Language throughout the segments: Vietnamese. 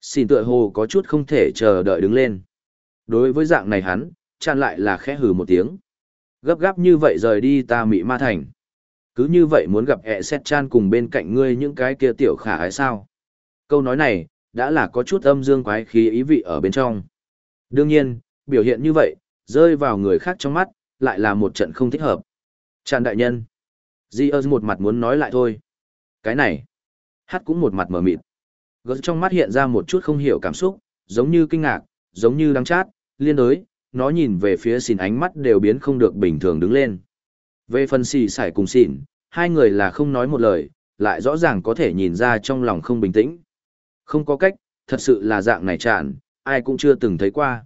Xin tựa hồ có chút không thể chờ đợi đứng lên. Đối với dạng này hắn, chặn lại là khẽ hừ một tiếng. Gấp gáp như vậy rời đi ta mị ma thành. Cứ như vậy muốn gặp ẹ xét chan cùng bên cạnh ngươi những cái kia tiểu khả ái sao. Câu nói này, đã là có chút âm dương quái khí ý vị ở bên trong. Đương nhiên, biểu hiện như vậy, rơi vào người khác trong mắt, lại là một trận không thích hợp. Tràn đại nhân. Di ơ một mặt muốn nói lại thôi. Cái này. Hát cũng một mặt mở mịt gỡ trong mắt hiện ra một chút không hiểu cảm xúc, giống như kinh ngạc, giống như đắng chát, liên đối, nó nhìn về phía xỉn ánh mắt đều biến không được bình thường đứng lên. Về phần xì sải cùng xỉn, hai người là không nói một lời, lại rõ ràng có thể nhìn ra trong lòng không bình tĩnh. Không có cách, thật sự là dạng này chản, ai cũng chưa từng thấy qua.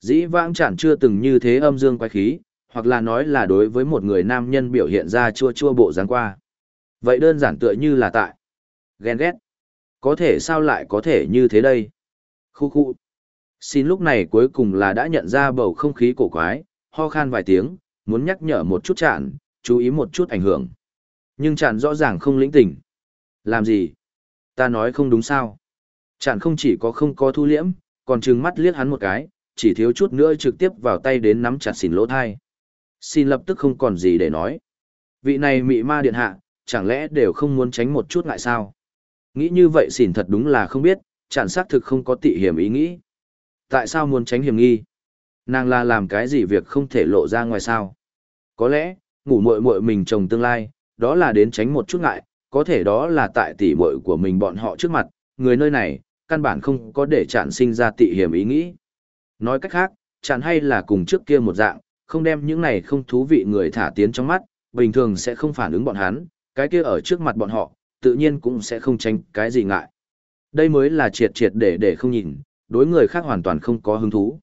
Dĩ vãng chản chưa từng như thế âm dương quái khí, hoặc là nói là đối với một người nam nhân biểu hiện ra chua chua bộ dáng qua. Vậy đơn giản tựa như là tại. Ghen ghét. Có thể sao lại có thể như thế đây? Khu khu. Xin lúc này cuối cùng là đã nhận ra bầu không khí cổ quái, ho khan vài tiếng, muốn nhắc nhở một chút chạn, chú ý một chút ảnh hưởng. Nhưng chạn rõ ràng không lĩnh tỉnh. Làm gì? Ta nói không đúng sao? Chạn không chỉ có không có thu liễm, còn trừng mắt liếc hắn một cái, chỉ thiếu chút nữa trực tiếp vào tay đến nắm chặt xìn lỗ thai. Xin lập tức không còn gì để nói. Vị này mị ma điện hạ, chẳng lẽ đều không muốn tránh một chút ngại sao? Nghĩ như vậy xỉn thật đúng là không biết, chạn xác thực không có tị hiểm ý nghĩ. Tại sao muốn tránh hiểm nghi? Nàng là làm cái gì việc không thể lộ ra ngoài sao? Có lẽ, ngủ muội muội mình chồng tương lai, đó là đến tránh một chút ngại, có thể đó là tại tỷ muội của mình bọn họ trước mặt, người nơi này, căn bản không có để chạn sinh ra tị hiểm ý nghĩ. Nói cách khác, chạn hay là cùng trước kia một dạng, không đem những này không thú vị người thả tiến trong mắt, bình thường sẽ không phản ứng bọn hắn, cái kia ở trước mặt bọn họ, tự nhiên cũng sẽ không tránh cái gì ngại. Đây mới là triệt triệt để để không nhìn, đối người khác hoàn toàn không có hứng thú.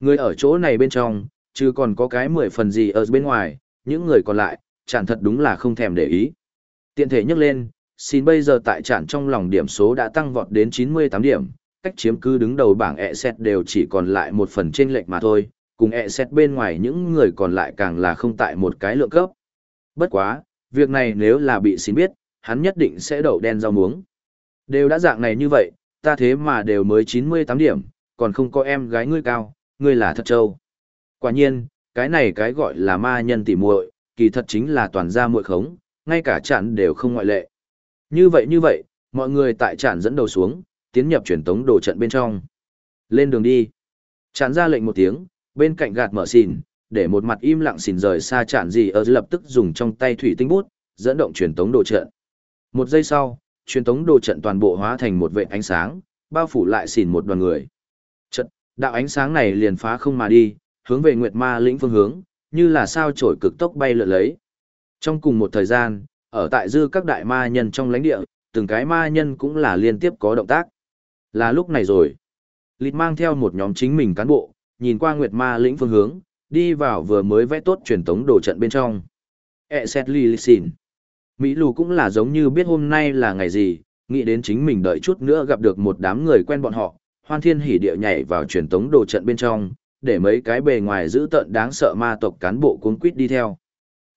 Người ở chỗ này bên trong, chứ còn có cái mười phần gì ở bên ngoài, những người còn lại, chẳng thật đúng là không thèm để ý. Tiện thể nhắc lên, xin bây giờ tại trạm trong lòng điểm số đã tăng vọt đến 98 điểm, cách chiếm cứ đứng đầu bảng e xét đều chỉ còn lại một phần trên lệch mà thôi, cùng e xét bên ngoài những người còn lại càng là không tại một cái lượng cấp. Bất quá, việc này nếu là bị xin biết, hắn nhất định sẽ đậu đen rau muống. Đều đã dạng này như vậy, ta thế mà đều mới 98 điểm, còn không có em gái ngươi cao, ngươi là thật trâu. Quả nhiên, cái này cái gọi là ma nhân tỉ muội, kỳ thật chính là toàn gia muội khống, ngay cả chặn đều không ngoại lệ. Như vậy như vậy, mọi người tại chặn dẫn đầu xuống, tiến nhập truyền tống đồ trận bên trong. Lên đường đi. Chặn ra lệnh một tiếng, bên cạnh gạt mở xìn, để một mặt im lặng xìn rời xa chặn gì ở lập tức dùng trong tay thủy tinh bút, dẫn động truyền tống đồ trận. Một giây sau, truyền tống đồ trận toàn bộ hóa thành một vệ ánh sáng, bao phủ lại xỉn một đoàn người. Trận, đạo ánh sáng này liền phá không mà đi, hướng về Nguyệt Ma lĩnh phương hướng, như là sao trổi cực tốc bay lượn lấy. Trong cùng một thời gian, ở tại dư các đại ma nhân trong lãnh địa, từng cái ma nhân cũng là liên tiếp có động tác. Là lúc này rồi. Lịt mang theo một nhóm chính mình cán bộ, nhìn qua Nguyệt Ma lĩnh phương hướng, đi vào vừa mới vẽ tốt truyền tống đồ trận bên trong. E xét li xỉn. Mỹ lù cũng là giống như biết hôm nay là ngày gì, nghĩ đến chính mình đợi chút nữa gặp được một đám người quen bọn họ, hoan thiên hỉ địa nhảy vào truyền tống đồ trận bên trong, để mấy cái bề ngoài giữ tận đáng sợ ma tộc cán bộ cuốn quýt đi theo.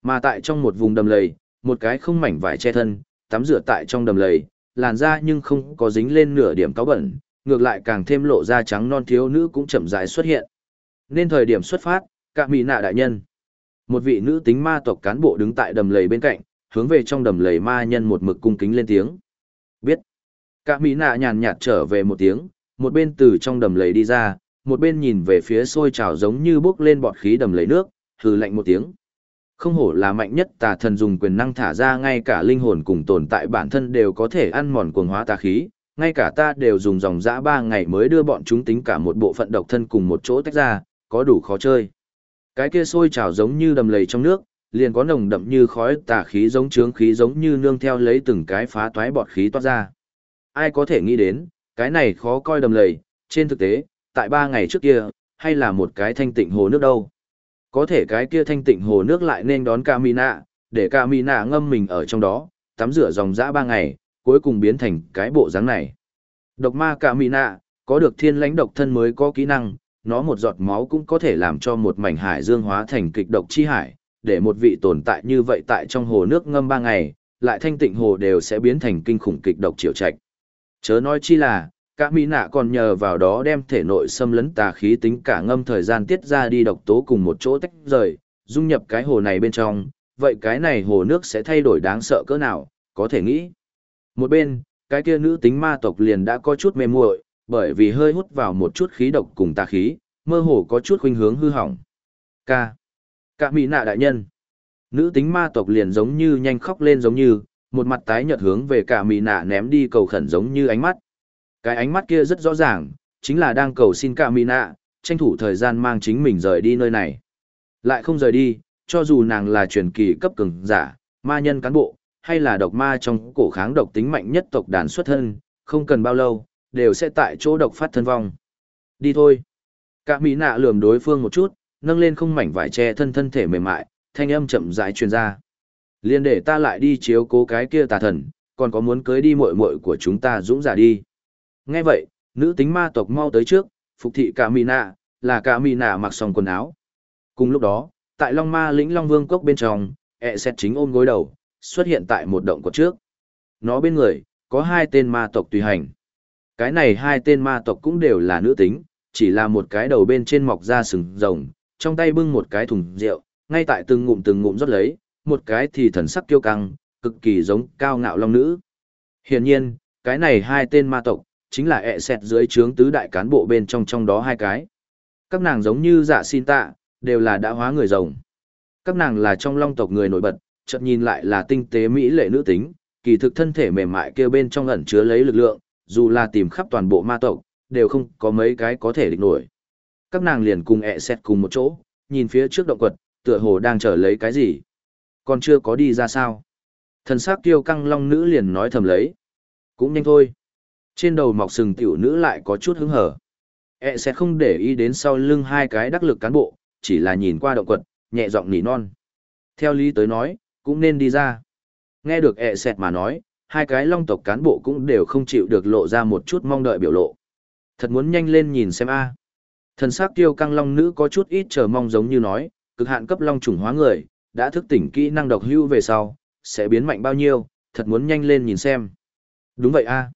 Mà tại trong một vùng đầm lầy, một cái không mảnh vải che thân, tắm rửa tại trong đầm lầy, làn da nhưng không có dính lên nửa điểm cáo bẩn, ngược lại càng thêm lộ da trắng non thiếu nữ cũng chậm rãi xuất hiện. Nên thời điểm xuất phát, cả mỹ nạ đại nhân. Một vị nữ tính ma tộc cán bộ đứng tại đầm lầy bên cạnh, hướng về trong đầm lầy ma nhân một mực cung kính lên tiếng. Biết. Cả Mỹ nạ nhàn nhạt trở về một tiếng, một bên từ trong đầm lầy đi ra, một bên nhìn về phía sôi trào giống như bốc lên bọt khí đầm lầy nước, hừ lạnh một tiếng. Không hổ là mạnh nhất tà thần dùng quyền năng thả ra ngay cả linh hồn cùng tồn tại bản thân đều có thể ăn mòn cuồng hóa tà khí, ngay cả ta đều dùng dòng dã ba ngày mới đưa bọn chúng tính cả một bộ phận độc thân cùng một chỗ tách ra, có đủ khó chơi. Cái kia sôi trào giống như đầm lầy trong nước, liền có nồng đậm như khói tà khí giống trướng khí giống như nương theo lấy từng cái phá toái bọt khí toát ra. Ai có thể nghĩ đến, cái này khó coi đầm lầy, trên thực tế, tại ba ngày trước kia, hay là một cái thanh tịnh hồ nước đâu. Có thể cái kia thanh tịnh hồ nước lại nên đón Camina, để Camina ngâm mình ở trong đó, tắm rửa dòng dã ba ngày, cuối cùng biến thành cái bộ dáng này. Độc ma Camina, có được thiên lãnh độc thân mới có kỹ năng, nó một giọt máu cũng có thể làm cho một mảnh hải dương hóa thành kịch độc chi hải, để một vị tồn tại như vậy tại trong hồ nước ngâm ba ngày, lại thanh tịnh hồ đều sẽ biến thành kinh khủng kịch độc triệu trạch. Chớ nói chi là, Cả mỹ nạ còn nhờ vào đó đem thể nội xâm lấn tà khí tính cả ngâm thời gian tiết ra đi độc tố cùng một chỗ tách rời, dung nhập cái hồ này bên trong, vậy cái này hồ nước sẽ thay đổi đáng sợ cỡ nào, có thể nghĩ. Một bên, cái kia nữ tính ma tộc liền đã có chút mê muội, bởi vì hơi hút vào một chút khí độc cùng tà khí, mơ hồ có chút khuynh hướng hư hỏng. Ca. Cả mỹ nạ đại nhân. Nữ tính ma tộc liền giống như nhanh khóc lên giống như, một mặt tái nhợt hướng về cả mỹ nạ ném đi cầu khẩn giống như ánh mắt. Cái ánh mắt kia rất rõ ràng, chính là đang cầu xin cả mỹ nạ, tranh thủ thời gian mang chính mình rời đi nơi này. Lại không rời đi, cho dù nàng là truyền kỳ cấp cường giả, ma nhân cán bộ, hay là độc ma trong cổ kháng độc tính mạnh nhất tộc đàn xuất thân, không cần bao lâu, đều sẽ tại chỗ độc phát thân vong. Đi thôi. Cả mỹ nạ lườm đối phương một chút, nâng lên không mảnh vải che thân thân thể mềm mại, thanh âm chậm rãi truyền ra. Liên để ta lại đi chiếu cố cái kia tà thần, còn có muốn cưới đi muội muội của chúng ta dũng giả đi. Nghe vậy, nữ tính ma tộc mau tới trước, phục thị cả mì nạ, là cả mì nạ mặc xong quần áo. Cùng lúc đó, tại Long Ma lĩnh Long Vương cốc bên trong, ẹ xét chính ôm gối đầu, xuất hiện tại một động cột trước. Nó bên người, có hai tên ma tộc tùy hành. Cái này hai tên ma tộc cũng đều là nữ tính, chỉ là một cái đầu bên trên mọc ra sừng rồng, trong tay bưng một cái thùng rượu, ngay tại từng ngụm từng ngụm rót lấy, một cái thì thần sắc kiêu căng, cực kỳ giống cao ngạo long nữ. Hiển nhiên, cái này hai tên ma tộc, chính là ẹ xẹt dưới trướng tứ đại cán bộ bên trong trong đó hai cái. Các nàng giống như dạ xin tạ, đều là đã hóa người rồng. Các nàng là trong long tộc người nổi bật, chợt nhìn lại là tinh tế mỹ lệ nữ tính, kỳ thực thân thể mềm mại kia bên trong ẩn chứa lấy lực lượng, dù là tìm khắp toàn bộ ma tộc, đều không có mấy cái có thể địch nổi. Các nàng liền cùng ẹ xẹt cùng một chỗ, nhìn phía trước động quật, tựa hồ đang chờ lấy cái gì. Còn chưa có đi ra sao. Thần sắc tiêu căng long nữ liền nói thầm lấy. Cũng nhanh thôi. Trên đầu mọc sừng tiểu nữ lại có chút hứng hở. E sẽ không để ý đến sau lưng hai cái đắc lực cán bộ, chỉ là nhìn qua động quật, nhẹ giọng nỉ non. Theo lý tới nói, cũng nên đi ra. Nghe được ẹ xẹt mà nói, hai cái long tộc cán bộ cũng đều không chịu được lộ ra một chút mong đợi biểu lộ. Thật muốn nhanh lên nhìn xem a. Thần sắc tiêu căng long nữ có chút ít chờ mong giống như nói, cực hạn cấp long trùng hóa người, đã thức tỉnh kỹ năng độc hưu về sau, sẽ biến mạnh bao nhiêu, thật muốn nhanh lên nhìn xem. Đúng vậy a.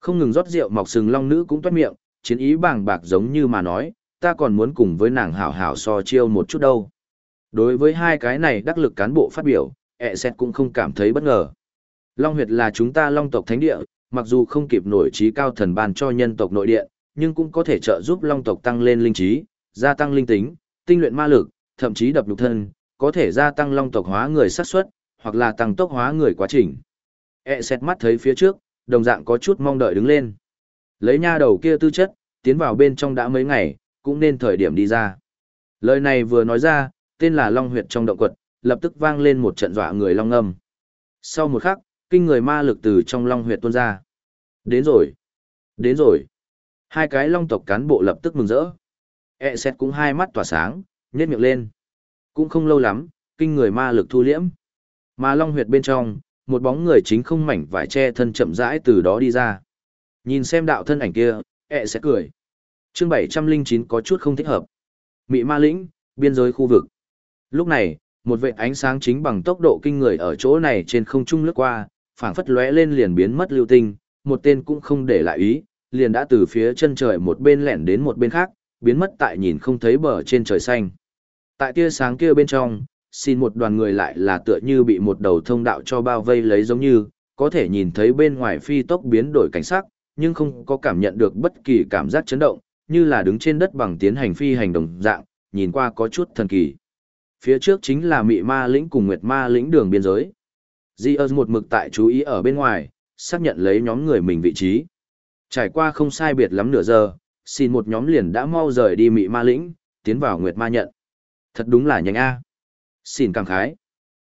Không ngừng rót rượu mọc sừng long nữ cũng toát miệng, chiến ý bàng bạc giống như mà nói, ta còn muốn cùng với nàng hảo hảo so chiêu một chút đâu. Đối với hai cái này đắc lực cán bộ phát biểu, ẹ xét cũng không cảm thấy bất ngờ. Long huyệt là chúng ta long tộc thánh địa, mặc dù không kịp nổi trí cao thần ban cho nhân tộc nội địa, nhưng cũng có thể trợ giúp long tộc tăng lên linh trí, gia tăng linh tính, tinh luyện ma lực, thậm chí đập lục thân, có thể gia tăng long tộc hóa người xác suất, hoặc là tăng tốc hóa người quá trình. E xét mắt thấy phía trước, đồng dạng có chút mong đợi đứng lên. Lấy nha đầu kia tư chất, tiến vào bên trong đã mấy ngày, cũng nên thời điểm đi ra. Lời này vừa nói ra, tên là Long Huyệt trong động quật, lập tức vang lên một trận dọa người long âm. Sau một khắc, kinh người ma lực từ trong Long Huyệt tuôn ra. Đến rồi! Đến rồi! Hai cái long tộc cán bộ lập tức mừng rỡ. E xét cũng hai mắt tỏa sáng, nhét miệng lên. Cũng không lâu lắm, kinh người ma lực thu liễm. Mà long huyệt bên trong, một bóng người chính không mảnh vải che thân chậm rãi từ đó đi ra. Nhìn xem đạo thân ảnh kia, E sẽ cười. chương 709 có chút không thích hợp. Mị ma lĩnh, biên giới khu vực. Lúc này, một vệ ánh sáng chính bằng tốc độ kinh người ở chỗ này trên không trung lướt qua, phảng phất lóe lên liền biến mất lưu tinh, một tên cũng không để lại ý, liền đã từ phía chân trời một bên lẻn đến một bên khác, biến mất tại nhìn không thấy bờ trên trời xanh. Tại tia sáng kia bên trong, xin một đoàn người lại là tựa như bị một đầu thông đạo cho bao vây lấy giống như, có thể nhìn thấy bên ngoài phi tốc biến đổi cảnh sắc, nhưng không có cảm nhận được bất kỳ cảm giác chấn động, như là đứng trên đất bằng tiến hành phi hành đồng dạng, nhìn qua có chút thần kỳ. Phía trước chính là mị ma lĩnh cùng nguyệt ma lĩnh đường biên giới. Di một mực tại chú ý ở bên ngoài, xác nhận lấy nhóm người mình vị trí. Trải qua không sai biệt lắm nửa giờ, xin một nhóm liền đã mau rời đi mị ma lĩnh, tiến vào nguyệt ma nhận. Thật đúng là nhanh A. Xin cảm khái.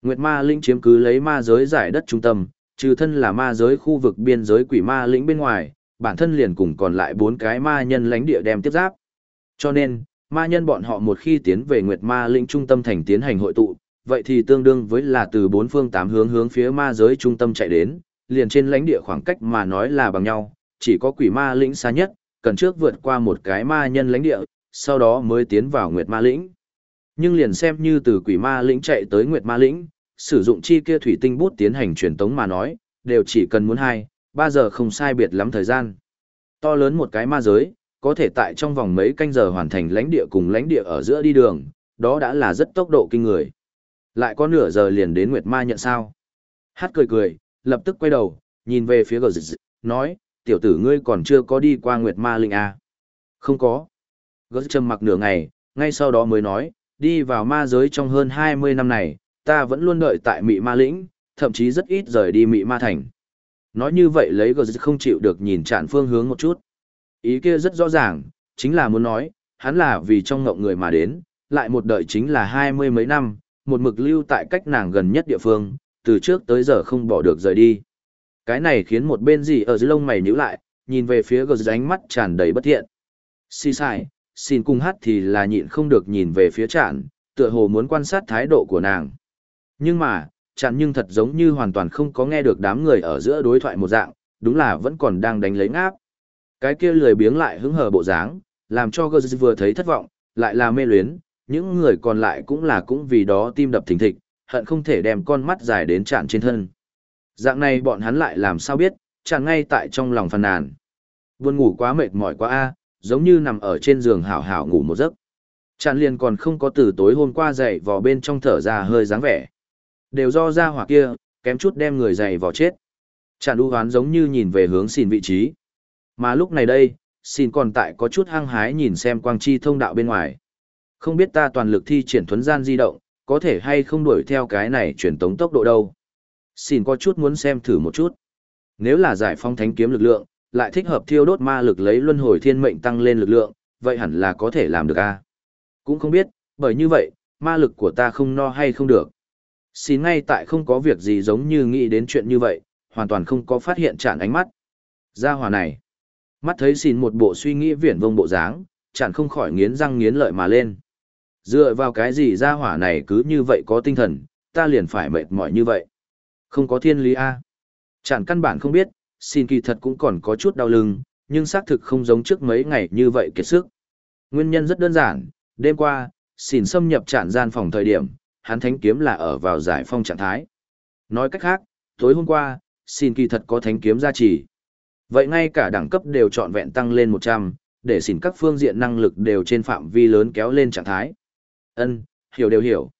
Nguyệt ma lĩnh chiếm cứ lấy ma giới giải đất trung tâm, trừ thân là ma giới khu vực biên giới quỷ ma lĩnh bên ngoài, bản thân liền cùng còn lại bốn cái ma nhân lãnh địa đem tiếp giáp. Cho nên, ma nhân bọn họ một khi tiến về Nguyệt ma lĩnh trung tâm thành tiến hành hội tụ, vậy thì tương đương với là từ bốn phương tám hướng hướng phía ma giới trung tâm chạy đến, liền trên lãnh địa khoảng cách mà nói là bằng nhau, chỉ có quỷ ma lĩnh xa nhất, cần trước vượt qua một cái ma nhân lãnh địa, sau đó mới tiến vào Nguyệt ma lĩnh. Nhưng liền xem như từ quỷ ma lĩnh chạy tới Nguyệt ma lĩnh, sử dụng chi kia thủy tinh bút tiến hành truyền tống mà nói, đều chỉ cần muốn hai, ba giờ không sai biệt lắm thời gian. To lớn một cái ma giới, có thể tại trong vòng mấy canh giờ hoàn thành lãnh địa cùng lãnh địa ở giữa đi đường, đó đã là rất tốc độ kinh người. Lại có nửa giờ liền đến Nguyệt Ma nhận sao. Hát cười cười, lập tức quay đầu, nhìn về phía gờ dịch, nói, tiểu tử ngươi còn chưa có đi qua Nguyệt Ma Linh à? Không có. Gờ trầm mặc nửa ngày, ngay sau đó mới nói, đi vào ma giới trong hơn 20 năm này, ta vẫn luôn đợi tại Mị Ma Lĩnh, thậm chí rất ít rời đi Mị Ma Thành. Nói như vậy lấy gờ không chịu được nhìn chạn phương hướng một chút. Ý kia rất rõ ràng, chính là muốn nói, hắn là vì trong ngộng người mà đến, lại một đợi chính là hai mươi mấy năm, một mực lưu tại cách nàng gần nhất địa phương, từ trước tới giờ không bỏ được rời đi. Cái này khiến một bên gì ở dưới lông mày nhíu lại, nhìn về phía gờ ánh mắt tràn đầy bất thiện. Xì sai, xin cung hát thì là nhịn không được nhìn về phía chản, tựa hồ muốn quan sát thái độ của nàng. Nhưng mà, chản nhưng thật giống như hoàn toàn không có nghe được đám người ở giữa đối thoại một dạng, đúng là vẫn còn đang đánh lấy ngáp. Cái kia lười biếng lại hứng hờ bộ dáng, làm cho gờ vừa thấy thất vọng, lại là mê luyến, những người còn lại cũng là cũng vì đó tim đập thình thịch, hận không thể đem con mắt dài đến chản trên thân. Dạng này bọn hắn lại làm sao biết, chạn ngay tại trong lòng phàn nàn. Buồn ngủ quá mệt mỏi quá a, giống như nằm ở trên giường hảo hảo ngủ một giấc. Chạn liền còn không có từ tối hôm qua dậy vò bên trong thở ra hơi dáng vẻ. Đều do ra hỏa kia, kém chút đem người dày vò chết. Chạn đu hoán giống như nhìn về hướng xin vị trí. Mà lúc này đây, xin còn tại có chút hăng hái nhìn xem quang chi thông đạo bên ngoài. Không biết ta toàn lực thi triển thuấn gian di động, có thể hay không đuổi theo cái này truyền tống tốc độ đâu. Xin có chút muốn xem thử một chút. Nếu là giải phong thánh kiếm lực lượng, lại thích hợp thiêu đốt ma lực lấy luân hồi thiên mệnh tăng lên lực lượng, vậy hẳn là có thể làm được a. Cũng không biết, bởi như vậy, ma lực của ta không no hay không được. Xin ngay tại không có việc gì giống như nghĩ đến chuyện như vậy, hoàn toàn không có phát hiện chạn ánh mắt. Gia hòa này, mắt thấy xin một bộ suy nghĩ viển vông bộ dáng, chạn không khỏi nghiến răng nghiến lợi mà lên. Dựa vào cái gì gia hỏa này cứ như vậy có tinh thần, ta liền phải mệt mỏi như vậy. Không có thiên lý A. Chẳng căn bản không biết, xin kỳ thật cũng còn có chút đau lưng, nhưng xác thực không giống trước mấy ngày như vậy kiệt sức. Nguyên nhân rất đơn giản, đêm qua, xin xâm nhập trạn gian phòng thời điểm, hắn thánh kiếm là ở vào giải phong trạng thái. Nói cách khác, tối hôm qua, xin kỳ thật có thánh kiếm gia trì. Vậy ngay cả đẳng cấp đều trọn vẹn tăng lên 100, để xin các phương diện năng lực đều trên phạm vi lớn kéo lên trạng thái. Ân, hiểu đều hiểu.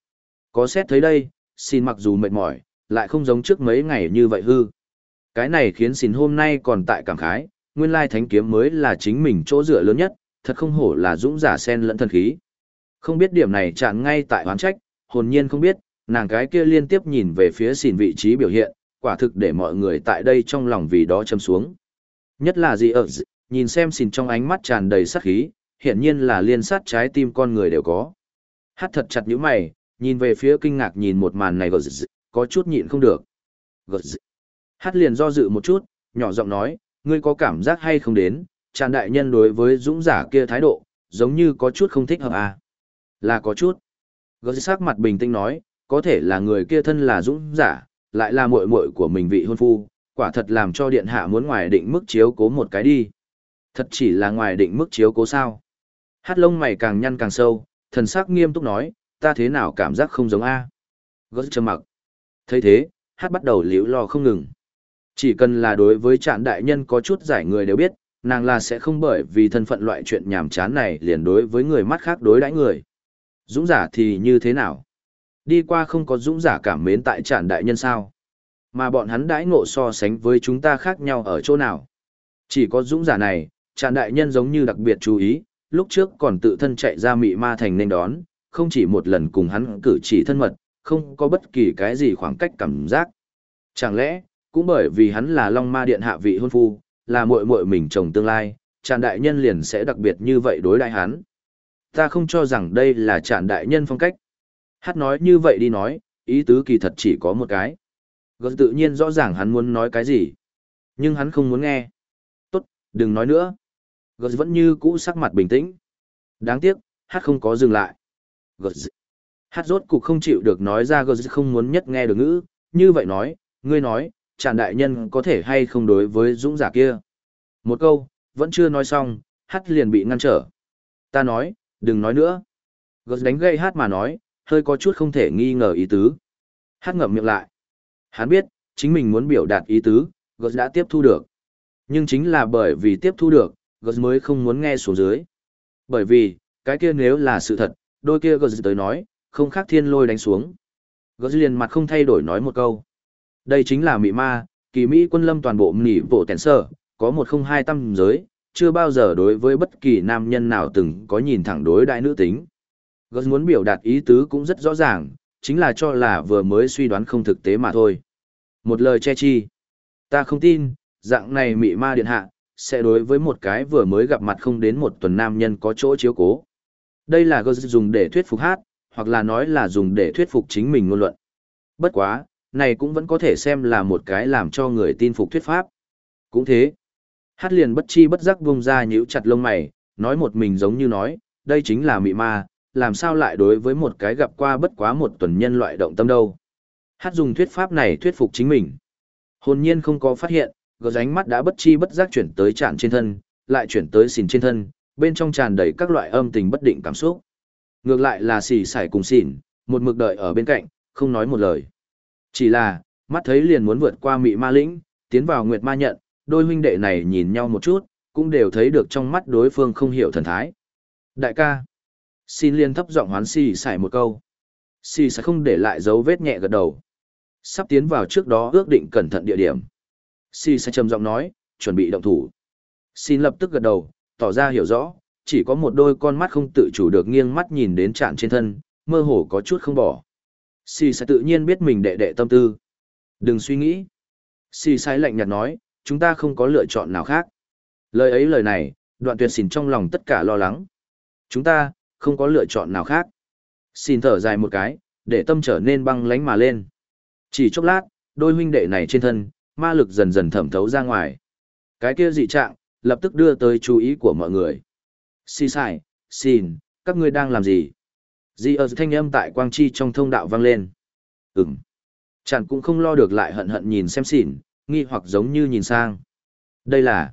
Có xét thấy đây, xin mặc dù mệt mỏi, lại không giống trước mấy ngày như vậy hư. Cái này khiến xin hôm nay còn tại cảm khái, nguyên lai thánh kiếm mới là chính mình chỗ dựa lớn nhất, thật không hổ là dũng giả sen lẫn thần khí. Không biết điểm này chạm ngay tại hoán trách, hồn nhiên không biết, nàng cái kia liên tiếp nhìn về phía xin vị trí biểu hiện, quả thực để mọi người tại đây trong lòng vì đó châm xuống. Nhất là gì ở nhìn xem xin trong ánh mắt tràn đầy sát khí, hiện nhiên là liên sát trái tim con người đều có. Hát thật chặt những mày, nhìn về phía kinh ngạc nhìn một màn này gờ có chút nhịn không được. Gờ Hát liền do dự một chút, nhỏ giọng nói, ngươi có cảm giác hay không đến, tràn đại nhân đối với dũng giả kia thái độ, giống như có chút không thích hợp à. Là có chút. Gờ sắc mặt bình tĩnh nói, có thể là người kia thân là dũng giả, lại là muội muội của mình vị hôn phu, quả thật làm cho điện hạ muốn ngoài định mức chiếu cố một cái đi. Thật chỉ là ngoài định mức chiếu cố sao. Hát lông mày càng nhăn càng sâu, thần sắc nghiêm túc nói, ta thế nào cảm giác không giống A. Gớt trầm mặc thấy thế, hát bắt đầu liễu lo không ngừng. Chỉ cần là đối với trạn đại nhân có chút giải người đều biết, nàng là sẽ không bởi vì thân phận loại chuyện nhàm chán này liền đối với người mắt khác đối đãi người. Dũng giả thì như thế nào? Đi qua không có dũng giả cảm mến tại trạn đại nhân sao? Mà bọn hắn đãi ngộ so sánh với chúng ta khác nhau ở chỗ nào? Chỉ có dũng giả này, trạn đại nhân giống như đặc biệt chú ý, lúc trước còn tự thân chạy ra mị ma thành nên đón, không chỉ một lần cùng hắn cử chỉ thân mật, không có bất kỳ cái gì khoảng cách cảm giác. Chẳng lẽ, cũng bởi vì hắn là Long Ma Điện hạ vị hôn phu, là muội muội mình chồng tương lai, tràn đại nhân liền sẽ đặc biệt như vậy đối đại hắn. Ta không cho rằng đây là tràn đại nhân phong cách. Hát nói như vậy đi nói, ý tứ kỳ thật chỉ có một cái. Gớt tự nhiên rõ ràng hắn muốn nói cái gì. Nhưng hắn không muốn nghe. Tốt, đừng nói nữa. Gớt vẫn như cũ sắc mặt bình tĩnh. Đáng tiếc, hát không có dừng lại. Gớt Hát rốt cục không chịu được nói ra gờ không muốn nhất nghe được ngữ. Như vậy nói, ngươi nói, tràn đại nhân có thể hay không đối với dũng giả kia. Một câu, vẫn chưa nói xong, hát liền bị ngăn trở. Ta nói, đừng nói nữa. Gờ đánh gây hát mà nói, hơi có chút không thể nghi ngờ ý tứ. Hát ngậm miệng lại. Hắn biết, chính mình muốn biểu đạt ý tứ, gờ đã tiếp thu được. Nhưng chính là bởi vì tiếp thu được, gờ mới không muốn nghe xuống dưới. Bởi vì, cái kia nếu là sự thật, đôi kia gờ tới nói, không khác thiên lôi đánh xuống. Gớt liền mặt không thay đổi nói một câu. Đây chính là mị ma, kỳ Mỹ quân lâm toàn bộ mỉ bộ tèn sở, có một không hai tâm giới, chưa bao giờ đối với bất kỳ nam nhân nào từng có nhìn thẳng đối đại nữ tính. Gớt muốn biểu đạt ý tứ cũng rất rõ ràng, chính là cho là vừa mới suy đoán không thực tế mà thôi. Một lời che chi. Ta không tin, dạng này mị ma điện hạ, sẽ đối với một cái vừa mới gặp mặt không đến một tuần nam nhân có chỗ chiếu cố. Đây là gớt dùng để thuyết phục hát, hoặc là nói là dùng để thuyết phục chính mình ngôn luận. Bất quá, này cũng vẫn có thể xem là một cái làm cho người tin phục thuyết pháp. Cũng thế. Hát liền bất chi bất giác vùng ra nhíu chặt lông mày, nói một mình giống như nói, đây chính là mị ma, làm sao lại đối với một cái gặp qua bất quá một tuần nhân loại động tâm đâu. Hát dùng thuyết pháp này thuyết phục chính mình. Hồn nhiên không có phát hiện, gờ ránh mắt đã bất chi bất giác chuyển tới tràn trên thân, lại chuyển tới xìn trên thân, bên trong tràn đầy các loại âm tình bất định cảm xúc. Ngược lại là xỉ xải cùng xỉn, một mực đợi ở bên cạnh, không nói một lời. Chỉ là, mắt thấy liền muốn vượt qua mị ma lĩnh, tiến vào nguyệt ma nhận, đôi huynh đệ này nhìn nhau một chút, cũng đều thấy được trong mắt đối phương không hiểu thần thái. Đại ca, xin liên thấp giọng hoán xì xài một câu. Xì sẽ không để lại dấu vết nhẹ gật đầu. Sắp tiến vào trước đó ước định cẩn thận địa điểm. Xì sẽ trầm giọng nói, chuẩn bị động thủ. Xin lập tức gật đầu, tỏ ra hiểu rõ, chỉ có một đôi con mắt không tự chủ được nghiêng mắt nhìn đến trạng trên thân, mơ hồ có chút không bỏ. Xì sẽ tự nhiên biết mình đệ đệ tâm tư. Đừng suy nghĩ. Xì sai lạnh nhạt nói, chúng ta không có lựa chọn nào khác. Lời ấy lời này, đoạn tuyệt xỉn trong lòng tất cả lo lắng. Chúng ta, không có lựa chọn nào khác. Xin thở dài một cái, để tâm trở nên băng lánh mà lên. Chỉ chốc lát, đôi huynh đệ này trên thân, ma lực dần dần thẩm thấu ra ngoài. Cái kia dị trạng, lập tức đưa tới chú ý của mọi người. Xì xài, xin, các ngươi đang làm gì? Di ở thanh âm tại quang chi trong thông đạo vang lên. Ừm. Chẳng cũng không lo được lại hận hận nhìn xem xỉn, nghi hoặc giống như nhìn sang. Đây là...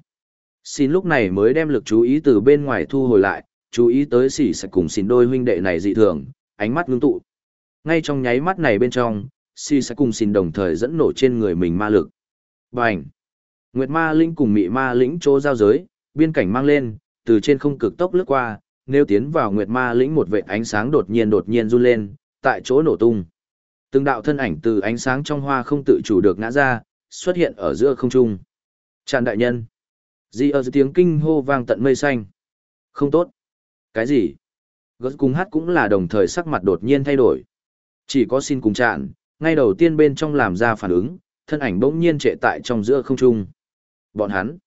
Xin lúc này mới đem lực chú ý từ bên ngoài thu hồi lại, chú ý tới xỉ sạch cùng xin đôi huynh đệ này dị thường, ánh mắt ngưng tụ. Ngay trong nháy mắt này bên trong, xỉ sạch cùng xin đồng thời dẫn nổ trên người mình ma lực. Bành! Nguyệt ma linh cùng mị ma lĩnh chỗ giao giới, biên cảnh mang lên, từ trên không cực tốc lướt qua, nếu tiến vào Nguyệt ma lĩnh một vệt ánh sáng đột nhiên đột nhiên run lên, tại chỗ nổ tung. Từng đạo thân ảnh từ ánh sáng trong hoa không tự chủ được ngã ra, xuất hiện ở giữa không trung. Tràn đại nhân. Di ở tiếng kinh hô vang tận mây xanh. Không tốt. Cái gì? Gớt cùng hát cũng là đồng thời sắc mặt đột nhiên thay đổi. Chỉ có xin cùng tràn, ngay đầu tiên bên trong làm ra phản ứng, thân ảnh bỗng nhiên trệ tại trong giữa không trung. Bọn hắn.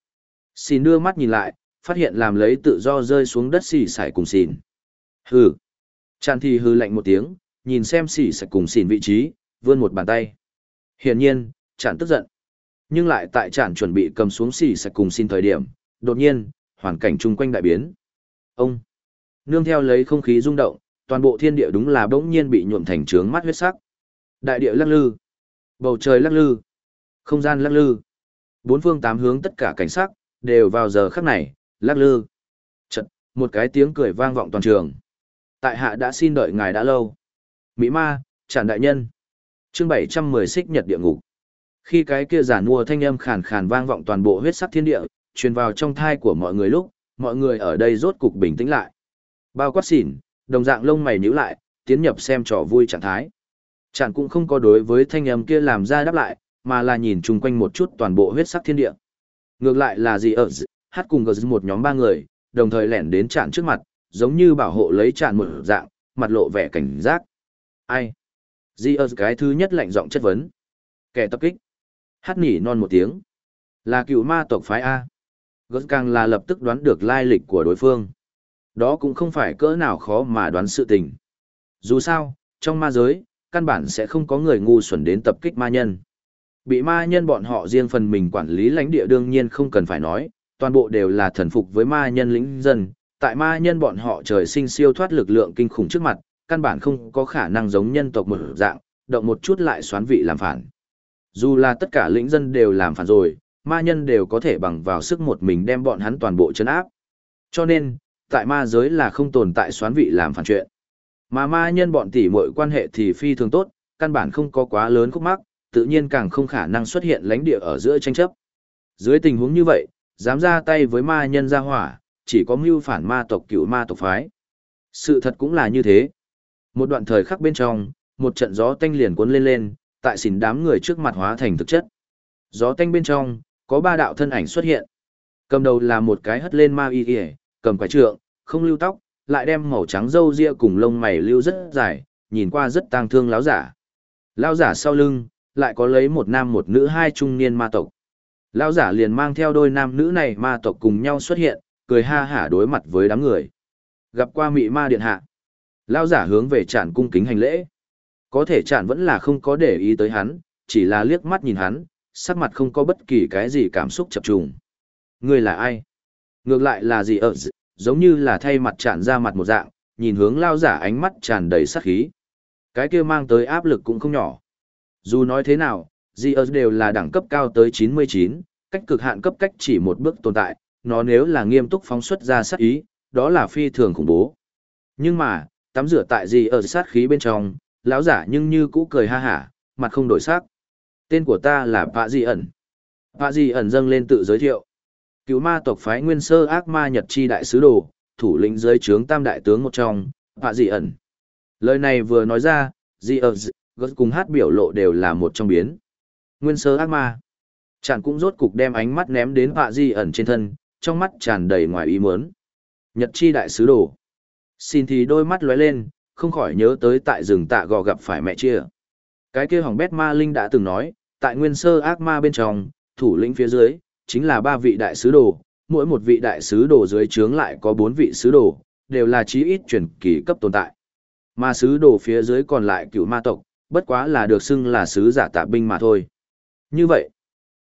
Xin đưa mắt nhìn lại, phát hiện làm lấy tự do rơi xuống đất xì xài cùng xìn. Hừ. Tràn thì hư lạnh một tiếng, nhìn xem xì xài cùng xìn vị trí, vươn một bàn tay. Hiển nhiên, chàn tức giận. Nhưng lại tại chàn chuẩn bị cầm xuống xì xài cùng xìn thời điểm, đột nhiên, hoàn cảnh chung quanh đại biến. Ông. Nương theo lấy không khí rung động, toàn bộ thiên địa đúng là bỗng nhiên bị nhuộm thành trướng mắt huyết sắc. Đại địa lắc lư. Bầu trời lắc lư. Không gian lắc lư. Bốn phương tám hướng tất cả cảnh sắc, đều vào giờ khắc này, lắc lư. Chật, một cái tiếng cười vang vọng toàn trường. Tại hạ đã xin đợi ngài đã lâu. Mỹ ma, tràn đại nhân. chương bảy trăm mười xích nhật địa ngục. Khi cái kia giả mua thanh âm khàn khàn vang vọng toàn bộ huyết sắc thiên địa, truyền vào trong thai của mọi người lúc, mọi người ở đây rốt cục bình tĩnh lại. Bao quát xỉn, đồng dạng lông mày nhíu lại, tiến nhập xem trò vui trạng thái. Chẳng cũng không có đối với thanh âm kia làm ra đáp lại, mà là nhìn chung quanh một chút toàn bộ huyết sắc thiên địa. Ngược lại là gì ở hát cùng gờ một nhóm ba người, đồng thời lẻn đến chạn trước mặt, giống như bảo hộ lấy chạn một dạng, mặt lộ vẻ cảnh giác. Ai? Di ở cái thứ nhất lạnh giọng chất vấn. Kẻ tập kích. Hát nỉ non một tiếng. Là cựu ma tộc phái A. Gớt càng là lập tức đoán được lai lịch của đối phương. Đó cũng không phải cỡ nào khó mà đoán sự tình. Dù sao, trong ma giới, căn bản sẽ không có người ngu xuẩn đến tập kích ma nhân. Bị ma nhân bọn họ riêng phần mình quản lý lãnh địa đương nhiên không cần phải nói, toàn bộ đều là thần phục với ma nhân lĩnh dân. Tại ma nhân bọn họ trời sinh siêu thoát lực lượng kinh khủng trước mặt, căn bản không có khả năng giống nhân tộc một dạng, động một chút lại xoán vị làm phản. Dù là tất cả lĩnh dân đều làm phản rồi, ma nhân đều có thể bằng vào sức một mình đem bọn hắn toàn bộ chấn áp. Cho nên, tại ma giới là không tồn tại xoán vị làm phản chuyện. Mà ma nhân bọn tỷ muội quan hệ thì phi thường tốt, căn bản không có quá lớn khúc mắc, tự nhiên càng không khả năng xuất hiện lãnh địa ở giữa tranh chấp. Dưới tình huống như vậy, dám ra tay với ma nhân gia hỏa, chỉ có mưu phản ma tộc cựu ma tộc phái. Sự thật cũng là như thế. Một đoạn thời khắc bên trong, một trận gió tanh liền cuốn lên lên, tại xỉn đám người trước mặt hóa thành thực chất. Gió tanh bên trong, có ba đạo thân ảnh xuất hiện. Cầm đầu là một cái hất lên ma y y, cầm quái trượng, không lưu tóc, lại đem màu trắng râu ria cùng lông mày lưu rất dài, nhìn qua rất tang thương láo giả. Lão giả sau lưng, lại có lấy một nam một nữ hai trung niên ma tộc. Lão giả liền mang theo đôi nam nữ này ma tộc cùng nhau xuất hiện, cười ha hả đối mặt với đám người. Gặp qua mị ma điện hạ. Lão giả hướng về tràn cung kính hành lễ. Có thể tràn vẫn là không có để ý tới hắn, chỉ là liếc mắt nhìn hắn, sắc mặt không có bất kỳ cái gì cảm xúc chập trùng. Người là ai? Ngược lại là gì ở giống như là thay mặt tràn ra mặt một dạng, nhìn hướng lao giả ánh mắt tràn đầy sát khí. Cái kia mang tới áp lực cũng không nhỏ. Dù nói thế nào, Gears đều là đẳng cấp cao tới 99, cách cực hạn cấp cách chỉ một bước tồn tại, nó nếu là nghiêm túc phóng xuất ra sát ý, đó là phi thường khủng bố. Nhưng mà, tắm rửa tại gì ở sát khí bên trong, lão giả nhưng như cũ cười ha hả, mặt không đổi sắc. Tên của ta là Bạ Di ẩn. Bạ Di ẩn dâng lên tự giới thiệu. Cứu ma tộc phái nguyên sơ ác ma Nhật chi đại sứ đồ, thủ lĩnh dưới trướng tam đại tướng một trong, Bạ Di ẩn. Lời này vừa nói ra, Di ở gớt cùng hát biểu lộ đều là một trong biến. Nguyên sơ ác ma. Chạn cũng rốt cục đem ánh mắt ném đến họa Di ẩn trên thân, trong mắt tràn đầy ngoài ý muốn. Nhật chi đại sứ đồ. Xin thì đôi mắt lóe lên, không khỏi nhớ tới tại rừng tạ gò gặp phải mẹ chia. Cái kia hỏng bét ma linh đã từng nói, tại nguyên sơ ác ma bên trong, thủ lĩnh phía dưới, chính là ba vị đại sứ đồ, mỗi một vị đại sứ đồ dưới trướng lại có bốn vị sứ đồ, đều là chí ít truyền kỳ cấp tồn tại. Ma sứ đồ phía dưới còn lại cựu ma tộc, bất quá là được xưng là sứ giả tạ binh mà thôi. Như vậy,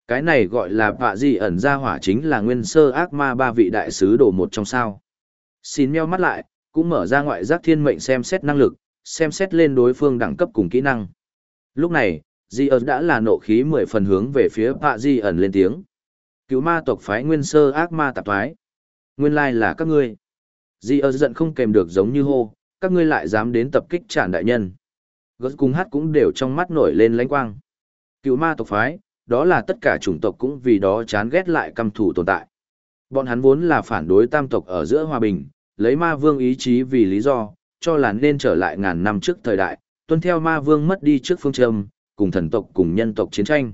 cái này gọi là bạ gì ẩn ra hỏa chính là nguyên sơ ác ma ba vị đại sứ đồ một trong sao. Xin meo mắt lại, cũng mở ra ngoại giác thiên mệnh xem xét năng lực, xem xét lên đối phương đẳng cấp cùng kỹ năng. Lúc này, Di ẩn đã là nộ khí mười phần hướng về phía bạ Di ẩn lên tiếng. Cứu ma tộc phái nguyên sơ ác ma tạp thoái. Nguyên lai là các ngươi. Di ẩn giận không kèm được giống như hô, các ngươi lại dám đến tập kích tràn đại nhân. Gớt cùng hát cũng đều trong mắt nổi lên lãnh quang cựu ma tộc phái, đó là tất cả chủng tộc cũng vì đó chán ghét lại căm thủ tồn tại. Bọn hắn vốn là phản đối tam tộc ở giữa hòa bình, lấy ma vương ý chí vì lý do, cho là nên trở lại ngàn năm trước thời đại, tuân theo ma vương mất đi trước phương châm, cùng thần tộc cùng nhân tộc chiến tranh.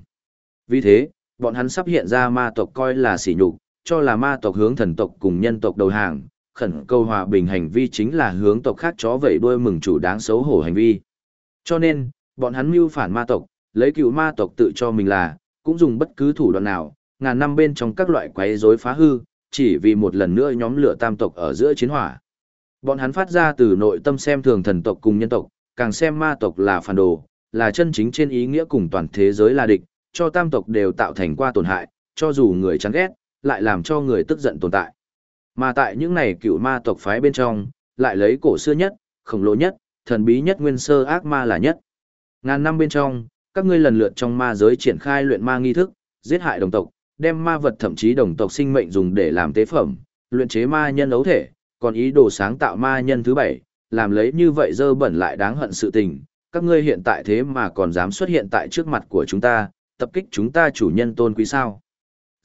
Vì thế, bọn hắn sắp hiện ra ma tộc coi là sỉ nhục, cho là ma tộc hướng thần tộc cùng nhân tộc đầu hàng, khẩn cầu hòa bình hành vi chính là hướng tộc khác chó vẩy đuôi mừng chủ đáng xấu hổ hành vi. Cho nên, bọn hắn mưu phản ma tộc, lấy cựu ma tộc tự cho mình là, cũng dùng bất cứ thủ đoạn nào, ngàn năm bên trong các loại quấy rối phá hư, chỉ vì một lần nữa nhóm lửa tam tộc ở giữa chiến hỏa. Bọn hắn phát ra từ nội tâm xem thường thần tộc cùng nhân tộc, càng xem ma tộc là phản đồ, là chân chính trên ý nghĩa cùng toàn thế giới là địch, cho tam tộc đều tạo thành qua tổn hại, cho dù người chán ghét, lại làm cho người tức giận tồn tại. Mà tại những này cựu ma tộc phái bên trong, lại lấy cổ xưa nhất, khổng lồ nhất, thần bí nhất nguyên sơ ác ma là nhất. Ngàn năm bên trong, các ngươi lần lượt trong ma giới triển khai luyện ma nghi thức, giết hại đồng tộc, đem ma vật thậm chí đồng tộc sinh mệnh dùng để làm tế phẩm, luyện chế ma nhân ấu thể, còn ý đồ sáng tạo ma nhân thứ bảy, làm lấy như vậy dơ bẩn lại đáng hận sự tình, các ngươi hiện tại thế mà còn dám xuất hiện tại trước mặt của chúng ta, tập kích chúng ta chủ nhân tôn quý sao.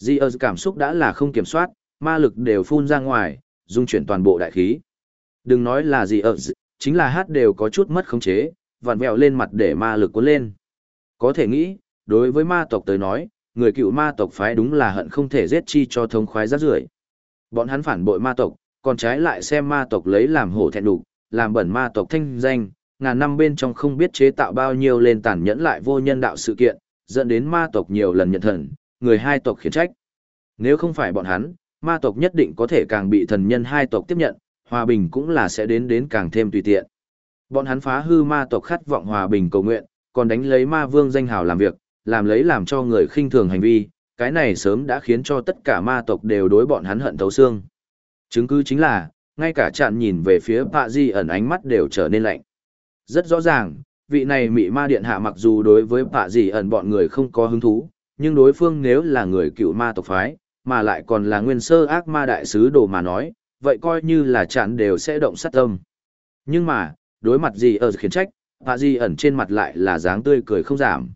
Diaz cảm xúc đã là không kiểm soát, ma lực đều phun ra ngoài, dung chuyển toàn bộ đại khí. Đừng nói là gì chính là hát đều có chút mất khống chế, vặn vẹo lên mặt để ma lực cuốn lên. Có thể nghĩ, đối với ma tộc tới nói, người cựu ma tộc phái đúng là hận không thể giết chi cho thống khoái rác rưởi. Bọn hắn phản bội ma tộc, còn trái lại xem ma tộc lấy làm hổ thẹn đủ, làm bẩn ma tộc thanh danh, ngàn năm bên trong không biết chế tạo bao nhiêu lên tàn nhẫn lại vô nhân đạo sự kiện, dẫn đến ma tộc nhiều lần nhận thần, người hai tộc khiển trách. Nếu không phải bọn hắn, ma tộc nhất định có thể càng bị thần nhân hai tộc tiếp nhận, hòa bình cũng là sẽ đến đến càng thêm tùy tiện. Bọn hắn phá hư ma tộc khát vọng hòa bình cầu nguyện, còn đánh lấy ma vương danh hào làm việc, làm lấy làm cho người khinh thường hành vi, cái này sớm đã khiến cho tất cả ma tộc đều đối bọn hắn hận thấu xương. Chứng cứ chính là, ngay cả chạn nhìn về phía Pạ Di ẩn ánh mắt đều trở nên lạnh. Rất rõ ràng, vị này mị ma điện hạ mặc dù đối với Pạ Di ẩn bọn người không có hứng thú, nhưng đối phương nếu là người cựu ma tộc phái, mà lại còn là nguyên sơ ác ma đại sứ đồ mà nói, vậy coi như là chạn đều sẽ động sát tâm. Nhưng mà, đối mặt gì ở khiển trách, Pạ Di ẩn trên mặt lại là dáng tươi cười không giảm.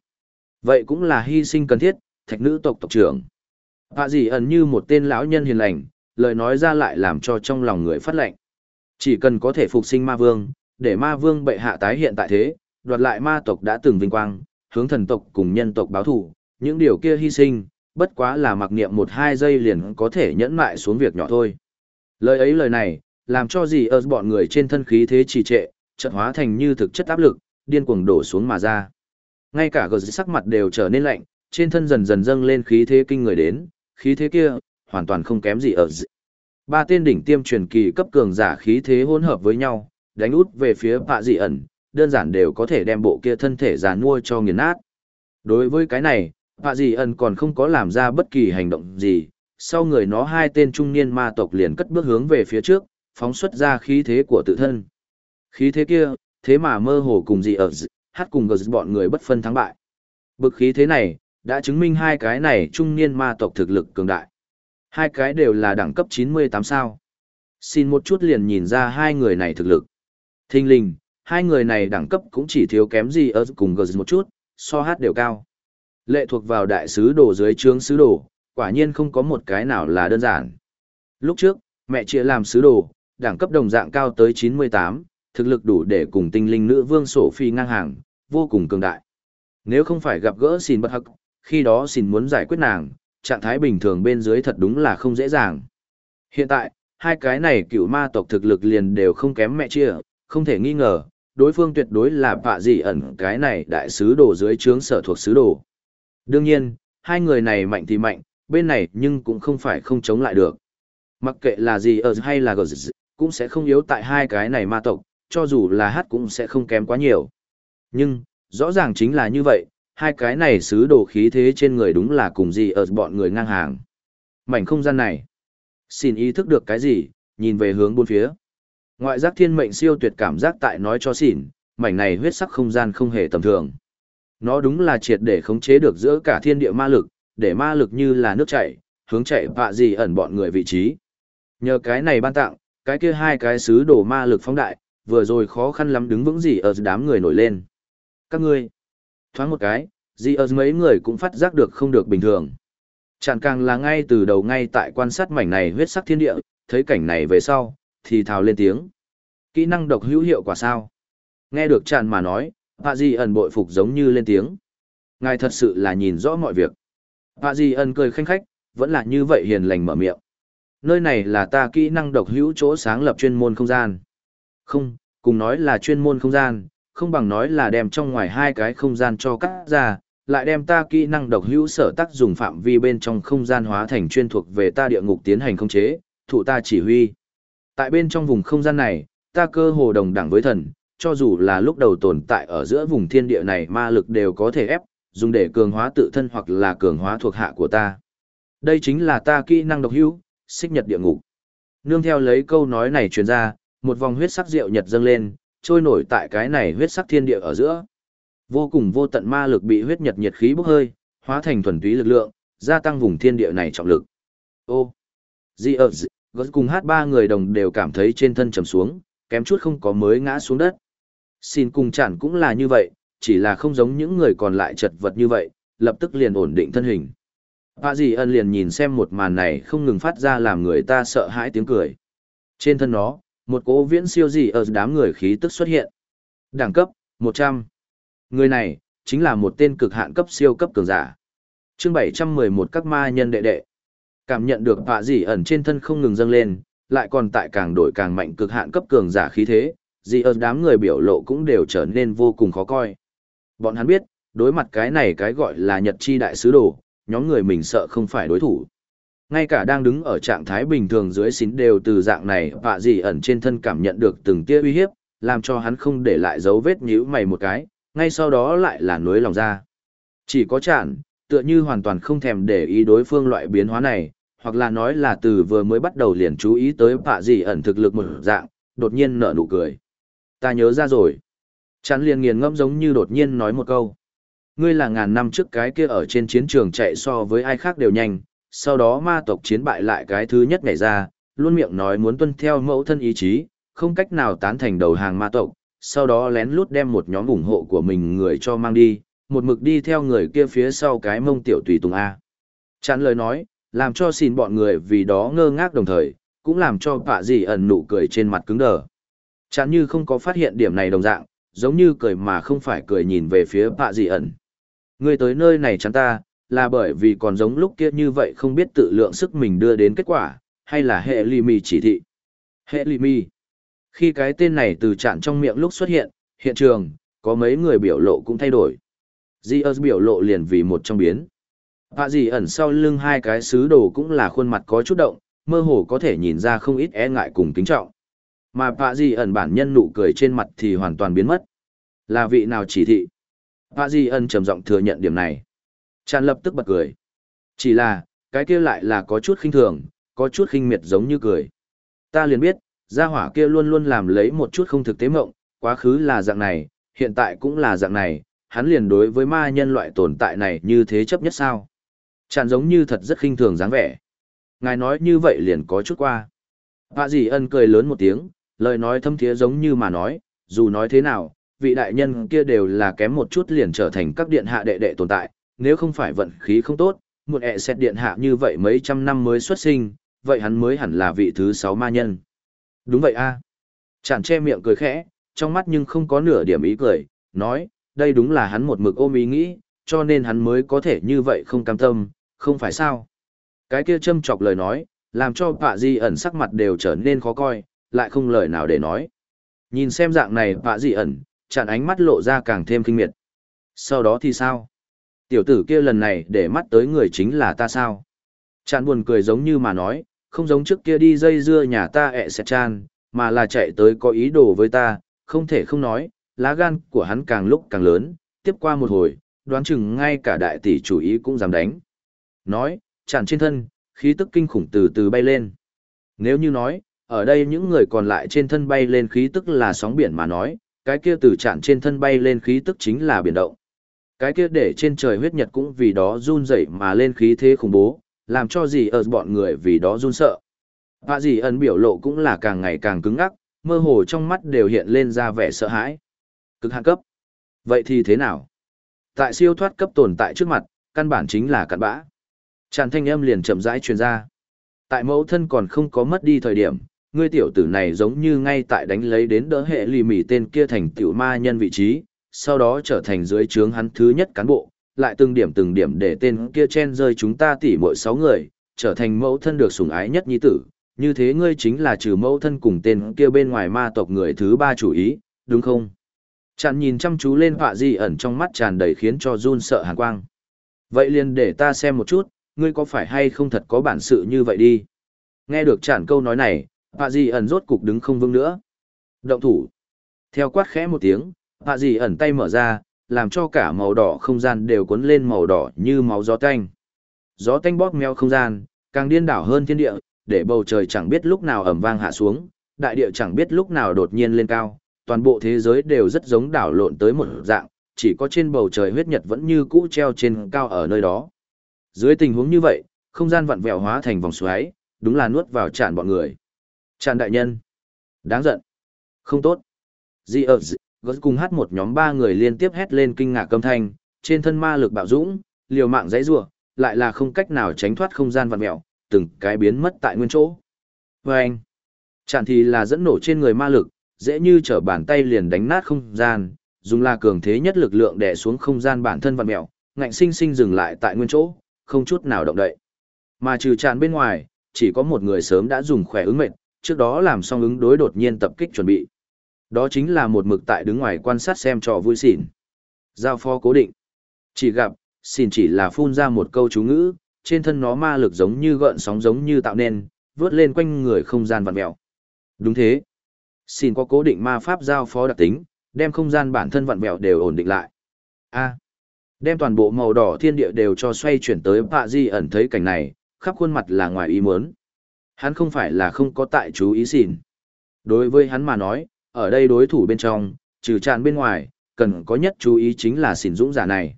Vậy cũng là hy sinh cần thiết, thạch nữ tộc tộc trưởng. Hạ Di ẩn như một tên lão nhân hiền lành, lời nói ra lại làm cho trong lòng người phát lệnh. Chỉ cần có thể phục sinh ma vương, để ma vương bệ hạ tái hiện tại thế, đoạt lại ma tộc đã từng vinh quang, hướng thần tộc cùng nhân tộc báo thù, những điều kia hy sinh, bất quá là mặc niệm một hai giây liền có thể nhẫn mại xuống việc nhỏ thôi. Lời ấy lời này, làm cho gì ở bọn người trên thân khí thế trì trệ, chợt hóa thành như thực chất áp lực, điên cuồng đổ xuống mà ra. Ngay cả gờ sắc mặt đều trở nên lạnh, trên thân dần dần dâng lên khí thế kinh người đến, khí thế kia, hoàn toàn không kém gì ở dị. Ba tên đỉnh tiêm truyền kỳ cấp cường giả khí thế hỗn hợp với nhau, đánh út về phía bạ dị ẩn, đơn giản đều có thể đem bộ kia thân thể già nuôi cho nghiền nát. Đối với cái này, bạ dị ẩn còn không có làm ra bất kỳ hành động gì, sau người nó hai tên trung niên ma tộc liền cất bước hướng về phía trước, phóng xuất ra khí thế của tự thân. Khí thế kia, thế mà mơ hồ cùng gì ở hát cùng gờ bọn người bất phân thắng bại. Bực khí thế này, đã chứng minh hai cái này trung niên ma tộc thực lực cường đại. Hai cái đều là đẳng cấp 98 sao. Xin một chút liền nhìn ra hai người này thực lực. Thinh linh, hai người này đẳng cấp cũng chỉ thiếu kém gì ở cùng gờ một chút, so hát đều cao. Lệ thuộc vào đại sứ đồ dưới trướng sứ đồ, quả nhiên không có một cái nào là đơn giản. Lúc trước, mẹ chia làm sứ đồ, đẳng cấp đồng dạng cao tới 98, thực lực đủ để cùng tinh linh nữ vương sổ phi ngang hàng, vô cùng cường đại. Nếu không phải gặp gỡ xin bất hắc, khi đó xin muốn giải quyết nàng, trạng thái bình thường bên dưới thật đúng là không dễ dàng. Hiện tại, hai cái này cựu ma tộc thực lực liền đều không kém mẹ chia, không thể nghi ngờ, đối phương tuyệt đối là bạ gì ẩn cái này đại sứ đồ dưới trướng sở thuộc sứ đồ. Đương nhiên, hai người này mạnh thì mạnh, bên này nhưng cũng không phải không chống lại được. Mặc kệ là gì ở hay là gờ cũng sẽ không yếu tại hai cái này ma tộc, cho dù là hát cũng sẽ không kém quá nhiều. Nhưng, rõ ràng chính là như vậy, hai cái này xứ đồ khí thế trên người đúng là cùng gì ở bọn người ngang hàng. Mảnh không gian này. Xin ý thức được cái gì, nhìn về hướng bốn phía. Ngoại giác thiên mệnh siêu tuyệt cảm giác tại nói cho xỉn, mảnh này huyết sắc không gian không hề tầm thường. Nó đúng là triệt để khống chế được giữa cả thiên địa ma lực, để ma lực như là nước chảy, hướng chạy vạ gì ẩn bọn người vị trí. Nhờ cái này ban tặng, cái kia hai cái xứ đồ ma lực phóng đại, vừa rồi khó khăn lắm đứng vững gì ở đám người nổi lên. Các ngươi, thoáng một cái, gì ở mấy người cũng phát giác được không được bình thường. Chẳng càng là ngay từ đầu ngay tại quan sát mảnh này huyết sắc thiên địa, thấy cảnh này về sau, thì thào lên tiếng. Kỹ năng độc hữu hiệu quả sao? Nghe được tràn mà nói, Hạ Di ẩn bội phục giống như lên tiếng. Ngài thật sự là nhìn rõ mọi việc. Hạ Di ẩn cười khanh khách, vẫn là như vậy hiền lành mở miệng. Nơi này là ta kỹ năng độc hữu chỗ sáng lập chuyên môn không gian. Không, cùng nói là chuyên môn không gian, không bằng nói là đem trong ngoài hai cái không gian cho cắt ra, lại đem ta kỹ năng độc hữu sở tác dùng phạm vi bên trong không gian hóa thành chuyên thuộc về ta địa ngục tiến hành không chế, thụ ta chỉ huy. Tại bên trong vùng không gian này, ta cơ hồ đồng đẳng với thần, cho dù là lúc đầu tồn tại ở giữa vùng thiên địa này ma lực đều có thể ép, dùng để cường hóa tự thân hoặc là cường hóa thuộc hạ của ta. Đây chính là ta kỹ năng độc hữu, xích nhật địa ngục. Nương theo lấy câu nói này truyền ra, một vòng huyết sắc rượu nhật dâng lên, trôi nổi tại cái này huyết sắc thiên địa ở giữa. Vô cùng vô tận ma lực bị huyết nhật nhiệt khí bốc hơi, hóa thành thuần túy lực lượng, gia tăng vùng thiên địa này trọng lực. Ô, Di ở gót cùng hát ba người đồng đều cảm thấy trên thân trầm xuống, kém chút không có mới ngã xuống đất. Xin cùng chẳng cũng là như vậy, chỉ là không giống những người còn lại chật vật như vậy, lập tức liền ổn định thân hình. Bà dì ân liền nhìn xem một màn này không ngừng phát ra làm người ta sợ hãi tiếng cười. Trên thân nó, một cố viễn siêu gì ở đám người khí tức xuất hiện. Đẳng cấp, 100. Người này, chính là một tên cực hạn cấp siêu cấp cường giả. chương 711 các ma nhân đệ đệ. Cảm nhận được họa dị ẩn trên thân không ngừng dâng lên, lại còn tại càng đổi càng mạnh cực hạn cấp cường giả khí thế, dị ở đám người biểu lộ cũng đều trở nên vô cùng khó coi. Bọn hắn biết, đối mặt cái này cái gọi là nhật chi đại sứ đồ, nhóm người mình sợ không phải đối thủ. Ngay cả đang đứng ở trạng thái bình thường dưới xín đều từ dạng này vạ dị ẩn trên thân cảm nhận được từng tia uy hiếp, làm cho hắn không để lại dấu vết nhíu mày một cái, ngay sau đó lại là nối lòng ra. Chỉ có chản, tựa như hoàn toàn không thèm để ý đối phương loại biến hóa này, hoặc là nói là từ vừa mới bắt đầu liền chú ý tới vạ dị ẩn thực lực một dạng, đột nhiên nở nụ cười. Ta nhớ ra rồi. Chán liền nghiền ngẫm giống như đột nhiên nói một câu. Ngươi là ngàn năm trước cái kia ở trên chiến trường chạy so với ai khác đều nhanh, sau đó ma tộc chiến bại lại cái thứ nhất nhảy ra, luôn miệng nói muốn tuân theo mẫu thân ý chí, không cách nào tán thành đầu hàng ma tộc, sau đó lén lút đem một nhóm ủng hộ của mình người cho mang đi, một mực đi theo người kia phía sau cái mông tiểu tùy tùng A. Chán lời nói, làm cho xin bọn người vì đó ngơ ngác đồng thời, cũng làm cho bạ gì ẩn nụ cười trên mặt cứng đờ. chán như không có phát hiện điểm này đồng dạng, giống như cười mà không phải cười nhìn về phía bạ gì ẩn. Người tới nơi này chắn ta, là bởi vì còn giống lúc kia như vậy không biết tự lượng sức mình đưa đến kết quả, hay là hệ lì mì chỉ thị. Hệ lì mì. Khi cái tên này từ chạn trong miệng lúc xuất hiện, hiện trường, có mấy người biểu lộ cũng thay đổi. Diaz biểu lộ liền vì một trong biến. Bạ gì ẩn sau lưng hai cái sứ đồ cũng là khuôn mặt có chút động, mơ hồ có thể nhìn ra không ít e ngại cùng kính trọng. Mà bạ gì ẩn bản nhân nụ cười trên mặt thì hoàn toàn biến mất. Là vị nào chỉ thị? Bạ gì ẩn trầm giọng thừa nhận điểm này. Tràn lập tức bật cười. Chỉ là, cái kia lại là có chút khinh thường, có chút khinh miệt giống như cười. Ta liền biết, gia hỏa kia luôn luôn làm lấy một chút không thực tế mộng, quá khứ là dạng này, hiện tại cũng là dạng này, hắn liền đối với ma nhân loại tồn tại này như thế chấp nhất sao. Chẳng giống như thật rất khinh thường dáng vẻ. Ngài nói như vậy liền có chút qua. Bà dì ân cười lớn một tiếng, lời nói thâm thiế giống như mà nói, dù nói thế nào, vị đại nhân kia đều là kém một chút liền trở thành các điện hạ đệ đệ tồn tại, nếu không phải vận khí không tốt, một ẹ xét điện hạ như vậy mấy trăm năm mới xuất sinh, vậy hắn mới hẳn là vị thứ sáu ma nhân. Đúng vậy a. Chẳng che miệng cười khẽ, trong mắt nhưng không có nửa điểm ý cười, nói, đây đúng là hắn một mực ôm ý nghĩ, cho nên hắn mới có thể như vậy không cam tâm, không phải sao. Cái kia châm chọc lời nói, làm cho bạ di ẩn sắc mặt đều trở nên khó coi, lại không lời nào để nói. Nhìn xem dạng này bạ di ẩn, chặn ánh mắt lộ ra càng thêm kinh miệt. Sau đó thì sao? Tiểu tử kia lần này để mắt tới người chính là ta sao? Chạn buồn cười giống như mà nói, không giống trước kia đi dây dưa nhà ta ẹ sẽ chan, mà là chạy tới có ý đồ với ta, không thể không nói, lá gan của hắn càng lúc càng lớn, tiếp qua một hồi, đoán chừng ngay cả đại tỷ chủ ý cũng dám đánh. Nói, tràn trên thân, khí tức kinh khủng từ từ bay lên. Nếu như nói, ở đây những người còn lại trên thân bay lên khí tức là sóng biển mà nói, cái kia từ tràn trên thân bay lên khí tức chính là biển động. Cái kia để trên trời huyết nhật cũng vì đó run rẩy mà lên khí thế khủng bố, làm cho gì ở bọn người vì đó run sợ. Và gì ẩn biểu lộ cũng là càng ngày càng cứng ngắc, mơ hồ trong mắt đều hiện lên ra vẻ sợ hãi. Cực hạn cấp. Vậy thì thế nào? Tại siêu thoát cấp tồn tại trước mặt, căn bản chính là cặn bã. Tràn thanh âm liền chậm rãi truyền ra. Tại mẫu thân còn không có mất đi thời điểm, ngươi tiểu tử này giống như ngay tại đánh lấy đến đỡ hệ lì mỉ tên kia thành tiểu ma nhân vị trí, sau đó trở thành dưới trướng hắn thứ nhất cán bộ, lại từng điểm từng điểm để tên kia chen rơi chúng ta tỉ mỗi sáu người, trở thành mẫu thân được sủng ái nhất nhi tử. Như thế ngươi chính là trừ mẫu thân cùng tên kia bên ngoài ma tộc người thứ ba chủ ý, đúng không? Chặn nhìn chăm chú lên họa di ẩn trong mắt tràn đầy khiến cho run sợ hàn quang. Vậy liền để ta xem một chút, ngươi có phải hay không thật có bản sự như vậy đi. Nghe được chản câu nói này, họa di ẩn rốt cục đứng không vững nữa. Động thủ. Theo quát khẽ một tiếng, họa gì ẩn tay mở ra, làm cho cả màu đỏ không gian đều cuốn lên màu đỏ như máu gió tanh. Gió tanh bóp meo không gian, càng điên đảo hơn thiên địa, để bầu trời chẳng biết lúc nào ẩm vang hạ xuống, đại địa chẳng biết lúc nào đột nhiên lên cao, toàn bộ thế giới đều rất giống đảo lộn tới một dạng, chỉ có trên bầu trời huyết nhật vẫn như cũ treo trên cao ở nơi đó. Dưới tình huống như vậy, không gian vặn vẹo hóa thành vòng xoáy, đúng là nuốt vào tràn bọn người. Tràn đại nhân. Đáng giận. Không tốt. Di ở gớt cùng hát một nhóm ba người liên tiếp hét lên kinh ngạc âm thanh, trên thân ma lực bạo dũng, liều mạng dãy rủa, lại là không cách nào tránh thoát không gian vặn mèo từng cái biến mất tại nguyên chỗ. Và anh, chẳng thì là dẫn nổ trên người ma lực, dễ như trở bàn tay liền đánh nát không gian, dùng là cường thế nhất lực lượng đè xuống không gian bản thân vặn mèo, ngạnh sinh sinh dừng lại tại nguyên chỗ, không chút nào động đậy. Mà trừ tràn bên ngoài, chỉ có một người sớm đã dùng khỏe ứng mệnh, trước đó làm xong ứng đối đột nhiên tập kích chuẩn bị. Đó chính là một mực tại đứng ngoài quan sát xem trò vui xỉn. Giao phó cố định. Chỉ gặp, xỉn chỉ là phun ra một câu chú ngữ, trên thân nó ma lực giống như gợn sóng giống như tạo nên, vướt lên quanh người không gian vặn mèo. Đúng thế xin có cố định ma pháp giao phó đặc tính, đem không gian bản thân vặn vẹo đều ổn định lại. A. đem toàn bộ màu đỏ thiên địa đều cho xoay chuyển tới Pạ Di ẩn thấy cảnh này, khắp khuôn mặt là ngoài ý muốn. Hắn không phải là không có tại chú ý xỉn. Đối với hắn mà nói, ở đây đối thủ bên trong, trừ tràn bên ngoài, cần có nhất chú ý chính là xỉn dũng giả này.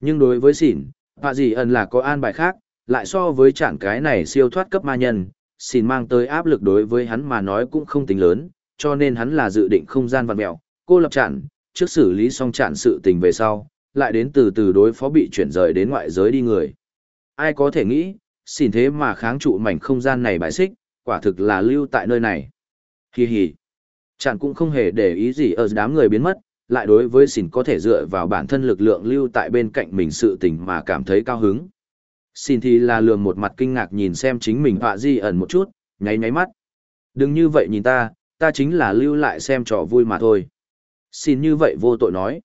Nhưng đối với xỉn, Bạ gì ẩn là có an bài khác, lại so với tràn cái này siêu thoát cấp ma nhân, xỉn mang tới áp lực đối với hắn mà nói cũng không tính lớn, cho nên hắn là dự định không gian vặn mẹo, cô lập tràn trước xử lý xong tràn sự tình về sau, lại đến từ từ đối phó bị chuyển rời đến ngoại giới đi người. Ai có thể nghĩ, xỉn thế mà kháng trụ mảnh không gian này bại xích, quả thực là lưu tại nơi này. Hi hi. Chẳng cũng không hề để ý gì ở đám người biến mất, lại đối với xỉn có thể dựa vào bản thân lực lượng lưu tại bên cạnh mình sự tình mà cảm thấy cao hứng. Xin thì là lường một mặt kinh ngạc nhìn xem chính mình họa di ẩn một chút, nháy nháy mắt. Đừng như vậy nhìn ta, ta chính là lưu lại xem trò vui mà thôi. Xin như vậy vô tội nói.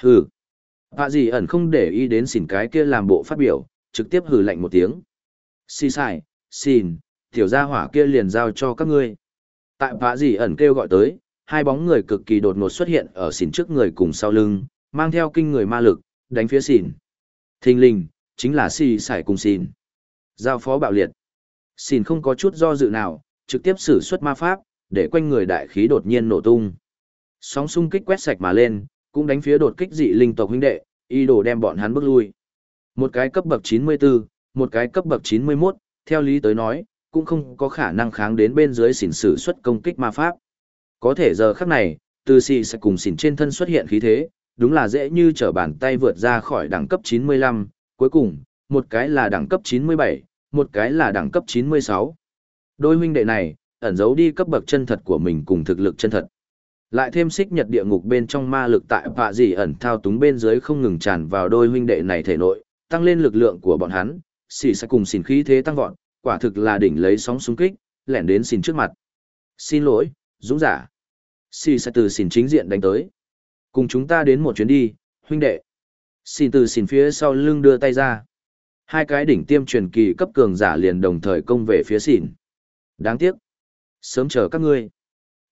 Hừ. Họa di ẩn không để ý đến xỉn cái kia làm bộ phát biểu, trực tiếp hừ lạnh một tiếng. Xì xài, xin, tiểu gia hỏa kia liền giao cho các ngươi. Tại họa di ẩn kêu gọi tới, hai bóng người cực kỳ đột ngột xuất hiện ở xỉn trước người cùng sau lưng, mang theo kinh người ma lực, đánh phía xỉn. Thình linh, chính là xì xải cùng xỉn. Giao phó bạo liệt. Xỉn không có chút do dự nào, trực tiếp sử xuất ma pháp, để quanh người đại khí đột nhiên nổ tung. Sóng xung kích quét sạch mà lên, cũng đánh phía đột kích dị linh tộc huynh đệ, ý đồ đem bọn hắn bước lui. Một cái cấp bậc 94, một cái cấp bậc 91, theo lý tới nói, cũng không có khả năng kháng đến bên dưới xỉn sử xuất công kích ma pháp. Có thể giờ khắc này, từ xì sẽ cùng xỉn trên thân xuất hiện khí thế, đúng là dễ như trở bàn tay vượt ra khỏi đẳng cấp 95, cuối cùng, một cái là đẳng cấp 97, một cái là đẳng cấp 96. Đôi huynh đệ này, ẩn giấu đi cấp bậc chân thật của mình cùng thực lực chân thật. Lại thêm xích nhật địa ngục bên trong ma lực tại vạ dị ẩn thao túng bên dưới không ngừng tràn vào đôi huynh đệ này thể nội, tăng lên lực lượng của bọn hắn, xỉ sẽ cùng xỉn khí thế tăng vọt, quả thực là đỉnh lấy sóng xung kích, lẻn đến xin trước mặt. Xin lỗi, dũng giả. Xì sẽ từ xin chính diện đánh tới. Cùng chúng ta đến một chuyến đi, huynh đệ. Xin từ xin phía sau lưng đưa tay ra. Hai cái đỉnh tiêm truyền kỳ cấp cường giả liền đồng thời công về phía xỉn. Đáng tiếc. Sớm chờ các ngươi.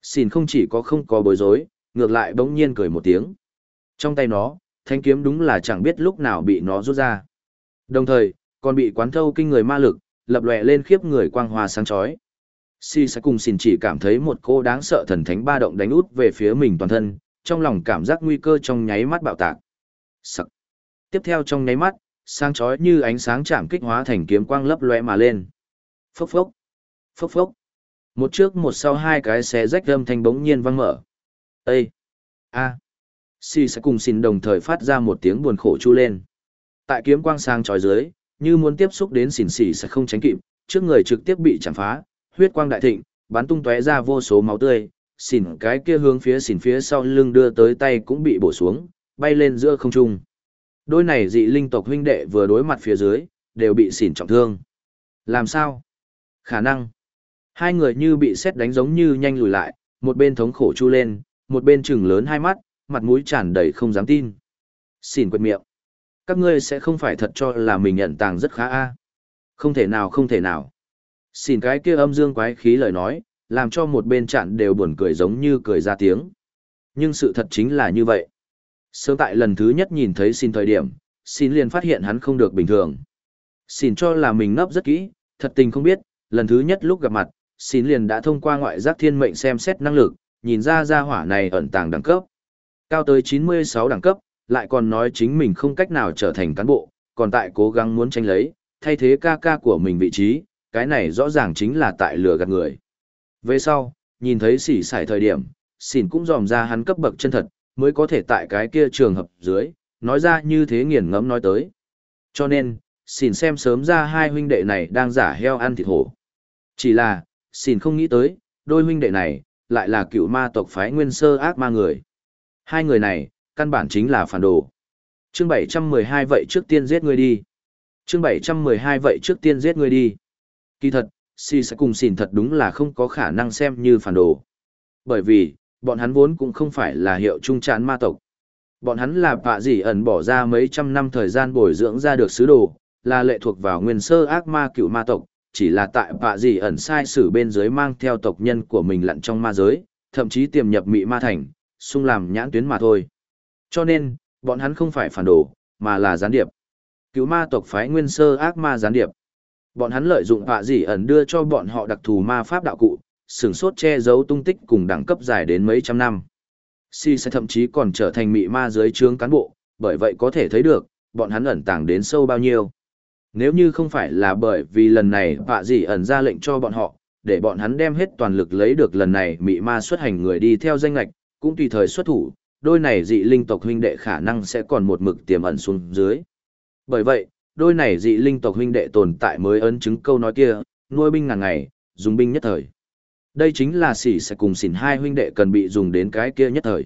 Xỉn không chỉ có không có bối rối, ngược lại bỗng nhiên cười một tiếng. Trong tay nó, thanh kiếm đúng là chẳng biết lúc nào bị nó rút ra. Đồng thời, còn bị quán thâu kinh người ma lực, lập lòe lên khiếp người quang hoa sáng chói. Si sẽ cùng xin chỉ cảm thấy một cô đáng sợ thần thánh ba động đánh út về phía mình toàn thân, trong lòng cảm giác nguy cơ trong nháy mắt bạo tạc. Sắc. Tiếp theo trong nháy mắt, sáng chói như ánh sáng chạm kích hóa thành kiếm quang lấp lóe mà lên. Phốc phốc. Phốc phốc. Một trước một sau hai cái xé rách âm thanh bỗng nhiên vang mở. Ê! A! Si sẽ cùng xin đồng thời phát ra một tiếng buồn khổ chu lên. Tại kiếm quang sáng chói dưới, như muốn tiếp xúc đến xỉn xỉ sẽ không tránh kịp, trước người trực tiếp bị chạm phá, huyết quang đại thịnh, bắn tung tóe ra vô số máu tươi, xỉn cái kia hướng phía xỉn phía sau lưng đưa tới tay cũng bị bổ xuống, bay lên giữa không trung. Đôi này dị linh tộc huynh đệ vừa đối mặt phía dưới, đều bị xỉn trọng thương. Làm sao? Khả năng. Hai người như bị xét đánh giống như nhanh lùi lại, một bên thống khổ chu lên, một bên chừng lớn hai mắt, mặt mũi tràn đầy không dám tin. Xỉn quệt miệng. Các ngươi sẽ không phải thật cho là mình nhận tàng rất khá a Không thể nào không thể nào. Xỉn cái kia âm dương quái khí lời nói, làm cho một bên chặn đều buồn cười giống như cười ra tiếng. Nhưng sự thật chính là như vậy. Sớm tại lần thứ nhất nhìn thấy xin thời điểm, xin liền phát hiện hắn không được bình thường. Xin cho là mình nấp rất kỹ, thật tình không biết, lần thứ nhất lúc gặp mặt, xin liền đã thông qua ngoại giác thiên mệnh xem xét năng lực, nhìn ra ra hỏa này ẩn tàng đẳng cấp. Cao tới 96 đẳng cấp, lại còn nói chính mình không cách nào trở thành cán bộ, còn tại cố gắng muốn tranh lấy, thay thế ca ca của mình vị trí, cái này rõ ràng chính là tại lừa gạt người. Về sau, nhìn thấy xỉ xài thời điểm, xỉn cũng dòm ra hắn cấp bậc chân thật, mới có thể tại cái kia trường hợp dưới, nói ra như thế nghiền ngẫm nói tới. Cho nên, xỉn xem sớm ra hai huynh đệ này đang giả heo ăn thịt hổ. Chỉ là, xỉn không nghĩ tới, đôi huynh đệ này, lại là cựu ma tộc phái nguyên sơ ác ma người. Hai người này, căn bản chính là phản đồ. Chương 712 vậy trước tiên giết người đi. Chương 712 vậy trước tiên giết người đi. Kỳ thật, si sẽ cùng xỉn thật đúng là không có khả năng xem như phản đồ. Bởi vì, bọn hắn vốn cũng không phải là hiệu trung chán ma tộc. Bọn hắn là bạ gì ẩn bỏ ra mấy trăm năm thời gian bồi dưỡng ra được sứ đồ, là lệ thuộc vào nguyên sơ ác ma cựu ma tộc, chỉ là tại bạ gì ẩn sai sử bên dưới mang theo tộc nhân của mình lặn trong ma giới, thậm chí tiềm nhập mị ma thành, xung làm nhãn tuyến mà thôi. Cho nên, bọn hắn không phải phản đồ, mà là gián điệp. Cứu ma tộc phái nguyên sơ ác ma gián điệp. Bọn hắn lợi dụng họa dị ẩn đưa cho bọn họ đặc thù ma pháp đạo cụ, sửng sốt che giấu tung tích cùng đẳng cấp dài đến mấy trăm năm. Si sẽ thậm chí còn trở thành mị ma dưới trướng cán bộ, bởi vậy có thể thấy được, bọn hắn ẩn tàng đến sâu bao nhiêu. Nếu như không phải là bởi vì lần này họa dị ẩn ra lệnh cho bọn họ, để bọn hắn đem hết toàn lực lấy được lần này mị ma xuất hành người đi theo danh lạch, cũng tùy thời xuất thủ, đôi này dị linh tộc huynh đệ khả năng sẽ còn một mực tiềm ẩn xuống dưới. Bởi vậy, đôi này dị linh tộc huynh đệ tồn tại mới ấn chứng câu nói kia, nuôi binh ngàn ngày, dùng binh nhất thời. Đây chính là xỉ sẽ cùng xỉn hai huynh đệ cần bị dùng đến cái kia nhất thời.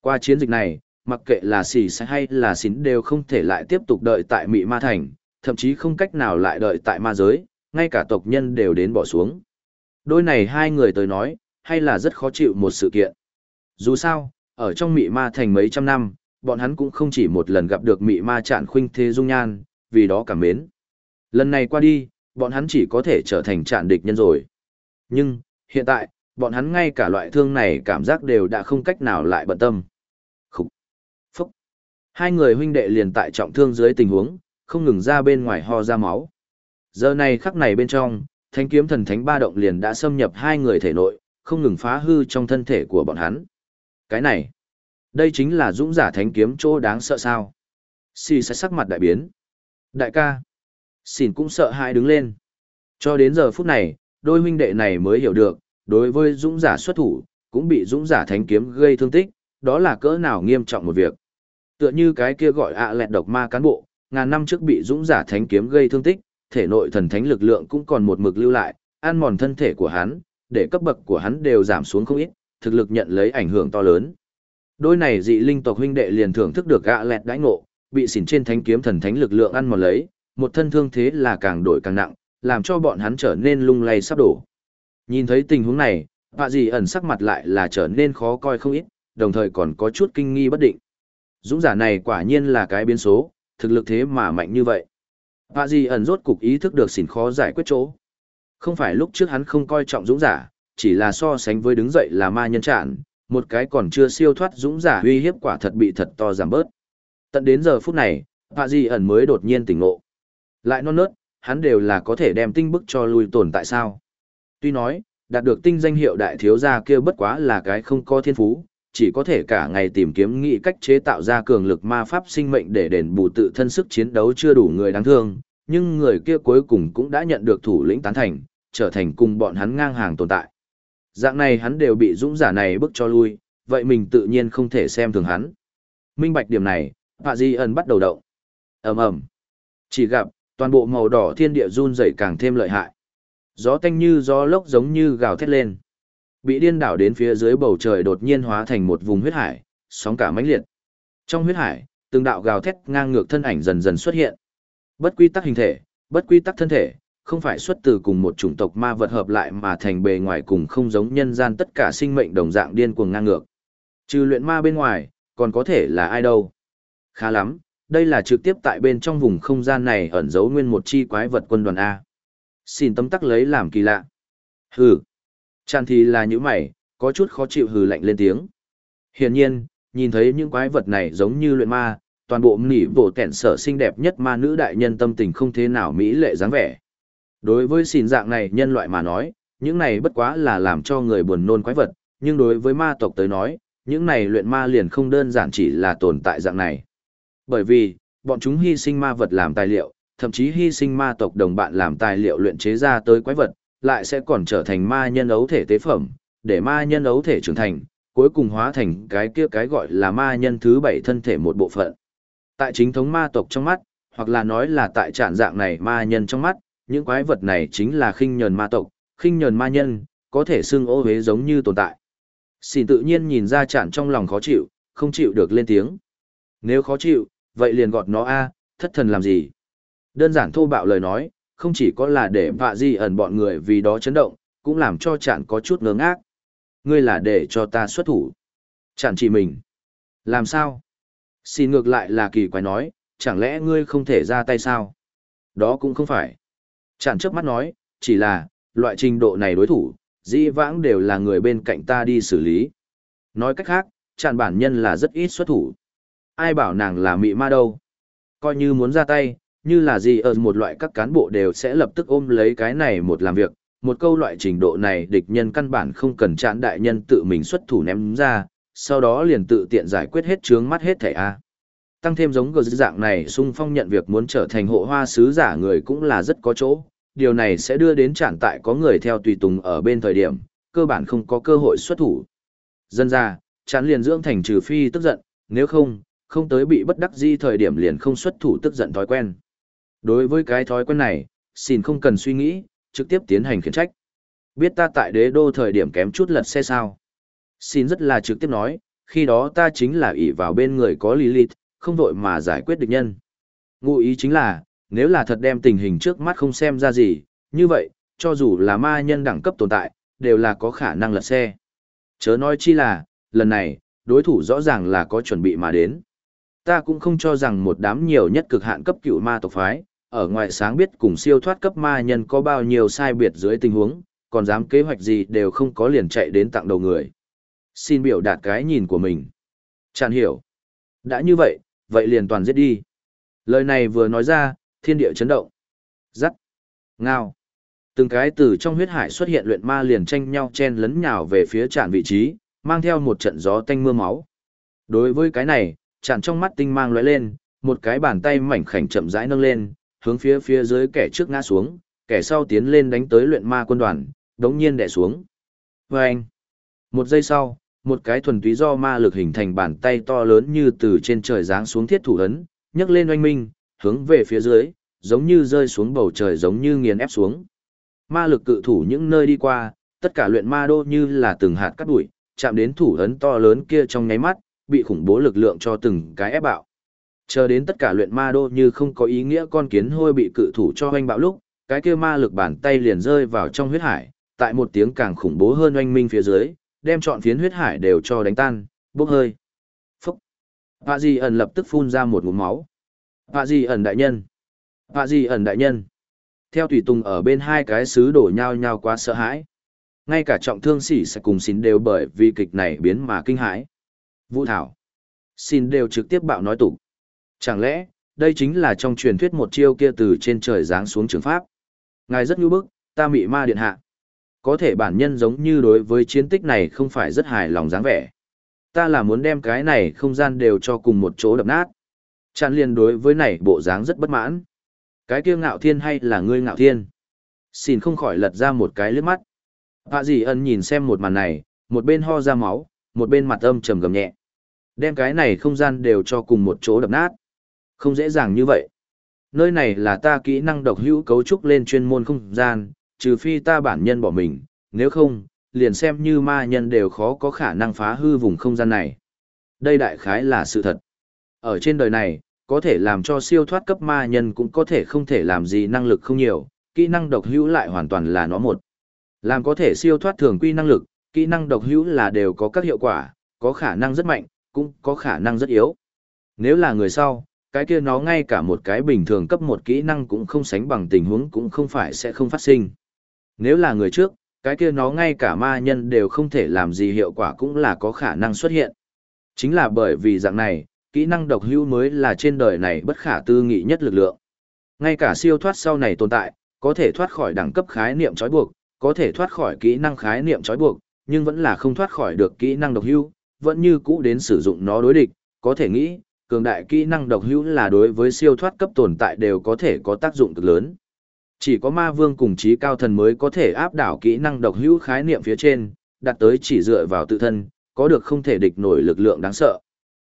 Qua chiến dịch này, mặc kệ là xỉ sẽ hay là xỉn đều không thể lại tiếp tục đợi tại Mị Ma Thành, thậm chí không cách nào lại đợi tại ma giới, ngay cả tộc nhân đều đến bỏ xuống. Đôi này hai người tới nói, hay là rất khó chịu một sự kiện. Dù sao, ở trong Mị Ma Thành mấy trăm năm, bọn hắn cũng không chỉ một lần gặp được Mị Ma Trạn Khuynh Thế Dung Nhan, vì đó cảm mến. Lần này qua đi, bọn hắn chỉ có thể trở thành trạn địch nhân rồi. Nhưng, hiện tại, bọn hắn ngay cả loại thương này cảm giác đều đã không cách nào lại bận tâm. Khúc! Phúc! Hai người huynh đệ liền tại trọng thương dưới tình huống, không ngừng ra bên ngoài ho ra máu. Giờ này khắc này bên trong, thanh kiếm thần thánh ba động liền đã xâm nhập hai người thể nội, không ngừng phá hư trong thân thể của bọn hắn. Cái này, đây chính là dũng giả thánh kiếm chỗ đáng sợ sao. Xì sẽ sắc mặt đại biến. Đại ca, xỉn cũng sợ hãi đứng lên. Cho đến giờ phút này, đôi huynh đệ này mới hiểu được, đối với dũng giả xuất thủ, cũng bị dũng giả thánh kiếm gây thương tích, đó là cỡ nào nghiêm trọng một việc. Tựa như cái kia gọi ạ lẹt độc ma cán bộ, ngàn năm trước bị dũng giả thánh kiếm gây thương tích, thể nội thần thánh lực lượng cũng còn một mực lưu lại, ăn mòn thân thể của hắn, để cấp bậc của hắn đều giảm xuống không ít, thực lực nhận lấy ảnh hưởng to lớn. Đôi này dị linh tộc huynh đệ liền thưởng thức được gạ lẹt đãi ngộ, bị xỉn trên thánh kiếm thần thánh lực lượng ăn mòn lấy, một thân thương thế là càng đổi càng nặng, làm cho bọn hắn trở nên lung lay sắp đổ. Nhìn thấy tình huống này, bạ dị ẩn sắc mặt lại là trở nên khó coi không ít, đồng thời còn có chút kinh nghi bất định. Dũng giả này quả nhiên là cái biến số, thực lực thế mà mạnh như vậy. Bạ dị ẩn rốt cục ý thức được xỉn khó giải quyết chỗ. Không phải lúc trước hắn không coi trọng dũng giả, chỉ là so sánh với đứng dậy là ma nhân trạn, một cái còn chưa siêu thoát dũng giả uy hiếp quả thật bị thật to giảm bớt. Tận đến giờ phút này, Hạ Di ẩn mới đột nhiên tỉnh ngộ. Lại non nớt, hắn đều là có thể đem tinh bức cho lui tồn tại sao. Tuy nói, đạt được tinh danh hiệu đại thiếu gia kia bất quá là cái không có thiên phú, chỉ có thể cả ngày tìm kiếm nghị cách chế tạo ra cường lực ma pháp sinh mệnh để đền bù tự thân sức chiến đấu chưa đủ người đáng thương, nhưng người kia cuối cùng cũng đã nhận được thủ lĩnh tán thành, trở thành cùng bọn hắn ngang hàng tồn tại. Dạng này hắn đều bị dũng giả này bức cho lui, vậy mình tự nhiên không thể xem thường hắn. Minh bạch điểm này, Hạ Di ẩn bắt đầu động. ầm ầm Chỉ gặp, toàn bộ màu đỏ thiên địa run rẩy càng thêm lợi hại. Gió tanh như gió lốc giống như gào thét lên. Bị điên đảo đến phía dưới bầu trời đột nhiên hóa thành một vùng huyết hải, sóng cả mãnh liệt. Trong huyết hải, từng đạo gào thét ngang ngược thân ảnh dần dần xuất hiện. Bất quy tắc hình thể, bất quy tắc thân thể, không phải xuất từ cùng một chủng tộc ma vật hợp lại mà thành bề ngoài cùng không giống nhân gian tất cả sinh mệnh đồng dạng điên cuồng ngang ngược. Trừ luyện ma bên ngoài, còn có thể là ai đâu. Khá lắm, đây là trực tiếp tại bên trong vùng không gian này ẩn giấu nguyên một chi quái vật quân đoàn A. Xin tấm tắc lấy làm kỳ lạ. Hừ. Chàn thì là những mày, có chút khó chịu hừ lạnh lên tiếng. Hiển nhiên, nhìn thấy những quái vật này giống như luyện ma, toàn bộ nỉ bộ kẹn sở xinh đẹp nhất ma nữ đại nhân tâm tình không thế nào mỹ lệ dáng vẻ. Đối với xin dạng này nhân loại mà nói, những này bất quá là làm cho người buồn nôn quái vật, nhưng đối với ma tộc tới nói, những này luyện ma liền không đơn giản chỉ là tồn tại dạng này. Bởi vì, bọn chúng hy sinh ma vật làm tài liệu, thậm chí hy sinh ma tộc đồng bạn làm tài liệu luyện chế ra tới quái vật, lại sẽ còn trở thành ma nhân ấu thể tế phẩm, để ma nhân ấu thể trưởng thành, cuối cùng hóa thành cái kia cái gọi là ma nhân thứ bảy thân thể một bộ phận. Tại chính thống ma tộc trong mắt, hoặc là nói là tại trạng dạng này ma nhân trong mắt, những quái vật này chính là khinh nhờn ma tộc, khinh nhờn ma nhân, có thể xưng ô hế giống như tồn tại. Xin tự nhiên nhìn ra chản trong lòng khó chịu, không chịu được lên tiếng. Nếu khó chịu, vậy liền gọt nó a thất thần làm gì? Đơn giản thô bạo lời nói không chỉ có là để vạ di ẩn bọn người vì đó chấn động cũng làm cho chản có chút ngớ ngác. Ngươi là để cho ta xuất thủ. Chản chỉ mình. Làm sao? Xin ngược lại là kỳ quái nói chẳng lẽ ngươi không thể ra tay sao? Đó cũng không phải chản trước mắt nói chỉ là loại trình độ này đối thủ dĩ vãng đều là người bên cạnh ta đi xử lý nói cách khác chản bản nhân là rất ít xuất thủ ai bảo nàng là mị ma đâu. Coi như muốn ra tay, như là gì ở một loại các cán bộ đều sẽ lập tức ôm lấy cái này một làm việc, một câu loại trình độ này địch nhân căn bản không cần chản đại nhân tự mình xuất thủ ném ra, sau đó liền tự tiện giải quyết hết chướng mắt hết thẻ A. Tăng thêm giống gờ dạng này sung phong nhận việc muốn trở thành hộ hoa sứ giả người cũng là rất có chỗ, điều này sẽ đưa đến trạng tại có người theo tùy tùng ở bên thời điểm, cơ bản không có cơ hội xuất thủ. Dân ra, chán liền dưỡng thành trừ phi tức giận, nếu không, không tới bị bất đắc di thời điểm liền không xuất thủ tức giận thói quen. Đối với cái thói quen này, xin không cần suy nghĩ, trực tiếp tiến hành khiển trách. Biết ta tại đế đô thời điểm kém chút lật xe sao. Xin rất là trực tiếp nói, khi đó ta chính là ỷ vào bên người có Lilith, không vội mà giải quyết địch nhân. Ngụ ý chính là, nếu là thật đem tình hình trước mắt không xem ra gì, như vậy, cho dù là ma nhân đẳng cấp tồn tại, đều là có khả năng lật xe. Chớ nói chi là, lần này, đối thủ rõ ràng là có chuẩn bị mà đến. Ta cũng không cho rằng một đám nhiều nhất cực hạn cấp cựu ma tộc phái, ở ngoài sáng biết cùng siêu thoát cấp ma nhân có bao nhiêu sai biệt dưới tình huống, còn dám kế hoạch gì đều không có liền chạy đến tặng đầu người. Xin biểu đạt cái nhìn của mình. Chẳng hiểu. Đã như vậy, vậy liền toàn giết đi. Lời này vừa nói ra, thiên địa chấn động. Giắt. Ngao. Từng cái từ trong huyết hải xuất hiện luyện ma liền tranh nhau chen lấn nhào về phía tràn vị trí, mang theo một trận gió tanh mưa máu. Đối với cái này, tràn trong mắt tinh mang lóe lên, một cái bàn tay mảnh khảnh chậm rãi nâng lên, hướng phía phía dưới kẻ trước ngã xuống, kẻ sau tiến lên đánh tới luyện ma quân đoàn, đống nhiên đè xuống. Vâng! một giây sau, một cái thuần túy do ma lực hình thành bàn tay to lớn như từ trên trời giáng xuống thiết thủ ấn, nhấc lên oanh minh, hướng về phía dưới, giống như rơi xuống bầu trời giống như nghiền ép xuống. Ma lực cự thủ những nơi đi qua, tất cả luyện ma đô như là từng hạt cắt bụi, chạm đến thủ ấn to lớn kia trong nháy mắt, bị khủng bố lực lượng cho từng cái ép bạo. Chờ đến tất cả luyện ma đô như không có ý nghĩa con kiến hôi bị cự thủ cho hoanh bạo lúc, cái kia ma lực bàn tay liền rơi vào trong huyết hải, tại một tiếng càng khủng bố hơn oanh minh phía dưới, đem trọn phiến huyết hải đều cho đánh tan, bốc hơi. Phúc! Hạ Di ẩn lập tức phun ra một ngụm máu. Hạ Di ẩn đại nhân! Hạ Di ẩn đại nhân! Theo tùy tùng ở bên hai cái sứ đổ nhau nhau quá sợ hãi. Ngay cả trọng thương sĩ sẽ cùng xin đều bởi vì kịch này biến mà kinh hãi. Vũ Thảo! Xin đều trực tiếp bạo nói tục. Chẳng lẽ, đây chính là trong truyền thuyết một chiêu kia từ trên trời giáng xuống trường pháp. Ngài rất nhu bức, ta mị ma điện hạ. Có thể bản nhân giống như đối với chiến tích này không phải rất hài lòng dáng vẻ. Ta là muốn đem cái này không gian đều cho cùng một chỗ đập nát. Chạn liền đối với này bộ dáng rất bất mãn. Cái kia ngạo thiên hay là ngươi ngạo thiên? Xin không khỏi lật ra một cái lướt mắt. Hạ dì ân nhìn xem một màn này, một bên ho ra máu, một bên mặt âm trầm gầm nhẹ. Đem cái này không gian đều cho cùng một chỗ đập nát. Không dễ dàng như vậy. Nơi này là ta kỹ năng độc hữu cấu trúc lên chuyên môn không gian, trừ phi ta bản nhân bỏ mình, nếu không, liền xem như ma nhân đều khó có khả năng phá hư vùng không gian này. Đây đại khái là sự thật. Ở trên đời này, có thể làm cho siêu thoát cấp ma nhân cũng có thể không thể làm gì năng lực không nhiều, kỹ năng độc hữu lại hoàn toàn là nó một. Làm có thể siêu thoát thường quy năng lực, kỹ năng độc hữu là đều có các hiệu quả, có khả năng rất mạnh, cũng có khả năng rất yếu. Nếu là người sau, cái kia nó ngay cả một cái bình thường cấp một kỹ năng cũng không sánh bằng tình huống cũng không phải sẽ không phát sinh. Nếu là người trước, cái kia nó ngay cả ma nhân đều không thể làm gì hiệu quả cũng là có khả năng xuất hiện. Chính là bởi vì dạng này, kỹ năng độc hữu mới là trên đời này bất khả tư nghị nhất lực lượng. Ngay cả siêu thoát sau này tồn tại, có thể thoát khỏi đẳng cấp khái niệm trói buộc, có thể thoát khỏi kỹ năng khái niệm trói buộc, nhưng vẫn là không thoát khỏi được kỹ năng độc hữu, vẫn như cũ đến sử dụng nó đối địch, có thể nghĩ, cường đại kỹ năng độc hữu là đối với siêu thoát cấp tồn tại đều có thể có tác dụng cực lớn. Chỉ có ma vương cùng trí cao thần mới có thể áp đảo kỹ năng độc hữu khái niệm phía trên, đạt tới chỉ dựa vào tự thân, có được không thể địch nổi lực lượng đáng sợ.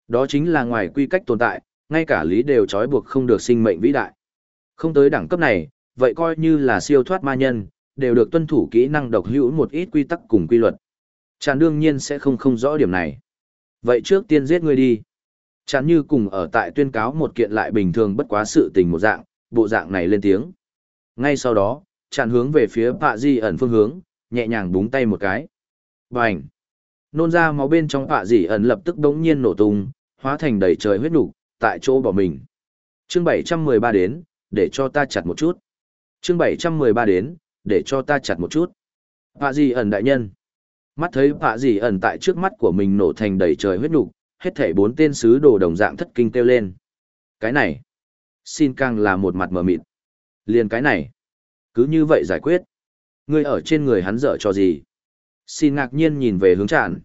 Đó chính là ngoài quy cách tồn tại, ngay cả lý đều trói buộc không được sinh mệnh vĩ đại. Không tới đẳng cấp này, vậy coi như là siêu thoát ma nhân, đều được tuân thủ kỹ năng độc hữu một ít quy tắc cùng quy luật. Chàng đương nhiên sẽ không không rõ điểm này. Vậy trước tiên giết ngươi đi. Chán như cùng ở tại tuyên cáo một kiện lại bình thường bất quá sự tình một dạng, bộ dạng này lên tiếng. Ngay sau đó, chặn hướng về phía Pạ Di ẩn phương hướng, nhẹ nhàng búng tay một cái. Bành! Nôn ra máu bên trong Pạ Di ẩn lập tức đống nhiên nổ tung, hóa thành đầy trời huyết nục tại chỗ bỏ mình. Chương 713 đến, để cho ta chặt một chút. Chương 713 đến, để cho ta chặt một chút. Pạ Di ẩn đại nhân. Mắt thấy Pạ Di ẩn tại trước mắt của mình nổ thành đầy trời huyết nục hết thảy bốn tên sứ đồ đồng dạng thất kinh kêu lên. Cái này, xin càng là một mặt mờ mịt. Liền cái này, cứ như vậy giải quyết. Ngươi ở trên người hắn dở cho gì? Xin ngạc nhiên nhìn về hướng tràn.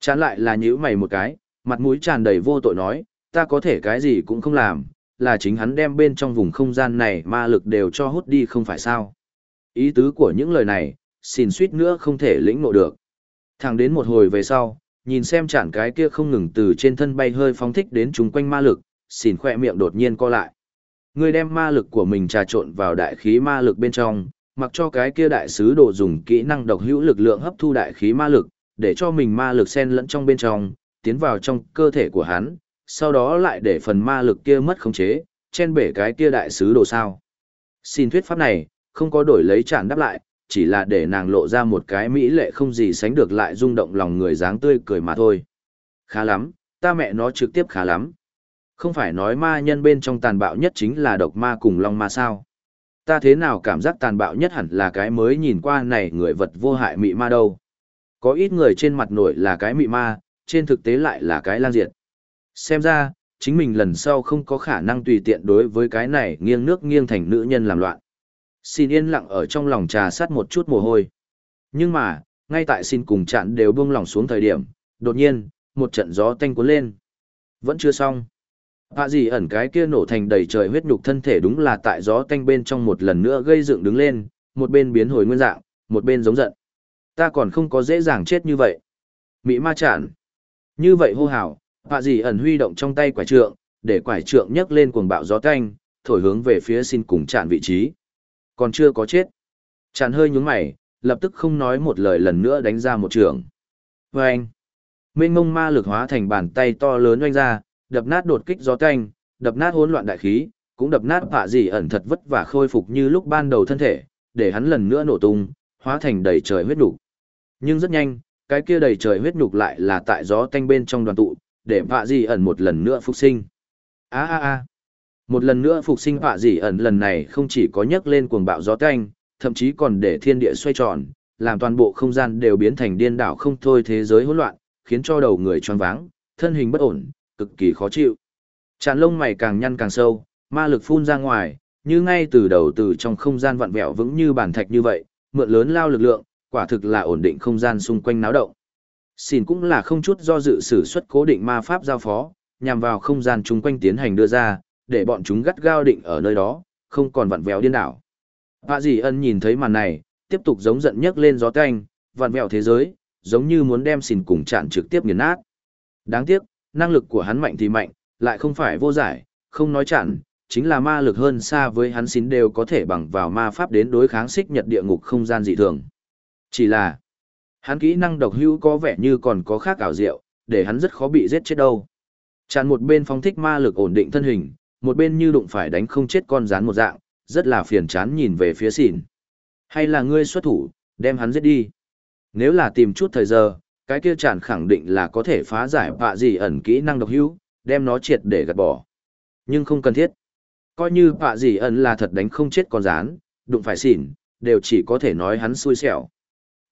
Chán lại là nhíu mày một cái, mặt mũi tràn đầy vô tội nói, ta có thể cái gì cũng không làm, là chính hắn đem bên trong vùng không gian này ma lực đều cho hút đi không phải sao. Ý tứ của những lời này, xin suýt nữa không thể lĩnh ngộ được. Thẳng đến một hồi về sau, nhìn xem chản cái kia không ngừng từ trên thân bay hơi phóng thích đến chúng quanh ma lực, xin khoe miệng đột nhiên co lại. Ngươi đem ma lực của mình trà trộn vào đại khí ma lực bên trong, mặc cho cái kia đại sứ đồ dùng kỹ năng độc hữu lực lượng hấp thu đại khí ma lực, để cho mình ma lực xen lẫn trong bên trong, tiến vào trong cơ thể của hắn, sau đó lại để phần ma lực kia mất khống chế, chen bể cái kia đại sứ đồ sao. Xin thuyết pháp này, không có đổi lấy tràn đáp lại, chỉ là để nàng lộ ra một cái mỹ lệ không gì sánh được lại rung động lòng người dáng tươi cười mà thôi. Khá lắm, ta mẹ nó trực tiếp khá lắm. Không phải nói ma nhân bên trong tàn bạo nhất chính là độc ma cùng long ma sao. Ta thế nào cảm giác tàn bạo nhất hẳn là cái mới nhìn qua này người vật vô hại mị ma đâu. Có ít người trên mặt nổi là cái mị ma, trên thực tế lại là cái lang diệt. Xem ra, chính mình lần sau không có khả năng tùy tiện đối với cái này nghiêng nước nghiêng thành nữ nhân làm loạn. Xin yên lặng ở trong lòng trà sát một chút mồ hôi. Nhưng mà, ngay tại xin cùng chặn đều buông lỏng xuống thời điểm, đột nhiên, một trận gió tanh cuốn lên. Vẫn chưa xong. Họa gì ẩn cái kia nổ thành đầy trời huyết nhục thân thể đúng là tại gió tanh bên trong một lần nữa gây dựng đứng lên, một bên biến hồi nguyên dạng, một bên giống giận. Ta còn không có dễ dàng chết như vậy. Mỹ ma chản. Như vậy hô hào, họa gì ẩn huy động trong tay quải trượng, để quải trượng nhấc lên cuồng bạo gió tanh, thổi hướng về phía xin cùng chản vị trí. Còn chưa có chết. Chản hơi nhúng mày, lập tức không nói một lời lần nữa đánh ra một trường. Vâng! anh, mênh mông ma lực hóa thành bàn tay to lớn oanh ra, đập nát đột kích gió canh, đập nát hỗn loạn đại khí, cũng đập nát vạ gì ẩn thật vất vả khôi phục như lúc ban đầu thân thể, để hắn lần nữa nổ tung, hóa thành đầy trời huyết nhục. Nhưng rất nhanh, cái kia đầy trời huyết nhục lại là tại gió canh bên trong đoàn tụ, để vạ gì ẩn một lần nữa phục sinh. A a a. Một lần nữa phục sinh vạ gì ẩn lần này không chỉ có nhấc lên cuồng bạo gió canh, thậm chí còn để thiên địa xoay tròn, làm toàn bộ không gian đều biến thành điên đảo không thôi thế giới hỗn loạn, khiến cho đầu người choáng váng, thân hình bất ổn, cực kỳ khó chịu. Tràn lông mày càng nhăn càng sâu, ma lực phun ra ngoài, như ngay từ đầu từ trong không gian vặn vẹo vững như bàn thạch như vậy, mượn lớn lao lực lượng, quả thực là ổn định không gian xung quanh náo động. Xin cũng là không chút do dự sử xuất cố định ma pháp giao phó, nhằm vào không gian chung quanh tiến hành đưa ra, để bọn chúng gắt gao định ở nơi đó, không còn vặn vẹo điên đảo. Hạ dì ân nhìn thấy màn này, tiếp tục giống giận nhấc lên gió canh, vặn vẹo thế giới, giống như muốn đem xìn cùng chặn trực tiếp nghiền nát. Đáng tiếc, năng lực của hắn mạnh thì mạnh, lại không phải vô giải, không nói chặn, chính là ma lực hơn xa với hắn xín đều có thể bằng vào ma pháp đến đối kháng xích nhật địa ngục không gian dị thường. Chỉ là, hắn kỹ năng độc hữu có vẻ như còn có khác ảo diệu, để hắn rất khó bị giết chết đâu. Chặn một bên phóng thích ma lực ổn định thân hình, một bên như đụng phải đánh không chết con rán một dạng, rất là phiền chán nhìn về phía xỉn. Hay là ngươi xuất thủ, đem hắn giết đi. Nếu là tìm chút thời giờ, cái kia tràn khẳng định là có thể phá giải vạ gì ẩn kỹ năng độc hữu, đem nó triệt để gạt bỏ. Nhưng không cần thiết. Coi như vạ gì ẩn là thật đánh không chết con rán, đụng phải xỉn, đều chỉ có thể nói hắn xui xẻo.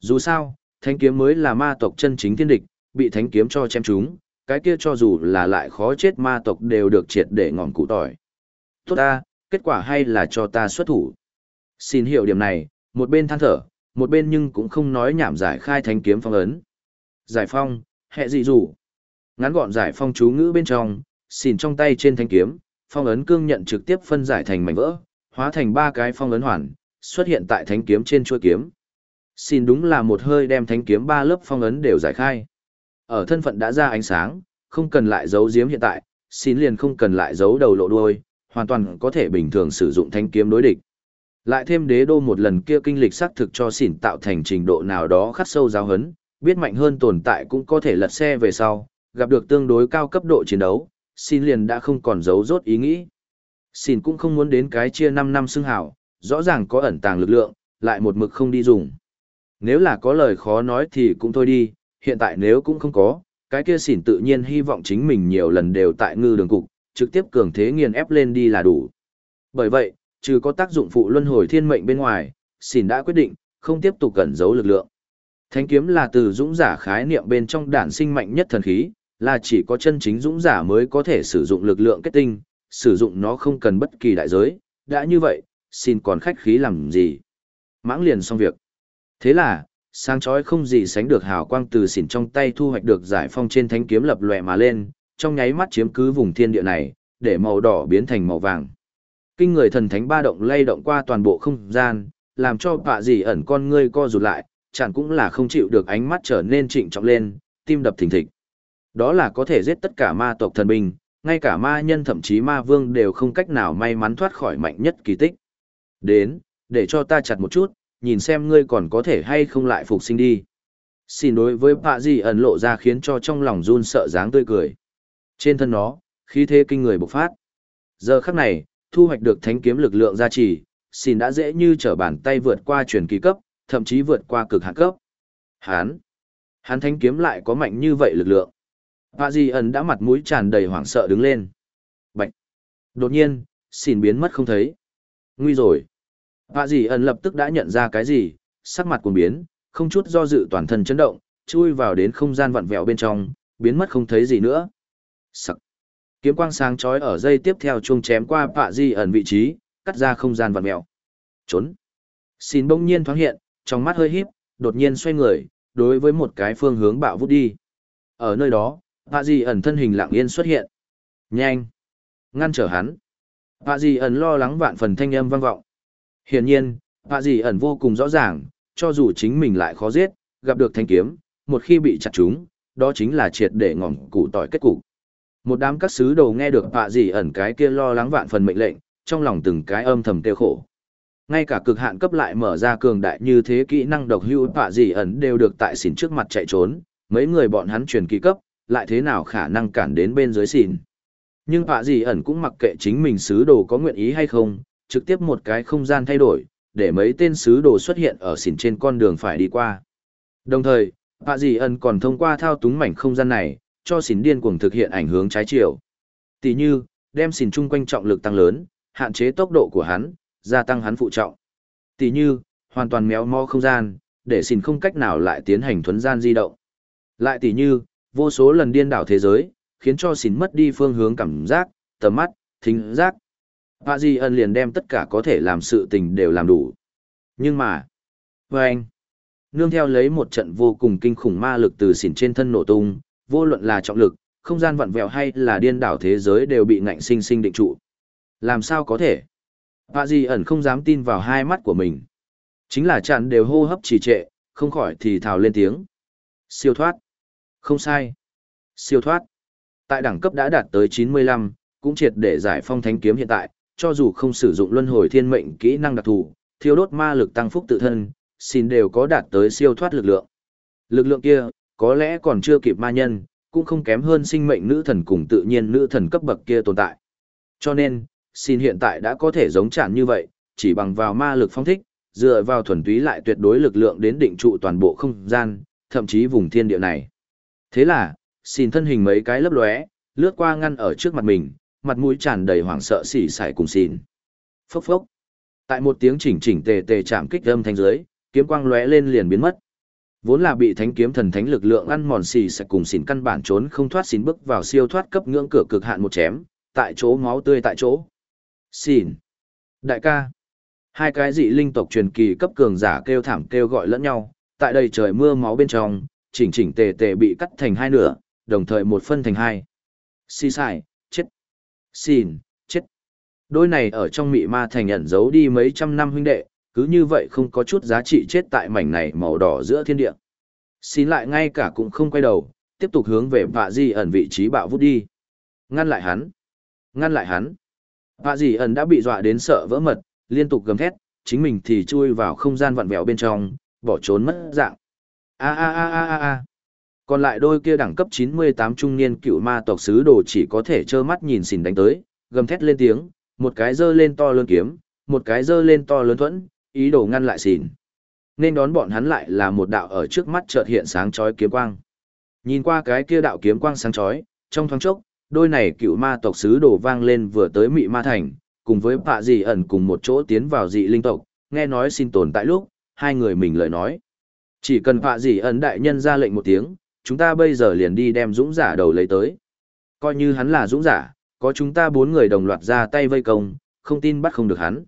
Dù sao, Thánh kiếm mới là ma tộc chân chính thiên địch, bị thánh kiếm cho chém chúng, cái kia cho dù là lại khó chết ma tộc đều được triệt để ngọn cụ tỏi. Tốt ta, kết quả hay là cho ta xuất thủ. Xin hiểu điểm này, một bên than thở, một bên nhưng cũng không nói nhảm giải khai thánh kiếm phong ấn. Giải phong, hệ dị rủ Ngắn gọn giải phong chú ngữ bên trong, xìn trong tay trên thanh kiếm, phong ấn cương nhận trực tiếp phân giải thành mảnh vỡ, hóa thành ba cái phong ấn hoàn, xuất hiện tại thánh kiếm trên chuôi kiếm. Xin đúng là một hơi đem thánh kiếm ba lớp phong ấn đều giải khai. Ở thân phận đã ra ánh sáng, không cần lại giấu giếm hiện tại, xin liền không cần lại giấu đầu lộ đuôi, hoàn toàn có thể bình thường sử dụng thanh kiếm đối địch. Lại thêm đế đô một lần kia kinh lịch xác thực cho xỉn tạo thành trình độ nào đó khắc sâu giáo hấn, biết mạnh hơn tồn tại cũng có thể lật xe về sau, gặp được tương đối cao cấp độ chiến đấu, xin liền đã không còn giấu rốt ý nghĩ. Xin cũng không muốn đến cái chia 5 năm xưng hảo, rõ ràng có ẩn tàng lực lượng, lại một mực không đi dùng. Nếu là có lời khó nói thì cũng thôi đi, hiện tại nếu cũng không có, cái kia xỉn tự nhiên hy vọng chính mình nhiều lần đều tại ngư đường cục, trực tiếp cường thế nghiền ép lên đi là đủ. Bởi vậy, trừ có tác dụng phụ luân hồi thiên mệnh bên ngoài, xỉn đã quyết định, không tiếp tục cẩn giấu lực lượng. Thánh kiếm là từ dũng giả khái niệm bên trong đản sinh mạnh nhất thần khí, là chỉ có chân chính dũng giả mới có thể sử dụng lực lượng kết tinh, sử dụng nó không cần bất kỳ đại giới, đã như vậy, xin còn khách khí làm gì. Mãng liền xong việc. Thế là, sáng chói không gì sánh được hào quang từ xỉn trong tay thu hoạch được giải phong trên thánh kiếm lập lòe mà lên, trong nháy mắt chiếm cứ vùng thiên địa này, để màu đỏ biến thành màu vàng. Kinh người thần thánh ba động lay động qua toàn bộ không gian, làm cho bạ dì ẩn con ngươi co rụt lại, chẳng cũng là không chịu được ánh mắt trở nên trịnh trọng lên, tim đập thình thịch. Đó là có thể giết tất cả ma tộc thần binh, Ngay cả ma nhân thậm chí ma vương đều không cách nào may mắn thoát khỏi mạnh nhất kỳ tích. Đến, để cho ta chặt một chút, nhìn xem ngươi còn có thể hay không lại phục sinh đi. Xin đối với bạ gì ẩn lộ ra khiến cho trong lòng run sợ dáng tươi cười. Trên thân nó, khí thế kinh người bộc phát. Giờ khắc này, thu hoạch được thánh kiếm lực lượng gia trì, xin đã dễ như trở bàn tay vượt qua truyền kỳ cấp, thậm chí vượt qua cực hạn cấp. Hán, hán thánh kiếm lại có mạnh như vậy lực lượng. Bạ Di ẩn đã mặt mũi tràn đầy hoảng sợ đứng lên. Bạch. Đột nhiên, xỉn biến mất không thấy. Nguy rồi. Bạ Di ẩn lập tức đã nhận ra cái gì, sắc mặt cuồng biến, không chút do dự toàn thân chấn động, chui vào đến không gian vặn vẹo bên trong, biến mất không thấy gì nữa. Sắc. Kiếm quang sáng chói ở dây tiếp theo chuông chém qua bạ Di ẩn vị trí, cắt ra không gian vặn vẹo. Trốn. Xin bỗng nhiên thoáng hiện, trong mắt hơi híp, đột nhiên xoay người, đối với một cái phương hướng bạo vút đi. Ở nơi đó, bạ Di ẩn thân hình lặng yên xuất hiện. Nhanh. Ngăn trở hắn. Bạ Di ẩn lo lắng vạn phần thanh âm vang vọng. Hiển nhiên, bạ Di ẩn vô cùng rõ ràng, cho dù chính mình lại khó giết, gặp được thanh kiếm, một khi bị chặt chúng, đó chính là triệt để ngỏm củ tỏi kết cục. Một đám các sứ đồ nghe được bạ Di ẩn cái kia lo lắng vạn phần mệnh lệnh, trong lòng từng cái âm thầm tiêu khổ. Ngay cả cực hạn cấp lại mở ra cường đại như thế kỹ năng độc hữu bạ gì ẩn đều được tại xỉn trước mặt chạy trốn, mấy người bọn hắn truyền kỳ cấp, lại thế nào khả năng cản đến bên dưới xỉn. Nhưng bạ gì ẩn cũng mặc kệ chính mình sứ đồ có nguyện ý hay không, trực tiếp một cái không gian thay đổi, để mấy tên sứ đồ xuất hiện ở xỉn trên con đường phải đi qua. Đồng thời, bạ gì ẩn còn thông qua thao túng mảnh không gian này, cho xỉn điên cuồng thực hiện ảnh hướng trái chiều. Tỷ như, đem xỉn chung quanh trọng lực tăng lớn, hạn chế tốc độ của hắn, gia tăng hắn phụ trọng. Tỷ như, hoàn toàn méo mó không gian, để xỉn không cách nào lại tiến hành thuấn gian di động. Lại tỷ như, vô số lần điên đảo thế giới, khiến cho xỉn mất đi phương hướng cảm giác, tầm mắt, thính giác. Bà Di ân liền đem tất cả có thể làm sự tình đều làm đủ. Nhưng mà, với anh, nương theo lấy một trận vô cùng kinh khủng ma lực từ xỉn trên thân nổ tung, vô luận là trọng lực, không gian vặn vẹo hay là điên đảo thế giới đều bị ngạnh sinh sinh định trụ. Làm sao có thể? Bà gì ẩn không dám tin vào hai mắt của mình. Chính là chặn đều hô hấp trì trệ, không khỏi thì thào lên tiếng. Siêu thoát. Không sai. Siêu thoát. Tại đẳng cấp đã đạt tới 95, cũng triệt để giải phong thánh kiếm hiện tại, cho dù không sử dụng luân hồi thiên mệnh kỹ năng đặc thù, thiêu đốt ma lực tăng phúc tự thân, xin đều có đạt tới siêu thoát lực lượng. Lực lượng kia, có lẽ còn chưa kịp ma nhân, cũng không kém hơn sinh mệnh nữ thần cùng tự nhiên nữ thần cấp bậc kia tồn tại. Cho nên, xin hiện tại đã có thể giống chản như vậy, chỉ bằng vào ma lực phong thích, dựa vào thuần túy lại tuyệt đối lực lượng đến định trụ toàn bộ không gian, thậm chí vùng thiên địa này. Thế là, xin thân hình mấy cái lấp lóe, lướt qua ngăn ở trước mặt mình, mặt mũi tràn đầy hoảng sợ xỉ xài cùng xin. Phốc phốc. Tại một tiếng chỉnh chỉnh tề tề chạm kích âm thanh dưới, kiếm quang lóe lên liền biến mất. Vốn là bị thánh kiếm thần thánh lực lượng ăn mòn xì sẽ cùng xỉn căn bản trốn không thoát xỉn bước vào siêu thoát cấp ngưỡng cửa cực hạn một chém, tại chỗ máu tươi tại chỗ xin Đại ca. Hai cái dị linh tộc truyền kỳ cấp cường giả kêu thảm kêu gọi lẫn nhau, tại đây trời mưa máu bên trong, chỉnh chỉnh tề tề bị cắt thành hai nửa, đồng thời một phân thành hai. Xì xài, chết. Xin, chết. Đôi này ở trong mị ma thành ẩn giấu đi mấy trăm năm huynh đệ, cứ như vậy không có chút giá trị chết tại mảnh này màu đỏ giữa thiên địa. Xin lại ngay cả cũng không quay đầu, tiếp tục hướng về vạ di ẩn vị trí bạo vút đi. Ngăn lại hắn. Ngăn lại hắn. Họa dì ẩn đã bị dọa đến sợ vỡ mật, liên tục gầm thét, chính mình thì chui vào không gian vặn vẹo bên trong, bỏ trốn mất dạng. A a a a a a. Còn lại đôi kia đẳng cấp 98 trung niên cựu ma tộc sứ đồ chỉ có thể trơ mắt nhìn xỉn đánh tới, gầm thét lên tiếng, một cái dơ lên to lớn kiếm, một cái dơ lên to lớn thuẫn, ý đồ ngăn lại xỉn. Nên đón bọn hắn lại là một đạo ở trước mắt chợt hiện sáng chói kiếm quang. Nhìn qua cái kia đạo kiếm quang sáng chói, trong thoáng chốc, đôi này cựu ma tộc sứ đồ vang lên vừa tới mị ma thành, cùng với bạ dị ẩn cùng một chỗ tiến vào dị linh tộc, nghe nói xin tồn tại lúc, hai người mình lời nói. Chỉ cần bạ dị ẩn đại nhân ra lệnh một tiếng, chúng ta bây giờ liền đi đem dũng giả đầu lấy tới. Coi như hắn là dũng giả, có chúng ta bốn người đồng loạt ra tay vây công, không tin bắt không được hắn.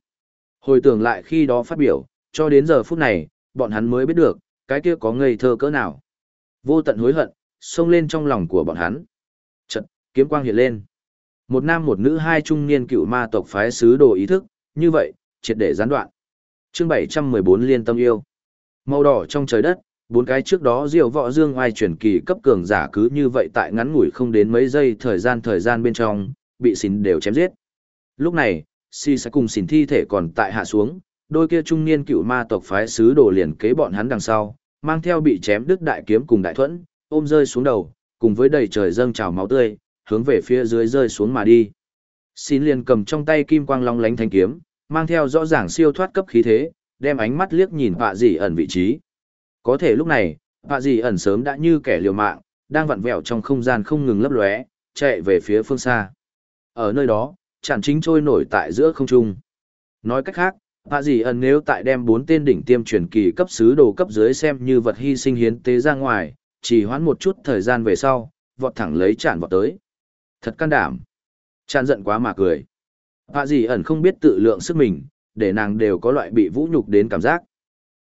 Hồi tưởng lại khi đó phát biểu, cho đến giờ phút này, bọn hắn mới biết được, cái kia có ngây thơ cỡ nào. Vô tận hối hận, xông lên trong lòng của bọn hắn. Kiếm quang hiện lên. Một nam một nữ hai trung niên cựu ma tộc phái sứ đồ ý thức, như vậy, triệt để gián đoạn. Chương 714 liên tâm yêu. Màu đỏ trong trời đất, Bốn cái trước đó diệu võ dương oai chuyển kỳ cấp cường giả cứ như vậy tại ngắn ngủi không đến mấy giây thời gian thời gian bên trong, bị xỉn đều chém giết. Lúc này, si sẽ cùng xỉn thi thể còn tại hạ xuống, đôi kia trung niên cựu ma tộc phái sứ đồ liền kế bọn hắn đằng sau, mang theo bị chém đứt đại kiếm cùng đại thuẫn, ôm rơi xuống đầu, cùng với đầy trời dâng trào máu tươi, hướng về phía dưới rơi xuống mà đi. Xin liền cầm trong tay kim quang long lánh thanh kiếm, mang theo rõ ràng siêu thoát cấp khí thế, đem ánh mắt liếc nhìn vạ dị ẩn vị trí. Có thể lúc này, vạ dị ẩn sớm đã như kẻ liều mạng, đang vặn vẹo trong không gian không ngừng lấp lóe, chạy về phía phương xa. Ở nơi đó, chẳng chính trôi nổi tại giữa không trung. Nói cách khác, vạ dị ẩn nếu tại đem bốn tên đỉnh tiêm truyền kỳ cấp sứ đồ cấp dưới xem như vật hy sinh hiến tế ra ngoài, chỉ hoãn một chút thời gian về sau, vọt thẳng lấy chản vọt tới. Thật can đảm. tràn giận quá mà cười. Hạ gì ẩn không biết tự lượng sức mình, để nàng đều có loại bị vũ nhục đến cảm giác.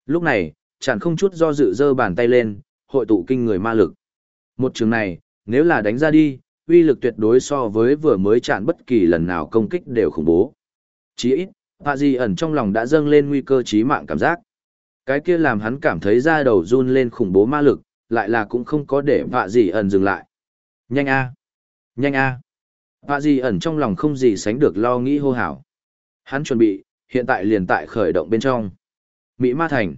Lúc này, tràn không chút do dự dơ bàn tay lên, hội tụ kinh người ma lực. Một trường này, nếu là đánh ra đi, uy lực tuyệt đối so với vừa mới tràn bất kỳ lần nào công kích đều khủng bố. Chỉ ít, Hạ gì ẩn trong lòng đã dâng lên nguy cơ chí mạng cảm giác. Cái kia làm hắn cảm thấy da đầu run lên khủng bố ma lực, lại là cũng không có để Hạ gì ẩn dừng lại. Nhanh a, Nhanh a. Hạ gì ẩn trong lòng không gì sánh được lo nghĩ hô hào. Hắn chuẩn bị, hiện tại liền tại khởi động bên trong. Mỹ Ma Thành.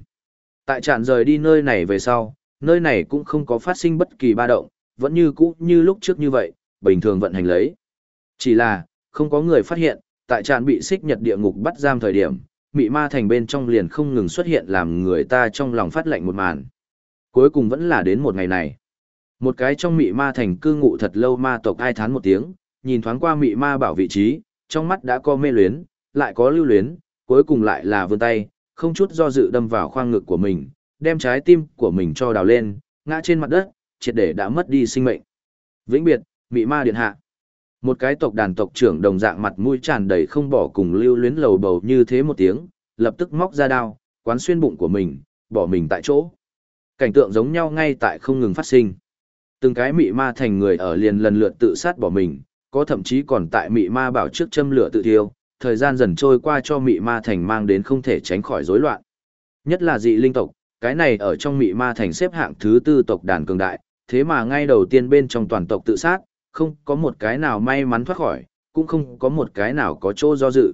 Tại tràn rời đi nơi này về sau, nơi này cũng không có phát sinh bất kỳ ba động, vẫn như cũ như lúc trước như vậy, bình thường vận hành lấy. Chỉ là, không có người phát hiện, tại tràn bị xích nhật địa ngục bắt giam thời điểm, Mỹ Ma Thành bên trong liền không ngừng xuất hiện làm người ta trong lòng phát lạnh một màn. Cuối cùng vẫn là đến một ngày này. Một cái trong mị Ma Thành cư ngụ thật lâu ma tộc ai thán một tiếng, nhìn thoáng qua mị ma bảo vị trí, trong mắt đã có mê luyến, lại có lưu luyến, cuối cùng lại là vươn tay, không chút do dự đâm vào khoang ngực của mình, đem trái tim của mình cho đào lên, ngã trên mặt đất, triệt để đã mất đi sinh mệnh. Vĩnh biệt, mị ma điện hạ. Một cái tộc đàn tộc trưởng đồng dạng mặt mũi tràn đầy không bỏ cùng lưu luyến lầu bầu như thế một tiếng, lập tức móc ra đao, quán xuyên bụng của mình, bỏ mình tại chỗ. Cảnh tượng giống nhau ngay tại không ngừng phát sinh. Từng cái mị ma thành người ở liền lần lượt tự sát bỏ mình, có thậm chí còn tại mị ma bảo trước châm lửa tự thiêu, thời gian dần trôi qua cho mị ma thành mang đến không thể tránh khỏi rối loạn. Nhất là dị linh tộc, cái này ở trong mị ma thành xếp hạng thứ tư tộc đàn cường đại, thế mà ngay đầu tiên bên trong toàn tộc tự sát, không có một cái nào may mắn thoát khỏi, cũng không có một cái nào có chỗ do dự.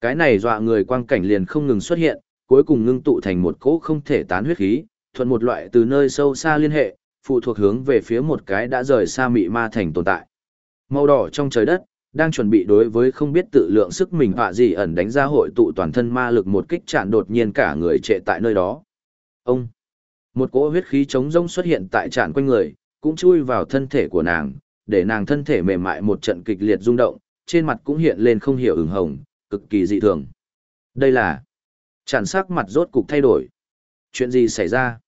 Cái này dọa người quang cảnh liền không ngừng xuất hiện, cuối cùng ngưng tụ thành một cỗ không thể tán huyết khí, thuận một loại từ nơi sâu xa liên hệ, phụ thuộc hướng về phía một cái đã rời xa mị ma thành tồn tại. Màu đỏ trong trời đất, đang chuẩn bị đối với không biết tự lượng sức mình họa gì ẩn đánh ra hội tụ toàn thân ma lực một kích chạn đột nhiên cả người trệ tại nơi đó. Ông! Một cỗ huyết khí trống rông xuất hiện tại tràn quanh người, cũng chui vào thân thể của nàng, để nàng thân thể mềm mại một trận kịch liệt rung động, trên mặt cũng hiện lên không hiểu ửng hồng, cực kỳ dị thường. Đây là... Tràn sắc mặt rốt cục thay đổi. Chuyện gì xảy ra?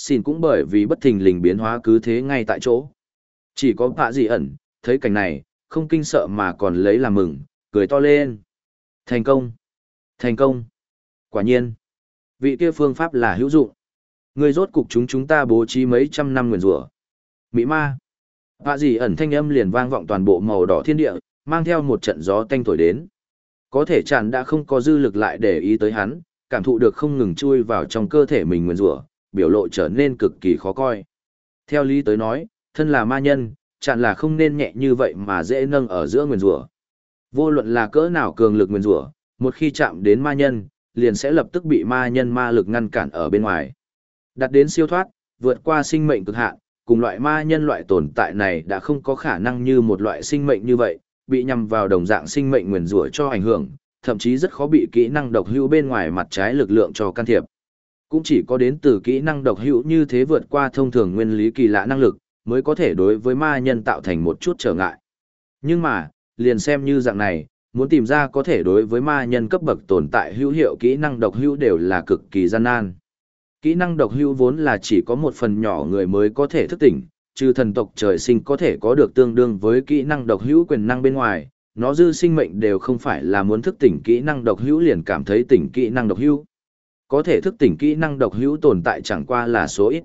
Xin cũng bởi vì bất thình lình biến hóa cứ thế ngay tại chỗ. Chỉ có bạ dị ẩn, thấy cảnh này, không kinh sợ mà còn lấy làm mừng, cười to lên. Thành công! Thành công! Quả nhiên! Vị kia phương pháp là hữu dụng. Người rốt cục chúng chúng ta bố trí mấy trăm năm nguyền rủa Mỹ ma! tạ gì ẩn thanh âm liền vang vọng toàn bộ màu đỏ thiên địa, mang theo một trận gió tanh thổi đến. Có thể chàng đã không có dư lực lại để ý tới hắn, cảm thụ được không ngừng chui vào trong cơ thể mình nguyền rủa biểu lộ trở nên cực kỳ khó coi. Theo lý tới nói, thân là ma nhân, chặn là không nên nhẹ như vậy mà dễ nâng ở giữa nguyên rủa. Vô luận là cỡ nào cường lực nguyên rủa, một khi chạm đến ma nhân, liền sẽ lập tức bị ma nhân ma lực ngăn cản ở bên ngoài. Đặt đến siêu thoát, vượt qua sinh mệnh cực hạn, cùng loại ma nhân loại tồn tại này đã không có khả năng như một loại sinh mệnh như vậy, bị nhằm vào đồng dạng sinh mệnh nguyên rủa cho ảnh hưởng, thậm chí rất khó bị kỹ năng độc hữu bên ngoài mặt trái lực lượng cho can thiệp. Cũng chỉ có đến từ kỹ năng độc hữu như thế vượt qua thông thường nguyên lý kỳ lạ năng lực, mới có thể đối với ma nhân tạo thành một chút trở ngại. Nhưng mà, liền xem như dạng này, muốn tìm ra có thể đối với ma nhân cấp bậc tồn tại hữu hiệu kỹ năng độc hữu đều là cực kỳ gian nan. Kỹ năng độc hữu vốn là chỉ có một phần nhỏ người mới có thể thức tỉnh, trừ thần tộc trời sinh có thể có được tương đương với kỹ năng độc hữu quyền năng bên ngoài, nó dư sinh mệnh đều không phải là muốn thức tỉnh kỹ năng độc hữu liền cảm thấy tỉnh kỹ năng độc hữu. Có thể thức tỉnh kỹ năng độc hữu tồn tại chẳng qua là số ít.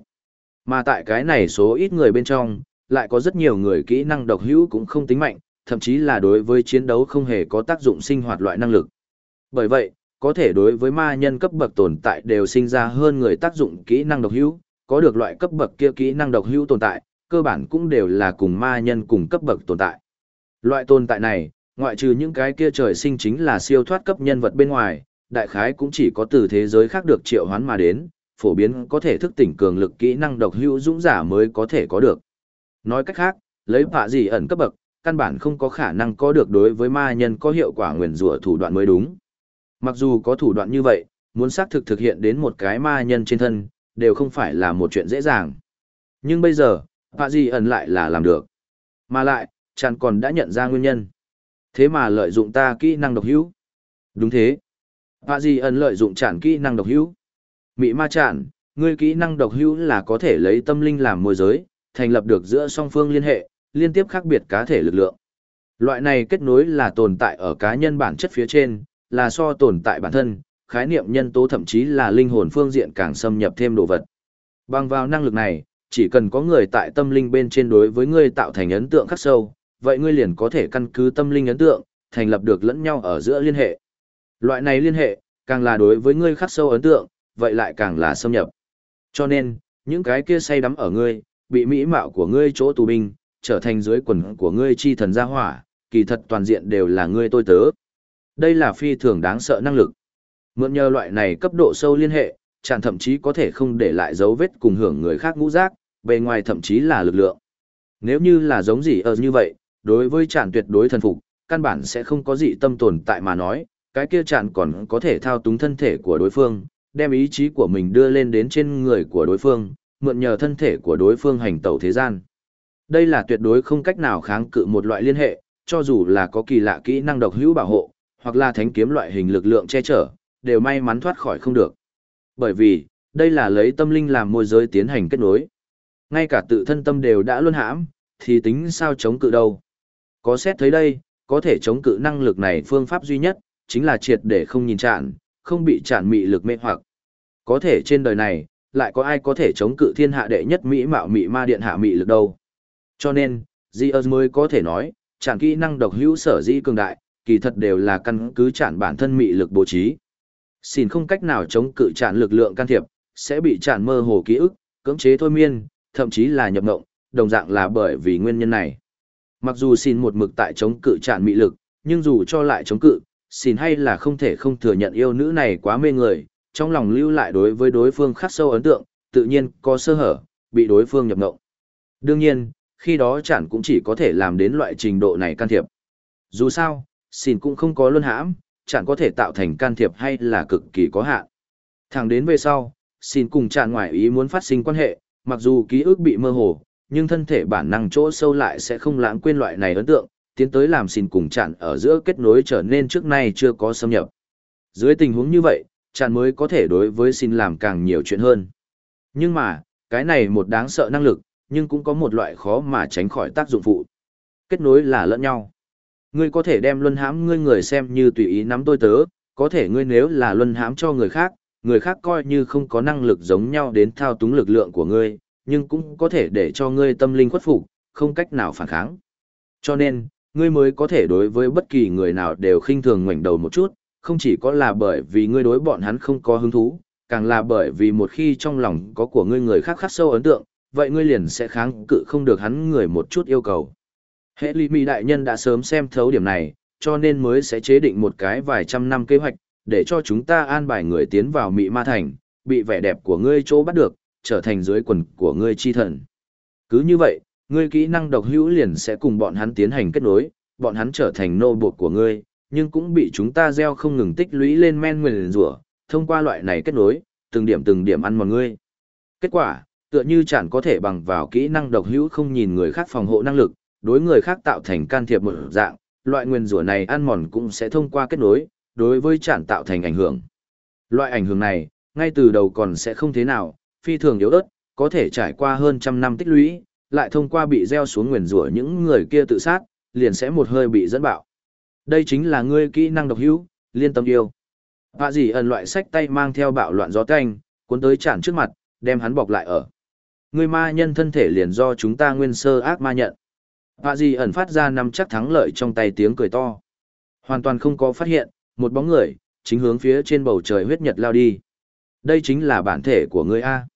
Mà tại cái này số ít người bên trong, lại có rất nhiều người kỹ năng độc hữu cũng không tính mạnh, thậm chí là đối với chiến đấu không hề có tác dụng sinh hoạt loại năng lực. Bởi vậy, có thể đối với ma nhân cấp bậc tồn tại đều sinh ra hơn người tác dụng kỹ năng độc hữu, có được loại cấp bậc kia kỹ năng độc hữu tồn tại, cơ bản cũng đều là cùng ma nhân cùng cấp bậc tồn tại. Loại tồn tại này, ngoại trừ những cái kia trời sinh chính là siêu thoát cấp nhân vật bên ngoài, đại khái cũng chỉ có từ thế giới khác được triệu hoán mà đến, phổ biến có thể thức tỉnh cường lực kỹ năng độc hữu dũng giả mới có thể có được. Nói cách khác, lấy phạ gì ẩn cấp bậc, căn bản không có khả năng có được đối với ma nhân có hiệu quả nguyền rủa thủ đoạn mới đúng. Mặc dù có thủ đoạn như vậy, muốn xác thực thực hiện đến một cái ma nhân trên thân, đều không phải là một chuyện dễ dàng. Nhưng bây giờ, phạ gì ẩn lại là làm được. Mà lại, chàng còn đã nhận ra nguyên nhân. Thế mà lợi dụng ta kỹ năng độc hữu. Đúng thế. Phạ gì ẩn lợi dụng chản kỹ năng độc hữu. Mị ma chản, ngươi kỹ năng độc hữu là có thể lấy tâm linh làm môi giới, thành lập được giữa song phương liên hệ, liên tiếp khác biệt cá thể lực lượng. Loại này kết nối là tồn tại ở cá nhân bản chất phía trên, là so tồn tại bản thân, khái niệm nhân tố thậm chí là linh hồn phương diện càng xâm nhập thêm đồ vật. Bằng vào năng lực này, chỉ cần có người tại tâm linh bên trên đối với ngươi tạo thành ấn tượng khắc sâu, vậy ngươi liền có thể căn cứ tâm linh ấn tượng, thành lập được lẫn nhau ở giữa liên hệ. Loại này liên hệ, càng là đối với ngươi khắc sâu ấn tượng, vậy lại càng là xâm nhập. Cho nên, những cái kia say đắm ở ngươi, bị mỹ mạo của ngươi chỗ tù binh, trở thành dưới quần của ngươi chi thần gia hỏa, kỳ thật toàn diện đều là ngươi tôi tớ. Đây là phi thường đáng sợ năng lực. Mượn nhờ loại này cấp độ sâu liên hệ, chàng thậm chí có thể không để lại dấu vết cùng hưởng người khác ngũ giác, bề ngoài thậm chí là lực lượng. Nếu như là giống gì ở như vậy, đối với chàng tuyệt đối thần phục, căn bản sẽ không có gì tâm tồn tại mà nói, cái kia chạn còn có thể thao túng thân thể của đối phương, đem ý chí của mình đưa lên đến trên người của đối phương, mượn nhờ thân thể của đối phương hành tẩu thế gian. Đây là tuyệt đối không cách nào kháng cự một loại liên hệ, cho dù là có kỳ lạ kỹ năng độc hữu bảo hộ, hoặc là thánh kiếm loại hình lực lượng che chở, đều may mắn thoát khỏi không được. Bởi vì, đây là lấy tâm linh làm môi giới tiến hành kết nối. Ngay cả tự thân tâm đều đã luân hãm, thì tính sao chống cự đâu. Có xét thấy đây, có thể chống cự năng lực này phương pháp duy nhất, chính là triệt để không nhìn chạn, không bị chạn mị lực mê hoặc. Có thể trên đời này, lại có ai có thể chống cự thiên hạ đệ nhất mỹ mạo mị ma điện hạ mị lực đâu. Cho nên, Zeus mới có thể nói, chạn kỹ năng độc hữu sở dĩ cường đại, kỳ thật đều là căn cứ chạn bản thân mị lực bố trí. Xin không cách nào chống cự chạn lực lượng can thiệp, sẽ bị chạn mơ hồ ký ức, cưỡng chế thôi miên, thậm chí là nhập ngộng, đồng dạng là bởi vì nguyên nhân này. Mặc dù xin một mực tại chống cự chạn mị lực, nhưng dù cho lại chống cự, xin hay là không thể không thừa nhận yêu nữ này quá mê người, trong lòng lưu lại đối với đối phương khắc sâu ấn tượng, tự nhiên có sơ hở, bị đối phương nhập ngộng. Đương nhiên, khi đó chẳng cũng chỉ có thể làm đến loại trình độ này can thiệp. Dù sao, xin cũng không có luân hãm, chẳng có thể tạo thành can thiệp hay là cực kỳ có hạn. Thẳng đến về sau, xin cùng chẳng ngoài ý muốn phát sinh quan hệ, mặc dù ký ức bị mơ hồ, nhưng thân thể bản năng chỗ sâu lại sẽ không lãng quên loại này ấn tượng, tiến tới làm xin cùng chặn ở giữa kết nối trở nên trước nay chưa có xâm nhập. Dưới tình huống như vậy, chặn mới có thể đối với xin làm càng nhiều chuyện hơn. Nhưng mà, cái này một đáng sợ năng lực, nhưng cũng có một loại khó mà tránh khỏi tác dụng phụ. Kết nối là lẫn nhau. Ngươi có thể đem luân hãm ngươi người xem như tùy ý nắm tôi tớ, có thể ngươi nếu là luân hãm cho người khác, người khác coi như không có năng lực giống nhau đến thao túng lực lượng của ngươi, nhưng cũng có thể để cho ngươi tâm linh khuất phục, không cách nào phản kháng. Cho nên, ngươi mới có thể đối với bất kỳ người nào đều khinh thường ngoảnh đầu một chút, không chỉ có là bởi vì ngươi đối bọn hắn không có hứng thú, càng là bởi vì một khi trong lòng có của ngươi người khác khắc sâu ấn tượng, vậy ngươi liền sẽ kháng cự không được hắn người một chút yêu cầu. Hệ lý mỹ đại nhân đã sớm xem thấu điểm này, cho nên mới sẽ chế định một cái vài trăm năm kế hoạch, để cho chúng ta an bài người tiến vào Mỹ Ma Thành, bị vẻ đẹp của ngươi chỗ bắt được, trở thành dưới quần của ngươi chi thần. Cứ như vậy, ngươi kỹ năng độc hữu liền sẽ cùng bọn hắn tiến hành kết nối, bọn hắn trở thành nô buộc của ngươi, nhưng cũng bị chúng ta gieo không ngừng tích lũy lên men nguyền rủa, thông qua loại này kết nối, từng điểm từng điểm ăn mòn ngươi. Kết quả, tựa như chẳng có thể bằng vào kỹ năng độc hữu không nhìn người khác phòng hộ năng lực, đối người khác tạo thành can thiệp một dạng, loại nguyên rủa này ăn mòn cũng sẽ thông qua kết nối, đối với chẳng tạo thành ảnh hưởng. Loại ảnh hưởng này, ngay từ đầu còn sẽ không thế nào, phi thường yếu ớt, có thể trải qua hơn trăm năm tích lũy, lại thông qua bị gieo xuống nguyền rủa những người kia tự sát, liền sẽ một hơi bị dẫn bạo. Đây chính là ngươi kỹ năng độc hữu, liên tâm yêu. Vạ gì ẩn loại sách tay mang theo bạo loạn gió tanh, cuốn tới chản trước mặt, đem hắn bọc lại ở. Ngươi ma nhân thân thể liền do chúng ta nguyên sơ ác ma nhận. Vạ gì ẩn phát ra năm chắc thắng lợi trong tay tiếng cười to. Hoàn toàn không có phát hiện, một bóng người, chính hướng phía trên bầu trời huyết nhật lao đi. Đây chính là bản thể của ngươi A.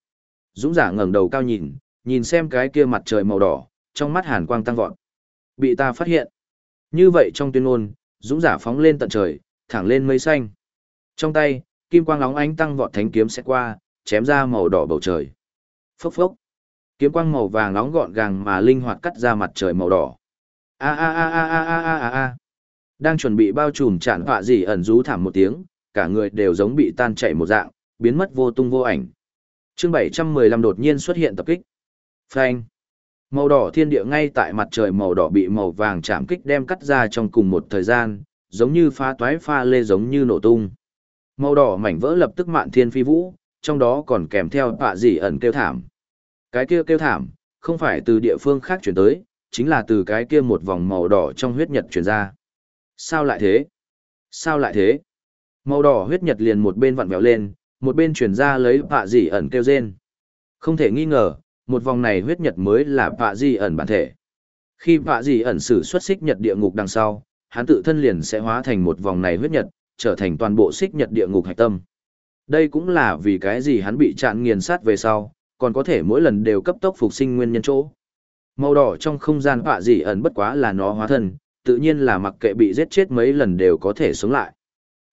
dũng giả ngẩng đầu cao nhìn, nhìn xem cái kia mặt trời màu đỏ, trong mắt hàn quang tăng vọt. Bị ta phát hiện. Như vậy trong tuyên ngôn, dũng giả phóng lên tận trời, thẳng lên mây xanh. Trong tay, kim quang lóng ánh tăng vọt thánh kiếm sẽ qua, chém ra màu đỏ bầu trời. Phốc phốc. Kiếm quang màu vàng nóng gọn gàng mà linh hoạt cắt ra mặt trời màu đỏ. A a a a a a a a a. Đang chuẩn bị bao trùm chản họa gì ẩn rú thảm một tiếng, cả người đều giống bị tan chảy một dạng, biến mất vô tung vô ảnh. Chương 715 đột nhiên xuất hiện tập kích. Phanh. Màu đỏ thiên địa ngay tại mặt trời màu đỏ bị màu vàng chạm kích đem cắt ra trong cùng một thời gian, giống như pha toái pha lê giống như nổ tung. Màu đỏ mảnh vỡ lập tức mạn thiên phi vũ, trong đó còn kèm theo bạ dị ẩn kêu thảm. Cái kia kêu thảm, không phải từ địa phương khác chuyển tới, chính là từ cái kia một vòng màu đỏ trong huyết nhật chuyển ra. Sao lại thế? Sao lại thế? Màu đỏ huyết nhật liền một bên vặn vẹo lên, một bên chuyển ra lấy bạ dị ẩn kêu rên. Không thể nghi ngờ, một vòng này huyết nhật mới là vạ di ẩn bản thể. Khi vạ di ẩn sử xuất xích nhật địa ngục đằng sau, hắn tự thân liền sẽ hóa thành một vòng này huyết nhật, trở thành toàn bộ xích nhật địa ngục hạch tâm. Đây cũng là vì cái gì hắn bị chạn nghiền sát về sau, còn có thể mỗi lần đều cấp tốc phục sinh nguyên nhân chỗ. Màu đỏ trong không gian họa dị ẩn bất quá là nó hóa thân, tự nhiên là mặc kệ bị giết chết mấy lần đều có thể sống lại.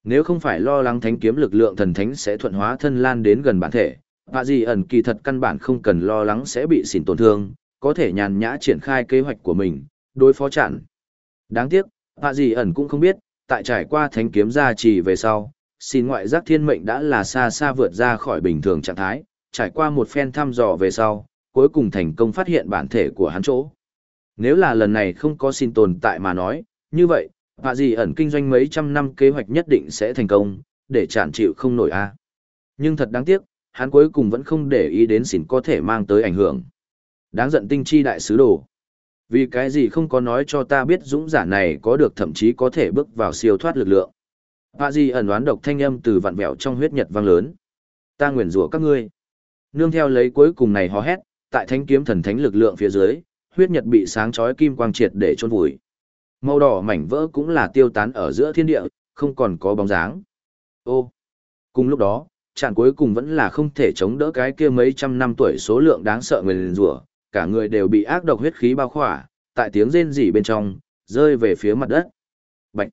Nếu không phải lo lắng thánh kiếm lực lượng thần thánh sẽ thuận hóa thân lan đến gần bản thể, họa dị ẩn kỳ thật căn bản không cần lo lắng sẽ bị xỉn tổn thương, có thể nhàn nhã triển khai kế hoạch của mình, đối phó chặn. Đáng tiếc, họa dị ẩn cũng không biết, tại trải qua thánh kiếm gia trì về sau, xin ngoại giác thiên mệnh đã là xa xa vượt ra khỏi bình thường trạng thái, trải qua một phen thăm dò về sau, cuối cùng thành công phát hiện bản thể của hắn chỗ. Nếu là lần này không có xin tồn tại mà nói, như vậy, hạ gì ẩn kinh doanh mấy trăm năm kế hoạch nhất định sẽ thành công, để chản chịu không nổi a. Nhưng thật đáng tiếc, hắn cuối cùng vẫn không để ý đến xỉn có thể mang tới ảnh hưởng. Đáng giận tinh chi đại sứ đồ. Vì cái gì không có nói cho ta biết dũng giả này có được thậm chí có thể bước vào siêu thoát lực lượng. Hạ gì ẩn đoán độc thanh âm từ vạn vẹo trong huyết nhật vang lớn. Ta nguyền rủa các ngươi. Nương theo lấy cuối cùng này hò hét, tại thánh kiếm thần thánh lực lượng phía dưới, huyết nhật bị sáng chói kim quang triệt để chôn vùi. Màu đỏ mảnh vỡ cũng là tiêu tán ở giữa thiên địa, không còn có bóng dáng. Ô. Cùng lúc đó, chàng cuối cùng vẫn là không thể chống đỡ cái kia mấy trăm năm tuổi số lượng đáng sợ nguyền rủa, cả người đều bị ác độc huyết khí bao khỏa, tại tiếng rên rỉ bên trong, rơi về phía mặt đất. Bạch.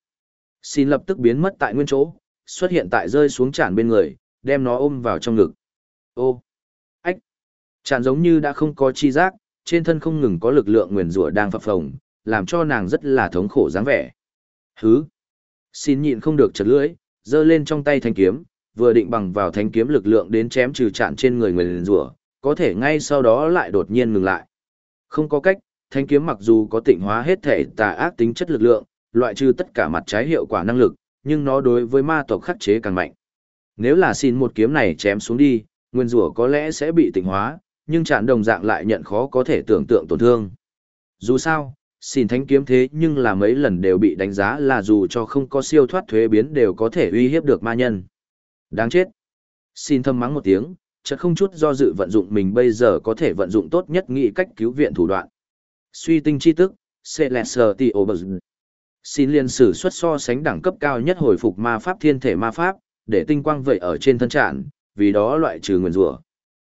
Xin lập tức biến mất tại nguyên chỗ, xuất hiện tại rơi xuống tràn bên người, đem nó ôm vào trong ngực. Ô. Ách. Tràn giống như đã không có chi giác, trên thân không ngừng có lực lượng nguyền rủa đang phập phồng, làm cho nàng rất là thống khổ dáng vẻ. Hứ. Xin nhịn không được chật lưỡi, giơ lên trong tay thanh kiếm, vừa định bằng vào thanh kiếm lực lượng đến chém trừ chạn trên người nguyền rủa, có thể ngay sau đó lại đột nhiên ngừng lại. Không có cách, thanh kiếm mặc dù có tịnh hóa hết thể tà ác tính chất lực lượng, loại trừ tất cả mặt trái hiệu quả năng lực, nhưng nó đối với ma tộc khắc chế càng mạnh. Nếu là xin một kiếm này chém xuống đi, nguyên rủa có lẽ sẽ bị tịnh hóa, nhưng chạn đồng dạng lại nhận khó có thể tưởng tượng tổn thương. Dù sao, xin thánh kiếm thế nhưng là mấy lần đều bị đánh giá là dù cho không có siêu thoát thuế biến đều có thể uy hiếp được ma nhân. Đáng chết. Xin thâm mắng một tiếng, chợt không chút do dự vận dụng mình bây giờ có thể vận dụng tốt nhất nghĩ cách cứu viện thủ đoạn. Suy tinh chi tức, Celestial Xin liên sử xuất so sánh đẳng cấp cao nhất hồi phục ma pháp thiên thể ma pháp, để tinh quang vậy ở trên thân trạng, vì đó loại trừ nguyền rủa.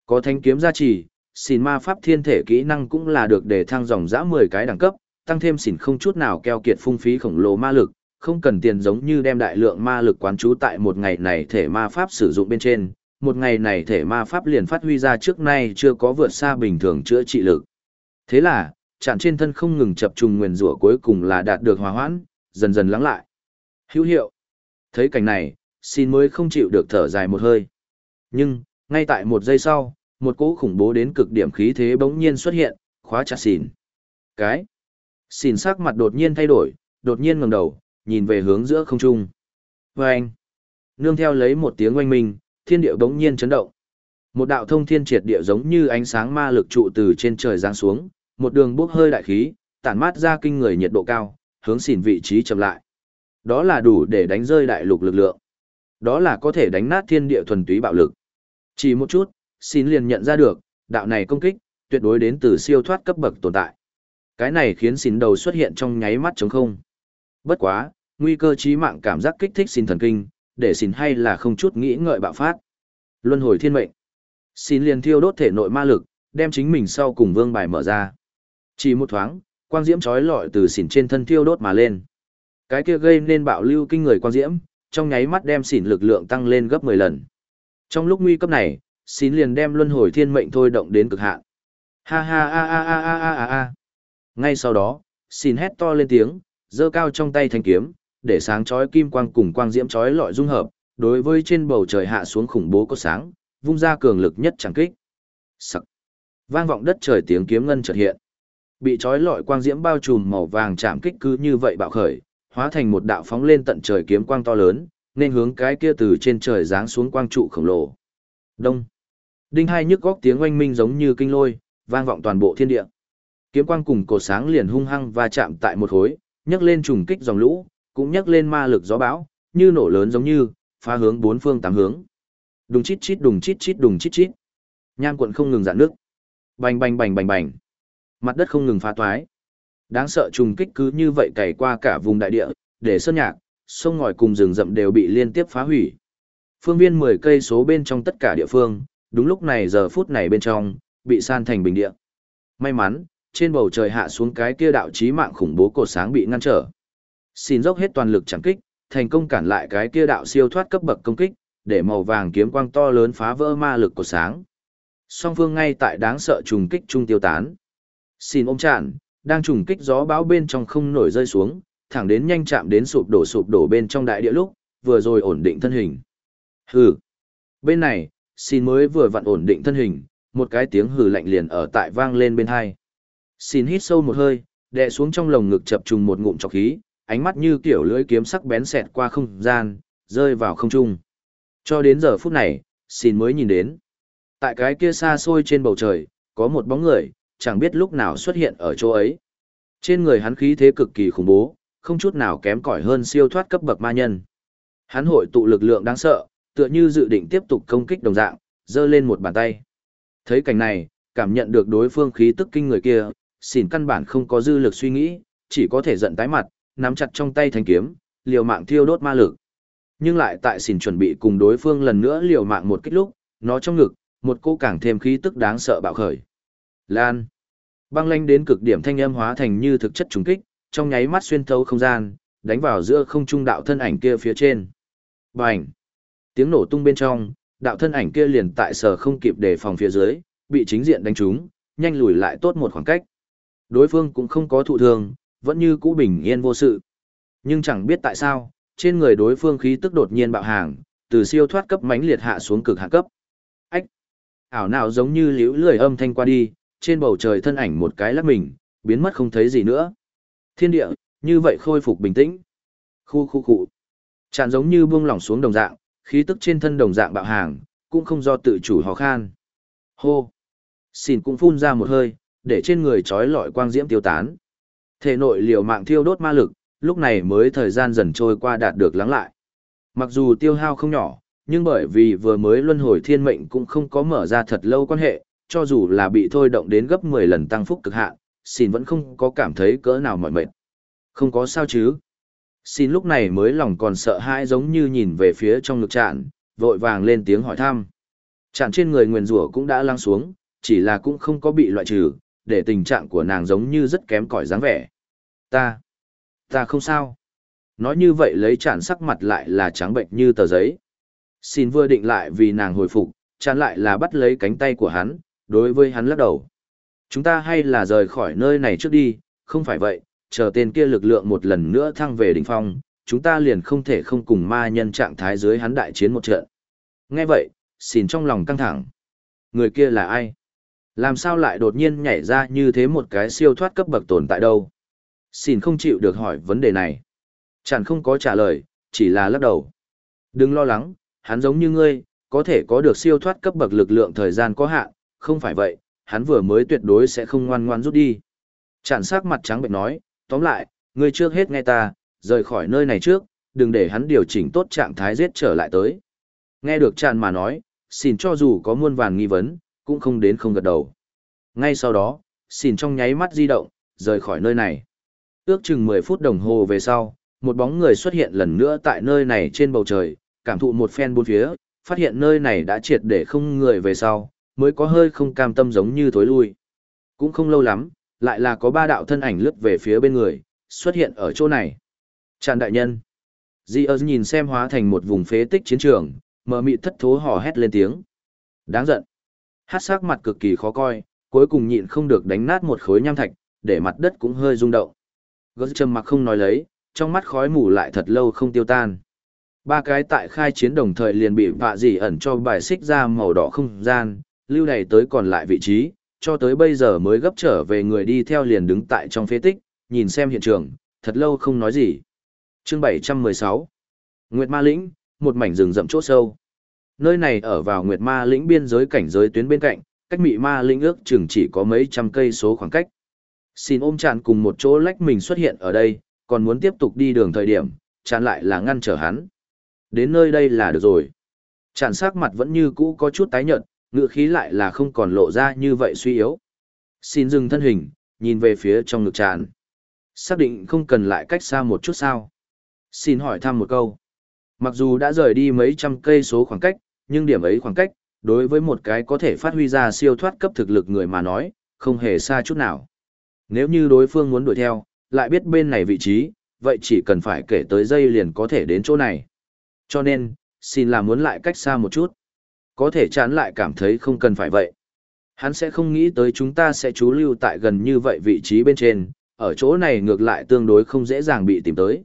Có thanh kiếm gia trì, xin ma pháp thiên thể kỹ năng cũng là được để thăng dòng dã 10 cái đẳng cấp, tăng thêm xỉn không chút nào keo kiệt phung phí khổng lồ ma lực, không cần tiền giống như đem đại lượng ma lực quán trú tại một ngày này thể ma pháp sử dụng bên trên, một ngày này thể ma pháp liền phát huy ra trước nay chưa có vượt xa bình thường chữa trị lực. Thế là, chặn trên thân không ngừng chập trùng nguyền rủa cuối cùng là đạt được hòa hoãn, dần dần lắng lại. Hữu hiệu. Thấy cảnh này, xin mới không chịu được thở dài một hơi. Nhưng, ngay tại một giây sau, một cỗ khủng bố đến cực điểm khí thế bỗng nhiên xuất hiện, khóa chặt xìn. Cái. Xìn sắc mặt đột nhiên thay đổi, đột nhiên ngẩng đầu, nhìn về hướng giữa không trung. Oanh! Nương theo lấy một tiếng oanh minh, thiên địa bỗng nhiên chấn động. Một đạo thông thiên triệt địa giống như ánh sáng ma lực trụ từ trên trời giáng xuống, một đường bốc hơi đại khí, tản mát ra kinh người nhiệt độ cao, hướng xỉn vị trí chậm lại. Đó là đủ để đánh rơi đại lục lực lượng. Đó là có thể đánh nát thiên địa thuần túy bạo lực. Chỉ một chút, xin liền nhận ra được, đạo này công kích, tuyệt đối đến từ siêu thoát cấp bậc tồn tại. Cái này khiến xỉn đầu xuất hiện trong nháy mắt trống không. Bất quá, nguy cơ chí mạng cảm giác kích thích xin thần kinh, để xin hay là không chút nghĩ ngợi bạo phát. Luân hồi thiên mệnh. Xin liền thiêu đốt thể nội ma lực, đem chính mình sau cùng vương bài mở ra. Chỉ một thoáng, quang diễm chói lọi từ xỉn trên thân thiêu đốt mà lên. Cái kia gây nên bạo lưu kinh người quang diễm, trong nháy mắt đem xỉn lực lượng tăng lên gấp 10 lần. Trong lúc nguy cấp này, xỉn liền đem luân hồi thiên mệnh thôi động đến cực hạn. Ha ha a a a a a a a. Ngay sau đó, xỉn hét to lên tiếng, giơ cao trong tay thanh kiếm, để sáng chói kim quang cùng quang diễm chói lọi dung hợp, đối với trên bầu trời hạ xuống khủng bố có sáng, vung ra cường lực nhất chẳng kích. Sặc. Vang vọng đất trời tiếng kiếm ngân chợt hiện. Bị chói lọi quang diễm bao trùm màu vàng chạm kích cứ như vậy bạo khởi, hóa thành một đạo phóng lên tận trời kiếm quang to lớn, nên hướng cái kia từ trên trời giáng xuống quang trụ khổng lồ. Đông. Đinh hai nhức góc tiếng oanh minh giống như kinh lôi, vang vọng toàn bộ thiên địa. Kiếm quang cùng cổ sáng liền hung hăng va chạm tại một khối, nhấc lên trùng kích dòng lũ, cũng nhấc lên ma lực gió bão, như nổ lớn giống như, phá hướng bốn phương tám hướng. Đùng chít chít đùng chít chít đùng chít chít. Nham quận không ngừng dạn nước. Bành bành bành bành bành. Mặt đất không ngừng phá toái. Đáng sợ trùng kích cứ như vậy cày qua cả vùng đại địa, để sơn nhạc, sông ngòi cùng rừng rậm đều bị liên tiếp phá hủy. Phương viên 10 cây số bên trong tất cả địa phương, đúng lúc này giờ phút này bên trong, bị san thành bình địa. May mắn, trên bầu trời hạ xuống cái kia đạo chí mạng khủng bố cột sáng bị ngăn trở. Xin dốc hết toàn lực chẳng kích, thành công cản lại cái kia đạo siêu thoát cấp bậc công kích, để màu vàng kiếm quang to lớn phá vỡ ma lực của sáng. Song phương ngay tại đáng sợ trùng kích trung tiêu tán. Xin ôm chạn, đang trùng kích gió bão bên trong không nổi rơi xuống, thẳng đến nhanh chạm đến sụp đổ sụp đổ bên trong đại địa lúc, vừa rồi ổn định thân hình. Hừ. Bên này, xin mới vừa vặn ổn định thân hình, một cái tiếng hừ lạnh liền ở tại vang lên bên hai. Xin hít sâu một hơi, đè xuống trong lồng ngực chập trùng một ngụm trọc khí, ánh mắt như kiểu lưỡi kiếm sắc bén xẹt qua không gian, rơi vào không trung. Cho đến giờ phút này, xin mới nhìn đến. Tại cái kia xa xôi trên bầu trời, có một bóng người, chẳng biết lúc nào xuất hiện ở chỗ ấy. Trên người hắn khí thế cực kỳ khủng bố, không chút nào kém cỏi hơn siêu thoát cấp bậc ma nhân. Hắn hội tụ lực lượng đáng sợ, tựa như dự định tiếp tục công kích đồng dạng, giơ lên một bàn tay. Thấy cảnh này, cảm nhận được đối phương khí tức kinh người kia, xỉn căn bản không có dư lực suy nghĩ, chỉ có thể giận tái mặt, nắm chặt trong tay thanh kiếm, liều mạng thiêu đốt ma lực. Nhưng lại tại xỉn chuẩn bị cùng đối phương lần nữa liều mạng một kích lúc, nó trong ngực, một cô càng thêm khí tức đáng sợ bạo khởi. Lan. Băng lanh đến cực điểm thanh âm hóa thành như thực chất trùng kích, trong nháy mắt xuyên thấu không gian, đánh vào giữa không trung đạo thân ảnh kia phía trên. Bành. Tiếng nổ tung bên trong, đạo thân ảnh kia liền tại sở không kịp đề phòng phía dưới, bị chính diện đánh trúng, nhanh lùi lại tốt một khoảng cách. Đối phương cũng không có thụ thương, vẫn như cũ bình yên vô sự. Nhưng chẳng biết tại sao, trên người đối phương khí tức đột nhiên bạo hàng, từ siêu thoát cấp mãnh liệt hạ xuống cực hạ cấp. Ách! Ảo nào giống như liễu lười âm thanh qua đi, trên bầu trời thân ảnh một cái lắc mình, biến mất không thấy gì nữa. Thiên địa, như vậy khôi phục bình tĩnh. Khu khu khu. Tràn giống như buông lỏng xuống đồng dạng, khí tức trên thân đồng dạng bạo hàng, cũng không do tự chủ hò khan. Hô. Xin cũng phun ra một hơi, để trên người trói lọi quang diễm tiêu tán. Thể nội liều mạng thiêu đốt ma lực, lúc này mới thời gian dần trôi qua đạt được lắng lại. Mặc dù tiêu hao không nhỏ, nhưng bởi vì vừa mới luân hồi thiên mệnh cũng không có mở ra thật lâu quan hệ, cho dù là bị thôi động đến gấp 10 lần tăng phúc cực hạn, xin vẫn không có cảm thấy cỡ nào mỏi mệt. Không có sao chứ. Xin lúc này mới lòng còn sợ hãi giống như nhìn về phía trong ngực trạn, vội vàng lên tiếng hỏi thăm. Trạn trên người nguyền rủa cũng đã lăng xuống, chỉ là cũng không có bị loại trừ, để tình trạng của nàng giống như rất kém cỏi dáng vẻ. Ta, ta không sao. Nói như vậy lấy tràn sắc mặt lại là trắng bệnh như tờ giấy. Xin vừa định lại vì nàng hồi phục, tràn lại là bắt lấy cánh tay của hắn, đối với hắn lắc đầu. Chúng ta hay là rời khỏi nơi này trước đi, không phải vậy, chờ tên kia lực lượng một lần nữa thăng về đỉnh phong, chúng ta liền không thể không cùng ma nhân trạng thái dưới hắn đại chiến một trận. Nghe vậy, xin trong lòng căng thẳng. Người kia là ai? Làm sao lại đột nhiên nhảy ra như thế một cái siêu thoát cấp bậc tồn tại đâu? Xin không chịu được hỏi vấn đề này. Chẳng không có trả lời, chỉ là lắc đầu. Đừng lo lắng, hắn giống như ngươi, có thể có được siêu thoát cấp bậc lực lượng thời gian có hạn, không phải vậy, hắn vừa mới tuyệt đối sẽ không ngoan ngoan rút đi. Chản sắc mặt trắng bệnh nói, tóm lại, ngươi trước hết nghe ta, rời khỏi nơi này trước, đừng để hắn điều chỉnh tốt trạng thái giết trở lại tới. Nghe được chản mà nói, xin cho dù có muôn vàn nghi vấn, cũng không đến không gật đầu. Ngay sau đó, xỉn trong nháy mắt di động, rời khỏi nơi này. Ước chừng 10 phút đồng hồ về sau, một bóng người xuất hiện lần nữa tại nơi này trên bầu trời, cảm thụ một phen bốn phía, phát hiện nơi này đã triệt để không người về sau, mới có hơi không cam tâm giống như thối lui. Cũng không lâu lắm, lại là có ba đạo thân ảnh lướt về phía bên người, xuất hiện ở chỗ này. Tràn đại nhân. Di nhìn xem hóa thành một vùng phế tích chiến trường, mở mị thất thố hò hét lên tiếng. Đáng giận. Hát sắc mặt cực kỳ khó coi, cuối cùng nhịn không được đánh nát một khối nham thạch, để mặt đất cũng hơi rung động. Gớt trầm mặc không nói lấy, trong mắt khói mù lại thật lâu không tiêu tan. Ba cái tại khai chiến đồng thời liền bị vạ dỉ ẩn cho bài xích ra màu đỏ không gian, lưu đầy tới còn lại vị trí, cho tới bây giờ mới gấp trở về người đi theo liền đứng tại trong phế tích, nhìn xem hiện trường, thật lâu không nói gì. Chương 716 Nguyệt Ma Lĩnh, một mảnh rừng rậm chỗ sâu. Nơi này ở vào Nguyệt Ma Lĩnh biên giới cảnh giới tuyến bên cạnh, cách Mị Ma Lĩnh ước chừng chỉ có mấy trăm cây số khoảng cách. Xin ôm chặn cùng một chỗ lách mình xuất hiện ở đây, còn muốn tiếp tục đi đường thời điểm, chặn lại là ngăn trở hắn. Đến nơi đây là được rồi. Chặn sắc mặt vẫn như cũ có chút tái nhợt, ngựa khí lại là không còn lộ ra như vậy suy yếu. Xin dừng thân hình, nhìn về phía trong ngực tràn. Xác định không cần lại cách xa một chút sao. Xin hỏi thăm một câu. Mặc dù đã rời đi mấy trăm cây số khoảng cách, nhưng điểm ấy khoảng cách, đối với một cái có thể phát huy ra siêu thoát cấp thực lực người mà nói, không hề xa chút nào. Nếu như đối phương muốn đuổi theo, lại biết bên này vị trí, vậy chỉ cần phải kể tới dây liền có thể đến chỗ này. Cho nên, xin là muốn lại cách xa một chút. Có thể chán lại cảm thấy không cần phải vậy. Hắn sẽ không nghĩ tới chúng ta sẽ trú lưu tại gần như vậy vị trí bên trên, ở chỗ này ngược lại tương đối không dễ dàng bị tìm tới.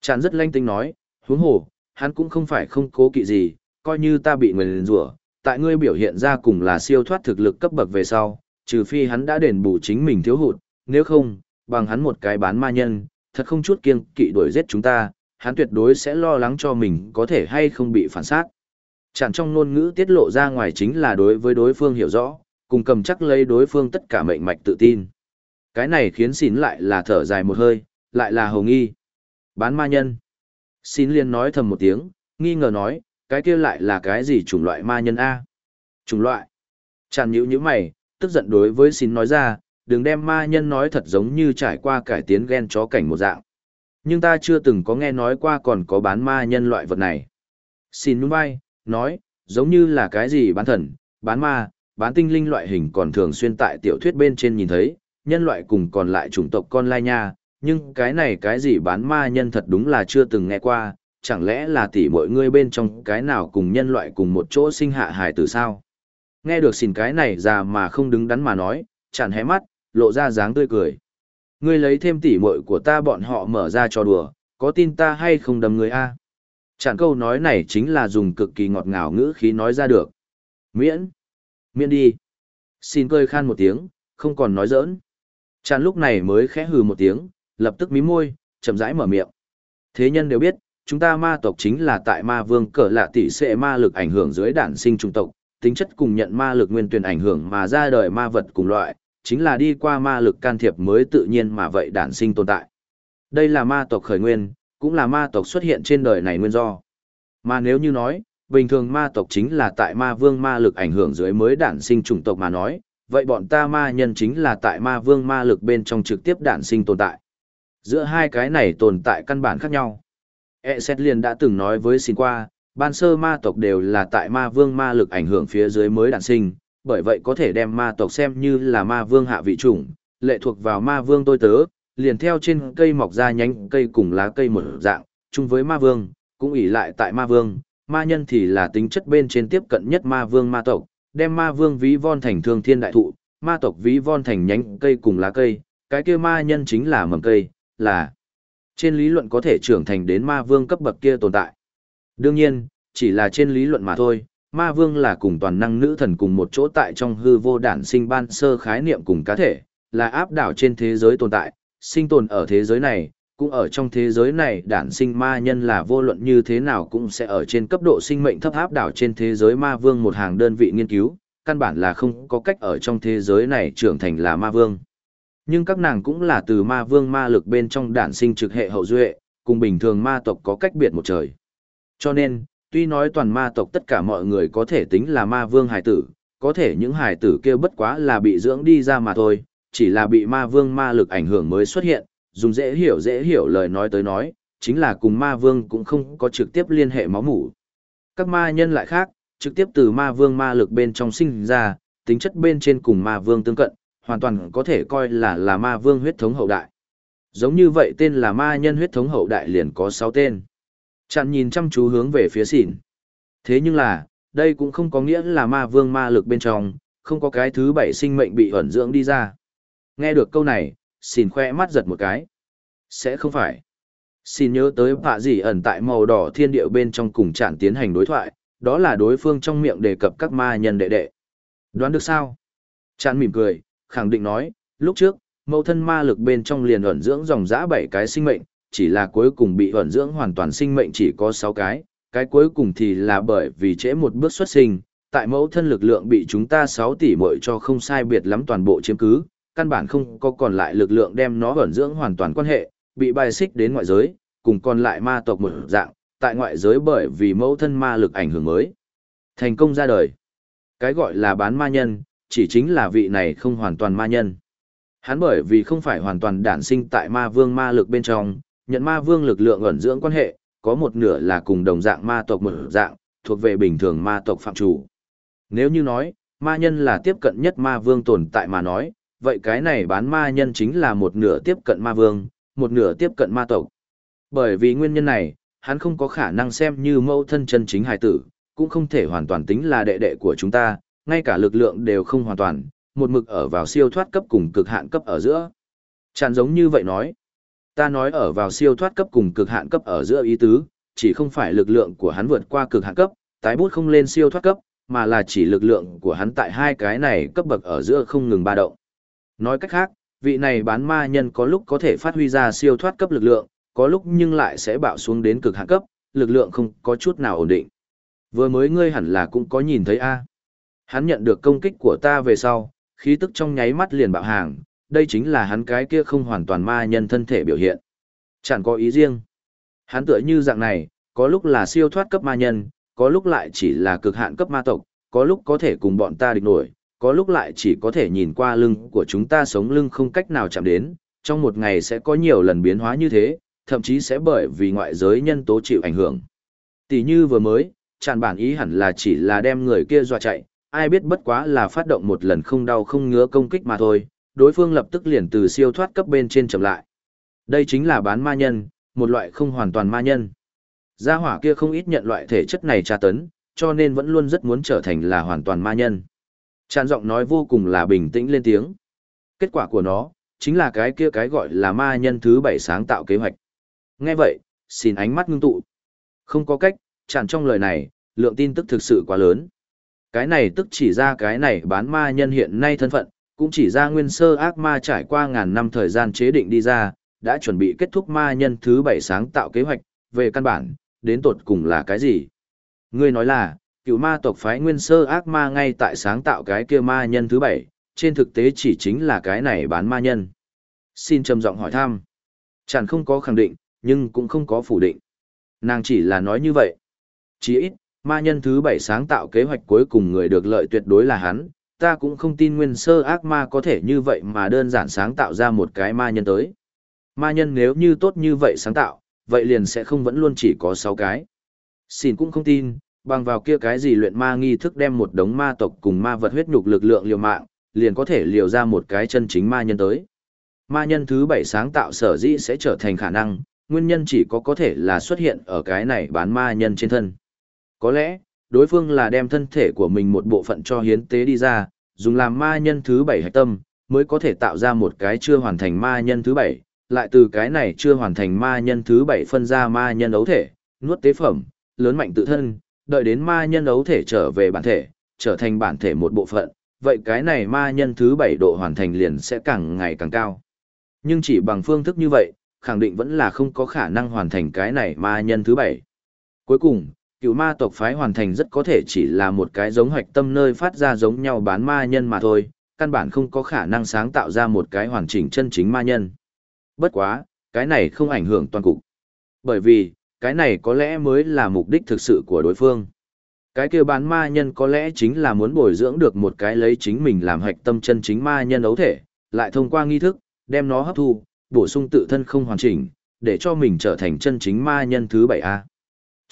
Chán rất lanh tinh nói, huống hồ, hắn cũng không phải không cố kỵ gì, coi như ta bị người liền rủa tại ngươi biểu hiện ra cùng là siêu thoát thực lực cấp bậc về sau, trừ phi hắn đã đền bù chính mình thiếu hụt, nếu không, bằng hắn một cái bán ma nhân, thật không chút kiêng kỵ đuổi giết chúng ta, hắn tuyệt đối sẽ lo lắng cho mình có thể hay không bị phản sát. Chẳng trong ngôn ngữ tiết lộ ra ngoài chính là đối với đối phương hiểu rõ, cùng cầm chắc lấy đối phương tất cả mệnh mạch tự tin. Cái này khiến xín lại là thở dài một hơi, lại là hồng nghi. Bán ma nhân. xín liền nói thầm một tiếng, nghi ngờ nói, cái kia lại là cái gì chủng loại ma nhân A? Chủng loại. Chàn nhữ như mày, tức giận đối với xin nói ra, đừng đem ma nhân nói thật giống như trải qua cải tiến gen chó cảnh một dạng. Nhưng ta chưa từng có nghe nói qua còn có bán ma nhân loại vật này. Xin nhún vai, nói, giống như là cái gì bán thần, bán ma, bán tinh linh loại hình còn thường xuyên tại tiểu thuyết bên trên nhìn thấy, nhân loại cùng còn lại chủng tộc con lai nha, nhưng cái này cái gì bán ma nhân thật đúng là chưa từng nghe qua, chẳng lẽ là tỷ mọi người bên trong cái nào cùng nhân loại cùng một chỗ sinh hạ hài tử sao? Nghe được xin cái này già mà không đứng đắn mà nói, chẳng hé mắt, lộ ra dáng tươi cười. Ngươi lấy thêm tỷ muội của ta bọn họ mở ra trò đùa, có tin ta hay không đầm người a? Chẳng câu nói này chính là dùng cực kỳ ngọt ngào ngữ khí nói ra được. Miễn. Miễn đi. Xin cười khan một tiếng, không còn nói giỡn. Chàng lúc này mới khẽ hừ một tiếng, lập tức mím môi, chậm rãi mở miệng. Thế nhân đều biết, chúng ta ma tộc chính là tại ma vương cỡ lạ tỷ sẽ ma lực ảnh hưởng dưới đản sinh trung tộc, tính chất cùng nhận ma lực nguyên tuyển ảnh hưởng mà ra đời ma vật cùng loại, chính là đi qua ma lực can thiệp mới tự nhiên mà vậy đản sinh tồn tại. Đây là ma tộc khởi nguyên, cũng là ma tộc xuất hiện trên đời này nguyên do. Mà nếu như nói, bình thường ma tộc chính là tại ma vương ma lực ảnh hưởng dưới mới đản sinh chủng tộc mà nói, vậy bọn ta ma nhân chính là tại ma vương ma lực bên trong trực tiếp đản sinh tồn tại. Giữa hai cái này tồn tại căn bản khác nhau. E xét liền đã từng nói với xin qua, ban sơ ma tộc đều là tại ma vương ma lực ảnh hưởng phía dưới mới đản sinh, bởi vậy có thể đem ma tộc xem như là ma vương hạ vị chủng, lệ thuộc vào ma vương tôi tớ, liền theo trên cây mọc ra nhánh cây cùng lá cây một dạng, chung với ma vương, cũng ỷ lại tại ma vương, ma nhân thì là tính chất bên trên tiếp cận nhất ma vương ma tộc, đem ma vương ví von thành thương thiên đại thụ, ma tộc ví von thành nhánh cây cùng lá cây, cái kia ma nhân chính là mầm cây, là trên lý luận có thể trưởng thành đến ma vương cấp bậc kia tồn tại. Đương nhiên, chỉ là trên lý luận mà thôi, ma vương là cùng toàn năng nữ thần cùng một chỗ tại trong hư vô đản sinh ban sơ khái niệm cùng cá thể, là áp đảo trên thế giới tồn tại, sinh tồn ở thế giới này, cũng ở trong thế giới này đản sinh ma nhân là vô luận như thế nào cũng sẽ ở trên cấp độ sinh mệnh thấp áp đảo trên thế giới ma vương một hàng đơn vị nghiên cứu, căn bản là không có cách ở trong thế giới này trưởng thành là ma vương. Nhưng các nàng cũng là từ ma vương ma lực bên trong đản sinh trực hệ hậu duệ, cùng bình thường ma tộc có cách biệt một trời. Cho nên, tuy nói toàn ma tộc tất cả mọi người có thể tính là ma vương hải tử, có thể những hải tử kia bất quá là bị dưỡng đi ra mà thôi, chỉ là bị ma vương ma lực ảnh hưởng mới xuất hiện, dùng dễ hiểu dễ hiểu lời nói tới nói, chính là cùng ma vương cũng không có trực tiếp liên hệ máu mủ. Các ma nhân lại khác, trực tiếp từ ma vương ma lực bên trong sinh ra, tính chất bên trên cùng ma vương tương cận, hoàn toàn có thể coi là là ma vương huyết thống hậu đại. Giống như vậy tên là ma nhân huyết thống hậu đại liền có 6 tên. Chặn nhìn chăm chú hướng về phía xỉn. Thế nhưng là, đây cũng không có nghĩa là ma vương ma lực bên trong, không có cái thứ bảy sinh mệnh bị ẩn dưỡng đi ra. Nghe được câu này, xỉn khoe mắt giật một cái. Sẽ không phải. Xin nhớ tới bạ gì ẩn tại màu đỏ thiên điệu bên trong cùng chặn tiến hành đối thoại, đó là đối phương trong miệng đề cập các ma nhân đệ đệ. Đoán được sao? Chặn mỉm cười, khẳng định nói, lúc trước, mẫu thân ma lực bên trong liền ẩn dưỡng dòng dã bảy cái sinh mệnh, chỉ là cuối cùng bị ẩn dưỡng hoàn toàn sinh mệnh chỉ có sáu cái, cái cuối cùng thì là bởi vì trễ một bước xuất sinh, tại mẫu thân lực lượng bị chúng ta sáu tỷ mội cho không sai biệt lắm toàn bộ chiếm cứ, căn bản không có còn lại lực lượng đem nó ẩn dưỡng hoàn toàn quan hệ, bị bài xích đến ngoại giới, cùng còn lại ma tộc một dạng, tại ngoại giới bởi vì mẫu thân ma lực ảnh hưởng mới. Thành công ra đời. Cái gọi là bán ma nhân, chỉ chính là vị này không hoàn toàn ma nhân. Hắn bởi vì không phải hoàn toàn đản sinh tại ma vương ma lực bên trong, nhận ma vương lực lượng ẩn dưỡng quan hệ, có một nửa là cùng đồng dạng ma tộc một dạng, thuộc về bình thường ma tộc phạm chủ. Nếu như nói, ma nhân là tiếp cận nhất ma vương tồn tại mà nói, vậy cái này bán ma nhân chính là một nửa tiếp cận ma vương, một nửa tiếp cận ma tộc. Bởi vì nguyên nhân này, hắn không có khả năng xem như mẫu thân chân chính hài tử, cũng không thể hoàn toàn tính là đệ đệ của chúng ta, ngay cả lực lượng đều không hoàn toàn, một mực ở vào siêu thoát cấp cùng cực hạn cấp ở giữa. Chẳng giống như vậy nói. Ta nói ở vào siêu thoát cấp cùng cực hạn cấp ở giữa ý tứ, chỉ không phải lực lượng của hắn vượt qua cực hạn cấp, tái bút không lên siêu thoát cấp, mà là chỉ lực lượng của hắn tại hai cái này cấp bậc ở giữa không ngừng ba động. Nói cách khác, vị này bán ma nhân có lúc có thể phát huy ra siêu thoát cấp lực lượng, có lúc nhưng lại sẽ bạo xuống đến cực hạn cấp, lực lượng không có chút nào ổn định. Vừa mới ngươi hẳn là cũng có nhìn thấy a. Hắn nhận được công kích của ta về sau, khí tức trong nháy mắt liền bạo hàng, đây chính là hắn cái kia không hoàn toàn ma nhân thân thể biểu hiện. Chẳng có ý riêng. Hắn tựa như dạng này, có lúc là siêu thoát cấp ma nhân, có lúc lại chỉ là cực hạn cấp ma tộc, có lúc có thể cùng bọn ta địch nổi, có lúc lại chỉ có thể nhìn qua lưng của chúng ta sống lưng không cách nào chạm đến, trong một ngày sẽ có nhiều lần biến hóa như thế, thậm chí sẽ bởi vì ngoại giới nhân tố chịu ảnh hưởng. Tỷ như vừa mới, tràn bản ý hẳn là chỉ là đem người kia dọa chạy, ai biết bất quá là phát động một lần không đau không ngứa công kích mà thôi, đối phương lập tức liền từ siêu thoát cấp bên trên chậm lại. Đây chính là bán ma nhân, một loại không hoàn toàn ma nhân. Gia hỏa kia không ít nhận loại thể chất này tra tấn, cho nên vẫn luôn rất muốn trở thành là hoàn toàn ma nhân. Tràn giọng nói vô cùng là bình tĩnh lên tiếng. Kết quả của nó, chính là cái kia cái gọi là ma nhân thứ bảy sáng tạo kế hoạch. Nghe vậy, xin ánh mắt ngưng tụ. Không có cách, tràn trong lời này, lượng tin tức thực sự quá lớn. Cái này tức chỉ ra cái này bán ma nhân hiện nay thân phận, cũng chỉ ra nguyên sơ ác ma trải qua ngàn năm thời gian chế định đi ra, đã chuẩn bị kết thúc ma nhân thứ bảy sáng tạo kế hoạch, về căn bản, đến tột cùng là cái gì? Ngươi nói là, cựu ma tộc phái nguyên sơ ác ma ngay tại sáng tạo cái kia ma nhân thứ bảy, trên thực tế chỉ chính là cái này bán ma nhân. Xin trầm giọng hỏi thăm. Chẳng không có khẳng định, nhưng cũng không có phủ định. Nàng chỉ là nói như vậy. Chỉ ít, ma nhân thứ bảy sáng tạo kế hoạch cuối cùng người được lợi tuyệt đối là hắn, ta cũng không tin nguyên sơ ác ma có thể như vậy mà đơn giản sáng tạo ra một cái ma nhân tới. Ma nhân nếu như tốt như vậy sáng tạo, vậy liền sẽ không vẫn luôn chỉ có 6 cái. Xin cũng không tin, bằng vào kia cái gì luyện ma nghi thức đem một đống ma tộc cùng ma vật huyết nhục lực lượng liều mạng, liền có thể liều ra một cái chân chính ma nhân tới. Ma nhân thứ 7 sáng tạo sở dĩ sẽ trở thành khả năng, nguyên nhân chỉ có có thể là xuất hiện ở cái này bán ma nhân trên thân. Có lẽ, đối phương là đem thân thể của mình một bộ phận cho hiến tế đi ra, dùng làm ma nhân thứ bảy hạch tâm, mới có thể tạo ra một cái chưa hoàn thành ma nhân thứ bảy, lại từ cái này chưa hoàn thành ma nhân thứ bảy phân ra ma nhân ấu thể, nuốt tế phẩm, lớn mạnh tự thân, đợi đến ma nhân ấu thể trở về bản thể, trở thành bản thể một bộ phận, vậy cái này ma nhân thứ bảy độ hoàn thành liền sẽ càng ngày càng cao. Nhưng chỉ bằng phương thức như vậy, khẳng định vẫn là không có khả năng hoàn thành cái này ma nhân thứ bảy. Cuối cùng, cựu ma tộc phái hoàn thành rất có thể chỉ là một cái giống hoạch tâm nơi phát ra giống nhau bán ma nhân mà thôi, căn bản không có khả năng sáng tạo ra một cái hoàn chỉnh chân chính ma nhân. Bất quá, cái này không ảnh hưởng toàn cục. Bởi vì, cái này có lẽ mới là mục đích thực sự của đối phương. Cái kia bán ma nhân có lẽ chính là muốn bồi dưỡng được một cái lấy chính mình làm hạch tâm chân chính ma nhân ấu thể, lại thông qua nghi thức, đem nó hấp thu, bổ sung tự thân không hoàn chỉnh, để cho mình trở thành chân chính ma nhân thứ bảy a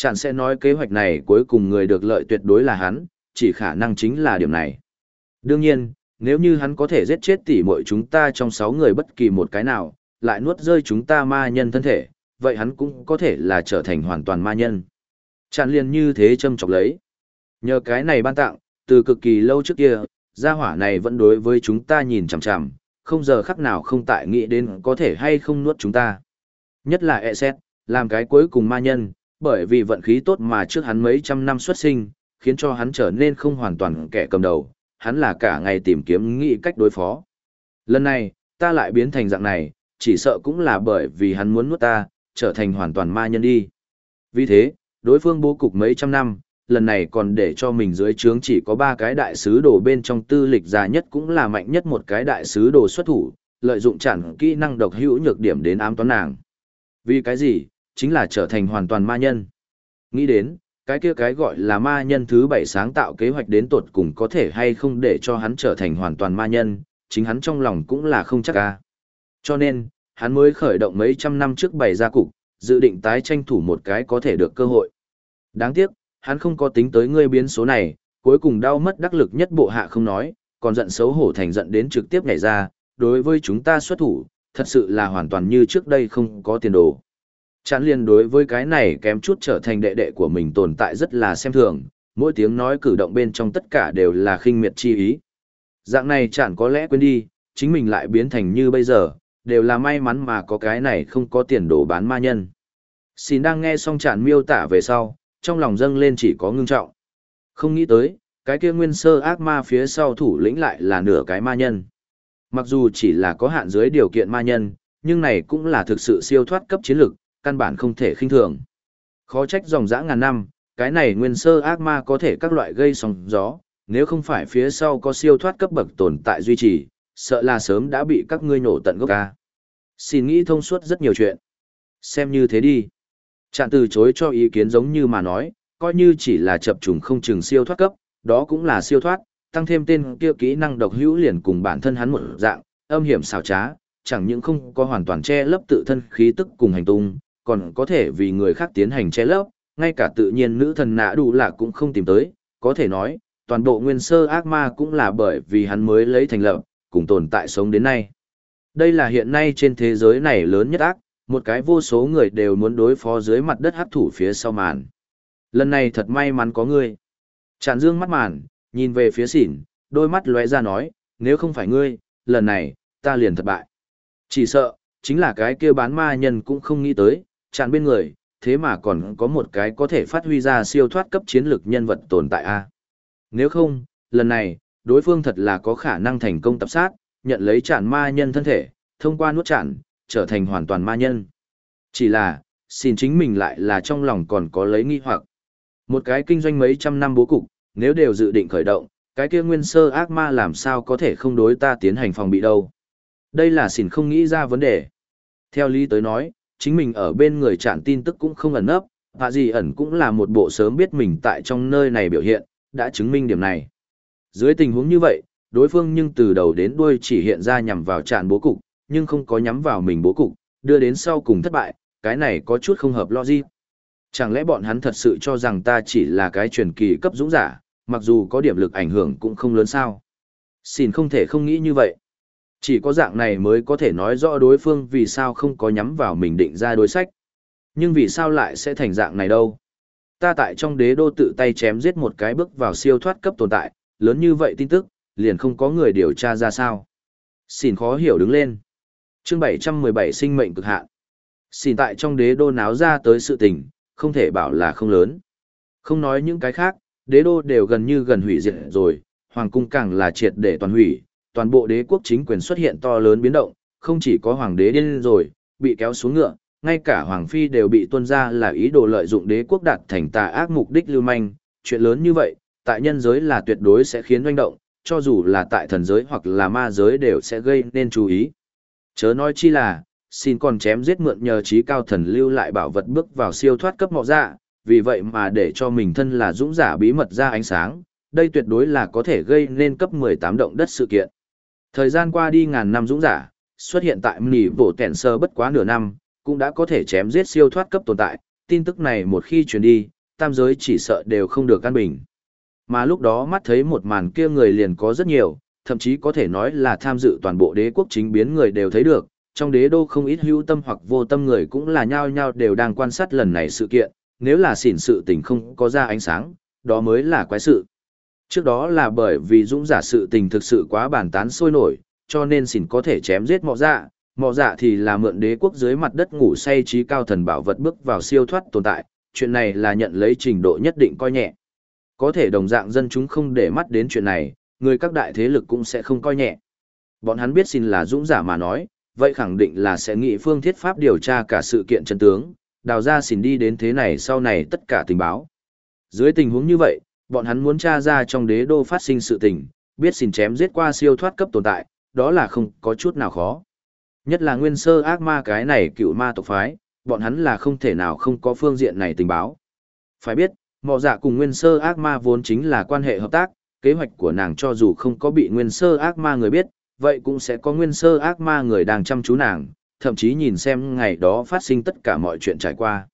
Chẳng sẽ nói kế hoạch này cuối cùng người được lợi tuyệt đối là hắn, chỉ khả năng chính là điểm này. Đương nhiên, nếu như hắn có thể giết chết tỷ muội chúng ta trong sáu người bất kỳ một cái nào, lại nuốt rơi chúng ta ma nhân thân thể, vậy hắn cũng có thể là trở thành hoàn toàn ma nhân. Chạn liền như thế châm chọc lấy. Nhờ cái này ban tặng, từ cực kỳ lâu trước kia, gia hỏa này vẫn đối với chúng ta nhìn chằm chằm, không giờ khắc nào không tại nghĩ đến có thể hay không nuốt chúng ta. Nhất là e xét, làm cái cuối cùng ma nhân, bởi vì vận khí tốt mà trước hắn mấy trăm năm xuất sinh, khiến cho hắn trở nên không hoàn toàn kẻ cầm đầu, hắn là cả ngày tìm kiếm nghĩ cách đối phó. Lần này, ta lại biến thành dạng này, chỉ sợ cũng là bởi vì hắn muốn nuốt ta, trở thành hoàn toàn ma nhân đi. Vì thế, đối phương bố cục mấy trăm năm, lần này còn để cho mình dưới trướng chỉ có ba cái đại sứ đồ bên trong tư lịch già nhất cũng là mạnh nhất một cái đại sứ đồ xuất thủ, lợi dụng chẳng kỹ năng độc hữu nhược điểm đến ám toán nàng. Vì cái gì? Chính là trở thành hoàn toàn ma nhân. Nghĩ đến, cái kia cái gọi là ma nhân thứ bảy sáng tạo kế hoạch đến tột cùng có thể hay không để cho hắn trở thành hoàn toàn ma nhân, chính hắn trong lòng cũng là không chắc ca. Cho nên, hắn mới khởi động mấy trăm năm trước bày ra cục, dự định tái tranh thủ một cái có thể được cơ hội. Đáng tiếc, hắn không có tính tới ngươi biến số này, cuối cùng đau mất đắc lực nhất bộ hạ không nói, còn giận xấu hổ thành giận đến trực tiếp nhảy ra, đối với chúng ta xuất thủ, thật sự là hoàn toàn như trước đây không có tiền đồ. Chán liên đối với cái này kém chút trở thành đệ đệ của mình tồn tại rất là xem thường, mỗi tiếng nói cử động bên trong tất cả đều là khinh miệt chi ý. Dạng này chẳng có lẽ quên đi, chính mình lại biến thành như bây giờ, đều là may mắn mà có cái này không có tiền đồ bán ma nhân. Xin đang nghe xong chản miêu tả về sau, trong lòng dâng lên chỉ có ngưng trọng. Không nghĩ tới, cái kia nguyên sơ ác ma phía sau thủ lĩnh lại là nửa cái ma nhân. Mặc dù chỉ là có hạn dưới điều kiện ma nhân, nhưng này cũng là thực sự siêu thoát cấp chiến lực, căn bản không thể khinh thường. Khó trách dòng dã ngàn năm, cái này nguyên sơ ác ma có thể các loại gây sóng gió, nếu không phải phía sau có siêu thoát cấp bậc tồn tại duy trì, sợ là sớm đã bị các ngươi nổ tận gốc ca. Xin nghĩ thông suốt rất nhiều chuyện. Xem như thế đi. Chạn từ chối cho ý kiến giống như mà nói, coi như chỉ là chập trùng không chừng siêu thoát cấp, đó cũng là siêu thoát, tăng thêm tên kia kỹ năng độc hữu liền cùng bản thân hắn một dạng, âm hiểm xảo trá, chẳng những không có hoàn toàn che lấp tự thân khí tức cùng hành tung, còn có thể vì người khác tiến hành che lấp, ngay cả tự nhiên nữ thần nã đủ là cũng không tìm tới, có thể nói, toàn bộ nguyên sơ ác ma cũng là bởi vì hắn mới lấy thành lập, cùng tồn tại sống đến nay. Đây là hiện nay trên thế giới này lớn nhất ác, một cái vô số người đều muốn đối phó dưới mặt đất hấp thủ phía sau màn. Lần này thật may mắn có ngươi. Tràn dương mắt màn, nhìn về phía xỉn, đôi mắt lóe ra nói, nếu không phải ngươi, lần này, ta liền thất bại. Chỉ sợ, chính là cái kia bán ma nhân cũng không nghĩ tới, tràn bên người, thế mà còn có một cái có thể phát huy ra siêu thoát cấp chiến lược nhân vật tồn tại a. Nếu không, lần này, đối phương thật là có khả năng thành công tập sát, nhận lấy tràn ma nhân thân thể, thông qua nuốt tràn, trở thành hoàn toàn ma nhân. Chỉ là, xin chính mình lại là trong lòng còn có lấy nghi hoặc. Một cái kinh doanh mấy trăm năm bố cục, nếu đều dự định khởi động, cái kia nguyên sơ ác ma làm sao có thể không đối ta tiến hành phòng bị đâu. Đây là xỉn không nghĩ ra vấn đề. Theo lý tới nói, chính mình ở bên người chản tin tức cũng không ẩn nấp, và gì ẩn cũng là một bộ sớm biết mình tại trong nơi này biểu hiện, đã chứng minh điểm này. Dưới tình huống như vậy, đối phương nhưng từ đầu đến đuôi chỉ hiện ra nhằm vào tràn bố cục, nhưng không có nhắm vào mình bố cục, đưa đến sau cùng thất bại, cái này có chút không hợp logic. Chẳng lẽ bọn hắn thật sự cho rằng ta chỉ là cái truyền kỳ cấp dũng giả, mặc dù có điểm lực ảnh hưởng cũng không lớn sao. Xin không thể không nghĩ như vậy. Chỉ có dạng này mới có thể nói rõ đối phương vì sao không có nhắm vào mình định ra đối sách. Nhưng vì sao lại sẽ thành dạng này đâu? Ta tại trong đế đô tự tay chém giết một cái bước vào siêu thoát cấp tồn tại, lớn như vậy tin tức, liền không có người điều tra ra sao. Xin khó hiểu đứng lên. chương 717 sinh mệnh cực hạn. Xin tại trong đế đô náo ra tới sự tình, không thể bảo là không lớn. Không nói những cái khác, đế đô đều gần như gần hủy diệt rồi, hoàng cung càng là triệt để toàn hủy, toàn bộ đế quốc chính quyền xuất hiện to lớn biến động, không chỉ có hoàng đế điên rồi, bị kéo xuống ngựa, ngay cả hoàng phi đều bị tuân ra là ý đồ lợi dụng đế quốc đạt thành tà ác mục đích lưu manh, chuyện lớn như vậy, tại nhân giới là tuyệt đối sẽ khiến doanh động, cho dù là tại thần giới hoặc là ma giới đều sẽ gây nên chú ý. Chớ nói chi là, xin còn chém giết mượn nhờ trí cao thần lưu lại bảo vật bước vào siêu thoát cấp mọ dạ, vì vậy mà để cho mình thân là dũng giả bí mật ra ánh sáng, đây tuyệt đối là có thể gây nên cấp 18 động đất sự kiện. Thời gian qua đi ngàn năm dũng giả, xuất hiện tại mỉ bộ tẻn sơ bất quá nửa năm, cũng đã có thể chém giết siêu thoát cấp tồn tại, tin tức này một khi truyền đi, tam giới chỉ sợ đều không được căn bình. Mà lúc đó mắt thấy một màn kia người liền có rất nhiều, thậm chí có thể nói là tham dự toàn bộ đế quốc chính biến người đều thấy được, trong đế đô không ít hữu tâm hoặc vô tâm người cũng là nhao nhao đều đang quan sát lần này sự kiện, nếu là xỉn sự tình không có ra ánh sáng, đó mới là quái sự. Trước đó là bởi vì dũng giả sự tình thực sự quá bản tán sôi nổi, cho nên xỉn có thể chém giết mọ dạ, mọ dạ thì là mượn đế quốc dưới mặt đất ngủ say trí cao thần bảo vật bước vào siêu thoát tồn tại, chuyện này là nhận lấy trình độ nhất định coi nhẹ. Có thể đồng dạng dân chúng không để mắt đến chuyện này, người các đại thế lực cũng sẽ không coi nhẹ. Bọn hắn biết xin là dũng giả mà nói, vậy khẳng định là sẽ nghị phương thiết pháp điều tra cả sự kiện chân tướng, đào ra xin đi đến thế này sau này tất cả tình báo. Dưới tình huống như vậy, bọn hắn muốn tra ra trong đế đô phát sinh sự tình, biết xin chém giết qua siêu thoát cấp tồn tại, đó là không có chút nào khó. Nhất là nguyên sơ ác ma cái này cựu ma tộc phái, bọn hắn là không thể nào không có phương diện này tình báo. Phải biết, mọ dạ cùng nguyên sơ ác ma vốn chính là quan hệ hợp tác, kế hoạch của nàng cho dù không có bị nguyên sơ ác ma người biết, vậy cũng sẽ có nguyên sơ ác ma người đang chăm chú nàng, thậm chí nhìn xem ngày đó phát sinh tất cả mọi chuyện trải qua.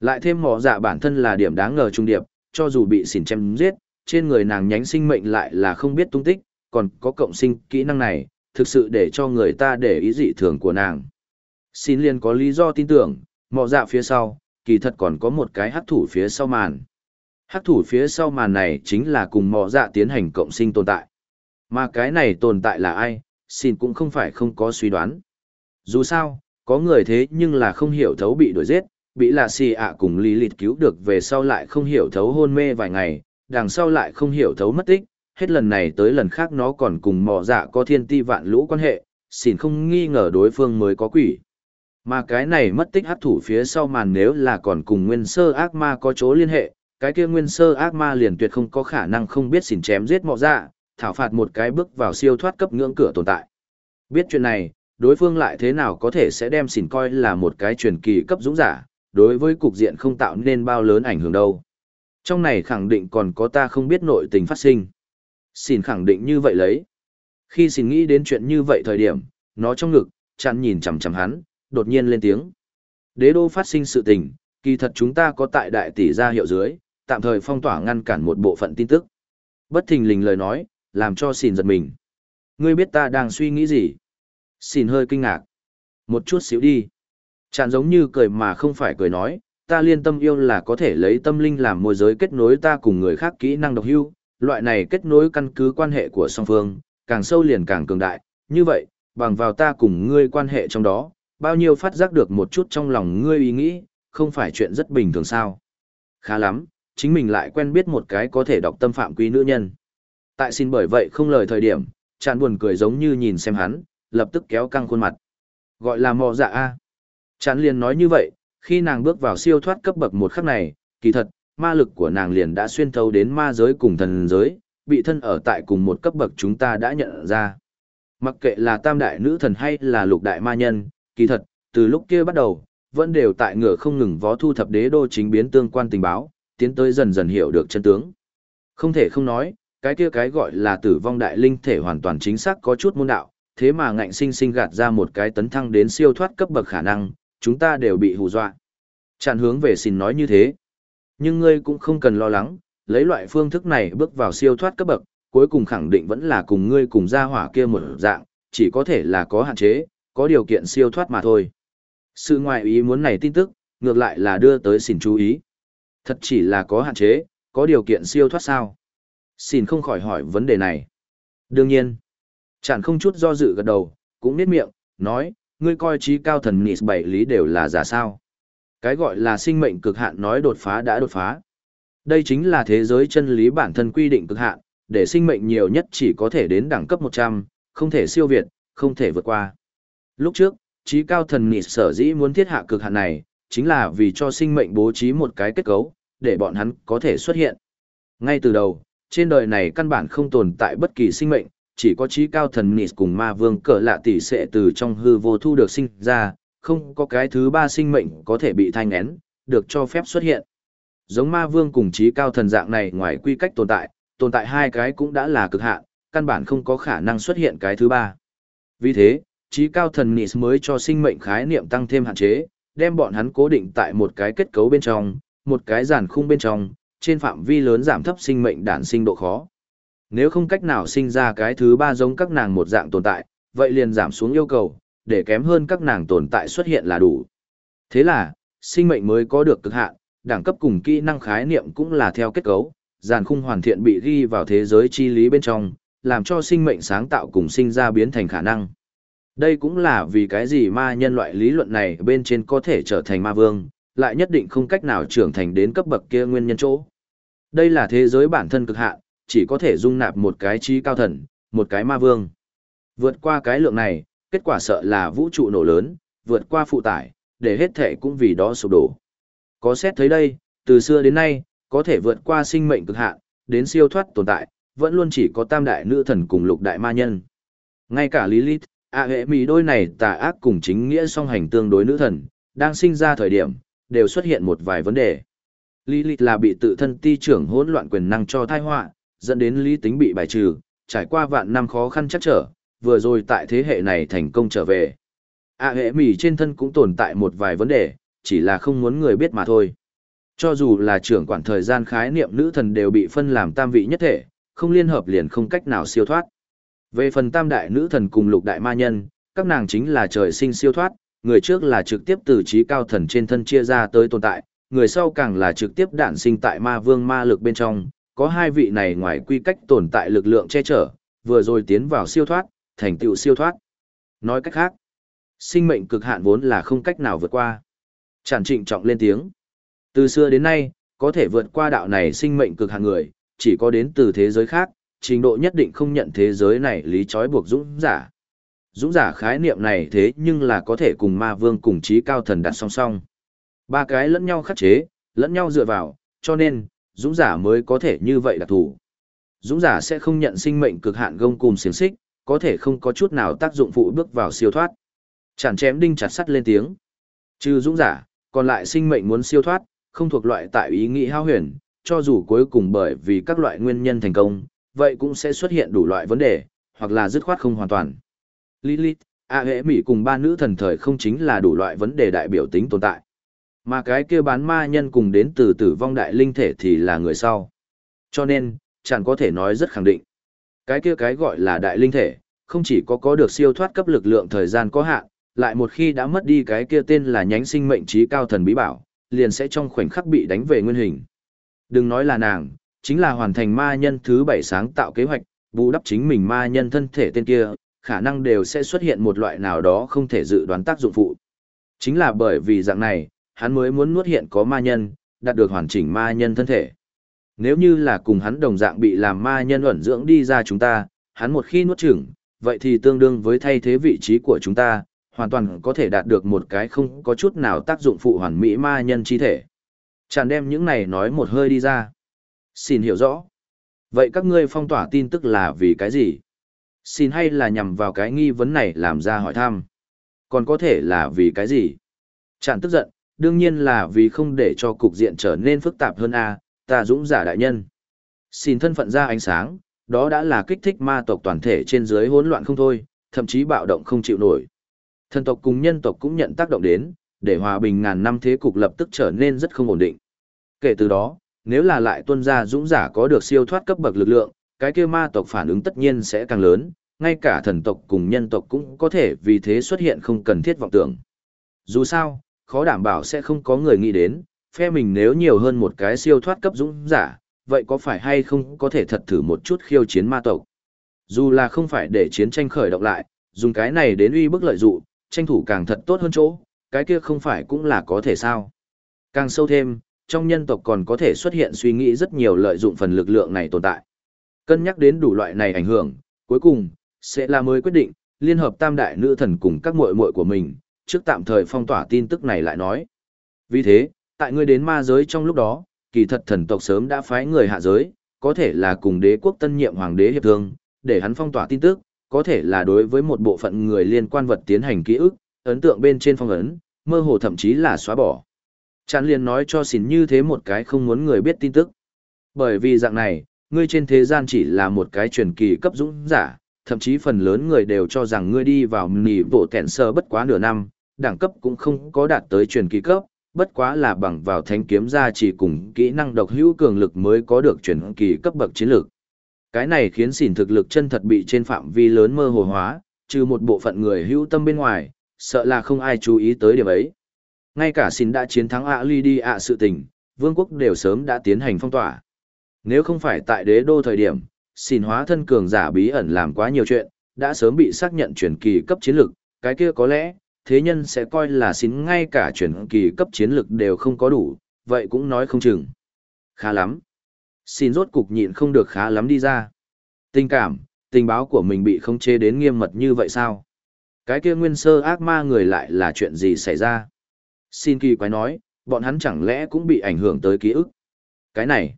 Lại thêm mỏ dạ bản thân là điểm đáng ngờ trung điệp, cho dù bị xỉn chém giết, trên người nàng nhánh sinh mệnh lại là không biết tung tích, còn có cộng sinh kỹ năng này, thực sự để cho người ta để ý dị thường của nàng. Xin liền có lý do tin tưởng, mọ dạ phía sau, kỳ thật còn có một cái hắc thủ phía sau màn. Hắc thủ phía sau màn này chính là cùng mọ dạ tiến hành cộng sinh tồn tại. Mà cái này tồn tại là ai, xin cũng không phải không có suy đoán. Dù sao, có người thế nhưng là không hiểu thấu bị đuổi giết, bị lạ xì ạ cùng lý lịt cứu được về sau lại không hiểu thấu hôn mê vài ngày, đằng sau lại không hiểu thấu mất tích, hết lần này tới lần khác nó còn cùng mò dạ có thiên ti vạn lũ quan hệ, xin không nghi ngờ đối phương mới có quỷ. Mà cái này mất tích hấp thủ phía sau màn nếu là còn cùng nguyên sơ ác ma có chỗ liên hệ, cái kia nguyên sơ ác ma liền tuyệt không có khả năng không biết xỉn chém giết mọ dạ, thảo phạt một cái bước vào siêu thoát cấp ngưỡng cửa tồn tại. Biết chuyện này, đối phương lại thế nào có thể sẽ đem xỉn coi là một cái truyền kỳ cấp dũng giả, đối với cục diện không tạo nên bao lớn ảnh hưởng đâu. Trong này khẳng định còn có ta không biết nội tình phát sinh. Xin khẳng định như vậy lấy. Khi xin nghĩ đến chuyện như vậy thời điểm, nó trong ngực, chặn nhìn chằm chằm hắn, đột nhiên lên tiếng. Đế đô phát sinh sự tình, kỳ thật chúng ta có tại đại tỷ gia hiệu dưới, tạm thời phong tỏa ngăn cản một bộ phận tin tức. Bất thình lình lời nói, làm cho xin giật mình. Ngươi biết ta đang suy nghĩ gì? Xin hơi kinh ngạc. Một chút xíu đi. Chạn giống như cười mà không phải cười nói, ta liên tâm yêu là có thể lấy tâm linh làm môi giới kết nối ta cùng người khác kỹ năng độc hưu, loại này kết nối căn cứ quan hệ của song phương, càng sâu liền càng cường đại, như vậy, bằng vào ta cùng ngươi quan hệ trong đó, bao nhiêu phát giác được một chút trong lòng ngươi ý nghĩ, không phải chuyện rất bình thường sao. Khá lắm, chính mình lại quen biết một cái có thể đọc tâm phạm quý nữ nhân. Tại xin bởi vậy không lời thời điểm, chạn buồn cười giống như nhìn xem hắn, lập tức kéo căng khuôn mặt. Gọi là mò dạ a. Chán liền nói như vậy, khi nàng bước vào siêu thoát cấp bậc một khắc này, kỳ thật, ma lực của nàng liền đã xuyên thấu đến ma giới cùng thần giới, bị thân ở tại cùng một cấp bậc chúng ta đã nhận ra. Mặc kệ là tam đại nữ thần hay là lục đại ma nhân, kỳ thật, từ lúc kia bắt đầu, vẫn đều tại ngựa không ngừng vó thu thập đế đô chính biến tương quan tình báo, tiến tới dần dần hiểu được chân tướng. Không thể không nói, cái kia cái gọi là tử vong đại linh thể hoàn toàn chính xác có chút môn đạo, thế mà ngạnh sinh sinh gạt ra một cái tấn thăng đến siêu thoát cấp bậc khả năng, chúng ta đều bị hù dọa. Chặn hướng về xin nói như thế. Nhưng ngươi cũng không cần lo lắng, lấy loại phương thức này bước vào siêu thoát cấp bậc, cuối cùng khẳng định vẫn là cùng ngươi cùng gia hỏa kia một dạng, chỉ có thể là có hạn chế, có điều kiện siêu thoát mà thôi. Sự ngoại ý muốn này tin tức, ngược lại là đưa tới xin chú ý. Thật chỉ là có hạn chế, có điều kiện siêu thoát sao? Xin không khỏi hỏi vấn đề này. Đương nhiên, chẳng không chút do dự gật đầu, cũng nét miệng, nói, ngươi coi trí cao thần nịt bảy lý đều là giả sao. Cái gọi là sinh mệnh cực hạn nói đột phá đã đột phá. Đây chính là thế giới chân lý bản thân quy định cực hạn, để sinh mệnh nhiều nhất chỉ có thể đến đẳng cấp 100, không thể siêu việt, không thể vượt qua. Lúc trước, trí cao thần nịt sở dĩ muốn thiết hạ cực hạn này, chính là vì cho sinh mệnh bố trí một cái kết cấu, để bọn hắn có thể xuất hiện. Ngay từ đầu, trên đời này căn bản không tồn tại bất kỳ sinh mệnh, chỉ có trí cao thần nịt cùng ma vương cỡ lạ tỷ sẽ từ trong hư vô thu được sinh ra, không có cái thứ ba sinh mệnh có thể bị thanh nén, được cho phép xuất hiện. Giống ma vương cùng trí cao thần dạng này ngoài quy cách tồn tại, tồn tại hai cái cũng đã là cực hạn, căn bản không có khả năng xuất hiện cái thứ ba. Vì thế, trí cao thần nịt mới cho sinh mệnh khái niệm tăng thêm hạn chế, đem bọn hắn cố định tại một cái kết cấu bên trong, một cái giàn khung bên trong, trên phạm vi lớn giảm thấp sinh mệnh đản sinh độ khó. Nếu không cách nào sinh ra cái thứ ba giống các nàng một dạng tồn tại, vậy liền giảm xuống yêu cầu, để kém hơn các nàng tồn tại xuất hiện là đủ. Thế là, sinh mệnh mới có được cực hạn, đẳng cấp cùng kỹ năng khái niệm cũng là theo kết cấu, giàn khung hoàn thiện bị ghi vào thế giới chi lý bên trong, làm cho sinh mệnh sáng tạo cùng sinh ra biến thành khả năng. Đây cũng là vì cái gì ma nhân loại lý luận này bên trên có thể trở thành ma vương, lại nhất định không cách nào trưởng thành đến cấp bậc kia nguyên nhân chỗ. Đây là thế giới bản thân cực hạn, chỉ có thể dung nạp một cái trí cao thần, một cái ma vương. Vượt qua cái lượng này, kết quả sợ là vũ trụ nổ lớn, vượt qua phụ tải, để hết thể cũng vì đó sụp đổ. Có xét thấy đây, từ xưa đến nay, có thể vượt qua sinh mệnh cực hạn, đến siêu thoát tồn tại, vẫn luôn chỉ có tam đại nữ thần cùng lục đại ma nhân. Ngay cả Lilith, a hệ mì đôi này tà ác cùng chính nghĩa song hành tương đối nữ thần, đang sinh ra thời điểm, đều xuất hiện một vài vấn đề. Lilith là bị tự thân ti trưởng hỗn loạn quyền năng cho thai họa, dẫn đến lý tính bị bài trừ, trải qua vạn năm khó khăn chắc trở, vừa rồi tại thế hệ này thành công trở về. A hệ mỉ trên thân cũng tồn tại một vài vấn đề, chỉ là không muốn người biết mà thôi. Cho dù là trưởng quản thời gian khái niệm nữ thần đều bị phân làm tam vị nhất thể, không liên hợp liền không cách nào siêu thoát. Về phần tam đại nữ thần cùng lục đại ma nhân, các nàng chính là trời sinh siêu thoát, người trước là trực tiếp từ trí cao thần trên thân chia ra tới tồn tại, người sau càng là trực tiếp đản sinh tại ma vương ma lực bên trong, có hai vị này ngoài quy cách tồn tại lực lượng che chở, vừa rồi tiến vào siêu thoát, thành tựu siêu thoát. Nói cách khác, sinh mệnh cực hạn vốn là không cách nào vượt qua. Tràn trịnh trọng lên tiếng. Từ xưa đến nay, có thể vượt qua đạo này sinh mệnh cực hạn người, chỉ có đến từ thế giới khác, trình độ nhất định không nhận thế giới này lý trói buộc dũng giả. Dũng giả khái niệm này thế nhưng là có thể cùng ma vương cùng trí cao thần đặt song song. Ba cái lẫn nhau khắc chế, lẫn nhau dựa vào, cho nên, dũng giả mới có thể như vậy đặc thủ. Dũng giả sẽ không nhận sinh mệnh cực hạn gông cùng xiềng xích, có thể không có chút nào tác dụng phụ bước vào siêu thoát. Chản chém đinh chặt sắt lên tiếng. Trừ dũng giả, còn lại sinh mệnh muốn siêu thoát, không thuộc loại tại ý nghĩ hao huyền, cho dù cuối cùng bởi vì các loại nguyên nhân thành công, vậy cũng sẽ xuất hiện đủ loại vấn đề, hoặc là dứt khoát không hoàn toàn. Lilith, A hệ Mỹ cùng ba nữ thần thời không chính là đủ loại vấn đề đại biểu tính tồn tại. Mà cái kia bán ma nhân cùng đến từ tử vong đại linh thể thì là người sau. Cho nên, chẳng có thể nói rất khẳng định. Cái kia cái gọi là đại linh thể, không chỉ có có được siêu thoát cấp lực lượng thời gian có hạn, lại một khi đã mất đi cái kia tên là nhánh sinh mệnh trí cao thần bí bảo, liền sẽ trong khoảnh khắc bị đánh về nguyên hình. Đừng nói là nàng, chính là hoàn thành ma nhân thứ bảy sáng tạo kế hoạch, bù đắp chính mình ma nhân thân thể tên kia, khả năng đều sẽ xuất hiện một loại nào đó không thể dự đoán tác dụng phụ. Chính là bởi vì dạng này, hắn mới muốn nuốt hiện có ma nhân, đạt được hoàn chỉnh ma nhân thân thể. Nếu như là cùng hắn đồng dạng bị làm ma nhân ẩn dưỡng đi ra chúng ta, hắn một khi nuốt chửng, vậy thì tương đương với thay thế vị trí của chúng ta, hoàn toàn có thể đạt được một cái không có chút nào tác dụng phụ hoàn mỹ ma nhân chi thể. Chàng đem những này nói một hơi đi ra. Xin hiểu rõ. Vậy các ngươi phong tỏa tin tức là vì cái gì? Xin hay là nhằm vào cái nghi vấn này làm ra hỏi thăm? Còn có thể là vì cái gì? Chàng tức giận, đương nhiên là vì không để cho cục diện trở nên phức tạp hơn a ta dũng giả đại nhân. Xin thân phận ra ánh sáng, đó đã là kích thích ma tộc toàn thể trên dưới hỗn loạn không thôi, thậm chí bạo động không chịu nổi. Thần tộc cùng nhân tộc cũng nhận tác động đến, để hòa bình ngàn năm thế cục lập tức trở nên rất không ổn định. Kể từ đó, nếu là lại tuân ra dũng giả có được siêu thoát cấp bậc lực lượng, cái kia ma tộc phản ứng tất nhiên sẽ càng lớn, ngay cả thần tộc cùng nhân tộc cũng có thể vì thế xuất hiện không cần thiết vọng tưởng. Dù sao, khó đảm bảo sẽ không có người nghĩ đến, phe mình nếu nhiều hơn một cái siêu thoát cấp dũng giả, vậy có phải hay không có thể thật thử một chút khiêu chiến ma tộc? Dù là không phải để chiến tranh khởi động lại, dùng cái này đến uy bức lợi dụ, tranh thủ càng thật tốt hơn chỗ, cái kia không phải cũng là có thể sao. Càng sâu thêm, trong nhân tộc còn có thể xuất hiện suy nghĩ rất nhiều lợi dụng phần lực lượng này tồn tại. Cân nhắc đến đủ loại này ảnh hưởng, cuối cùng, sẽ là mới quyết định, liên hợp tam đại nữ thần cùng các muội muội của mình, trước tạm thời phong tỏa tin tức này lại nói. Vì thế, tại ngươi đến ma giới trong lúc đó, kỳ thật thần tộc sớm đã phái người hạ giới, có thể là cùng đế quốc tân nhiệm hoàng đế hiệp thương, để hắn phong tỏa tin tức, có thể là đối với một bộ phận người liên quan vật tiến hành ký ức, ấn tượng bên trên phong ấn, mơ hồ thậm chí là xóa bỏ. Chán liền nói cho xỉn như thế một cái không muốn người biết tin tức. Bởi vì dạng này, ngươi trên thế gian chỉ là một cái truyền kỳ cấp dũng giả, thậm chí phần lớn người đều cho rằng ngươi đi vào nỉ bộ tẹn sơ bất quá nửa năm, đẳng cấp cũng không có đạt tới truyền kỳ cấp, bất quá là bằng vào thánh kiếm gia chỉ cùng kỹ năng độc hữu cường lực mới có được truyền kỳ cấp bậc chiến lược. Cái này khiến xỉn thực lực chân thật bị trên phạm vi lớn mơ hồ hóa, trừ một bộ phận người hữu tâm bên ngoài, sợ là không ai chú ý tới điểm ấy. Ngay cả xỉn đã chiến thắng ạ ly đi ạ sự tình, vương quốc đều sớm đã tiến hành phong tỏa. Nếu không phải tại đế đô thời điểm, xỉn hóa thân cường giả bí ẩn làm quá nhiều chuyện, đã sớm bị xác nhận truyền kỳ cấp chiến lược, cái kia có lẽ, thế nhân sẽ coi là xin ngay cả truyền kỳ cấp chiến lược đều không có đủ, vậy cũng nói không chừng. Khá lắm. Xin rốt cục nhịn không được khá lắm đi ra. Tình cảm, tình báo của mình bị không chế đến nghiêm mật như vậy sao? Cái kia nguyên sơ ác ma người lại là chuyện gì xảy ra? Xin kỳ quái nói, bọn hắn chẳng lẽ cũng bị ảnh hưởng tới ký ức? Cái này,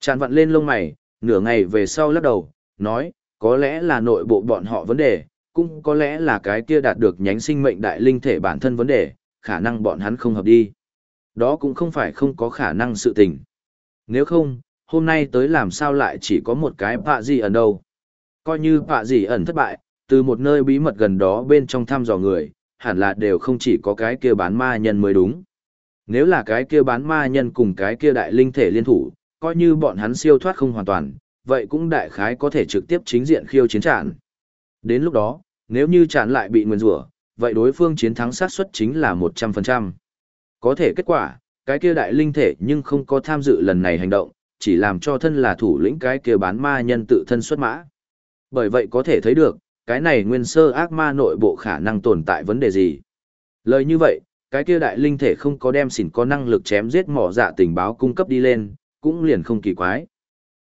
tràn vặn lên lông mày, nửa ngày về sau lắc đầu, nói, có lẽ là nội bộ bọn họ vấn đề, cũng có lẽ là cái kia đạt được nhánh sinh mệnh đại linh thể bản thân vấn đề, khả năng bọn hắn không hợp đi. Đó cũng không phải không có khả năng sự tình. Nếu không, hôm nay tới làm sao lại chỉ có một cái bạ gì ẩn đâu. Coi như bạ gì ẩn thất bại, từ một nơi bí mật gần đó bên trong thăm dò người, hẳn là đều không chỉ có cái kia bán ma nhân mới đúng. Nếu là cái kia bán ma nhân cùng cái kia đại linh thể liên thủ, coi như bọn hắn siêu thoát không hoàn toàn, vậy cũng đại khái có thể trực tiếp chính diện khiêu chiến tràn. Đến lúc đó, nếu như tràn lại bị nguyên rủa, vậy đối phương chiến thắng xác suất chính là 100%. Có thể kết quả, cái kia đại linh thể nhưng không có tham dự lần này hành động, chỉ làm cho thân là thủ lĩnh cái kia bán ma nhân tự thân xuất mã. Bởi vậy có thể thấy được, cái này nguyên sơ ác ma nội bộ khả năng tồn tại vấn đề gì. Lời như vậy, cái kia đại linh thể không có đem xỉn có năng lực chém giết mỏ dạ tình báo cung cấp đi lên, cũng liền không kỳ quái.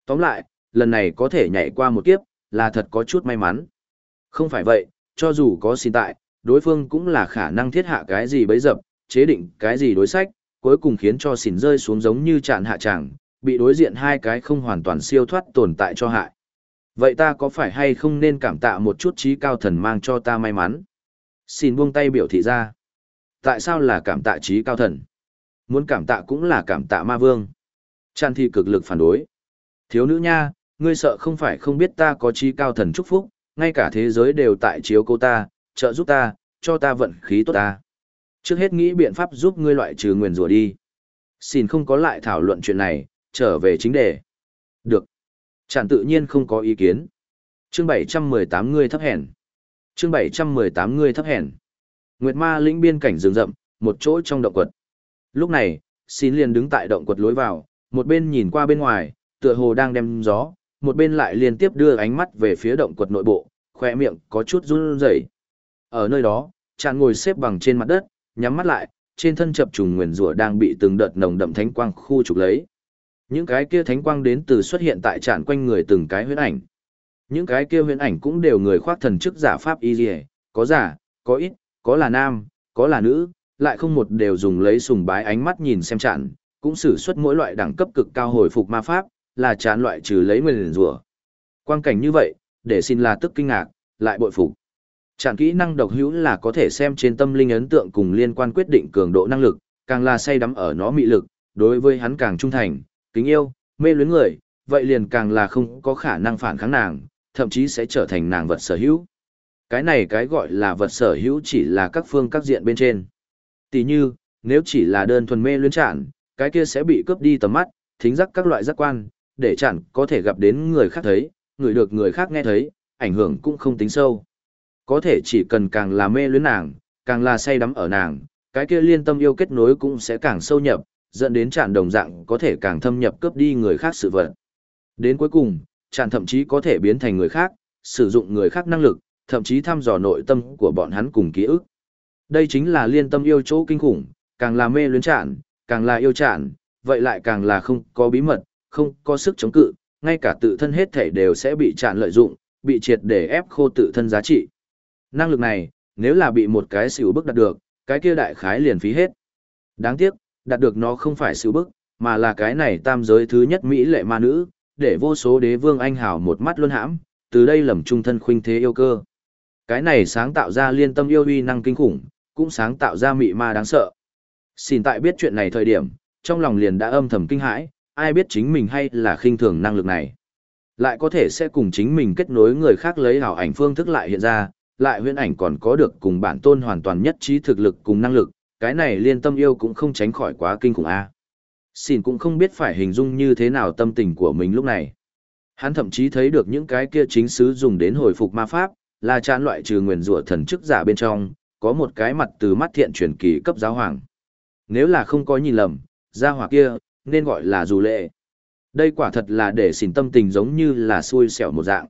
Tóm lại, lần này có thể nhảy qua một kiếp, là thật có chút may mắn. Không phải vậy, cho dù có xin tại, đối phương cũng là khả năng thiết hạ cái gì bấy dập, chế định cái gì đối sách, cuối cùng khiến cho xỉn rơi xuống giống như tràn hạ chẳng, bị đối diện hai cái không hoàn toàn siêu thoát tồn tại cho hại. Vậy ta có phải hay không nên cảm tạ một chút trí cao thần mang cho ta may mắn? Xin buông tay biểu thị ra. Tại sao là cảm tạ trí cao thần? Muốn cảm tạ cũng là cảm tạ ma vương. Tràn thi cực lực phản đối. Thiếu nữ nha, ngươi sợ không phải không biết ta có trí cao thần chúc phúc, ngay cả thế giới đều tại chiếu cô ta, trợ giúp ta, cho ta vận khí tốt ta. Trước hết nghĩ biện pháp giúp ngươi loại trừ nguyền rủa đi. Xin không có lại thảo luận chuyện này, trở về chính đề. Được. Chẳng tự nhiên không có ý kiến. Chương 718 ngươi thấp hèn. Chương 718 ngươi thấp hèn. Nguyệt ma lĩnh biên cảnh rừng rậm, một chỗ trong động quật. Lúc này, xin liền đứng tại động quật lối vào, một bên nhìn qua bên ngoài, tựa hồ đang đem gió, một bên lại liên tiếp đưa ánh mắt về phía động quật nội bộ, khoe miệng có chút run rẩy. Ở nơi đó, chàng ngồi xếp bằng trên mặt đất, nhắm mắt lại, trên thân chập trùng nguyền rủa đang bị từng đợt nồng đậm thánh quang khu trục lấy. Những cái kia thánh quang đến từ xuất hiện tại tràn quanh người từng cái huyễn ảnh. Những cái kia huyễn ảnh cũng đều người khoác thần chức giả pháp y liề, có giả, có ít, có là nam, có là nữ, lại không một đều dùng lấy sùng bái ánh mắt nhìn xem tràn, cũng sử xuất mỗi loại đẳng cấp cực cao hồi phục ma pháp, là chán loại trừ lấy nguyên rủa. Quang cảnh như vậy, để xin là tức kinh ngạc, lại bội phục. Chản kỹ năng độc hữu là có thể xem trên tâm linh ấn tượng cùng liên quan quyết định cường độ năng lực, càng là say đắm ở nó mị lực, đối với hắn càng trung thành, kính yêu, mê luyến người, vậy liền càng là không có khả năng phản kháng nàng, thậm chí sẽ trở thành nàng vật sở hữu. Cái này cái gọi là vật sở hữu chỉ là các phương các diện bên trên. Tỷ như, nếu chỉ là đơn thuần mê luyến chản, cái kia sẽ bị cướp đi tầm mắt, thính giác các loại giác quan, để chẳng có thể gặp đến người khác thấy, người được người khác nghe thấy, ảnh hưởng cũng không tính sâu. Có thể chỉ cần càng là mê luyến nàng, càng là say đắm ở nàng, cái kia liên tâm yêu kết nối cũng sẽ càng sâu nhập, dẫn đến tràn đồng dạng có thể càng thâm nhập cướp đi người khác sự vật. Đến cuối cùng, tràn thậm chí có thể biến thành người khác, sử dụng người khác năng lực, thậm chí thăm dò nội tâm của bọn hắn cùng ký ức. Đây chính là liên tâm yêu chỗ kinh khủng, càng là mê luyến tràn, càng là yêu tràn, vậy lại càng là không có bí mật, không có sức chống cự, ngay cả tự thân hết thể đều sẽ bị tràn lợi dụng, bị triệt để ép khô tự thân giá trị. Năng lực này, nếu là bị một cái xỉu bức đạt được, cái kia đại khái liền phí hết. Đáng tiếc, đạt được nó không phải xỉu bức, mà là cái này tam giới thứ nhất Mỹ lệ ma nữ, để vô số đế vương anh hào một mắt luôn hãm, từ đây lầm trung thân khuynh thế yêu cơ. Cái này sáng tạo ra liên tâm yêu uy năng kinh khủng, cũng sáng tạo ra mị ma đáng sợ. Xin tại biết chuyện này thời điểm, trong lòng liền đã âm thầm kinh hãi, ai biết chính mình hay là khinh thường năng lực này. Lại có thể sẽ cùng chính mình kết nối người khác lấy hảo ảnh phương thức lại hiện ra, lại huyễn ảnh còn có được cùng bản tôn hoàn toàn nhất trí thực lực cùng năng lực, cái này liên tâm yêu cũng không tránh khỏi quá kinh khủng a. Xin cũng không biết phải hình dung như thế nào tâm tình của mình lúc này. Hắn thậm chí thấy được những cái kia chính sứ dùng đến hồi phục ma pháp, là chán loại trừ nguyền rủa thần chức giả bên trong, có một cái mặt từ mắt thiện truyền kỳ cấp giáo hoàng. Nếu là không có nhìn lầm, gia hỏa kia, nên gọi là dù lệ. Đây quả thật là để xỉn tâm tình giống như là xui xẻo một dạng.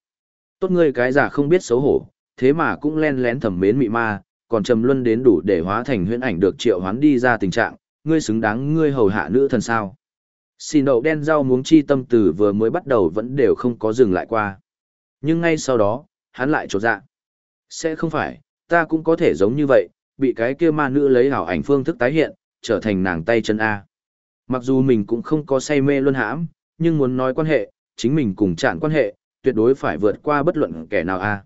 Tốt ngươi cái giả không biết xấu hổ, thế mà cũng len lén thầm mến mị ma, còn trầm luân đến đủ để hóa thành huyễn ảnh được triệu hoán đi ra tình trạng, ngươi xứng đáng ngươi hầu hạ nữ thần sao. Xin đậu đen rau muống chi tâm từ vừa mới bắt đầu vẫn đều không có dừng lại qua. Nhưng ngay sau đó, hắn lại trột dạ. Sẽ không phải, ta cũng có thể giống như vậy, bị cái kia ma nữ lấy hảo ảnh phương thức tái hiện, trở thành nàng tay chân A. Mặc dù mình cũng không có say mê luân hãm, nhưng muốn nói quan hệ, chính mình cùng chản quan hệ, tuyệt đối phải vượt qua bất luận kẻ nào A.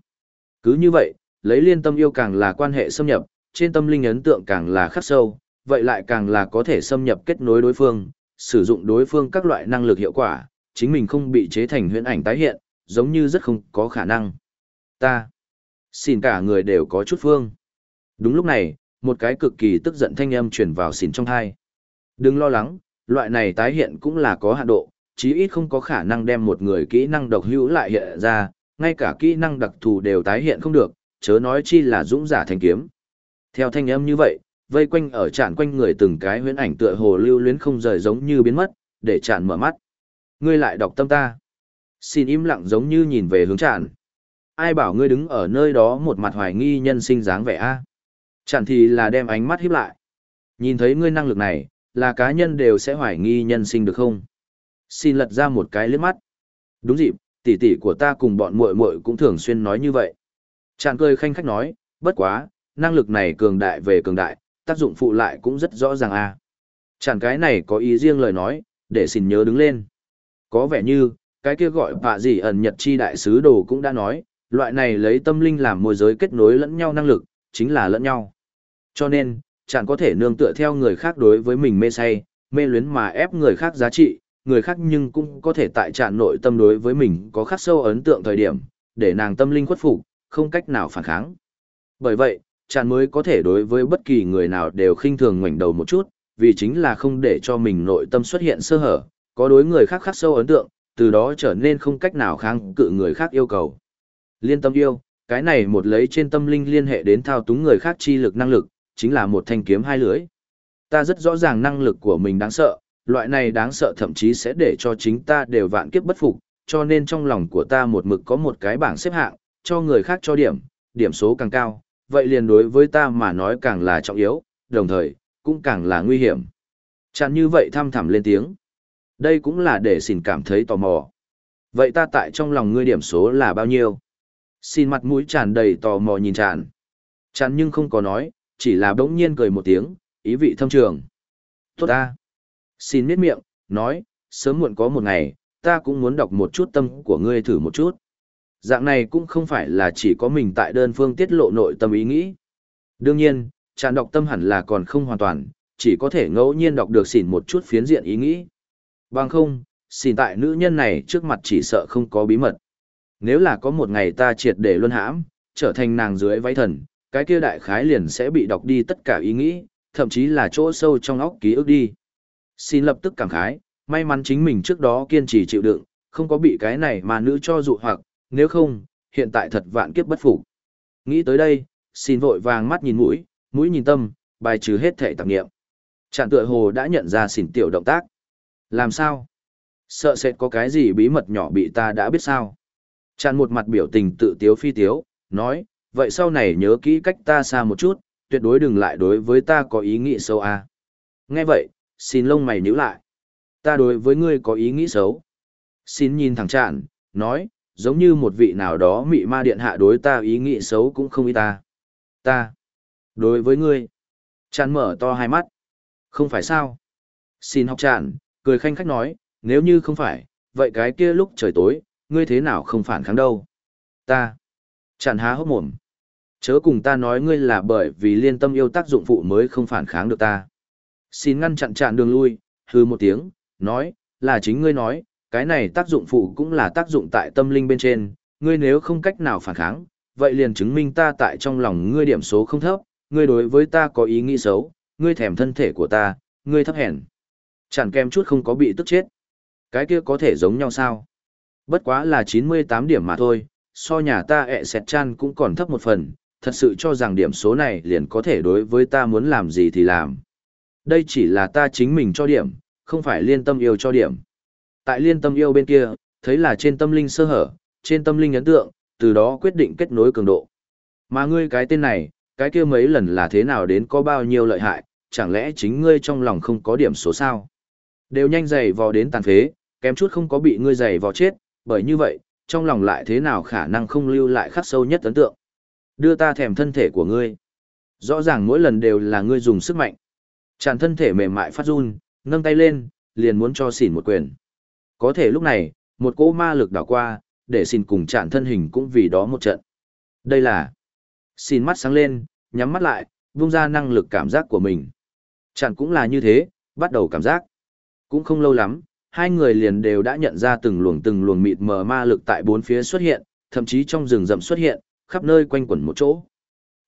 Cứ như vậy, lấy liên tâm yêu càng là quan hệ xâm nhập, trên tâm linh ấn tượng càng là khắc sâu, vậy lại càng là có thể xâm nhập kết nối đối phương, sử dụng đối phương các loại năng lực hiệu quả, chính mình không bị chế thành huyễn ảnh tái hiện, giống như rất không có khả năng. Ta, xin cả người đều có chút phương. Đúng lúc này, một cái cực kỳ tức giận thanh âm truyền vào xỉn trong thai. Đừng lo lắng, loại này tái hiện cũng là có hạn độ, chí ít không có khả năng đem một người kỹ năng độc hữu lại hiện ra, ngay cả kỹ năng đặc thù đều tái hiện không được, chớ nói chi là dũng giả thành kiếm. Theo thanh âm như vậy, vây quanh ở tràn quanh người từng cái huyễn ảnh tựa hồ lưu luyến không rời giống như biến mất, để tràn mở mắt. Ngươi lại đọc tâm ta. Xin im lặng giống như nhìn về hướng tràn. Ai bảo ngươi đứng ở nơi đó một mặt hoài nghi nhân sinh dáng vẻ a? Chẳng thì là đem ánh mắt híp lại. Nhìn thấy ngươi năng lực này, là cá nhân đều sẽ hoài nghi nhân sinh được không? Xin lật ra một cái liếc mắt. Đúng dịp, tỷ tỷ của ta cùng bọn muội muội cũng thường xuyên nói như vậy. Chàng cười khanh khách nói, bất quá, năng lực này cường đại về cường đại, tác dụng phụ lại cũng rất rõ ràng a. À. Chàng cái này có ý riêng lời nói, để xin nhớ đứng lên. Có vẻ như, cái kia gọi bạ gì ẩn nhật chi đại sứ đồ cũng đã nói, loại này lấy tâm linh làm môi giới kết nối lẫn nhau năng lực, chính là lẫn nhau. Cho nên, chẳng có thể nương tựa theo người khác đối với mình mê say, mê luyến mà ép người khác giá trị, người khác nhưng cũng có thể tại trạng nội tâm đối với mình có khắc sâu ấn tượng thời điểm, để nàng tâm linh khuất phục, không cách nào phản kháng. Bởi vậy, chàng mới có thể đối với bất kỳ người nào đều khinh thường ngoảnh đầu một chút, vì chính là không để cho mình nội tâm xuất hiện sơ hở, có đối người khác khắc sâu ấn tượng, từ đó trở nên không cách nào kháng cự người khác yêu cầu. Liên tâm yêu, cái này một lấy trên tâm linh liên hệ đến thao túng người khác chi lực năng lực, chính là một thanh kiếm hai lưới. Ta rất rõ ràng năng lực của mình đáng sợ, loại này đáng sợ thậm chí sẽ để cho chính ta đều vạn kiếp bất phục, cho nên trong lòng của ta một mực có một cái bảng xếp hạng, cho người khác cho điểm, điểm số càng cao, vậy liền đối với ta mà nói càng là trọng yếu, đồng thời, cũng càng là nguy hiểm. Chẳng như vậy thăm thẳm lên tiếng. Đây cũng là để xin cảm thấy tò mò. Vậy ta tại trong lòng ngươi điểm số là bao nhiêu? Xin mặt mũi tràn đầy tò mò nhìn tràn. Tràn nhưng không có nói, chỉ là bỗng nhiên cười một tiếng, ý vị thâm trường. Tốt ta. Xin miết miệng, nói, sớm muộn có một ngày, ta cũng muốn đọc một chút tâm của ngươi thử một chút. Dạng này cũng không phải là chỉ có mình tại đơn phương tiết lộ nội tâm ý nghĩ. Đương nhiên, tràn đọc tâm hẳn là còn không hoàn toàn, chỉ có thể ngẫu nhiên đọc được xỉn một chút phiến diện ý nghĩ. Bằng không, xỉn tại nữ nhân này trước mặt chỉ sợ không có bí mật. Nếu là có một ngày ta triệt để luân hãm, trở thành nàng dưới váy thần, cái kia đại khái liền sẽ bị đọc đi tất cả ý nghĩ, thậm chí là chỗ sâu trong óc ký ức đi. Xin lập tức cảm khái, may mắn chính mình trước đó kiên trì chịu đựng, không có bị cái này mà nữ cho dụ hoặc, nếu không, hiện tại thật vạn kiếp bất phục. Nghĩ tới đây, xin vội vàng mắt nhìn mũi, mũi nhìn tâm, bài trừ hết thể tạp nghiệm. Trạng tựa hồ đã nhận ra xỉn tiểu động tác. Làm sao? Sợ sẽ có cái gì bí mật nhỏ bị ta đã biết sao? Trạng một mặt biểu tình tự tiếu phi tiếu, nói, vậy sau này nhớ kỹ cách ta xa một chút, tuyệt đối đừng lại đối với ta có ý nghĩ xấu à. Nghe vậy, xin lông mày nhíu lại. Ta đối với ngươi có ý nghĩ xấu. Xin nhìn thẳng tràn nói, giống như một vị nào đó mị ma điện hạ đối ta ý nghĩ xấu cũng không ý ta. Ta. Đối với ngươi. tràn mở to hai mắt. Không phải sao. Xin học tràn cười khanh khách nói, nếu như không phải, vậy cái kia lúc trời tối, ngươi thế nào không phản kháng đâu. Ta. tràn há hốc mồm. Chớ cùng ta nói ngươi là bởi vì liên tâm yêu tác dụng phụ mới không phản kháng được ta. Xin ngăn chặn chặn đường lui, hư một tiếng, nói, là chính ngươi nói, cái này tác dụng phụ cũng là tác dụng tại tâm linh bên trên, ngươi nếu không cách nào phản kháng, vậy liền chứng minh ta tại trong lòng ngươi điểm số không thấp, ngươi đối với ta có ý nghĩ xấu, ngươi thèm thân thể của ta, ngươi thấp hèn. Chẳng kem chút không có bị tức chết. Cái kia có thể giống nhau sao? Bất quá là 98 điểm mà thôi, so nhà ta ẹ xẹt chan cũng còn thấp một phần, thật sự cho rằng điểm số này liền có thể đối với ta muốn làm gì thì làm. Đây chỉ là ta chính mình cho điểm, không phải liên tâm yêu cho điểm. Tại liên tâm yêu bên kia, thấy là trên tâm linh sơ hở, trên tâm linh ấn tượng, từ đó quyết định kết nối cường độ. Mà ngươi cái tên này, cái kia mấy lần là thế nào đến có bao nhiêu lợi hại, chẳng lẽ chính ngươi trong lòng không có điểm số sao? Đều nhanh dày vò đến tàn phế, kém chút không có bị ngươi dày vò chết, bởi như vậy, trong lòng lại thế nào khả năng không lưu lại khắc sâu nhất ấn tượng. Đưa ta thèm thân thể của ngươi. Rõ ràng mỗi lần đều là ngươi dùng sức mạnh. Tràn thân thể mềm mại phát run, nâng tay lên, liền muốn cho xỉn một quyền. Có thể lúc này, một cỗ ma lực đảo qua, để xỉn cùng tràn thân hình cũng vì đó một trận. Đây là... Xỉn mắt sáng lên, nhắm mắt lại, vung ra năng lực cảm giác của mình. Tràn cũng là như thế, bắt đầu cảm giác. Cũng không lâu lắm, hai người liền đều đã nhận ra từng luồng từng luồng mịt mờ ma lực tại bốn phía xuất hiện, thậm chí trong rừng rậm xuất hiện, khắp nơi quanh quẩn một chỗ.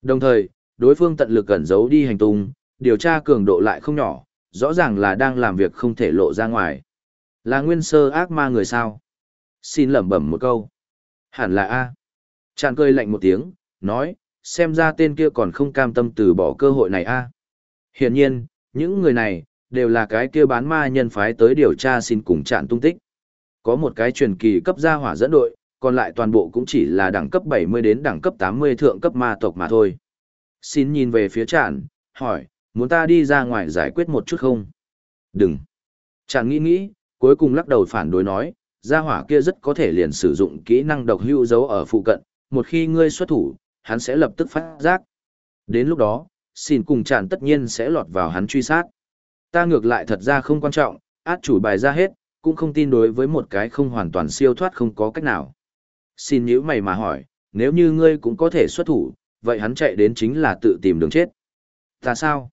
Đồng thời, đối phương tận lực cẩn giấu đi hành tung, điều tra cường độ lại không nhỏ, rõ ràng là đang làm việc không thể lộ ra ngoài. Là nguyên sơ ác ma người sao? Xin lẩm bẩm một câu. Hẳn là A. Chàng cười lạnh một tiếng, nói, xem ra tên kia còn không cam tâm từ bỏ cơ hội này A. Hiển nhiên, những người này, đều là cái kia bán ma nhân phái tới điều tra xin cùng chạn tung tích. Có một cái truyền kỳ cấp gia hỏa dẫn đội, còn lại toàn bộ cũng chỉ là đẳng cấp 70 đến đẳng cấp 80 thượng cấp ma tộc mà thôi. Xin nhìn về phía chạn, hỏi, muốn ta đi ra ngoài giải quyết một chút không? Đừng. Chạn nghĩ nghĩ, cuối cùng lắc đầu phản đối nói, gia hỏa kia rất có thể liền sử dụng kỹ năng độc hữu dấu ở phụ cận, một khi ngươi xuất thủ, hắn sẽ lập tức phát giác. Đến lúc đó, xin cùng tràn tất nhiên sẽ lọt vào hắn truy sát. Ta ngược lại thật ra không quan trọng, át chủ bài ra hết, cũng không tin đối với một cái không hoàn toàn siêu thoát không có cách nào. Xin nhữ mày mà hỏi, nếu như ngươi cũng có thể xuất thủ, vậy hắn chạy đến chính là tự tìm đường chết. Ta sao?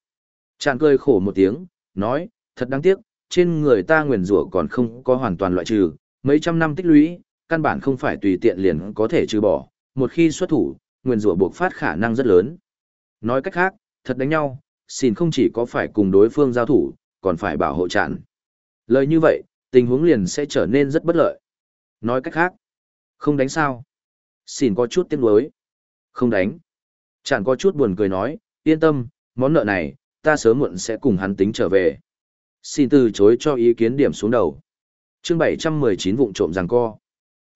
Chàng cười khổ một tiếng, nói, thật đáng tiếc, trên người ta nguyền rủa còn không có hoàn toàn loại trừ, mấy trăm năm tích lũy, căn bản không phải tùy tiện liền có thể trừ bỏ, một khi xuất thủ, nguyền rủa buộc phát khả năng rất lớn. Nói cách khác, thật đánh nhau, xin không chỉ có phải cùng đối phương giao thủ, còn phải bảo hộ chặn. Lời như vậy, tình huống liền sẽ trở nên rất bất lợi. Nói cách khác, không đánh sao. Xin có chút tiếc nuối. Không đánh. Chẳng có chút buồn cười nói, yên tâm, món nợ này, ta sớm muộn sẽ cùng hắn tính trở về. Xin từ chối cho ý kiến điểm xuống đầu. chương 719 vụn trộm giằng co.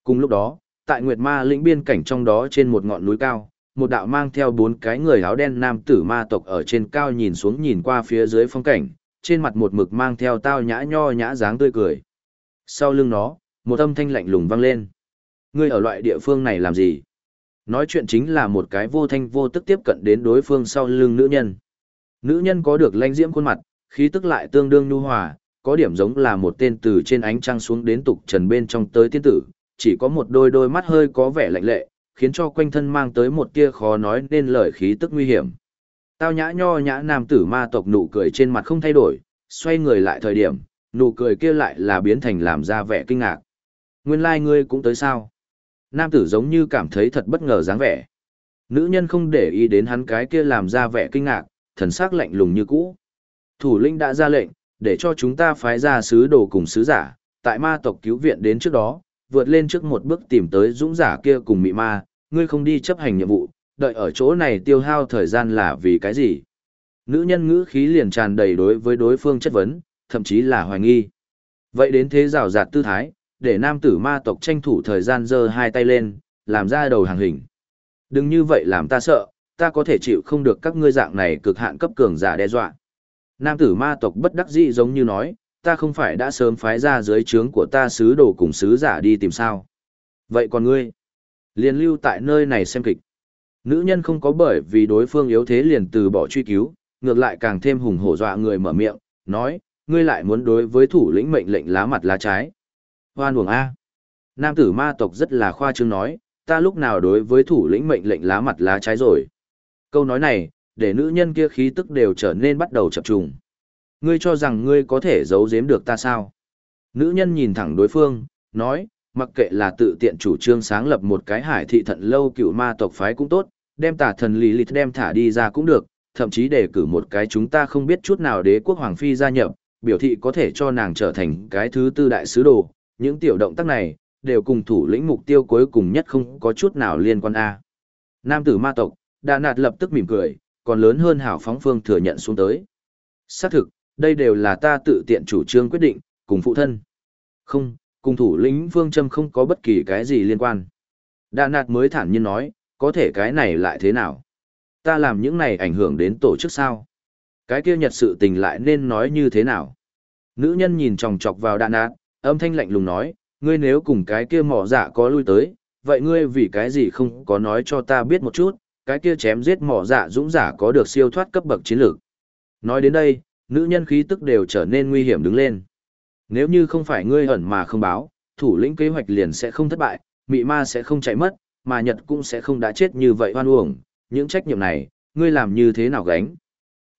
Cùng lúc đó, tại Nguyệt Ma lĩnh biên cảnh trong đó trên một ngọn núi cao, một đạo mang theo bốn cái người áo đen nam tử ma tộc ở trên cao nhìn xuống nhìn qua phía dưới phong cảnh, trên mặt một mực mang theo tao nhã nho nhã dáng tươi cười. Sau lưng nó, một âm thanh lạnh lùng vang lên. Ngươi ở loại địa phương này làm gì? Nói chuyện chính là một cái vô thanh vô tức tiếp cận đến đối phương sau lưng nữ nhân. Nữ nhân có được lãnh diễm khuôn mặt, khí tức lại tương đương nhu hòa, có điểm giống là một tên từ trên ánh trăng xuống đến tục trần bên trong tới tiên tử, chỉ có một đôi đôi mắt hơi có vẻ lạnh lệ, khiến cho quanh thân mang tới một tia khó nói nên lời khí tức nguy hiểm. Tao nhã nho nhã nam tử ma tộc nụ cười trên mặt không thay đổi, xoay người lại thời điểm, nụ cười kia lại là biến thành làm ra vẻ kinh ngạc. Nguyên lai like ngươi cũng tới sao? Nam tử giống như cảm thấy thật bất ngờ dáng vẻ. Nữ nhân không để ý đến hắn cái kia làm ra vẻ kinh ngạc, thần sắc lạnh lùng như cũ. Thủ lĩnh đã ra lệnh, để cho chúng ta phái ra sứ đồ cùng sứ giả, tại ma tộc cứu viện đến trước đó, vượt lên trước một bước tìm tới dũng giả kia cùng mị ma, ngươi không đi chấp hành nhiệm vụ, đợi ở chỗ này tiêu hao thời gian là vì cái gì? Nữ nhân ngữ khí liền tràn đầy đối với đối phương chất vấn, thậm chí là hoài nghi. Vậy đến thế rào rạt tư thái, để nam tử ma tộc tranh thủ thời gian giơ hai tay lên, làm ra đầu hàng hình. Đừng như vậy làm ta sợ, ta có thể chịu không được các ngươi dạng này cực hạn cấp cường giả đe dọa. Nam tử ma tộc bất đắc dĩ giống như nói, ta không phải đã sớm phái ra dưới trướng của ta sứ đồ cùng sứ giả đi tìm sao. Vậy còn ngươi? Liền lưu tại nơi này xem kịch. Nữ nhân không có bởi vì đối phương yếu thế liền từ bỏ truy cứu, ngược lại càng thêm hùng hổ dọa người mở miệng, nói, ngươi lại muốn đối với thủ lĩnh mệnh lệnh lá mặt lá trái. Hoan uổng A. Nam tử ma tộc rất là khoa trương nói, ta lúc nào đối với thủ lĩnh mệnh lệnh lá mặt lá trái rồi. Câu nói này, để nữ nhân kia khí tức đều trở nên bắt đầu chập trùng. Ngươi cho rằng ngươi có thể giấu giếm được ta sao? Nữ nhân nhìn thẳng đối phương, nói, mặc kệ là tự tiện chủ trương sáng lập một cái hải thị thận lâu cựu ma tộc phái cũng tốt, đem tả thần lý lịch đem thả đi ra cũng được, thậm chí để cử một cái chúng ta không biết chút nào đế quốc hoàng phi gia nhập, biểu thị có thể cho nàng trở thành cái thứ tư đại sứ đồ, những tiểu động tác này đều cùng thủ lĩnh mục tiêu cuối cùng nhất không có chút nào liên quan a. Nam tử ma tộc, Đà Nạt lập tức mỉm cười, còn lớn hơn hảo phóng phương thừa nhận xuống tới. Xác thực, đây đều là ta tự tiện chủ trương quyết định, cùng phụ thân. Không, cùng thủ lĩnh Vương Trâm không có bất kỳ cái gì liên quan. Đà Nạt mới thản nhiên nói, có thể cái này lại thế nào? Ta làm những này ảnh hưởng đến tổ chức sao? Cái kia nhật sự tình lại nên nói như thế nào? Nữ nhân nhìn chòng chọc vào Đà Nạt, âm thanh lạnh lùng nói, ngươi nếu cùng cái kia mỏ dạ có lui tới, vậy ngươi vì cái gì không có nói cho ta biết một chút, cái kia chém giết mỏ dạ dũng giả có được siêu thoát cấp bậc chiến lược. Nói đến đây, nữ nhân khí tức đều trở nên nguy hiểm đứng lên. Nếu như không phải ngươi ẩn mà không báo, thủ lĩnh kế hoạch liền sẽ không thất bại, mị ma sẽ không chạy mất, mà Nhật cũng sẽ không đã chết như vậy hoan uổng, những trách nhiệm này, ngươi làm như thế nào gánh?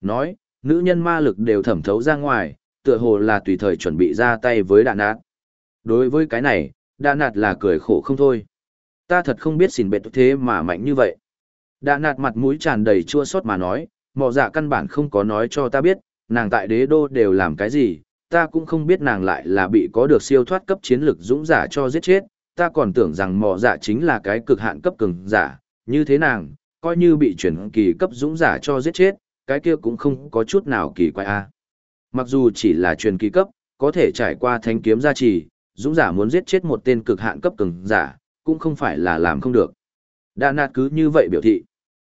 Nói, nữ nhân ma lực đều thẩm thấu ra ngoài, tựa hồ là tùy thời chuẩn bị ra tay với đạn nạt. Đối với cái này, đạn nạt là cười khổ không thôi. Ta thật không biết xỉn bệ thế mà mạnh như vậy. Đạn nạt mặt mũi tràn đầy chua xót mà nói, mọ dạ căn bản không có nói cho ta biết, nàng tại đế đô đều làm cái gì, ta cũng không biết nàng lại là bị có được siêu thoát cấp chiến lực dũng giả cho giết chết, ta còn tưởng rằng mọ dạ chính là cái cực hạn cấp cường giả, như thế nàng, coi như bị chuyển kỳ cấp dũng giả cho giết chết, cái kia cũng không có chút nào kỳ quái a. Mặc dù chỉ là truyền kỳ cấp, có thể trải qua thánh kiếm gia trì, dũng giả muốn giết chết một tên cực hạn cấp cường giả, cũng không phải là làm không được. Đa nạt cứ như vậy biểu thị.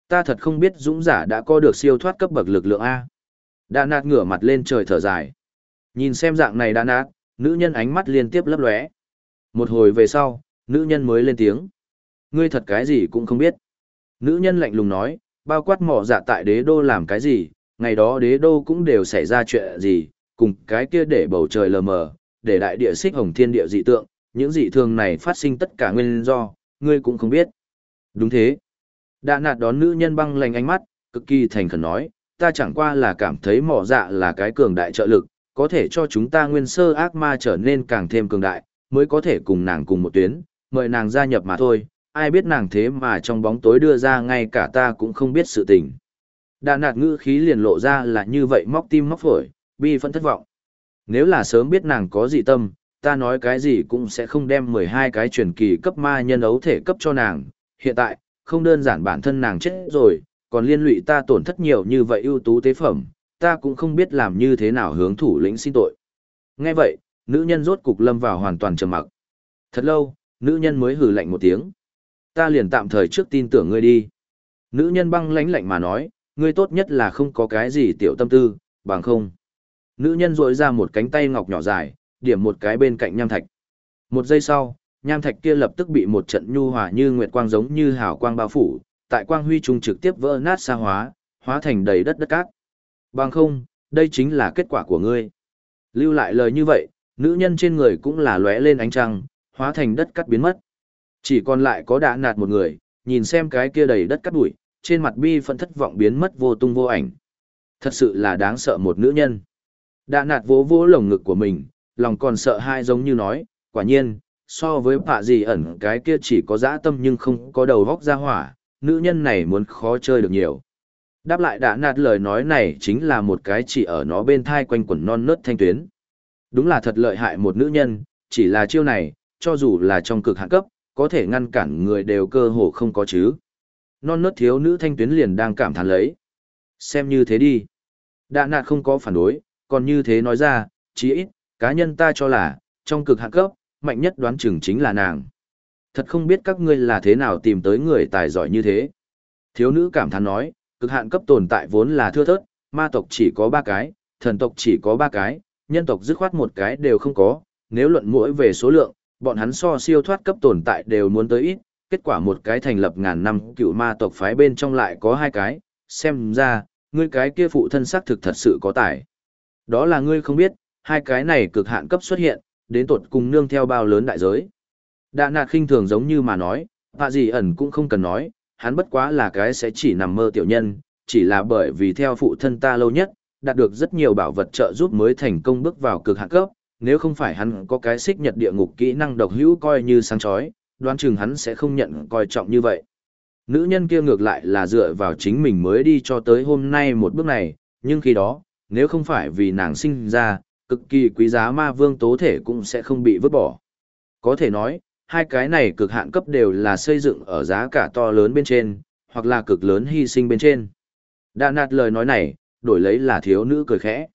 Ta thật không biết dũng giả đã có được siêu thoát cấp bậc lực lượng A. Đa nạt ngửa mặt lên trời thở dài. Nhìn xem dạng này đa nạt, nữ nhân ánh mắt liên tiếp lấp lóe. Một hồi về sau, nữ nhân mới lên tiếng. Ngươi thật cái gì cũng không biết. Nữ nhân lạnh lùng nói, bao quát mỏ dạ tại đế đô làm cái gì, ngày đó đế đô cũng đều xảy ra chuyện gì, cùng cái kia để bầu trời lờ mờ, để đại địa xích hồng thiên địa dị tượng, những dị thường này phát sinh tất cả nguyên do, ngươi cũng không biết. Đúng thế. Đạ nạt đón nữ nhân băng lành ánh mắt, cực kỳ thành khẩn nói, ta chẳng qua là cảm thấy mỏ dạ là cái cường đại trợ lực, có thể cho chúng ta nguyên sơ ác ma trở nên càng thêm cường đại, mới có thể cùng nàng cùng một tuyến, mời nàng gia nhập mà thôi, ai biết nàng thế mà trong bóng tối đưa ra ngay cả ta cũng không biết sự tình. Đà nạt ngữ khí liền lộ ra là như vậy móc tim móc phổi, bi phân thất vọng. Nếu là sớm biết nàng có dị tâm, ta nói cái gì cũng sẽ không đem 12 cái truyền kỳ cấp ma nhân ấu thể cấp cho nàng. Hiện tại, không đơn giản bản thân nàng chết rồi, còn liên lụy ta tổn thất nhiều như vậy ưu tú tế phẩm, ta cũng không biết làm như thế nào hướng thủ lĩnh xin tội. Nghe vậy, nữ nhân rốt cục lâm vào hoàn toàn trầm mặc. Thật lâu, nữ nhân mới hừ lạnh một tiếng. Ta liền tạm thời trước tin tưởng ngươi đi. Nữ nhân băng lãnh lạnh mà nói, ngươi tốt nhất là không có cái gì tiểu tâm tư, bằng không. Nữ nhân rội ra một cánh tay ngọc nhỏ dài, điểm một cái bên cạnh nham thạch. Một giây sau, nham thạch kia lập tức bị một trận nhu hòa như nguyệt quang giống như hào quang bao phủ, tại quang huy trung trực tiếp vỡ nát xa hóa, hóa thành đầy đất đất cát. Bằng không, đây chính là kết quả của ngươi. Lưu lại lời như vậy, nữ nhân trên người cũng là lóe lên ánh trăng, hóa thành đất cát biến mất. Chỉ còn lại có đã nạt một người, nhìn xem cái kia đầy đất cát bụi, trên mặt bi phẫn thất vọng biến mất vô tung vô ảnh. Thật sự là đáng sợ một nữ nhân. Đã nạt vỗ vỗ lồng ngực của mình, lòng còn sợ hai giống như nói, quả nhiên, so với bạ gì ẩn cái kia chỉ có dã tâm nhưng không có đầu vóc ra hỏa, nữ nhân này muốn khó chơi được nhiều. Đáp lại đã nạt lời nói này chính là một cái chỉ ở nó bên thai quanh quẩn non nớt thanh tuyến. Đúng là thật lợi hại một nữ nhân, chỉ là chiêu này, cho dù là trong cực hạn cấp, có thể ngăn cản người đều cơ hồ không có chứ. Non nớt thiếu nữ thanh tuyến liền đang cảm thán lấy. Xem như thế đi. đạ nạt không có phản đối, còn như thế nói ra, chí ít, cá nhân ta cho là, trong cực hạn cấp, mạnh nhất đoán chừng chính là nàng. Thật không biết các ngươi là thế nào tìm tới người tài giỏi như thế. Thiếu nữ cảm thán nói, cực hạn cấp tồn tại vốn là thưa thớt, ma tộc chỉ có ba cái, thần tộc chỉ có ba cái, nhân tộc dứt khoát một cái đều không có, nếu luận mũi về số lượng, bọn hắn so siêu thoát cấp tồn tại đều muốn tới ít, kết quả một cái thành lập ngàn năm cựu ma tộc phái bên trong lại có hai cái, xem ra, ngươi cái kia phụ thân xác thực thật sự có tài. Đó là ngươi không biết, hai cái này cực hạn cấp xuất hiện, đến tột cùng nương theo bao lớn đại giới. Đạ nạt khinh thường giống như mà nói, hạ gì ẩn cũng không cần nói, hắn bất quá là cái sẽ chỉ nằm mơ tiểu nhân, chỉ là bởi vì theo phụ thân ta lâu nhất, đạt được rất nhiều bảo vật trợ giúp mới thành công bước vào cực hạn cấp, nếu không phải hắn có cái xích nhật địa ngục kỹ năng độc hữu coi như sáng chói, đoán chừng hắn sẽ không nhận coi trọng như vậy. Nữ nhân kia ngược lại là dựa vào chính mình mới đi cho tới hôm nay một bước này, nhưng khi đó, nếu không phải vì nàng sinh ra, cực kỳ quý giá ma vương tố thể cũng sẽ không bị vứt bỏ. Có thể nói, hai cái này cực hạn cấp đều là xây dựng ở giá cả to lớn bên trên, hoặc là cực lớn hy sinh bên trên. Đã nạt lời nói này, đổi lấy là thiếu nữ cười khẽ.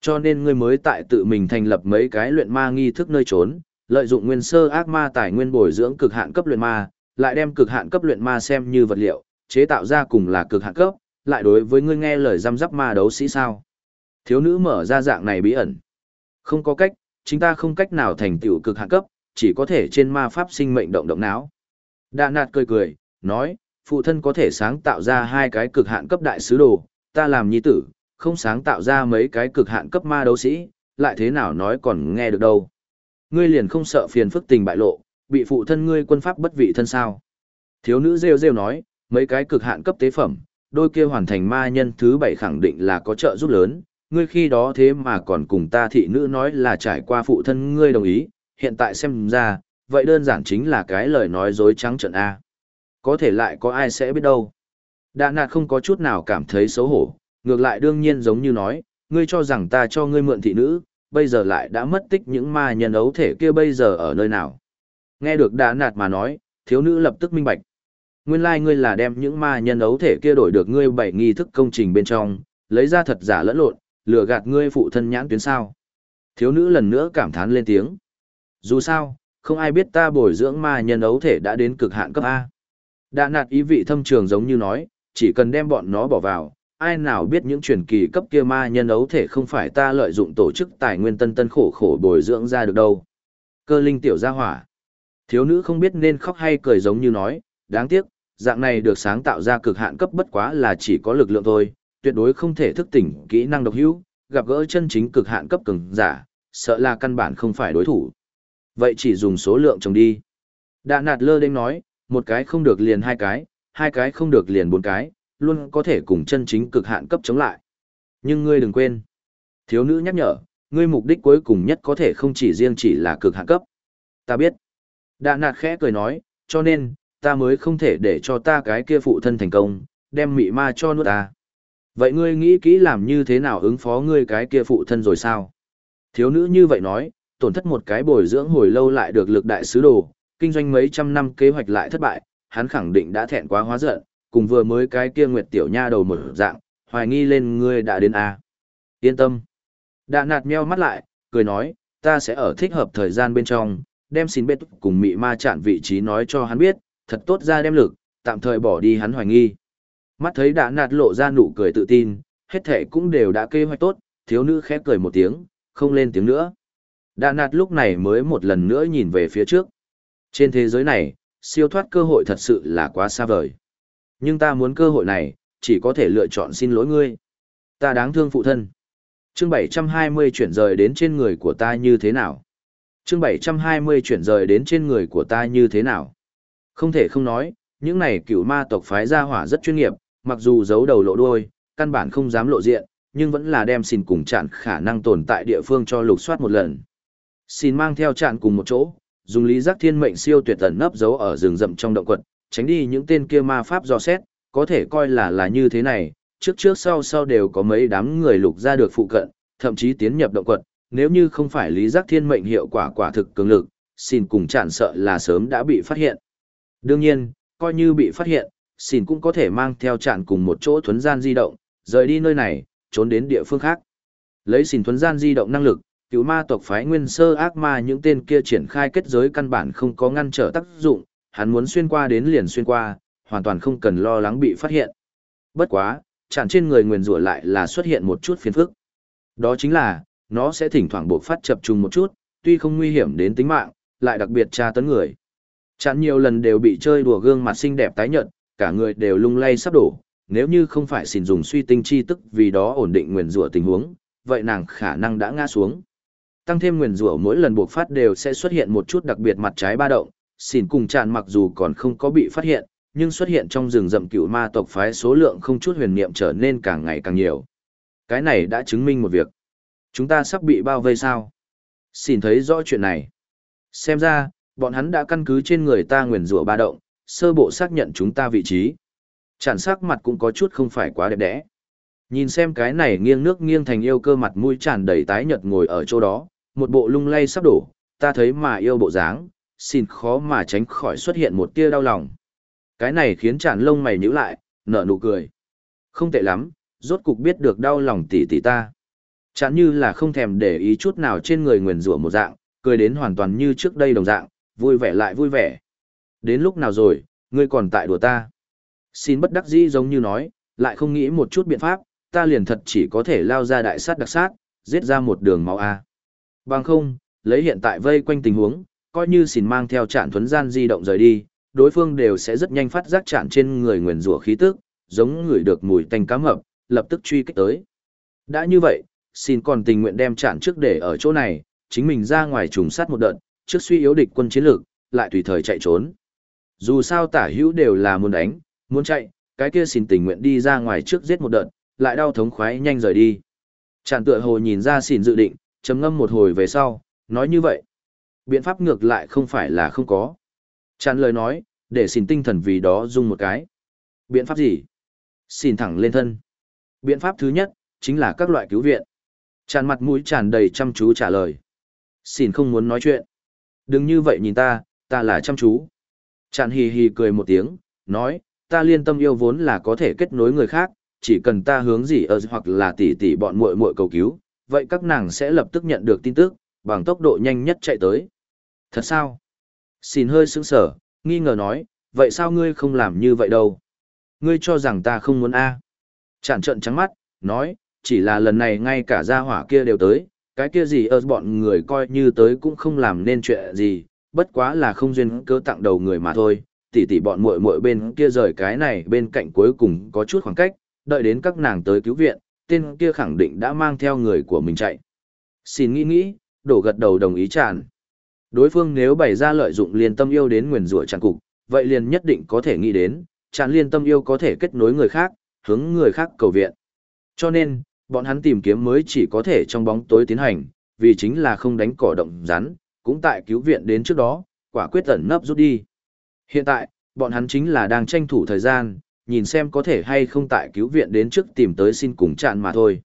Cho nên ngươi mới tại tự mình thành lập mấy cái luyện ma nghi thức nơi trốn, lợi dụng nguyên sơ ác ma tài nguyên bồi dưỡng cực hạn cấp luyện ma, lại đem cực hạn cấp luyện ma xem như vật liệu, chế tạo ra cùng là cực hạn cấp, lại đối với ngươi nghe lời răm rắp ma đấu sĩ sao. Thiếu nữ mở ra dạng này bí ẩn. Không có cách, chúng ta không cách nào thành tựu cực hạn cấp, chỉ có thể trên ma pháp sinh mệnh động động não. Đạ nạt cười cười, nói, phụ thân có thể sáng tạo ra hai cái cực hạn cấp đại sứ đồ, ta làm nhi tử, không sáng tạo ra mấy cái cực hạn cấp ma đấu sĩ, lại thế nào nói còn nghe được đâu. Ngươi liền không sợ phiền phức tình bại lộ, bị phụ thân ngươi quân pháp bất vị thân sao. Thiếu nữ rêu rêu nói, mấy cái cực hạn cấp tế phẩm, đôi kia hoàn thành ma nhân thứ bảy khẳng định là có trợ giúp lớn, ngươi khi đó thế mà còn cùng ta thị nữ nói là trải qua phụ thân ngươi đồng ý, hiện tại xem ra, vậy đơn giản chính là cái lời nói dối trắng trợn A. Có thể lại có ai sẽ biết đâu. Đạ nạt không có chút nào cảm thấy xấu hổ, ngược lại đương nhiên giống như nói, ngươi cho rằng ta cho ngươi mượn thị nữ, bây giờ lại đã mất tích những ma nhân ấu thể kia bây giờ ở nơi nào. Nghe được đạ nạt mà nói, thiếu nữ lập tức minh bạch. Nguyên lai like ngươi là đem những ma nhân ấu thể kia đổi được ngươi bảy nghi thức công trình bên trong, lấy ra thật giả lẫn lộn, lừa gạt ngươi phụ thân nhãn tuyến sao. Thiếu nữ lần nữa cảm thán lên tiếng. Dù sao, không ai biết ta bồi dưỡng ma nhân ấu thể đã đến cực hạn cấp A. Đã nạt ý vị thâm trường giống như nói, chỉ cần đem bọn nó bỏ vào, ai nào biết những truyền kỳ cấp kia ma nhân ấu thể không phải ta lợi dụng tổ chức tài nguyên tân tân khổ khổ bồi dưỡng ra được đâu. Cơ linh tiểu gia hỏa. Thiếu nữ không biết nên khóc hay cười giống như nói, đáng tiếc, dạng này được sáng tạo ra cực hạn cấp bất quá là chỉ có lực lượng thôi, tuyệt đối không thể thức tỉnh kỹ năng độc hữu, gặp gỡ chân chính cực hạn cấp cường giả, sợ là căn bản không phải đối thủ. Vậy chỉ dùng số lượng trồng đi. Đạ nạt lơ đênh nói, một cái không được liền hai cái, hai cái không được liền bốn cái, luôn có thể cùng chân chính cực hạn cấp chống lại. Nhưng ngươi đừng quên. Thiếu nữ nhắc nhở, ngươi mục đích cuối cùng nhất có thể không chỉ riêng chỉ là cực hạn cấp. Ta biết. Đạ nạt khẽ cười nói, cho nên, ta mới không thể để cho ta cái kia phụ thân thành công, đem mị ma cho nuốt ta. Vậy ngươi nghĩ kỹ làm như thế nào ứng phó ngươi cái kia phụ thân rồi sao? Thiếu nữ như vậy nói, tổn thất một cái bồi dưỡng hồi lâu lại được lực đại sứ đồ, kinh doanh mấy trăm năm kế hoạch lại thất bại, hắn khẳng định đã thẹn quá hóa giận, cùng vừa mới cái kia nguyệt tiểu nha đầu mở dạng, hoài nghi lên ngươi đã đến A. Yên tâm. Đạ nạt meo mắt lại, cười nói, ta sẽ ở thích hợp thời gian bên trong, đem xin bết cùng mị ma chặn vị trí nói cho hắn biết, thật tốt ra đem lực, tạm thời bỏ đi hắn hoài nghi. Mắt thấy đã nạt lộ ra nụ cười tự tin, hết thể cũng đều đã kế hoạch tốt, thiếu nữ khép cười một tiếng, không lên tiếng nữa. Đã nạt lúc này mới một lần nữa nhìn về phía trước. Trên thế giới này, siêu thoát cơ hội thật sự là quá xa vời. Nhưng ta muốn cơ hội này, chỉ có thể lựa chọn xin lỗi ngươi. Ta đáng thương phụ thân. Chương 720 chuyển rời đến trên người của ta như thế nào? Chương 720 chuyển rời đến trên người của ta như thế nào? Không thể không nói, những này cựu ma tộc phái gia hỏa rất chuyên nghiệp, mặc dù giấu đầu lộ đuôi, căn bản không dám lộ diện, nhưng vẫn là đem xin cùng chặn khả năng tồn tại địa phương cho lục soát một lần. Xin mang theo chặn cùng một chỗ, dùng lý giác thiên mệnh siêu tuyệt tẩn nấp giấu ở rừng rậm trong động quật, tránh đi những tên kia ma pháp dò xét, có thể coi là là như thế này, trước trước sau sau đều có mấy đám người lục ra được phụ cận, thậm chí tiến nhập động quật, nếu như không phải lý giác thiên mệnh hiệu quả quả thực cường lực, xin cùng chản sợ là sớm đã bị phát hiện. Đương nhiên, coi như bị phát hiện, xin cũng có thể mang theo chản cùng một chỗ thuấn gian di động, rời đi nơi này, trốn đến địa phương khác. Lấy xin thuấn gian di động năng lực, cứu ma tộc phái nguyên sơ ác ma những tên kia triển khai kết giới căn bản không có ngăn trở tác dụng, hắn muốn xuyên qua đến liền xuyên qua, hoàn toàn không cần lo lắng bị phát hiện. Bất quá, chẳng trên người nguyền rủa lại là xuất hiện một chút phiền phức. Đó chính là, nó sẽ thỉnh thoảng buộc phát chập trùng một chút, tuy không nguy hiểm đến tính mạng, lại đặc biệt tra tấn người. Chẳng nhiều lần đều bị chơi đùa gương mặt xinh đẹp tái nhợt, cả người đều lung lay sắp đổ, nếu như không phải xin dùng suy tinh chi tức vì đó ổn định nguyền rủa tình huống, vậy nàng khả năng đã ngã xuống. Tăng thêm nguyền rủa mỗi lần buộc phát đều sẽ xuất hiện một chút đặc biệt mặt trái ba động, Xỉn cùng tràn mặc dù còn không có bị phát hiện, nhưng xuất hiện trong rừng rậm cựu ma tộc phái số lượng không chút huyền niệm trở nên càng ngày càng nhiều. Cái này đã chứng minh một việc. Chúng ta sắp bị bao vây sao? Xin thấy rõ chuyện này. Xem ra, bọn hắn đã căn cứ trên người ta nguyền rủa ba động, sơ bộ xác nhận chúng ta vị trí. Chẳng sắc mặt cũng có chút không phải quá đẹp đẽ. Nhìn xem cái này nghiêng nước nghiêng thành yêu cơ mặt mũi tràn đầy tái nhợt ngồi ở chỗ đó, một bộ lung lay sắp đổ, ta thấy mà yêu bộ dáng, xin khó mà tránh khỏi xuất hiện một tia đau lòng. Cái này khiến chản lông mày nhíu lại, nở nụ cười. Không tệ lắm, rốt cục biết được đau lòng tỷ tỷ ta. Chản như là không thèm để ý chút nào trên người nguyền rủa một dạng, cười đến hoàn toàn như trước đây đồng dạng, vui vẻ lại vui vẻ. Đến lúc nào rồi, ngươi còn tại đùa ta. Xin bất đắc dĩ giống như nói, lại không nghĩ một chút biện pháp, ta liền thật chỉ có thể lao ra đại sát đặc sát, giết ra một đường máu A. Bằng không, lấy hiện tại vây quanh tình huống, coi như xin mang theo trạng thuấn gian di động rời đi, đối phương đều sẽ rất nhanh phát giác trạng trên người nguyền rủa khí tức, giống người được mùi tanh cá mập, lập tức truy kích tới. Đã như vậy, xin còn tình nguyện đem trạng trước để ở chỗ này, chính mình ra ngoài trùng sát một đợt, trước suy yếu địch quân chiến lược, lại tùy thời chạy trốn. Dù sao tả hữu đều là muốn đánh, muốn chạy, cái kia xin tình nguyện đi ra ngoài trước giết một đợt, lại đau thống khoái nhanh rời đi. Tràn tựa hồ nhìn ra xỉn dự định, trầm ngâm một hồi về sau, nói như vậy. Biện pháp ngược lại không phải là không có. Chán lời nói, để xin tinh thần vì đó dùng một cái. Biện pháp gì? xin thẳng lên thân. Biện pháp thứ nhất, chính là các loại cứu viện. Tràn mặt mũi tràn đầy chăm chú trả lời. xin không muốn nói chuyện. Đừng như vậy nhìn ta, ta là chăm chú. Tràn hì hì cười một tiếng, nói, ta liên tâm yêu vốn là có thể kết nối người khác, chỉ cần ta hướng gì ở hoặc là tỉ tỉ bọn muội muội cầu cứu, vậy các nàng sẽ lập tức nhận được tin tức, bằng tốc độ nhanh nhất chạy tới. Thật sao? Xin hơi sững sở, nghi ngờ nói, vậy sao ngươi không làm như vậy đâu? Ngươi cho rằng ta không muốn a? À? Chản trận trắng mắt, nói, chỉ là lần này ngay cả gia hỏa kia đều tới, cái kia gì ơ, bọn người coi như tới cũng không làm nên chuyện gì, bất quá là không duyên cơ tặng đầu người mà thôi, tỷ tỷ bọn muội muội bên kia rời cái này bên cạnh cuối cùng có chút khoảng cách, đợi đến các nàng tới cứu viện, tên kia khẳng định đã mang theo người của mình chạy. Xin nghĩ nghĩ, đổ gật đầu đồng ý tràn. Đối phương nếu bày ra lợi dụng liên tâm yêu đến nguyền rủa tràn cục, vậy liền nhất định có thể nghĩ đến, tràn liên tâm yêu có thể kết nối người khác, hướng người khác cầu viện. Cho nên, bọn hắn tìm kiếm mới chỉ có thể trong bóng tối tiến hành, vì chính là không đánh cỏ động rắn, cũng tại cứu viện đến trước đó, quả quyết ẩn nấp rút đi. Hiện tại, bọn hắn chính là đang tranh thủ thời gian, nhìn xem có thể hay không tại cứu viện đến trước tìm tới xin cùng chạn mà thôi.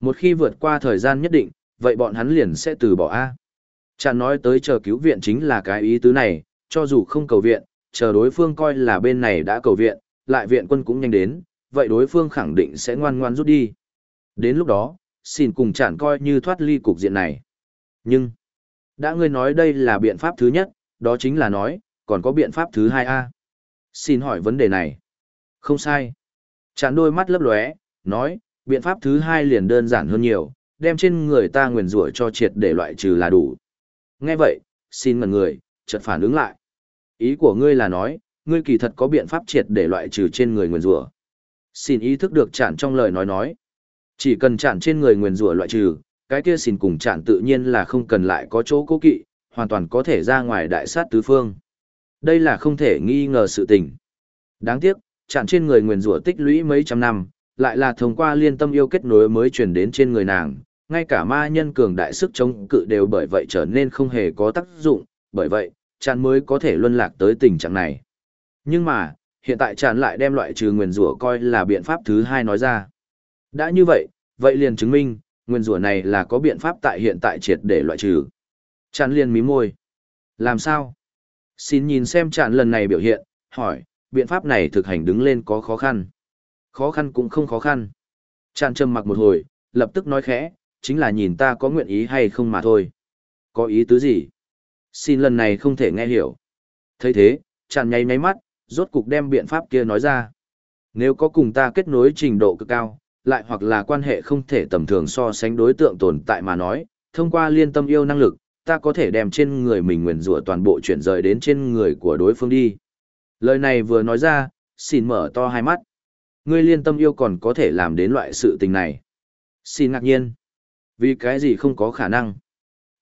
Một khi vượt qua thời gian nhất định, vậy bọn hắn liền sẽ từ bỏ A. Chạn nói tới chờ cứu viện chính là cái ý tứ này, cho dù không cầu viện, chờ đối phương coi là bên này đã cầu viện, lại viện quân cũng nhanh đến, vậy đối phương khẳng định sẽ ngoan ngoan rút đi. Đến lúc đó, xin cùng Chản coi như thoát ly cục diện này. Nhưng, đã ngươi nói đây là biện pháp thứ nhất, đó chính là nói, còn có biện pháp thứ hai A. Xin hỏi vấn đề này. Không sai. Chản đôi mắt lấp lóe, nói, biện pháp thứ hai liền đơn giản hơn nhiều, đem trên người ta nguyền rủa cho triệt để loại trừ là đủ. Nghe vậy, xin ngần người, chợt phản ứng lại. Ý của ngươi là nói, ngươi kỳ thật có biện pháp triệt để loại trừ trên người nguyền rủa. Xin ý thức được chản trong lời nói nói. Chỉ cần chản trên người nguyền rủa loại trừ, cái kia xin cùng chản tự nhiên là không cần lại có chỗ cố kỵ, hoàn toàn có thể ra ngoài đại sát tứ phương. Đây là không thể nghi ngờ sự tình. Đáng tiếc, chản trên người nguyền rủa tích lũy mấy trăm năm, lại là thông qua liên tâm yêu kết nối mới truyền đến trên người nàng, ngay cả ma nhân cường đại sức chống cự đều bởi vậy trở nên không hề có tác dụng, bởi vậy, chặn mới có thể luân lạc tới tình trạng này. Nhưng mà, hiện tại chặn lại đem loại trừ nguyền rủa coi là biện pháp thứ hai nói ra. Đã như vậy, vậy liền chứng minh, nguyên rủa này là có biện pháp tại hiện tại triệt để loại trừ. Chặn liền mí môi. Làm sao? Xin nhìn xem chặn lần này biểu hiện, hỏi, biện pháp này thực hành đứng lên có khó khăn. Khó khăn cũng không khó khăn. Chàn trầm mặc một hồi, lập tức nói khẽ, chính là nhìn ta có nguyện ý hay không mà thôi. Có ý tứ gì? Xin lần này không thể nghe hiểu. thấy thế, chạn nháy nháy mắt, rốt cục đem biện pháp kia nói ra. Nếu có cùng ta kết nối trình độ cực cao, lại hoặc là quan hệ không thể tầm thường so sánh đối tượng tồn tại mà nói, thông qua liên tâm yêu năng lực, ta có thể đem trên người mình nguyền rủa toàn bộ chuyển rời đến trên người của đối phương đi. Lời này vừa nói ra, xin mở to hai mắt. Ngươi liên tâm yêu còn có thể làm đến loại sự tình này. Xin ngạc nhiên. Vì cái gì không có khả năng.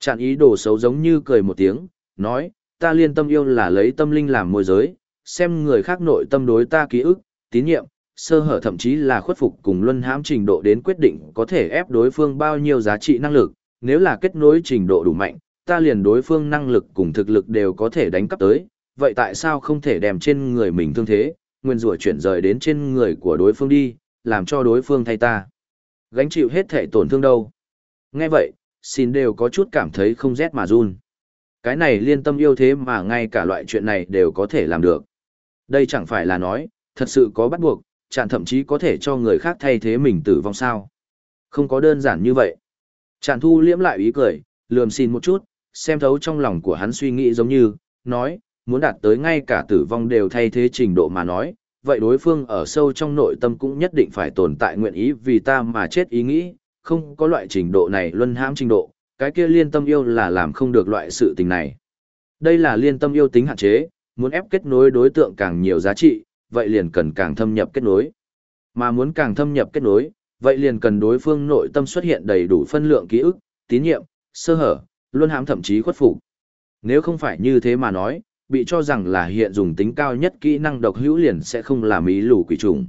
Chạn ý đồ xấu giống như cười một tiếng, nói, ta liên tâm yêu là lấy tâm linh làm môi giới, xem người khác nội tâm đối ta ký ức, tín nhiệm, sơ hở thậm chí là khuất phục cùng luân hãm trình độ đến quyết định có thể ép đối phương bao nhiêu giá trị năng lực, nếu là kết nối trình độ đủ mạnh, ta liền đối phương năng lực cùng thực lực đều có thể đánh cắp tới, vậy tại sao không thể đem trên người mình thương thế, nguyên rủa chuyển rời đến trên người của đối phương đi, làm cho đối phương thay ta. Gánh chịu hết thể tổn thương đâu. Nghe vậy, xin đều có chút cảm thấy không rét mà run. Cái này liên tâm yêu thế mà ngay cả loại chuyện này đều có thể làm được. Đây chẳng phải là nói, thật sự có bắt buộc, chạn thậm chí có thể cho người khác thay thế mình tử vong sao. Không có đơn giản như vậy. Chạn thu liễm lại ý cười, lườm xin một chút, xem thấu trong lòng của hắn suy nghĩ giống như, nói, muốn đạt tới ngay cả tử vong đều thay thế trình độ mà nói, vậy đối phương ở sâu trong nội tâm cũng nhất định phải tồn tại nguyện ý vì ta mà chết ý nghĩ, không có loại trình độ này luân hãm trình độ, cái kia liên tâm yêu là làm không được loại sự tình này. Đây là liên tâm yêu tính hạn chế, muốn ép kết nối đối tượng càng nhiều giá trị, vậy liền cần càng thâm nhập kết nối. Mà muốn càng thâm nhập kết nối, vậy liền cần đối phương nội tâm xuất hiện đầy đủ phân lượng ký ức, tín nhiệm, sơ hở, luôn hãm thậm chí khuất phục. Nếu không phải như thế mà nói, bị cho rằng là hiện dùng tính cao nhất kỹ năng độc hữu liền sẽ không làm ý lù quỷ trùng.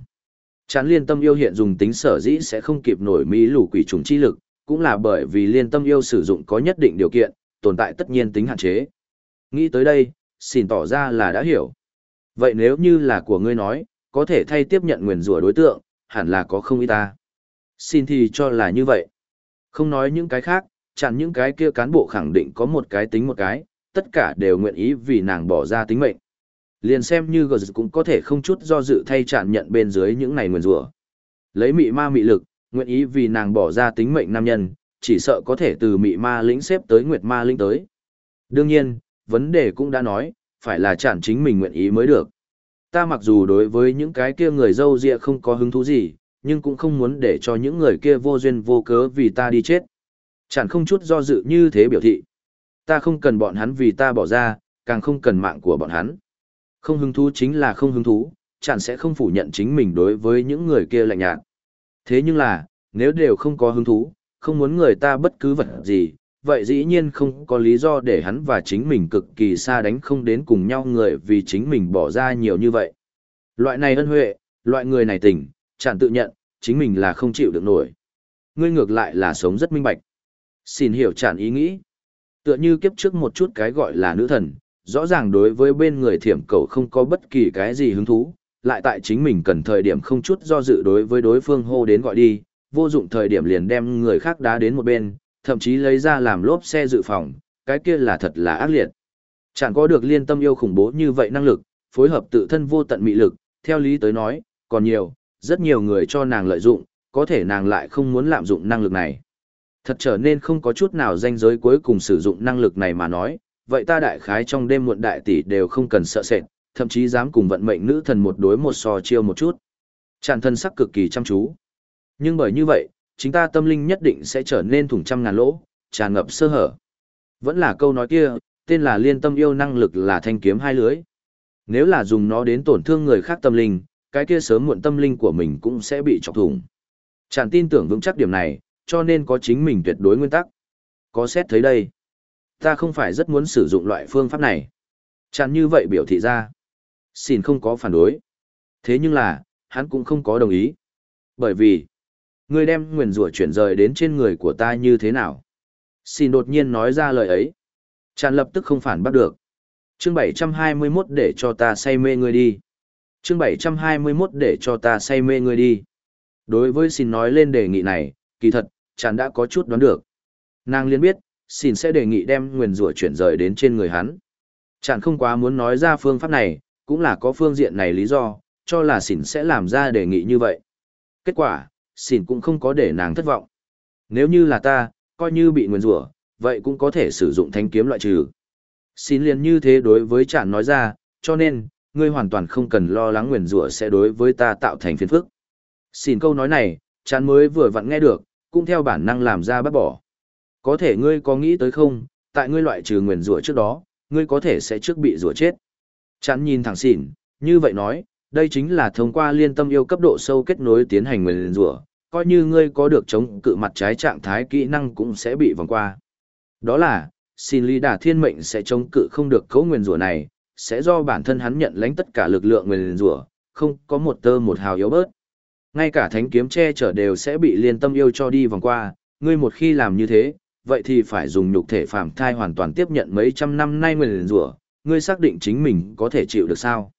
Chán liên tâm yêu hiện dùng tính sở dĩ sẽ không kịp nổi mỹ lù quỷ trùng chi lực, cũng là bởi vì liên tâm yêu sử dụng có nhất định điều kiện, tồn tại tất nhiên tính hạn chế. Nghĩ tới đây, xin tỏ ra là đã hiểu. Vậy nếu như là của ngươi nói, có thể thay tiếp nhận nguyền rủa đối tượng, hẳn là có không ý ta. Xin thì cho là như vậy. Không nói những cái khác, chẳng những cái kia cán bộ khẳng định có một cái tính một cái, tất cả đều nguyện ý vì nàng bỏ ra tính mệnh. Liền xem như gờ cũng có thể không chút do dự thay chản nhận bên dưới những này nguyền rủa. Lấy mị ma mị lực, nguyện ý vì nàng bỏ ra tính mệnh nam nhân, chỉ sợ có thể từ mị ma lĩnh xếp tới nguyệt ma lĩnh tới. Đương nhiên, vấn đề cũng đã nói, phải là chản chính mình nguyện ý mới được. Ta mặc dù đối với những cái kia người dâu rịa không có hứng thú gì, nhưng cũng không muốn để cho những người kia vô duyên vô cớ vì ta đi chết. chản không chút do dự như thế biểu thị. Ta không cần bọn hắn vì ta bỏ ra, càng không cần mạng của bọn hắn. Không hứng thú chính là không hứng thú, chẳng sẽ không phủ nhận chính mình đối với những người kia lạnh nhạt. Thế nhưng là, nếu đều không có hứng thú, không muốn người ta bất cứ vật gì, vậy dĩ nhiên không có lý do để hắn và chính mình cực kỳ xa đánh không đến cùng nhau người vì chính mình bỏ ra nhiều như vậy. Loại này ân huệ, loại người này tình, chẳng tự nhận, chính mình là không chịu được nổi. Ngươi ngược lại là sống rất minh bạch. Xin hiểu chẳng ý nghĩ. Tựa như kiếp trước một chút cái gọi là nữ thần, rõ ràng đối với bên người thiểm cầu không có bất kỳ cái gì hứng thú, lại tại chính mình cần thời điểm không chút do dự đối với đối phương hô đến gọi đi, vô dụng thời điểm liền đem người khác đá đến một bên, thậm chí lấy ra làm lốp xe dự phòng, cái kia là thật là ác liệt. Chẳng có được liên tâm yêu khủng bố như vậy năng lực, phối hợp tự thân vô tận mị lực, theo lý tới nói, còn nhiều, rất nhiều người cho nàng lợi dụng, có thể nàng lại không muốn lạm dụng năng lực này. Thật trở nên không có chút nào danh giới cuối cùng sử dụng năng lực này mà nói, vậy ta đại khái trong đêm muộn đại tỷ đều không cần sợ sệt, thậm chí dám cùng vận mệnh nữ thần một đối một so chiêu một chút. Tràn thân sắc cực kỳ chăm chú. Nhưng bởi như vậy, chính ta tâm linh nhất định sẽ trở nên thủng trăm ngàn lỗ, tràn ngập sơ hở. Vẫn là câu nói kia, tên là liên tâm yêu năng lực là thanh kiếm hai lưới. Nếu là dùng nó đến tổn thương người khác tâm linh, cái kia sớm muộn tâm linh của mình cũng sẽ bị chọc thủng. Tràn tin tưởng vững chắc điểm này, cho nên có chính mình tuyệt đối nguyên tắc. Có xét thấy đây. Ta không phải rất muốn sử dụng loại phương pháp này. Chẳng như vậy biểu thị ra. Xin không có phản đối. Thế nhưng là, hắn cũng không có đồng ý. Bởi vì, ngươi đem nguyền rủa chuyển rời đến trên người của ta như thế nào? Xin đột nhiên nói ra lời ấy. Tràn lập tức không phản bắt được. Chương 721 để cho ta say mê ngươi đi. Chương 721 để cho ta say mê ngươi đi. Đối với xin nói lên đề nghị này, kỳ thật, chẳng đã có chút đoán được. Nàng liên biết, xin sẽ đề nghị đem nguyền rủa chuyển rời đến trên người hắn. Chẳng không quá muốn nói ra phương pháp này, cũng là có phương diện này lý do, cho là xỉn sẽ làm ra đề nghị như vậy. Kết quả, xỉn cũng không có để nàng thất vọng. Nếu như là ta, coi như bị nguyền rủa, vậy cũng có thể sử dụng thanh kiếm loại trừ. Xin liền như thế đối với chàng nói ra, cho nên, ngươi hoàn toàn không cần lo lắng nguyền rủa sẽ đối với ta tạo thành phiền phức. Xin câu nói này, chán mới vừa vặn nghe được, cũng theo bản năng làm ra bắt bỏ. Có thể ngươi có nghĩ tới không, tại ngươi loại trừ nguyền rủa trước đó, ngươi có thể sẽ trước bị rủa chết. Chán nhìn thẳng xỉn, như vậy nói, đây chính là thông qua liên tâm yêu cấp độ sâu kết nối tiến hành nguyền rủa, coi như ngươi có được chống cự mặt trái trạng thái kỹ năng cũng sẽ bị vòng qua. Đó là, xin ly đà thiên mệnh sẽ chống cự không được cấu nguyền rủa này, sẽ do bản thân hắn nhận lãnh tất cả lực lượng nguyền rủa, không có một tơ một hào yếu bớt. Ngay cả thánh kiếm che chở đều sẽ bị liên tâm yêu cho đi vòng qua, ngươi một khi làm như thế, vậy thì phải dùng nhục thể phàm thai hoàn toàn tiếp nhận mấy trăm năm nay nguyền rủa, ngươi xác định chính mình có thể chịu được sao?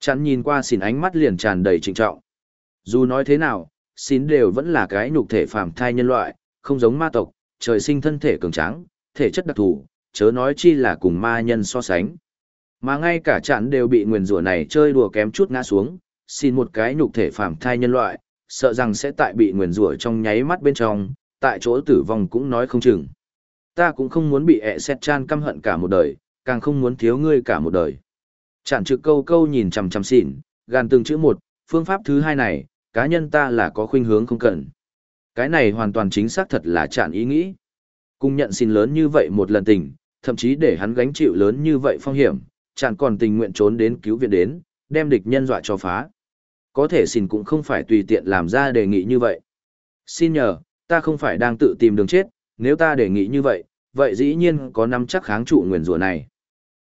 Chắn nhìn qua xin ánh mắt liền tràn đầy trịnh trọng. Dù nói thế nào, xin đều vẫn là cái nhục thể phàm thai nhân loại, không giống ma tộc, trời sinh thân thể cường tráng, thể chất đặc thù, chớ nói chi là cùng ma nhân so sánh. Mà ngay cả chặn đều bị nguyền rủa này chơi đùa kém chút ngã xuống, xin một cái nhục thể phàm thai nhân loại, sợ rằng sẽ tại bị nguyền rủa trong nháy mắt bên trong, tại chỗ tử vong cũng nói không chừng. Ta cũng không muốn bị ẹ xét chan căm hận cả một đời, càng không muốn thiếu ngươi cả một đời. Chản trực câu câu nhìn chằm chằm xỉn, gàn từng chữ một, phương pháp thứ hai này, cá nhân ta là có khuynh hướng không cần. Cái này hoàn toàn chính xác thật là chản ý nghĩ. Cùng nhận xin lớn như vậy một lần tình, thậm chí để hắn gánh chịu lớn như vậy phong hiểm, chản còn tình nguyện trốn đến cứu viện đến, đem địch nhân dọa cho phá. Có thể xin cũng không phải tùy tiện làm ra đề nghị như vậy. Xin nhờ, ta không phải đang tự tìm đường chết, nếu ta đề nghị như vậy, vậy dĩ nhiên có nắm chắc kháng trụ nguyền rủa này.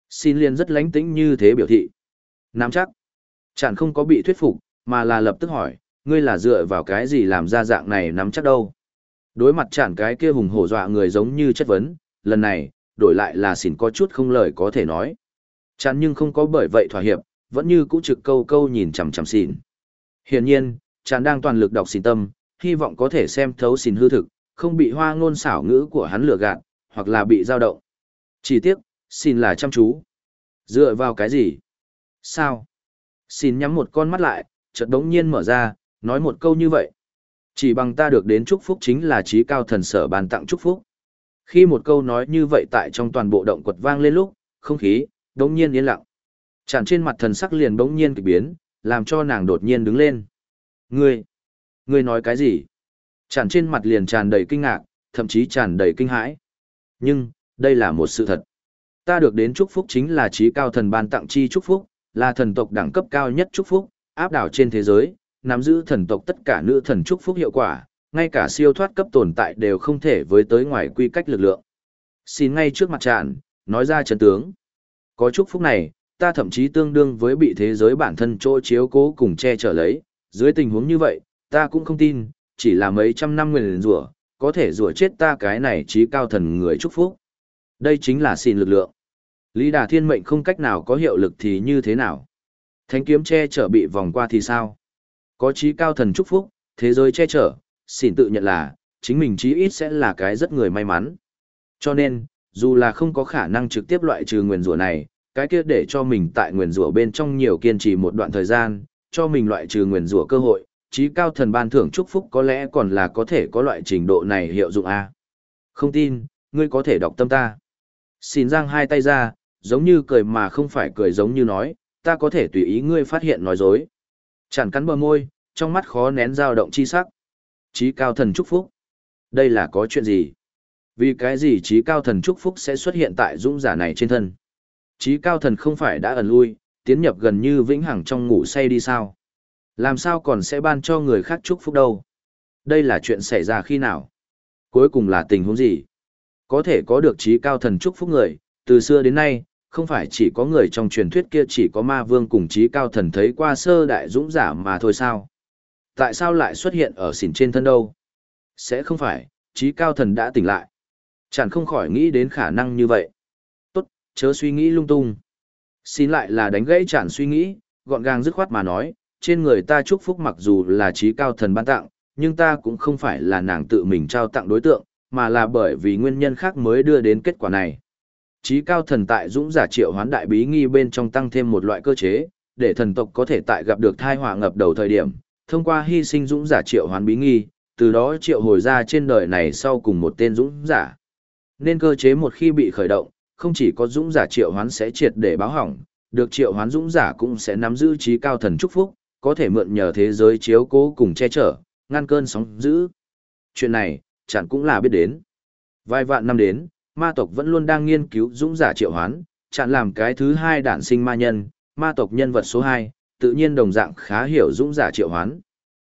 Xin liên rất lánh tĩnh như thế biểu thị. Nắm chắc. Chẳng không có bị thuyết phục, mà là lập tức hỏi, ngươi là dựa vào cái gì làm ra dạng này nắm chắc đâu. Đối mặt chẳng cái kia hùng hổ dọa người giống như chất vấn, lần này, đổi lại là xỉn có chút không lời có thể nói. Chẳng nhưng không có bởi vậy thỏa hiệp, vẫn như cũ trực câu câu nhìn chằm chằm xỉn. Hiển nhiên, chán đang toàn lực đọc xỉn tâm, hy vọng có thể xem thấu xin hư thực, không bị hoa ngôn xảo ngữ của hắn lừa gạt, hoặc là bị dao động. Chỉ tiếc, xin là chăm chú. Dựa vào cái gì? Sao? Xin nhắm một con mắt lại, chợt đống nhiên mở ra, nói một câu như vậy. Chỉ bằng ta được đến chúc phúc chính là trí cao thần sở bàn tặng chúc phúc. Khi một câu nói như vậy tại trong toàn bộ động quật vang lên lúc, không khí, đống nhiên yên lặng. Chẳng trên mặt thần sắc liền đống nhiên kỳ biến, làm cho nàng đột nhiên đứng lên. Ngươi, ngươi nói cái gì? Tràn trên mặt liền tràn đầy kinh ngạc, thậm chí tràn đầy kinh hãi. Nhưng, đây là một sự thật. Ta được đến chúc phúc chính là trí cao thần ban tặng chi chúc phúc, là thần tộc đẳng cấp cao nhất chúc phúc, áp đảo trên thế giới, nắm giữ thần tộc tất cả nữ thần chúc phúc hiệu quả, ngay cả siêu thoát cấp tồn tại đều không thể với tới ngoài quy cách lực lượng. Xin ngay trước mặt tràn, nói ra chân tướng. Có chúc phúc này, ta thậm chí tương đương với bị thế giới bản thân chỗ chiếu cố cùng che chở lấy, dưới tình huống như vậy, ta cũng không tin, chỉ là mấy trăm năm nguyền rủa có thể rủa chết ta cái này trí cao thần người chúc phúc. Đây chính là xin lực lượng. Lý Đà Thiên mệnh không cách nào có hiệu lực thì như thế nào? Thánh kiếm che chở bị vòng qua thì sao? Có trí cao thần chúc phúc, thế giới che chở, xin tự nhận là, chính mình chí ít sẽ là cái rất người may mắn. Cho nên, dù là không có khả năng trực tiếp loại trừ nguyền rủa này, cái kia để cho mình tại nguyền rủa bên trong nhiều kiên trì một đoạn thời gian, cho mình loại trừ nguyền rủa cơ hội, trí cao thần ban thưởng chúc phúc có lẽ còn là có thể có loại trình độ này hiệu dụng a. Không tin, ngươi có thể đọc tâm ta. Xin giang hai tay ra, giống như cười mà không phải cười giống như nói, ta có thể tùy ý ngươi phát hiện nói dối. Chẳng cắn bờ môi, trong mắt khó nén dao động chi sắc. Trí cao thần chúc phúc. Đây là có chuyện gì? Vì cái gì trí cao thần chúc phúc sẽ xuất hiện tại dũng giả này trên thân? Trí cao thần không phải đã ẩn lui, tiến nhập gần như vĩnh hằng trong ngủ say đi sao? Làm sao còn sẽ ban cho người khác chúc phúc đâu? Đây là chuyện xảy ra khi nào? Cuối cùng là tình huống gì? Có thể có được trí cao thần chúc phúc người, từ xưa đến nay, không phải chỉ có người trong truyền thuyết kia chỉ có ma vương cùng trí cao thần thấy qua sơ đại dũng giả mà thôi sao? Tại sao lại xuất hiện ở xỉn trên thân đâu? Sẽ không phải, trí cao thần đã tỉnh lại. Chẳng không khỏi nghĩ đến khả năng như vậy. Tốt, chớ suy nghĩ lung tung. Xin lại là đánh gãy chản suy nghĩ, gọn gàng dứt khoát mà nói, trên người ta chúc phúc mặc dù là trí cao thần ban tặng, nhưng ta cũng không phải là nàng tự mình trao tặng đối tượng, mà là bởi vì nguyên nhân khác mới đưa đến kết quả này. Trí cao thần tại dũng giả triệu hoán đại bí nghi bên trong tăng thêm một loại cơ chế, để thần tộc có thể tại gặp được thai họa ngập đầu thời điểm, thông qua hy sinh dũng giả triệu hoán bí nghi, từ đó triệu hồi ra trên đời này sau cùng một tên dũng giả. Nên cơ chế một khi bị khởi động, không chỉ có dũng giả triệu hoán sẽ triệt để báo hỏng, được triệu hoán dũng giả cũng sẽ nắm giữ trí cao thần chúc phúc, có thể mượn nhờ thế giới chiếu cố cùng che chở, ngăn cơn sóng dữ. Chuyện này, chẳng cũng là biết đến. Vài vạn năm đến, ma tộc vẫn luôn đang nghiên cứu dũng giả triệu hoán, chẳng làm cái thứ hai đản sinh ma nhân, ma tộc nhân vật số 2, tự nhiên đồng dạng khá hiểu dũng giả triệu hoán.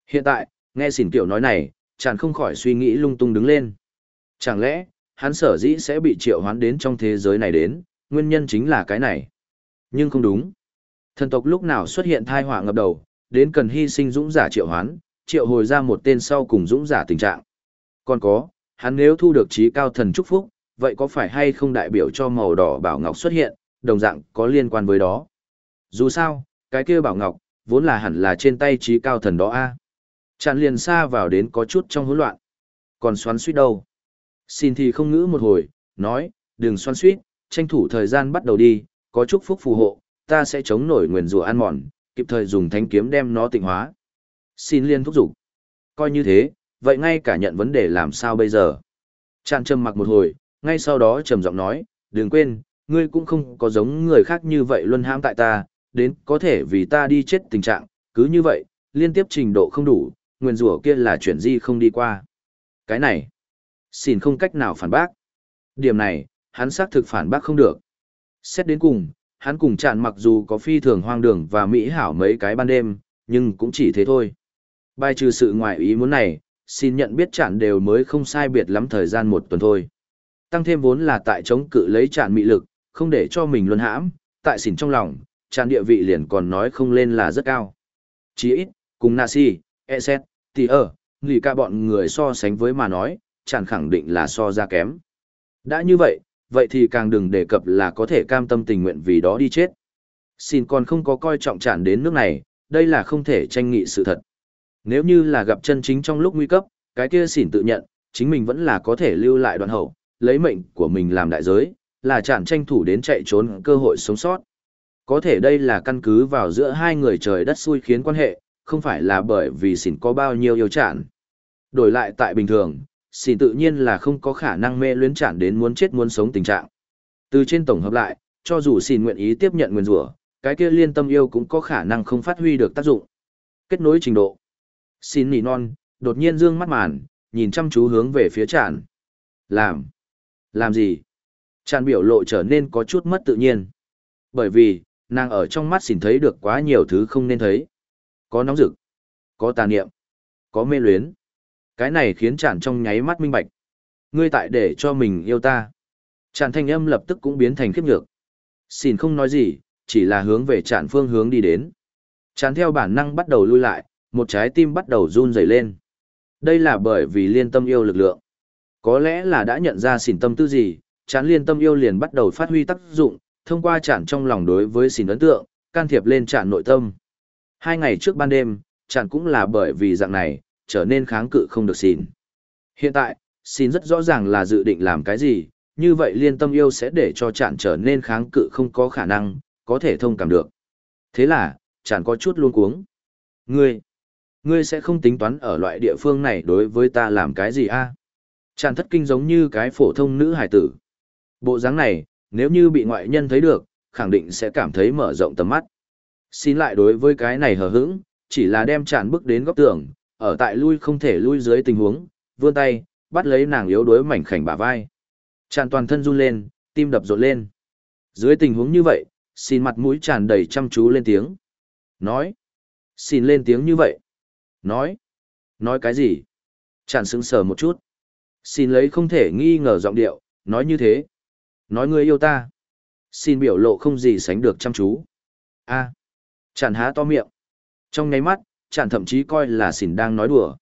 Hiện tại, nghe xỉn kiểu nói này, chẳng không khỏi suy nghĩ lung tung đứng lên. Chẳng lẽ, hắn sở dĩ sẽ bị triệu hoán đến trong thế giới này đến, nguyên nhân chính là cái này. Nhưng không đúng. Thần tộc lúc nào xuất hiện thai họa ngập đầu, đến cần hy sinh dũng giả triệu hoán, triệu hồi ra một tên sau cùng dũng giả tình trạng. Còn có, hắn nếu thu được trí cao thần chúc phúc, vậy có phải hay không đại biểu cho màu đỏ bảo ngọc xuất hiện, đồng dạng có liên quan với đó. Dù sao, cái kia bảo ngọc, vốn là hẳn là trên tay trí cao thần đó a. Chặn liền xa vào đến có chút trong hỗn loạn. Còn xoắn suýt đâu? Xin thì không ngữ một hồi, nói, đừng xoắn suýt, tranh thủ thời gian bắt đầu đi, có chúc phúc phù hộ, ta sẽ chống nổi nguyền rủa ăn mòn, kịp thời dùng thánh kiếm đem nó tịnh hóa. Xin liên thúc giục. Coi như thế, vậy ngay cả nhận vấn đề làm sao bây giờ? Chạn trầm mặc một hồi, ngay sau đó trầm giọng nói, đừng quên, ngươi cũng không có giống người khác như vậy luân hãm tại ta, đến có thể vì ta đi chết tình trạng, cứ như vậy, liên tiếp trình độ không đủ, nguyên rủa kia là chuyện gì không đi qua. Cái này, xin không cách nào phản bác. Điểm này, hắn xác thực phản bác không được. Xét đến cùng, hắn cùng chạn mặc dù có phi thường hoang đường và mỹ hảo mấy cái ban đêm, nhưng cũng chỉ thế thôi. Bài trừ sự ngoại ý muốn này, xin nhận biết chạn đều mới không sai biệt lắm thời gian một tuần thôi. Tăng thêm vốn là tại chống cự lấy chạn mị lực, không để cho mình luân hãm, tại xỉn trong lòng, chạn địa vị liền còn nói không lên là rất cao. Chỉ ít, cùng Nasi, Eset, thì ở, nghỉ cả bọn người so sánh với mà nói, chạn khẳng định là so ra kém. Đã như vậy, vậy thì càng đừng đề cập là có thể cam tâm tình nguyện vì đó đi chết. Xin còn không có coi trọng chản đến nước này, đây là không thể tranh nghị sự thật. Nếu như là gặp chân chính trong lúc nguy cấp, cái kia xỉn tự nhận, chính mình vẫn là có thể lưu lại đoạn hậu, lấy mệnh của mình làm đại giới, là chản tranh thủ đến chạy trốn cơ hội sống sót. Có thể đây là căn cứ vào giữa hai người trời đất xui khiến quan hệ, không phải là bởi vì xỉn có bao nhiêu yêu chản. Đổi lại tại bình thường, xỉn tự nhiên là không có khả năng mê luyến chản đến muốn chết muốn sống tình trạng. Từ trên tổng hợp lại, cho dù xỉn nguyện ý tiếp nhận nguyên rủa, cái kia liên tâm yêu cũng có khả năng không phát huy được tác dụng. Kết nối trình độ. Xin nỉ non, đột nhiên dương mắt màn, nhìn chăm chú hướng về phía chản. Làm. Làm gì? Chản biểu lộ trở nên có chút mất tự nhiên. Bởi vì, nàng ở trong mắt xỉn thấy được quá nhiều thứ không nên thấy. Có nóng rực, có tà niệm, có mê luyến. Cái này khiến chản trong nháy mắt minh bạch. Ngươi tại để cho mình yêu ta. Chản thanh âm lập tức cũng biến thành khiếp nhược. Xỉn không nói gì, chỉ là hướng về chản phương hướng đi đến. Chản theo bản năng bắt đầu lui lại, một trái tim bắt đầu run rẩy lên. Đây là bởi vì liên tâm yêu lực lượng. Có lẽ là đã nhận ra xỉn tâm tư gì, chán liên tâm yêu liền bắt đầu phát huy tác dụng, thông qua chản trong lòng đối với xỉn ấn tượng, can thiệp lên chản nội tâm. Hai ngày trước ban đêm, chản cũng là bởi vì dạng này, trở nên kháng cự không được xin Hiện tại, xin rất rõ ràng là dự định làm cái gì, như vậy liên tâm yêu sẽ để cho chản trở nên kháng cự không có khả năng, có thể thông cảm được. Thế là, chản có chút luôn cuống. Ngươi, Ngươi sẽ không tính toán ở loại địa phương này đối với ta làm cái gì a? À? Tràn thất kinh giống như cái phổ thông nữ hải tử. Bộ dáng này, nếu như bị ngoại nhân thấy được, khẳng định sẽ cảm thấy mở rộng tầm mắt. Xin lại đối với cái này hờ hững, chỉ là đem tràn bước đến góc tường, ở tại lui không thể lui dưới tình huống, vươn tay, bắt lấy nàng yếu đuối mảnh khảnh bả vai. Tràn toàn thân run lên, tim đập rộn lên. Dưới tình huống như vậy, xin mặt mũi tràn đầy chăm chú lên tiếng. Nói. Xin lên tiếng như vậy. Nói. Nói cái gì? tràn sững sờ một chút. Xin lấy không thể nghi ngờ giọng điệu, nói như thế. Nói ngươi yêu ta. Xin biểu lộ không gì sánh được chăm chú. a à. Há to miệng. Trong ngáy mắt, chản thậm chí coi là xin đang nói đùa.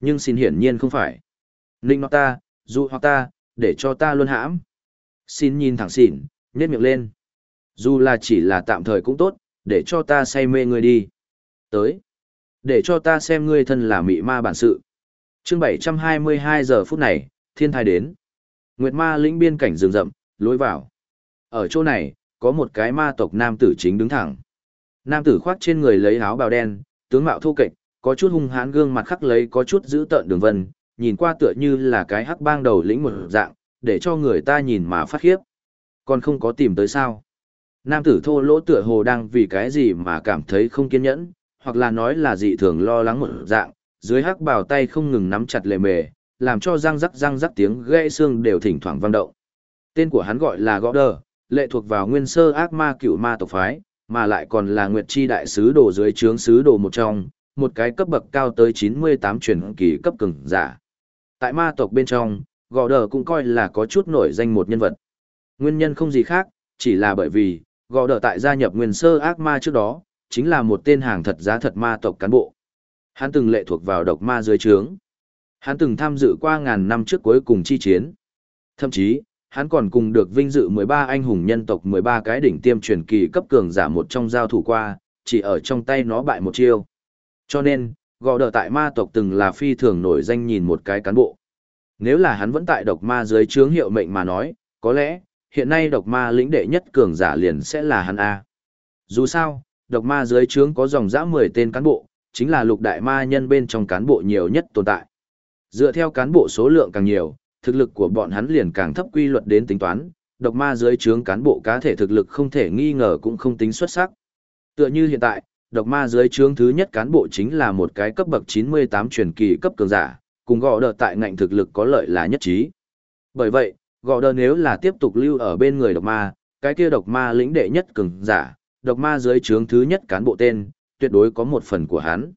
Nhưng xin hiển nhiên không phải. Ninh nó ta, dụ hoặc ta, để cho ta luôn hãm. Xin nhìn thẳng xỉn, nhét miệng lên. Dù là chỉ là tạm thời cũng tốt, để cho ta say mê ngươi đi. Tới. Để cho ta xem ngươi thân là mị ma bản sự. chương 722 giờ phút này, thiên thai đến. Nguyệt ma lĩnh biên cảnh rừng rậm, lối vào. Ở chỗ này, có một cái ma tộc nam tử chính đứng thẳng. Nam tử khoác trên người lấy áo bào đen, tướng mạo thô kệch, có chút hung hãn gương mặt khắc lấy có chút giữ tợn đường vân, nhìn qua tựa như là cái hắc bang đầu lĩnh một dạng, để cho người ta nhìn mà phát khiếp. Còn không có tìm tới sao. Nam tử thô lỗ tựa hồ đang vì cái gì mà cảm thấy không kiên nhẫn, hoặc là nói là dị thường lo lắng một dạng, dưới hắc bào tay không ngừng nắm chặt lề mề, làm cho răng rắc răng rắc tiếng gãy xương đều thỉnh thoảng vang động. Tên của hắn gọi là Gõ Đờ, lệ thuộc vào nguyên sơ ác ma cựu ma tộc phái, mà lại còn là Nguyệt Chi đại sứ đồ dưới trướng sứ đồ một trong, một cái cấp bậc cao tới 98 truyền kỳ cấp cường giả. Tại ma tộc bên trong, Gò Đờ cũng coi là có chút nổi danh một nhân vật. Nguyên nhân không gì khác, chỉ là bởi vì, Gò Đờ tại gia nhập nguyên sơ ác ma trước đó, chính là một tên hàng thật giá thật ma tộc cán bộ. Hắn từng lệ thuộc vào độc ma dưới trướng. Hắn từng tham dự qua ngàn năm trước cuối cùng chi chiến. Thậm chí, hắn còn cùng được vinh dự 13 anh hùng nhân tộc 13 cái đỉnh tiêm truyền kỳ cấp cường giả một trong giao thủ qua, chỉ ở trong tay nó bại một chiêu. Cho nên, gò đờ tại ma tộc từng là phi thường nổi danh nhìn một cái cán bộ. Nếu là hắn vẫn tại độc ma dưới trướng hiệu mệnh mà nói, có lẽ, hiện nay độc ma lĩnh đệ nhất cường giả liền sẽ là hắn A. Dù sao, độc ma dưới trướng có dòng dã 10 tên cán bộ, chính là lục đại ma nhân bên trong cán bộ nhiều nhất tồn tại. Dựa theo cán bộ số lượng càng nhiều, thực lực của bọn hắn liền càng thấp quy luật đến tính toán, độc ma dưới trướng cán bộ cá thể thực lực không thể nghi ngờ cũng không tính xuất sắc. Tựa như hiện tại, độc ma dưới trướng thứ nhất cán bộ chính là một cái cấp bậc 98 truyền kỳ cấp cường giả, cùng gõ Đờ tại ngạnh thực lực có lợi là nhất trí. Bởi vậy, gõ Đờ nếu là tiếp tục lưu ở bên người độc ma, cái kia độc ma lĩnh đệ nhất cường giả, độc ma dưới trướng thứ nhất cán bộ tên, tuyệt đối có một phần của hắn.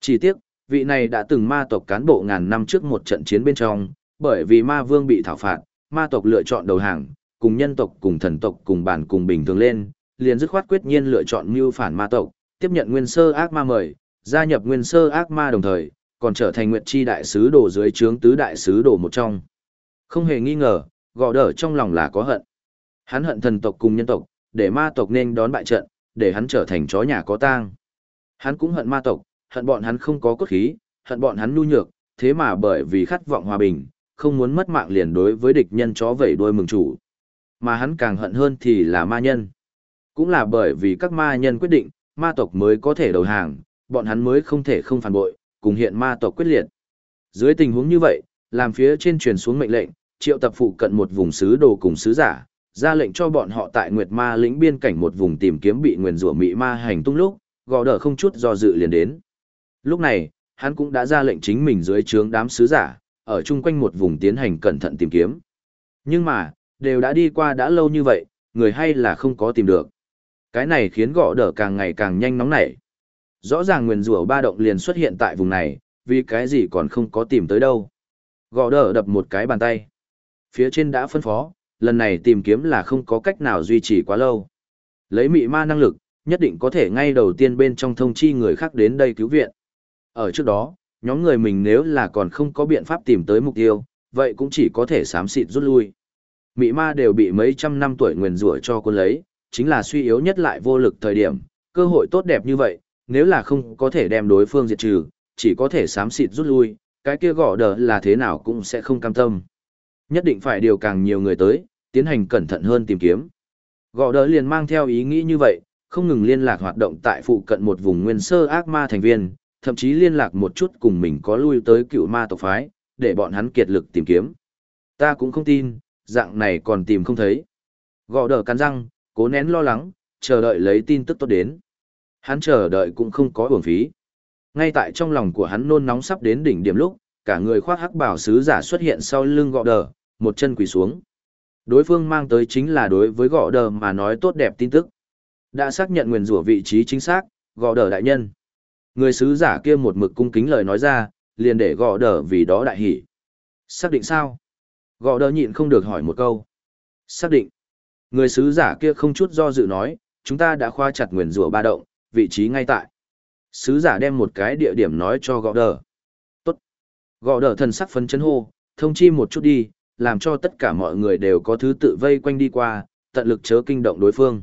Chỉ tiếc, vị này đã từng ma tộc cán bộ ngàn năm trước một trận chiến bên trong, bởi vì ma vương bị thảo phạt, ma tộc lựa chọn đầu hàng, cùng nhân tộc cùng thần tộc cùng bản cùng bình thường lên, liền dứt khoát quyết nhiên lựa chọn mưu phản ma tộc, tiếp nhận nguyên sơ ác ma mời, gia nhập nguyên sơ ác ma đồng thời, còn trở thành nguyệt chi đại sứ đồ dưới trướng tứ đại sứ đồ một trong. Không hề nghi ngờ, gò đỡ trong lòng là có hận. Hắn hận thần tộc cùng nhân tộc, để ma tộc nên đón bại trận, để hắn trở thành chó nhà có tang. Hắn cũng hận ma tộc, hận bọn hắn không có cốt khí, hận bọn hắn nhu nhược, thế mà bởi vì khát vọng hòa bình, không muốn mất mạng liền đối với địch nhân chó vẩy đuôi mừng chủ. Mà hắn càng hận hơn thì là ma nhân. Cũng là bởi vì các ma nhân quyết định, ma tộc mới có thể đầu hàng, bọn hắn mới không thể không phản bội, cùng hiện ma tộc quyết liệt. Dưới tình huống như vậy, làm phía trên truyền xuống mệnh lệnh, triệu tập phụ cận một vùng sứ đồ cùng sứ giả, ra lệnh cho bọn họ tại Nguyệt Ma lĩnh biên cảnh một vùng tìm kiếm bị nguyền rủa mị ma hành tung lúc, gò đỡ không chút do dự liền đến. Lúc này, hắn cũng đã ra lệnh chính mình dưới trướng đám sứ giả, ở chung quanh một vùng tiến hành cẩn thận tìm kiếm. Nhưng mà, đều đã đi qua đã lâu như vậy, người hay là không có tìm được. Cái này khiến gõ đỡ càng ngày càng nhanh nóng nảy. Rõ ràng nguyền rủa ba động liền xuất hiện tại vùng này, vì cái gì còn không có tìm tới đâu. Gõ đỡ đập một cái bàn tay. Phía trên đã phân phó, lần này tìm kiếm là không có cách nào duy trì quá lâu. Lấy mị ma năng lực, nhất định có thể ngay đầu tiên bên trong thông chi người khác đến đây cứu viện. Ở trước đó, nhóm người mình nếu là còn không có biện pháp tìm tới mục tiêu, vậy cũng chỉ có thể xám xịt rút lui. Mị ma đều bị mấy trăm năm tuổi nguyền rủa cho quân lấy, chính là suy yếu nhất lại vô lực thời điểm, cơ hội tốt đẹp như vậy, nếu là không có thể đem đối phương diệt trừ, chỉ có thể xám xịt rút lui, cái kia gõ đờ là thế nào cũng sẽ không cam tâm. Nhất định phải điều càng nhiều người tới, tiến hành cẩn thận hơn tìm kiếm. Gõ đờ liền mang theo ý nghĩ như vậy, không ngừng liên lạc hoạt động tại phụ cận một vùng nguyên sơ ác ma thành viên, thậm chí liên lạc một chút cùng mình có lui tới cựu ma tộc phái, để bọn hắn kiệt lực tìm kiếm. Ta cũng không tin, dạng này còn tìm không thấy. Gò đờ cắn răng, cố nén lo lắng, chờ đợi lấy tin tức tốt đến. Hắn chờ đợi cũng không có uổng phí. Ngay tại trong lòng của hắn nôn nóng sắp đến đỉnh điểm lúc, cả người khoác hắc bảo sứ giả xuất hiện sau lưng gò đờ, một chân quỳ xuống. Đối phương mang tới chính là đối với gò đờ mà nói tốt đẹp tin tức. Đã xác nhận nguyền rủa vị trí chính xác, gò đờ đại nhân. Người sứ giả kia một mực cung kính lời nói ra, liền để gò đờ vì đó đại hỉ. Xác định sao? Gò đờ nhịn không được hỏi một câu. Xác định. Người sứ giả kia không chút do dự nói, chúng ta đã khoa chặt nguyền rủa ba động, vị trí ngay tại. Sứ giả đem một cái địa điểm nói cho gò đờ. Tốt. Gò đờ thần sắc phấn chấn hô, thông chi một chút đi, làm cho tất cả mọi người đều có thứ tự vây quanh đi qua, tận lực chớ kinh động đối phương.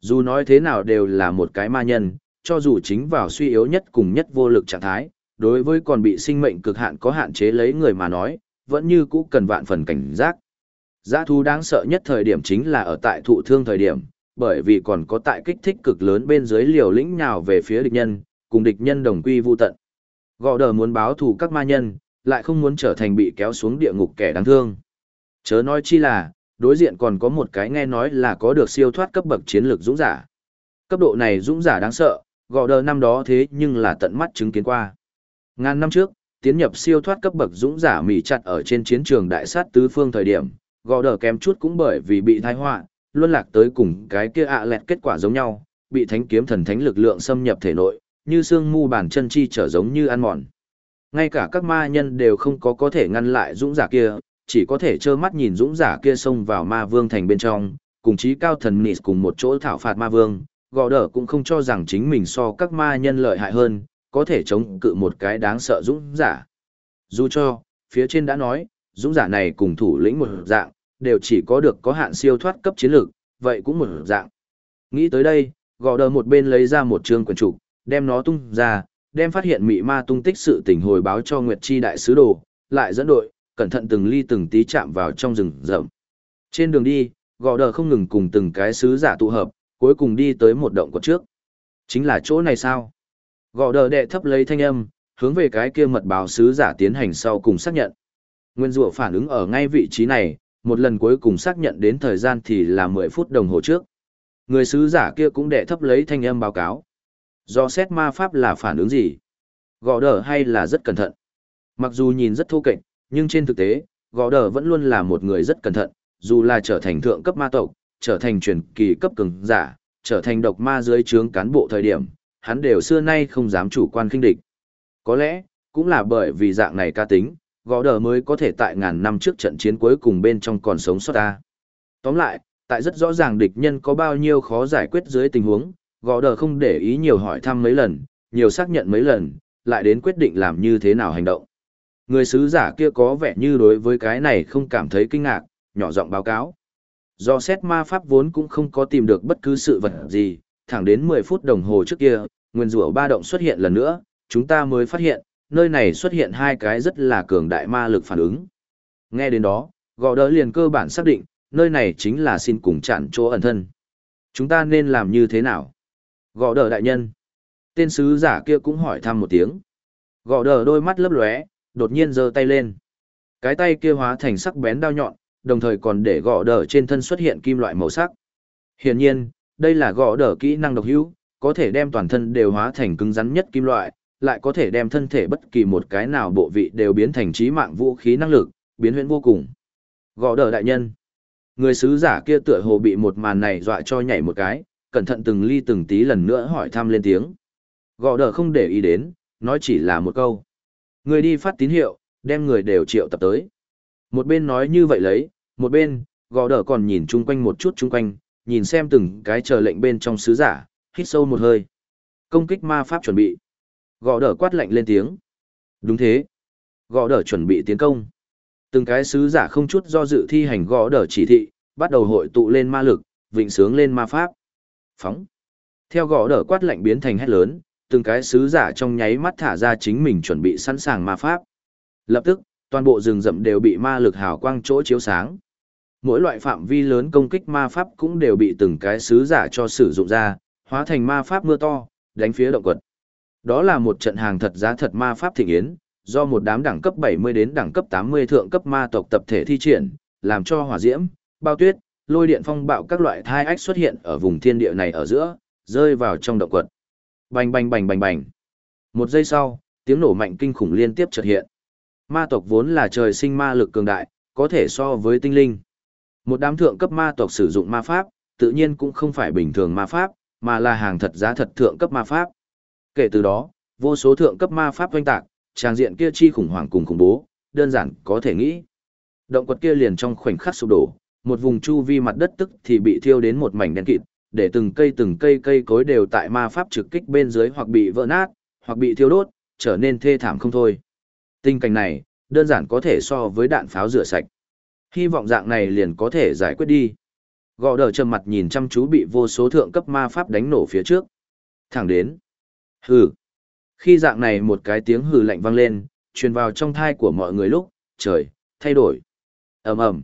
Dù nói thế nào đều là một cái ma nhân, cho dù chính vào suy yếu nhất cùng nhất vô lực trạng thái, đối với còn bị sinh mệnh cực hạn có hạn chế lấy người mà nói, vẫn như cũ cần vạn phần cảnh giác. Giá thú đáng sợ nhất thời điểm chính là ở tại thụ thương thời điểm, bởi vì còn có tại kích thích cực lớn bên dưới liều lĩnh nhào về phía địch nhân, cùng địch nhân đồng quy vu tận. Gò đờ muốn báo thù các ma nhân, lại không muốn trở thành bị kéo xuống địa ngục kẻ đáng thương. Chớ nói chi là, đối diện còn có một cái nghe nói là có được siêu thoát cấp bậc chiến lược dũng giả. Cấp độ này dũng giả đáng sợ, gò đờ năm đó thế nhưng là tận mắt chứng kiến qua. Ngàn năm trước, tiến nhập siêu thoát cấp bậc dũng giả mỉ chặt ở trên chiến trường đại sát tứ phương thời điểm, gò đờ kém chút cũng bởi vì bị thai họa luân lạc tới cùng cái kia ạ lẹt kết quả giống nhau, bị thánh kiếm thần thánh lực lượng xâm nhập thể nội, như xương mu bàn chân chi trở giống như ăn mòn. Ngay cả các ma nhân đều không có có thể ngăn lại dũng giả kia, chỉ có thể trơ mắt nhìn dũng giả kia xông vào ma vương thành bên trong, cùng chí cao thần nịt cùng một chỗ thảo phạt ma vương, gò đỡ cũng không cho rằng chính mình so các ma nhân lợi hại hơn, có thể chống cự một cái đáng sợ dũng giả. Dù cho, phía trên đã nói, dũng giả này cùng thủ lĩnh một dạng, đều chỉ có được có hạn siêu thoát cấp chiến lược, vậy cũng một dạng. Nghĩ tới đây, gò đờ một bên lấy ra một chương quyển trục, đem nó tung ra, đem phát hiện mị ma tung tích sự tình hồi báo cho Nguyệt Chi đại sứ đồ, lại dẫn đội, cẩn thận từng ly từng tí chạm vào trong rừng rậm. Trên đường đi, gò đờ không ngừng cùng từng cái sứ giả tụ hợp, cuối cùng đi tới một động cột trước. Chính là chỗ này sao? Gò đờ đệ thấp lấy thanh âm, hướng về cái kia mật báo sứ giả tiến hành sau cùng xác nhận. Nguyên rùa phản ứng ở ngay vị trí này, một lần cuối cùng xác nhận đến thời gian thì là 10 phút đồng hồ trước. Người sứ giả kia cũng đệ thấp lấy thanh âm báo cáo. Do xét ma pháp là phản ứng gì? Gò đờ hay là rất cẩn thận? Mặc dù nhìn rất thô kệch, nhưng trên thực tế, gò đờ vẫn luôn là một người rất cẩn thận, dù là trở thành thượng cấp ma tộc, trở thành truyền kỳ cấp cường giả, trở thành độc ma dưới trướng cán bộ thời điểm, hắn đều xưa nay không dám chủ quan khinh địch. Có lẽ, cũng là bởi vì dạng này ca tính, gõ đờ mới có thể tại ngàn năm trước trận chiến cuối cùng bên trong còn sống sót ta. Tóm lại, tại rất rõ ràng địch nhân có bao nhiêu khó giải quyết dưới tình huống, gõ đờ không để ý nhiều hỏi thăm mấy lần, nhiều xác nhận mấy lần, lại đến quyết định làm như thế nào hành động. Người sứ giả kia có vẻ như đối với cái này không cảm thấy kinh ngạc, nhỏ giọng báo cáo. Do xét ma pháp vốn cũng không có tìm được bất cứ sự vật gì, thẳng đến 10 phút đồng hồ trước kia, nguyên rủa ba động xuất hiện lần nữa, chúng ta mới phát hiện, nơi này xuất hiện hai cái rất là cường đại ma lực phản ứng. Nghe đến đó, gò đỡ liền cơ bản xác định, nơi này chính là xin cùng chặn chỗ ẩn thân. Chúng ta nên làm như thế nào? Gò đỡ đại nhân. Tên sứ giả kia cũng hỏi thăm một tiếng. Gò đỡ đôi mắt lấp lóe, đột nhiên giơ tay lên. Cái tay kia hóa thành sắc bén đao nhọn, đồng thời còn để gõ đờ trên thân xuất hiện kim loại màu sắc. Hiển nhiên, đây là gõ đờ kỹ năng độc hữu, có thể đem toàn thân đều hóa thành cứng rắn nhất kim loại, lại có thể đem thân thể bất kỳ một cái nào bộ vị đều biến thành trí mạng vũ khí năng lực, biến huyễn vô cùng. Gõ đờ đại nhân. Người sứ giả kia tựa hồ bị một màn này dọa cho nhảy một cái, cẩn thận từng ly từng tí lần nữa hỏi thăm lên tiếng. Gõ đờ không để ý đến, nói chỉ là một câu. Người đi phát tín hiệu, đem người đều triệu tập tới. Một bên nói như vậy lấy, một bên, gò đỡ còn nhìn chung quanh một chút chung quanh, nhìn xem từng cái chờ lệnh bên trong sứ giả, hít sâu một hơi. Công kích ma pháp chuẩn bị. gò đỡ quát lạnh lên tiếng. Đúng thế. gò đỡ chuẩn bị tiến công. Từng cái sứ giả không chút do dự thi hành gò đỡ chỉ thị, bắt đầu hội tụ lên ma lực, vịnh sướng lên ma pháp. Phóng. Theo gò đỡ quát lạnh biến thành hét lớn, từng cái sứ giả trong nháy mắt thả ra chính mình chuẩn bị sẵn sàng ma pháp. Lập tức, toàn bộ rừng rậm đều bị ma lực hào quang chỗ chiếu sáng. Mỗi loại phạm vi lớn công kích ma pháp cũng đều bị từng cái sứ giả cho sử dụng ra, hóa thành ma pháp mưa to, đánh phía động quật. Đó là một trận hàng thật giá thật ma pháp thịnh yến, do một đám đẳng cấp 70 đến đẳng cấp 80 thượng cấp ma tộc tập thể thi triển, làm cho hỏa diễm, bao tuyết, lôi điện phong bạo các loại thai ách xuất hiện ở vùng thiên địa này ở giữa, rơi vào trong động quật. Bành bành bành bành bành. Một giây sau, tiếng nổ mạnh kinh khủng liên tiếp chợt hiện. Ma tộc vốn là trời sinh ma lực cường đại, có thể so với tinh linh. Một đám thượng cấp ma tộc sử dụng ma pháp, tự nhiên cũng không phải bình thường ma pháp, mà là hàng thật giá thật thượng cấp ma pháp. Kể từ đó, vô số thượng cấp ma pháp doanh tạc, trang diện kia chi khủng hoảng cùng khủng bố, đơn giản có thể nghĩ. Động quật kia liền trong khoảnh khắc sụp đổ, một vùng chu vi mặt đất tức thì bị thiêu đến một mảnh đen kịt, để từng cây từng cây cây cối đều tại ma pháp trực kích bên dưới hoặc bị vỡ nát, hoặc bị thiêu đốt, trở nên thê thảm không thôi. Tình cảnh này, đơn giản có thể so với đạn pháo rửa sạch. Hy vọng dạng này liền có thể giải quyết đi. Gò đờ trầm mặt nhìn chăm chú bị vô số thượng cấp ma pháp đánh nổ phía trước. Thẳng đến. Hừ. Khi dạng này một cái tiếng hừ lạnh vang lên, truyền vào trong thai của mọi người lúc, trời, thay đổi. ầm ầm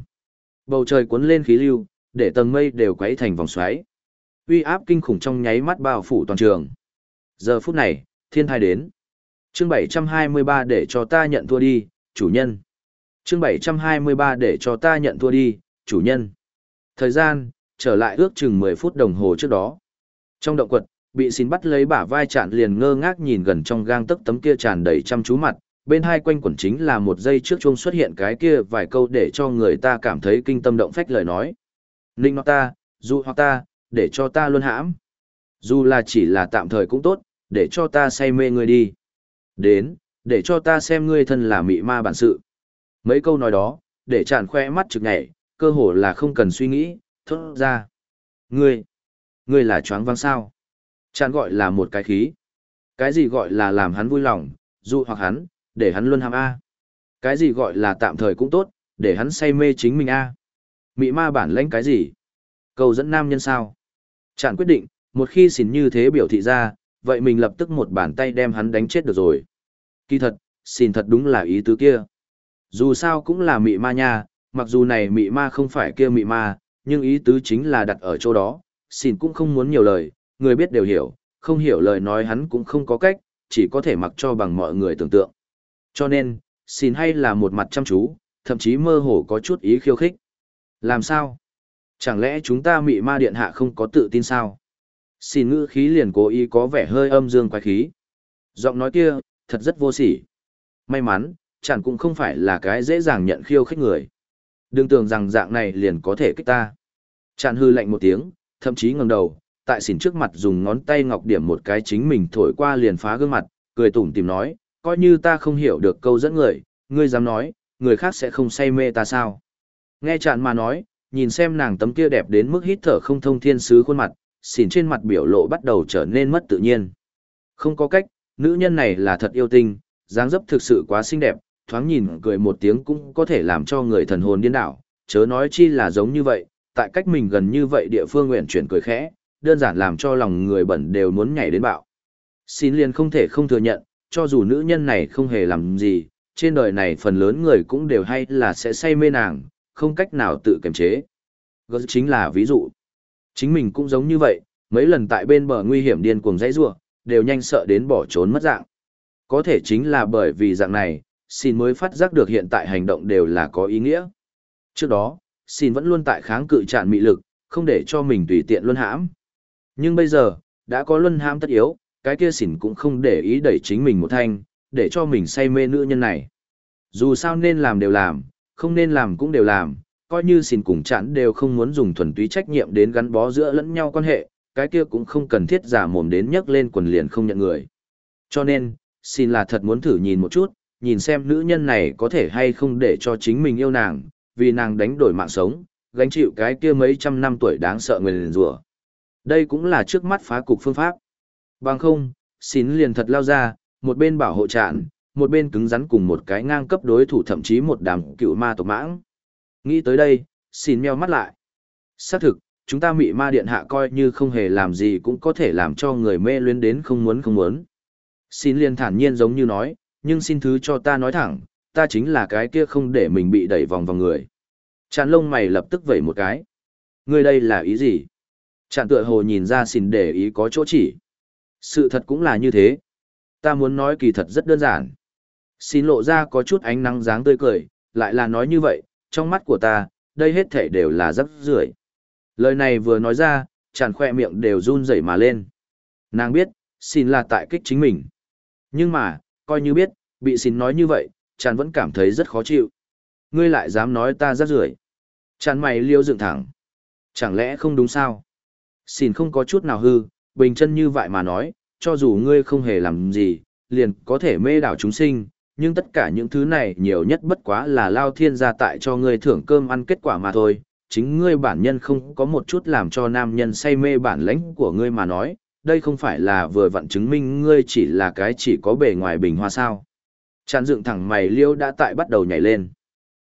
Bầu trời cuốn lên khí lưu, để tầng mây đều quấy thành vòng xoáy. Uy áp kinh khủng trong nháy mắt bao phủ toàn trường. Giờ phút này, thiên thai đến. Chương 723 để cho ta nhận thua đi, chủ nhân. Chương 723 để cho ta nhận thua đi, chủ nhân. Thời gian, trở lại ước chừng 10 phút đồng hồ trước đó. Trong động quật, bị xin bắt lấy bả vai chạn liền ngơ ngác nhìn gần trong gang tấc tấm kia tràn đầy chăm chú mặt, bên hai quanh quẩn chính là một giây trước chuông xuất hiện cái kia vài câu để cho người ta cảm thấy kinh tâm động phách lời nói. Ninh nó ta, dù hoặc ta, để cho ta luôn hãm. Dù là chỉ là tạm thời cũng tốt, để cho ta say mê người đi. Đến, để cho ta xem ngươi thân là mị ma bản sự. Mấy câu nói đó, để tràn khoe mắt trực nhảy, cơ hồ là không cần suy nghĩ, thốt ra. Ngươi, ngươi là choáng váng sao? Tràn gọi là một cái khí. Cái gì gọi là làm hắn vui lòng, dụ hoặc hắn, để hắn luôn ham A. Cái gì gọi là tạm thời cũng tốt, để hắn say mê chính mình a. Mị ma bản lãnh cái gì? Cầu dẫn nam nhân sao? Tràn quyết định, một khi xỉn như thế biểu thị ra, vậy mình lập tức một bàn tay đem hắn đánh chết được rồi. Kỳ thật, xỉn thật đúng là ý tứ kia. Dù sao cũng là mị ma nha, mặc dù này mị ma không phải kia mị ma, nhưng ý tứ chính là đặt ở chỗ đó, Xin cũng không muốn nhiều lời, người biết đều hiểu, không hiểu lời nói hắn cũng không có cách, chỉ có thể mặc cho bằng mọi người tưởng tượng. Cho nên, Xin hay là một mặt chăm chú, thậm chí mơ hồ có chút ý khiêu khích. Làm sao? Chẳng lẽ chúng ta mị ma điện hạ không có tự tin sao? Xin ngữ khí liền cố ý có vẻ hơi âm dương quái khí. Giọng nói kia, thật rất vô sỉ. May mắn, chẳng cũng không phải là cái dễ dàng nhận khiêu khích người. Đừng tưởng rằng dạng này liền có thể kích ta. Chạn hư lạnh một tiếng, thậm chí ngẩng đầu, tại xỉn trước mặt dùng ngón tay ngọc điểm một cái chính mình thổi qua liền phá gương mặt, cười tủm tìm nói, coi như ta không hiểu được câu dẫn người, ngươi dám nói, người khác sẽ không say mê ta sao. Nghe chạn mà nói, nhìn xem nàng tấm kia đẹp đến mức hít thở không thông thiên sứ khuôn mặt, xỉn trên mặt biểu lộ bắt đầu trở nên mất tự nhiên. Không có cách, nữ nhân này là thật yêu tinh, dáng dấp thực sự quá xinh đẹp, thoáng nhìn cười một tiếng cũng có thể làm cho người thần hồn điên đảo, chớ nói chi là giống như vậy, tại cách mình gần như vậy địa phương nguyện chuyển cười khẽ, đơn giản làm cho lòng người bẩn đều muốn nhảy đến bạo. Xin liền không thể không thừa nhận, cho dù nữ nhân này không hề làm gì, trên đời này phần lớn người cũng đều hay là sẽ say mê nàng, không cách nào tự kiềm chế. Đó chính là ví dụ. Chính mình cũng giống như vậy, mấy lần tại bên bờ nguy hiểm điên cuồng dãy rủa, đều nhanh sợ đến bỏ trốn mất dạng. Có thể chính là bởi vì dạng này, xin mới phát giác được hiện tại hành động đều là có ý nghĩa. Trước đó, xin vẫn luôn tại kháng cự tràn mị lực, không để cho mình tùy tiện luân hãm. Nhưng bây giờ, đã có luân hãm tất yếu, cái kia xỉn cũng không để ý đẩy chính mình một thanh, để cho mình say mê nữ nhân này. Dù sao nên làm đều làm, không nên làm cũng đều làm, coi như xin cùng chán đều không muốn dùng thuần túy trách nhiệm đến gắn bó giữa lẫn nhau quan hệ, cái kia cũng không cần thiết giả mồm đến nhấc lên quần liền không nhận người. Cho nên, xin là thật muốn thử nhìn một chút, nhìn xem nữ nhân này có thể hay không để cho chính mình yêu nàng, vì nàng đánh đổi mạng sống, gánh chịu cái kia mấy trăm năm tuổi đáng sợ người liền rủa. Đây cũng là trước mắt phá cục phương pháp. Bằng không, xin liền thật lao ra, một bên bảo hộ trạn, một bên cứng rắn cùng một cái ngang cấp đối thủ thậm chí một đám cựu ma tộc mãng. Nghĩ tới đây, xin meo mắt lại. Xác thực, chúng ta mị ma điện hạ coi như không hề làm gì cũng có thể làm cho người mê luyến đến không muốn không muốn. Xin liền thản nhiên giống như nói, nhưng xin thứ cho ta nói thẳng, ta chính là cái kia không để mình bị đẩy vòng vòng người. Chàn lông mày lập tức vẩy một cái. Ngươi đây là ý gì? Chàn tựa hồ nhìn ra xin để ý có chỗ chỉ. Sự thật cũng là như thế. Ta muốn nói kỳ thật rất đơn giản. Xin lộ ra có chút ánh nắng dáng tươi cười, lại là nói như vậy, trong mắt của ta, đây hết thể đều là rắc rưởi. Lời này vừa nói ra, chàn khoe miệng đều run rẩy mà lên. Nàng biết, xin là tại kích chính mình. Nhưng mà, coi như biết, bị xin nói như vậy, chàng vẫn cảm thấy rất khó chịu. Ngươi lại dám nói ta rắc rưởi. Chàng mày liêu dựng thẳng. Chẳng lẽ không đúng sao? Xin không có chút nào hư, bình chân như vậy mà nói, cho dù ngươi không hề làm gì, liền có thể mê đảo chúng sinh, nhưng tất cả những thứ này nhiều nhất bất quá là lao thiên gia tại cho ngươi thưởng cơm ăn kết quả mà thôi. Chính ngươi bản nhân không có một chút làm cho nam nhân say mê bản lãnh của ngươi mà nói, đây không phải là vừa vặn chứng minh ngươi chỉ là cái chỉ có bề ngoài bình hoa sao. Chán dựng thẳng mày liêu đã tại bắt đầu nhảy lên.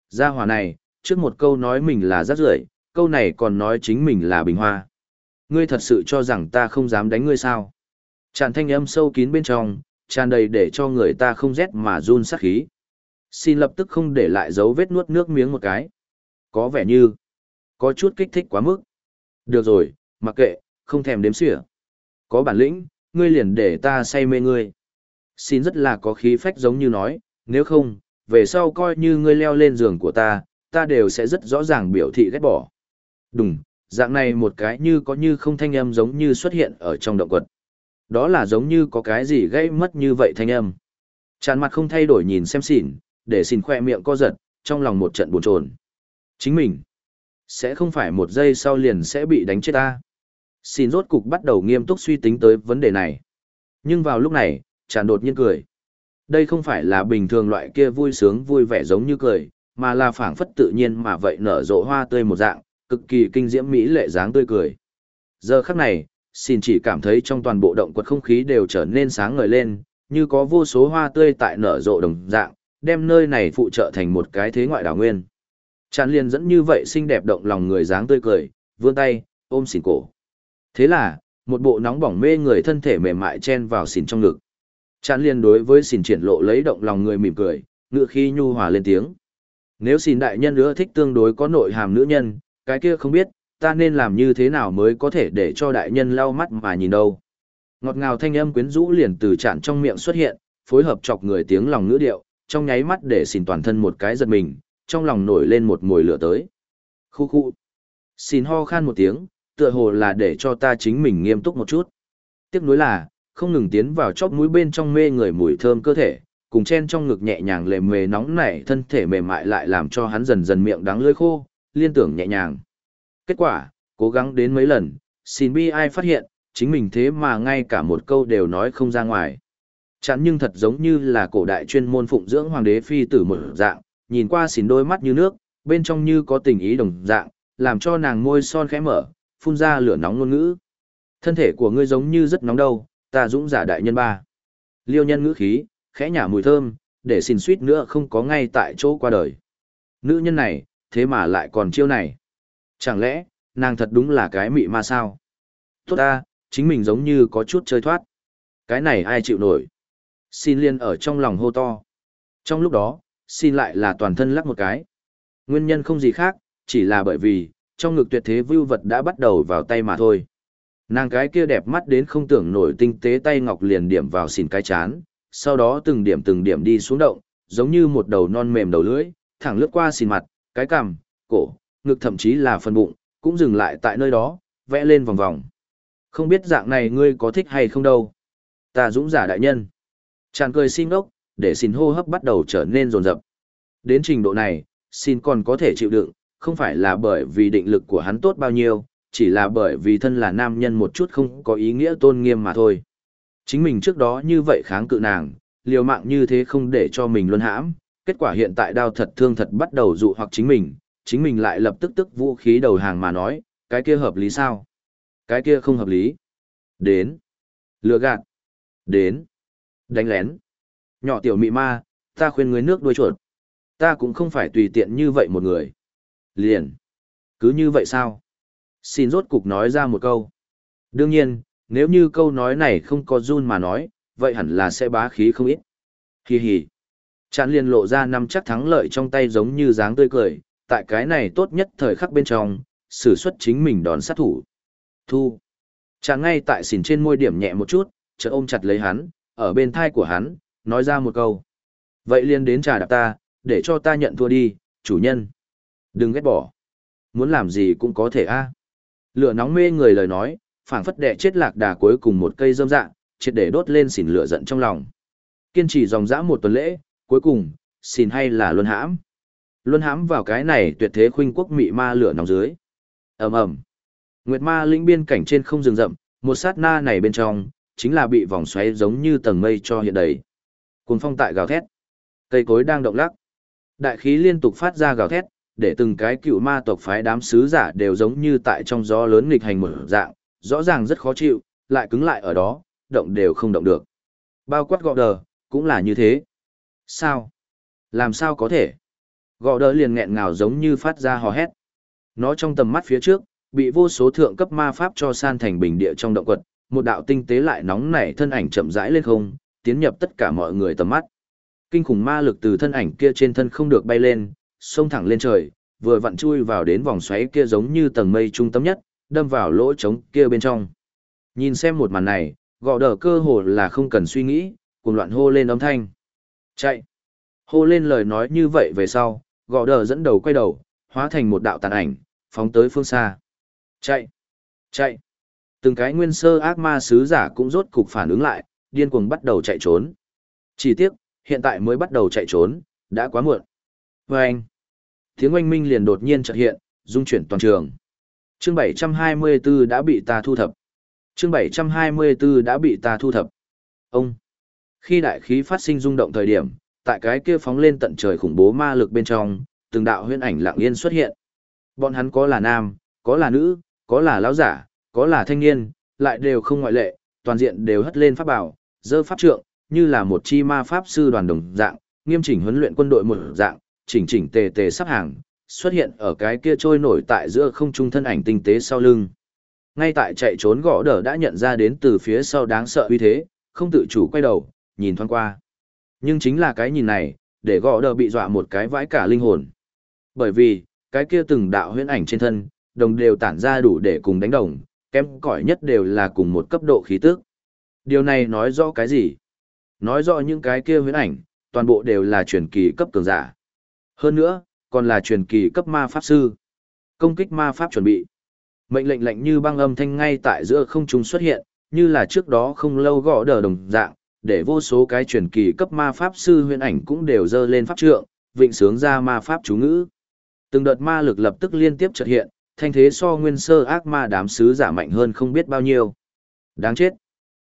Gia hòa này, trước một câu nói mình là rác rưởi câu này còn nói chính mình là bình hoa. Ngươi thật sự cho rằng ta không dám đánh ngươi sao? Chán thanh âm sâu kín bên trong, tràn đầy để cho người ta không rét mà run sát khí. Xin lập tức không để lại dấu vết nuốt nước miếng một cái. Có vẻ như, có chút kích thích quá mức. Được rồi, mặc kệ, không thèm đếm xỉa. Có bản lĩnh, ngươi liền để ta say mê ngươi. Xin rất là có khí phách giống như nói, nếu không, về sau coi như ngươi leo lên giường của ta, ta đều sẽ rất rõ ràng biểu thị ghét bỏ. Đúng, dạng này một cái như có như không thanh âm giống như xuất hiện ở trong động quật. Đó là giống như có cái gì gây mất như vậy thanh âm. Tràn mặt không thay đổi nhìn xem xỉn, để xỉn khoe miệng co giật, trong lòng một trận buồn chồn. Chính mình, sẽ không phải một giây sau liền sẽ bị đánh chết ta. Xin rốt cục bắt đầu nghiêm túc suy tính tới vấn đề này. Nhưng vào lúc này, tràn đột nhiên cười. Đây không phải là bình thường loại kia vui sướng vui vẻ giống như cười, mà là phảng phất tự nhiên mà vậy nở rộ hoa tươi một dạng, cực kỳ kinh diễm mỹ lệ dáng tươi cười. Giờ khắc này, xin chỉ cảm thấy trong toàn bộ động quật không khí đều trở nên sáng ngời lên, như có vô số hoa tươi tại nở rộ đồng dạng, đem nơi này phụ trợ thành một cái thế ngoại đảo nguyên. Chán liền dẫn như vậy xinh đẹp động lòng người dáng tươi cười, vươn tay, ôm xỉn cổ. Thế là, một bộ nóng bỏng mê người thân thể mềm mại chen vào xỉn trong ngực. Chán liền đối với xỉn triển lộ lấy động lòng người mỉm cười, ngựa khi nhu hòa lên tiếng. Nếu xỉn đại nhân nữa thích tương đối có nội hàm nữ nhân, cái kia không biết, ta nên làm như thế nào mới có thể để cho đại nhân lau mắt mà nhìn đâu. Ngọt ngào thanh âm quyến rũ liền từ chản trong miệng xuất hiện, phối hợp chọc người tiếng lòng ngữ điệu, trong nháy mắt để xỉn toàn thân một cái giật mình, trong lòng nổi lên một mùi lửa tới. Khu khu. Xin ho khan một tiếng, tựa hồ là để cho ta chính mình nghiêm túc một chút. Tiếc nuối là, không ngừng tiến vào chóp mũi bên trong mê người mùi thơm cơ thể, cùng chen trong ngực nhẹ nhàng lề mề nóng nảy thân thể mềm mại lại làm cho hắn dần dần miệng đắng lưỡi khô, liên tưởng nhẹ nhàng. Kết quả, cố gắng đến mấy lần, xin bi ai phát hiện, chính mình thế mà ngay cả một câu đều nói không ra ngoài. Chẳng nhưng thật giống như là cổ đại chuyên môn phụng dưỡng hoàng đế phi tử một dạng, nhìn qua xỉn đôi mắt như nước, bên trong như có tình ý đồng dạng, làm cho nàng môi son khẽ mở, phun ra lửa nóng ngôn ngữ. Thân thể của ngươi giống như rất nóng đâu, ta dũng giả đại nhân ba. Liêu nhân ngữ khí, khẽ nhả mùi thơm, để xin suýt nữa không có ngay tại chỗ qua đời. Nữ nhân này, thế mà lại còn chiêu này. Chẳng lẽ, nàng thật đúng là cái mị ma sao? Tốt ta, chính mình giống như có chút chơi thoát. Cái này ai chịu nổi? Xin liên ở trong lòng hô to. Trong lúc đó, xin lại là toàn thân lắc một cái. Nguyên nhân không gì khác, chỉ là bởi vì, trong ngực tuyệt thế vưu vật đã bắt đầu vào tay mà thôi. Nàng cái kia đẹp mắt đến không tưởng nổi tinh tế tay ngọc liền điểm vào xỉn cái chán, sau đó từng điểm từng điểm đi xuống động, giống như một đầu non mềm đầu lưỡi, thẳng lướt qua xỉn mặt, cái cằm, cổ, ngực thậm chí là phần bụng, cũng dừng lại tại nơi đó, vẽ lên vòng vòng. Không biết dạng này ngươi có thích hay không đâu. Ta dũng giả đại nhân. Chàng cười xin đốc, để xin hô hấp bắt đầu trở nên rồn rập. Đến trình độ này, xin còn có thể chịu đựng, không phải là bởi vì định lực của hắn tốt bao nhiêu, chỉ là bởi vì thân là nam nhân một chút không có ý nghĩa tôn nghiêm mà thôi. Chính mình trước đó như vậy kháng cự nàng, liều mạng như thế không để cho mình luân hãm, kết quả hiện tại đau thật thương thật bắt đầu dụ hoặc chính mình, chính mình lại lập tức tức vũ khí đầu hàng mà nói, cái kia hợp lý sao? Cái kia không hợp lý. Đến. Lừa gạt. Đến. Đánh lén. Nhỏ tiểu mị ma, ta khuyên người nước đuôi chuột. Ta cũng không phải tùy tiện như vậy một người. Liền. Cứ như vậy sao? Xin rốt cục nói ra một câu. Đương nhiên, nếu như câu nói này không có run mà nói, vậy hẳn là sẽ bá khí không ít. Hì hì. Chán liền lộ ra năm chắc thắng lợi trong tay giống như dáng tươi cười, tại cái này tốt nhất thời khắc bên trong, sử xuất chính mình đón sát thủ. Thu. Chàng ngay tại xỉn trên môi điểm nhẹ một chút, chợt ôm chặt lấy hắn, ở bên thai của hắn, nói ra một câu. Vậy liền đến trà đạp ta, để cho ta nhận thua đi, chủ nhân. Đừng ghét bỏ. Muốn làm gì cũng có thể a. Lửa nóng mê người lời nói, phảng phất đẻ chết lạc đà cuối cùng một cây dâm dạng, triệt để đốt lên xỉn lửa giận trong lòng. Kiên trì dòng dã một tuần lễ, cuối cùng, xỉn hay là luân hãm. Luân hãm vào cái này tuyệt thế khuynh quốc mị ma lửa nóng dưới. ầm ầm Nguyệt ma lĩnh biên cảnh trên không rừng rậm, một sát na này bên trong, chính là bị vòng xoáy giống như tầng mây cho hiện đầy. Cuồng phong tại gào thét. Cây cối đang động lắc. Đại khí liên tục phát ra gào thét, để từng cái cựu ma tộc phái đám sứ giả đều giống như tại trong gió lớn nghịch hành một dạng, rõ ràng rất khó chịu, lại cứng lại ở đó, động đều không động được. Bao quát gọ đờ, cũng là như thế. Sao? Làm sao có thể? Gọ đờ liền nghẹn ngào giống như phát ra hò hét. Nó trong tầm mắt phía trước, bị vô số thượng cấp ma pháp cho san thành bình địa trong động quật, một đạo tinh tế lại nóng nảy thân ảnh chậm rãi lên không, tiến nhập tất cả mọi người tầm mắt. Kinh khủng ma lực từ thân ảnh kia trên thân không được bay lên, xông thẳng lên trời, vừa vặn chui vào đến vòng xoáy kia giống như tầng mây trung tâm nhất, đâm vào lỗ trống kia bên trong. Nhìn xem một màn này, gò đờ cơ hồ là không cần suy nghĩ, cùng loạn hô lên âm thanh. Chạy! Hô lên lời nói như vậy về sau, gò đờ dẫn đầu quay đầu, hóa thành một đạo tàn ảnh, phóng tới phương xa. Chạy! Chạy! Từng cái nguyên sơ ác ma sứ giả cũng rốt cục phản ứng lại, điên cuồng bắt đầu chạy trốn. Chỉ tiếc, hiện tại mới bắt đầu chạy trốn, đã quá muộn. Vâng! anh, tiếng oanh minh liền đột nhiên chợt hiện, dung chuyển toàn trường. Chương 724 đã bị ta thu thập. Chương 724 đã bị ta thu thập. Ông, khi đại khí phát sinh rung động thời điểm, tại cái kia phóng lên tận trời khủng bố ma lực bên trong, từng đạo huyễn ảnh lặng yên xuất hiện. Bọn hắn có là nam, có là nữ, có là lão giả, có là thanh niên, lại đều không ngoại lệ, toàn diện đều hất lên pháp bảo, dơ pháp trượng, như là một chi ma pháp sư đoàn đồng dạng, nghiêm chỉnh huấn luyện quân đội một dạng, chỉnh chỉnh tề tề sắp hàng, xuất hiện ở cái kia trôi nổi tại giữa không trung thân ảnh tinh tế sau lưng. Ngay tại chạy trốn gõ đờ đã nhận ra đến từ phía sau đáng sợ uy thế, không tự chủ quay đầu, nhìn thoáng qua. Nhưng chính là cái nhìn này, để gõ đờ bị dọa một cái vãi cả linh hồn. Bởi vì, cái kia từng đạo huyễn ảnh trên thân, đồng đều tản ra đủ để cùng đánh đồng, kém cỏi nhất đều là cùng một cấp độ khí tức. Điều này nói rõ cái gì? Nói rõ những cái kia huyễn ảnh, toàn bộ đều là truyền kỳ cấp cường giả. Hơn nữa, còn là truyền kỳ cấp ma pháp sư. Công kích ma pháp chuẩn bị. Mệnh lệnh lệnh như băng âm thanh ngay tại giữa không trung xuất hiện, như là trước đó không lâu gõ đờ đồng dạng, để vô số cái truyền kỳ cấp ma pháp sư huyền ảnh cũng đều dơ lên pháp trượng, vịnh sướng ra ma pháp chú ngữ. Từng đợt ma lực lập tức liên tiếp chợt hiện, thanh thế so nguyên sơ ác ma đám sứ giả mạnh hơn không biết bao nhiêu. Đáng chết.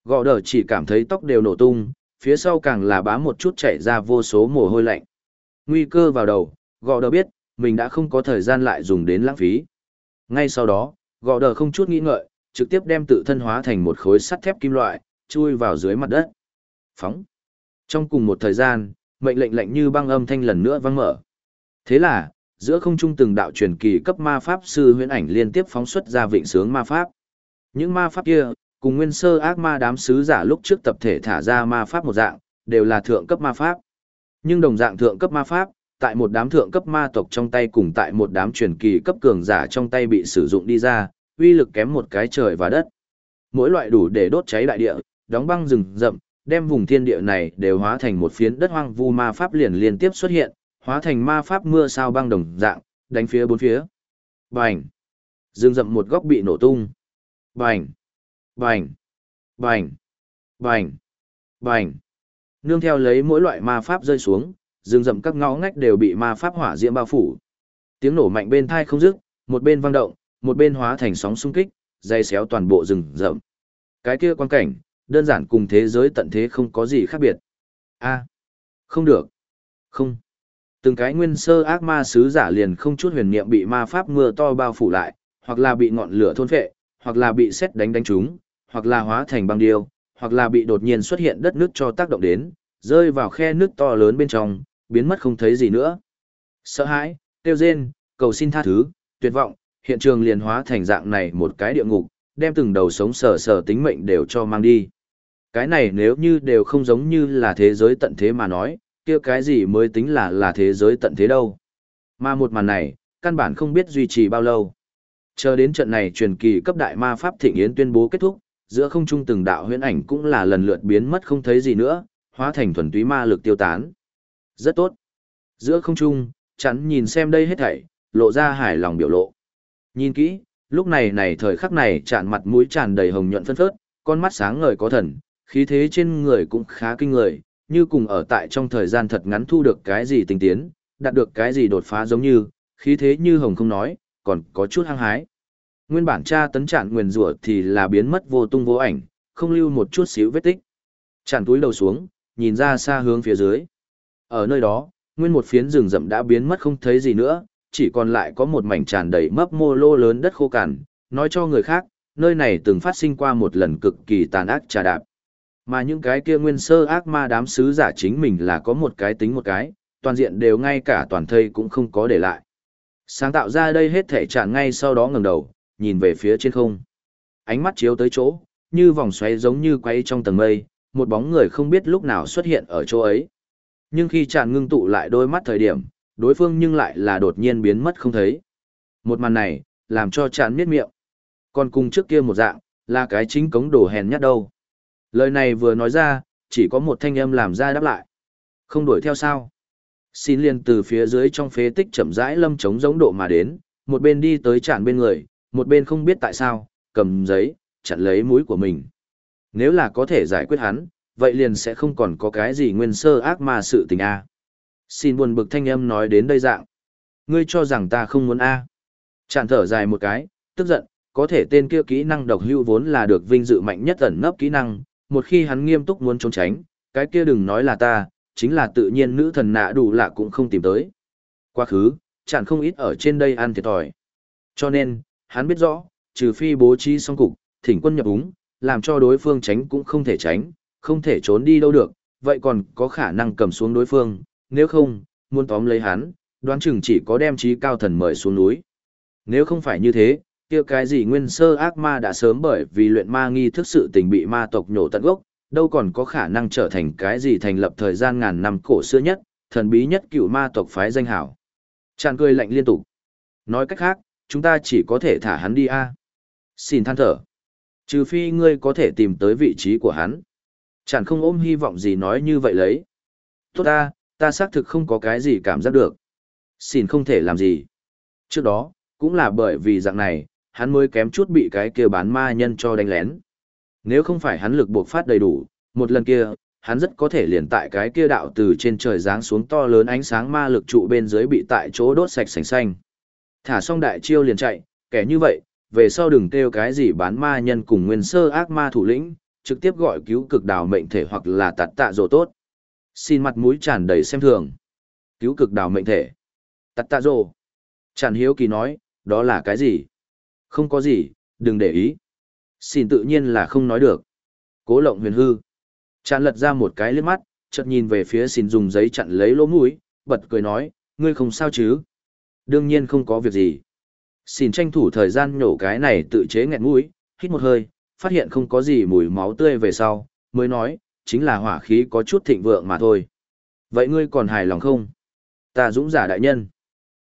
Gõ đờ chỉ cảm thấy tóc đều nổ tung, phía sau càng là bá một chút chảy ra vô số mồ hôi lạnh. Nguy cơ vào đầu, Gò đờ biết, mình đã không có thời gian lại dùng đến lãng phí. Ngay sau đó, Gò đờ không chút nghĩ ngợi, trực tiếp đem tự thân hóa thành một khối sắt thép kim loại, chui vào dưới mặt đất. Phóng. Trong cùng một thời gian, mệnh lệnh lệnh như băng âm thanh lần nữa vang mở. Thế là, giữa không trung từng đạo truyền kỳ cấp ma pháp sư huyễn ảnh liên tiếp phóng xuất ra vịnh sướng ma pháp. Những ma pháp kia, cùng nguyên sơ ác ma đám sứ giả lúc trước tập thể thả ra ma pháp một dạng, đều là thượng cấp ma pháp. Nhưng đồng dạng thượng cấp ma pháp, tại một đám thượng cấp ma tộc trong tay cùng tại một đám truyền kỳ cấp cường giả trong tay bị sử dụng đi ra, uy lực kém một cái trời và đất. Mỗi loại đủ để đốt cháy đại địa, đóng băng rừng rậm, đem vùng thiên địa này đều hóa thành một phiến đất hoang vu ma pháp liền liên tiếp xuất hiện, hóa thành ma pháp mưa sao băng đồng dạng, đánh phía bốn phía. Bành! Dương rậm một góc bị nổ tung. Bành! Bành! Bành! Bành! Bành! Nương theo lấy mỗi loại ma pháp rơi xuống, rừng rậm các ngõ ngách đều bị ma pháp hỏa diễm bao phủ. Tiếng nổ mạnh bên thai không dứt, một bên vang động, một bên hóa thành sóng xung kích, dây xéo toàn bộ rừng rậm. Cái kia quan cảnh, đơn giản cùng thế giới tận thế không có gì khác biệt. A, không được. Không. Từng cái nguyên sơ ác ma sứ giả liền không chút huyền niệm bị ma pháp mưa to bao phủ lại, hoặc là bị ngọn lửa thôn phệ, hoặc là bị xét đánh đánh trúng, hoặc là hóa thành băng điêu, hoặc là bị đột nhiên xuất hiện đất nước cho tác động đến, rơi vào khe nước to lớn bên trong, biến mất không thấy gì nữa. Sợ hãi, tiêu rên, cầu xin tha thứ, tuyệt vọng, hiện trường liền hóa thành dạng này một cái địa ngục, đem từng đầu sống sờ sờ tính mệnh đều cho mang đi. Cái này nếu như đều không giống như là thế giới tận thế mà nói, kia cái gì mới tính là là thế giới tận thế đâu. Mà một màn này, căn bản không biết duy trì bao lâu. Chờ đến trận này truyền kỳ cấp đại ma pháp thịnh yến tuyên bố kết thúc, giữa không trung từng đạo huyễn ảnh cũng là lần lượt biến mất không thấy gì nữa, hóa thành thuần túy ma lực tiêu tán. Rất tốt. Giữa không trung, chắn nhìn xem đây hết thảy, lộ ra hài lòng biểu lộ. Nhìn kỹ, lúc này này thời khắc này chạn mặt mũi tràn đầy hồng nhuận phân phớt, con mắt sáng ngời có thần, khí thế trên người cũng khá kinh người, như cùng ở tại trong thời gian thật ngắn thu được cái gì tinh tiến, đạt được cái gì đột phá giống như, khí thế như hồng không nói, còn có chút hăng hái. Nguyên bản cha tấn trạng nguyền rủa thì là biến mất vô tung vô ảnh, không lưu một chút xíu vết tích. Tràn túi đầu xuống, nhìn ra xa hướng phía dưới. Ở nơi đó, nguyên một phiến rừng rậm đã biến mất không thấy gì nữa, chỉ còn lại có một mảnh tràn đầy mấp mô lô lớn đất khô cằn, nói cho người khác, nơi này từng phát sinh qua một lần cực kỳ tàn ác trà đạp. Mà những cái kia nguyên sơ ác ma đám sứ giả chính mình là có một cái tính một cái, toàn diện đều ngay cả toàn thây cũng không có để lại. Sáng tạo ra đây hết thể tràn ngay sau đó ngẩng đầu, nhìn về phía trên không. Ánh mắt chiếu tới chỗ, như vòng xoáy giống như quay trong tầng mây, một bóng người không biết lúc nào xuất hiện ở chỗ ấy. Nhưng khi tràn ngưng tụ lại đôi mắt thời điểm, đối phương nhưng lại là đột nhiên biến mất không thấy. Một màn này, làm cho tràn miết miệng. Còn cùng trước kia một dạng, là cái chính cống đồ hèn nhất đâu. Lời này vừa nói ra, chỉ có một thanh âm làm ra đáp lại. Không đuổi theo sao. Xin liền từ phía dưới trong phế tích chậm rãi lâm chống giống độ mà đến, một bên đi tới tràn bên người, một bên không biết tại sao, cầm giấy, chặn lấy mũi của mình. Nếu là có thể giải quyết hắn, vậy liền sẽ không còn có cái gì nguyên sơ ác ma sự tình a. Xin buồn bực thanh âm nói đến đây dạng. Ngươi cho rằng ta không muốn a? Chặn thở dài một cái, tức giận, có thể tên kia kỹ năng độc hưu vốn là được vinh dự mạnh nhất ẩn nấp kỹ năng, một khi hắn nghiêm túc muốn trốn tránh, cái kia đừng nói là ta, chính là tự nhiên nữ thần nạ đủ lạ cũng không tìm tới. Quá khứ, chẳng không ít ở trên đây ăn thiệt thòi. Cho nên, hắn biết rõ, trừ phi bố trí xong cục, thỉnh quân nhập úng, làm cho đối phương tránh cũng không thể tránh, không thể trốn đi đâu được, vậy còn có khả năng cầm xuống đối phương, nếu không, muốn tóm lấy hắn, đoán chừng chỉ có đem trí cao thần mời xuống núi. Nếu không phải như thế, kia cái gì nguyên sơ ác ma đã sớm bởi vì luyện ma nghi thức sự tình bị ma tộc nhổ tận gốc, đâu còn có khả năng trở thành cái gì thành lập thời gian ngàn năm cổ xưa nhất, thần bí nhất cựu ma tộc phái danh hảo. Tràn cười lạnh liên tục. Nói cách khác, chúng ta chỉ có thể thả hắn đi a. Xin than thở. Trừ phi ngươi có thể tìm tới vị trí của hắn. Chẳng không ôm hy vọng gì nói như vậy lấy. Tốt ta, ta xác thực không có cái gì cảm giác được. Xin không thể làm gì. Trước đó, cũng là bởi vì dạng này, hắn mới kém chút bị cái kia bán ma nhân cho đánh lén. Nếu không phải hắn lực buộc phát đầy đủ, một lần kia, hắn rất có thể liền tại cái kia đạo từ trên trời giáng xuống to lớn ánh sáng ma lực trụ bên dưới bị tại chỗ đốt sạch sành xanh. Thả xong đại chiêu liền chạy, kẻ như vậy, về sau đừng kêu cái gì bán ma nhân cùng nguyên sơ ác ma thủ lĩnh, trực tiếp gọi cứu cực đào mệnh thể hoặc là tạt tạ rồ tốt. Xin mặt mũi tràn đầy xem thường. Cứu cực đào mệnh thể. Tạt tạ rồ. Tràn hiếu kỳ nói, đó là cái gì? Không có gì, đừng để ý. Xin tự nhiên là không nói được. Cố lộng huyền hư. Tràn lật ra một cái liếc mắt, chợt nhìn về phía xin dùng giấy chặn lấy lỗ mũi, bật cười nói, ngươi không sao chứ? Đương nhiên không có việc gì. Xin tranh thủ thời gian nhổ cái này tự chế nghẹn mũi, hít một hơi, phát hiện không có gì mùi máu tươi về sau, mới nói, chính là hỏa khí có chút thịnh vượng mà thôi. Vậy ngươi còn hài lòng không? Ta dũng giả đại nhân.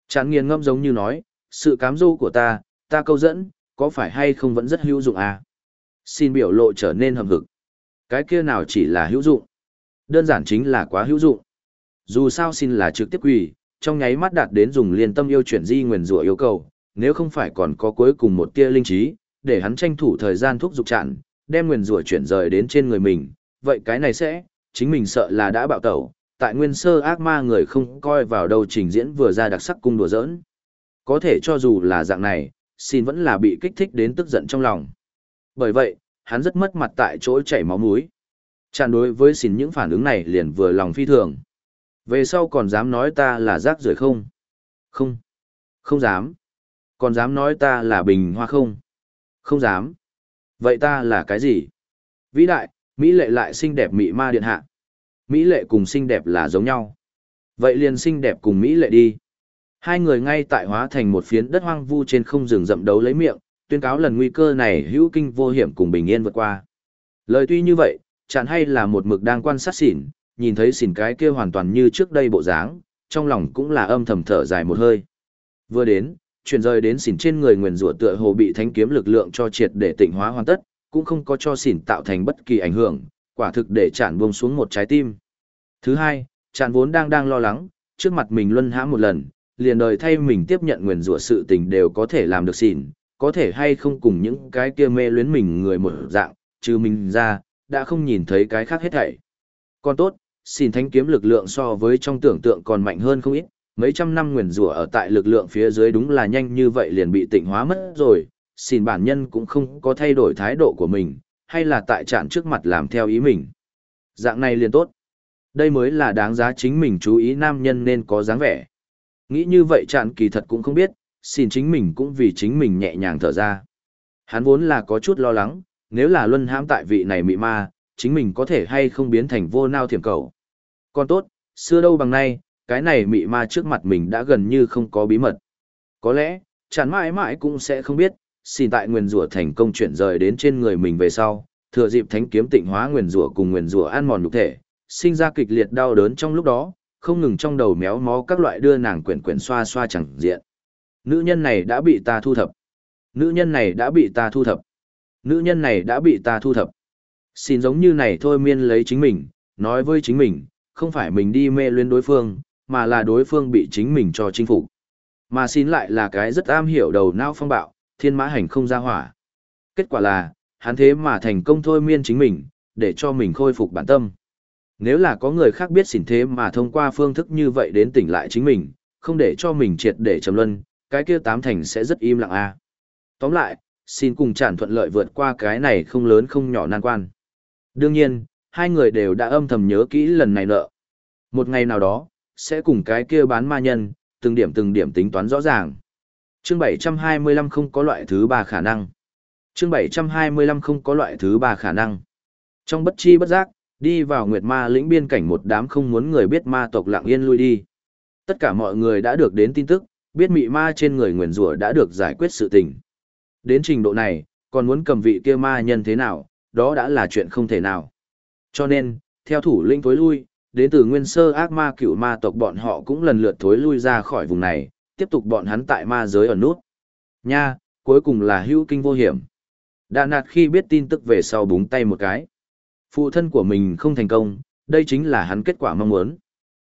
Chán nghiền ngâm giống như nói, sự cám dỗ của ta, ta câu dẫn, có phải hay không vẫn rất hữu dụng à? Xin biểu lộ trở nên hầm hực. Cái kia nào chỉ là hữu dụng. Đơn giản chính là quá hữu dụng. Dù sao xin là trực tiếp quỷ, trong nháy mắt đạt đến dùng liên tâm yêu chuyển di nguyền rủa yêu cầu, nếu không phải còn có cuối cùng một tia linh trí, để hắn tranh thủ thời gian thúc dục chặn, đem nguyền rủa chuyển rời đến trên người mình, vậy cái này sẽ, chính mình sợ là đã bạo tẩu, tại nguyên sơ ác ma người không coi vào đâu trình diễn vừa ra đặc sắc cung đùa giỡn. Có thể cho dù là dạng này, xin vẫn là bị kích thích đến tức giận trong lòng. Bởi vậy, hắn rất mất mặt tại chỗ chảy máu mũi. Chặn đối với xin những phản ứng này liền vừa lòng phi thường. Về sau còn dám nói ta là rác rưởi không? Không. Không dám. Còn dám nói ta là bình hoa không? Không dám. Vậy ta là cái gì? Vĩ đại, Mỹ lệ lại xinh đẹp mị ma điện hạ. Mỹ lệ cùng xinh đẹp là giống nhau. Vậy liền xinh đẹp cùng Mỹ lệ đi. Hai người ngay tại hóa thành một phiến đất hoang vu trên không rừng rậm đấu lấy miệng, tuyên cáo lần nguy cơ này hữu kinh vô hiểm cùng bình yên vượt qua. Lời tuy như vậy, chẳng hay là một mực đang quan sát xỉn, nhìn thấy xỉn cái kia hoàn toàn như trước đây bộ dáng, trong lòng cũng là âm thầm thở dài một hơi. Vừa đến, chuyển rời đến xỉn trên người nguyền rủa tựa hồ bị thánh kiếm lực lượng cho triệt để tịnh hóa hoàn tất, cũng không có cho xỉn tạo thành bất kỳ ảnh hưởng, quả thực để chản buông xuống một trái tim. Thứ hai, chản vốn đang đang lo lắng, trước mặt mình luân hãm một lần, liền đời thay mình tiếp nhận nguyền rủa sự tình đều có thể làm được xỉn, có thể hay không cùng những cái kia mê luyến mình người một dạng, trừ mình ra, đã không nhìn thấy cái khác hết thảy. Còn tốt, xỉn thanh kiếm lực lượng so với trong tưởng tượng còn mạnh hơn không ít, mấy trăm năm nguyền rủa ở tại lực lượng phía dưới đúng là nhanh như vậy liền bị tịnh hóa mất rồi, xin bản nhân cũng không có thay đổi thái độ của mình, hay là tại trạng trước mặt làm theo ý mình. Dạng này liền tốt. Đây mới là đáng giá chính mình chú ý nam nhân nên có dáng vẻ. Nghĩ như vậy trạng kỳ thật cũng không biết, xin chính mình cũng vì chính mình nhẹ nhàng thở ra. Hắn vốn là có chút lo lắng, nếu là luân hãm tại vị này mị ma, chính mình có thể hay không biến thành vô nao thiểm cầu. Còn tốt, xưa đâu bằng nay, cái này mị ma trước mặt mình đã gần như không có bí mật. Có lẽ, chẳng mãi mãi cũng sẽ không biết, xin tại nguyền rủa thành công chuyển rời đến trên người mình về sau, thừa dịp thánh kiếm tịnh hóa nguyền rủa cùng nguyền rủa ăn mòn nhục thể, sinh ra kịch liệt đau đớn trong lúc đó, không ngừng trong đầu méo mó các loại đưa nàng quyển quyển xoa xoa chẳng diện. Nữ nhân này đã bị ta thu thập. Nữ nhân này đã bị ta thu thập. Nữ nhân này đã bị ta thu thập. Xin giống như này thôi miên lấy chính mình, nói với chính mình, không phải mình đi mê luyến đối phương, mà là đối phương bị chính mình cho chinh phục. Mà xin lại là cái rất am hiểu đầu não phong bạo, thiên mã hành không ra hỏa. Kết quả là, hắn thế mà thành công thôi miên chính mình, để cho mình khôi phục bản tâm. Nếu là có người khác biết xỉn thế mà thông qua phương thức như vậy đến tỉnh lại chính mình, không để cho mình triệt để trầm luân, cái kia tám thành sẽ rất im lặng a. Tóm lại, xin cùng tràn thuận lợi vượt qua cái này không lớn không nhỏ nan quan. Đương nhiên, hai người đều đã âm thầm nhớ kỹ lần này nợ. Một ngày nào đó, sẽ cùng cái kia bán ma nhân, từng điểm từng điểm tính toán rõ ràng. Chương 725 không có loại thứ ba khả năng. Chương 725 không có loại thứ ba khả năng. Trong bất chi bất giác, Đi vào Nguyệt Ma lĩnh biên cảnh một đám không muốn người biết ma tộc lặng yên lui đi. Tất cả mọi người đã được đến tin tức, biết mị ma trên người nguyền rủa đã được giải quyết sự tình. Đến trình độ này, còn muốn cầm vị kia ma nhân thế nào, đó đã là chuyện không thể nào. Cho nên, theo thủ lĩnh thối lui, đến từ nguyên sơ ác ma cựu ma tộc bọn họ cũng lần lượt thối lui ra khỏi vùng này, tiếp tục bọn hắn tại ma giới ở nút. Nha, cuối cùng là hữu kinh vô hiểm. Đà nạt khi biết tin tức về sau búng tay một cái. Phụ thân của mình không thành công, đây chính là hắn kết quả mong muốn.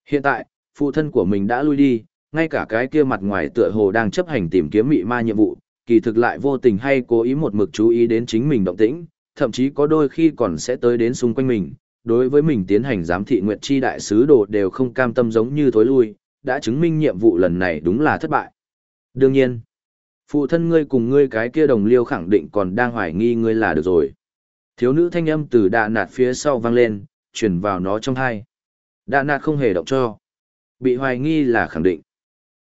Hiện tại, phụ thân của mình đã lui đi, ngay cả cái kia mặt ngoài tựa hồ đang chấp hành tìm kiếm mị ma nhiệm vụ, kỳ thực lại vô tình hay cố ý một mực chú ý đến chính mình động tĩnh, thậm chí có đôi khi còn sẽ tới đến xung quanh mình, đối với mình tiến hành giám thị nguyệt chi đại sứ đồ đều không cam tâm giống như thối lui, đã chứng minh nhiệm vụ lần này đúng là thất bại. Đương nhiên, phụ thân ngươi cùng ngươi cái kia đồng liêu khẳng định còn đang hoài nghi ngươi là được rồi. Thiếu nữ thanh âm từ đà nạt phía sau vang lên, chuyển vào nó trong hai. Đà nạt không hề động cho. Bị hoài nghi là khẳng định.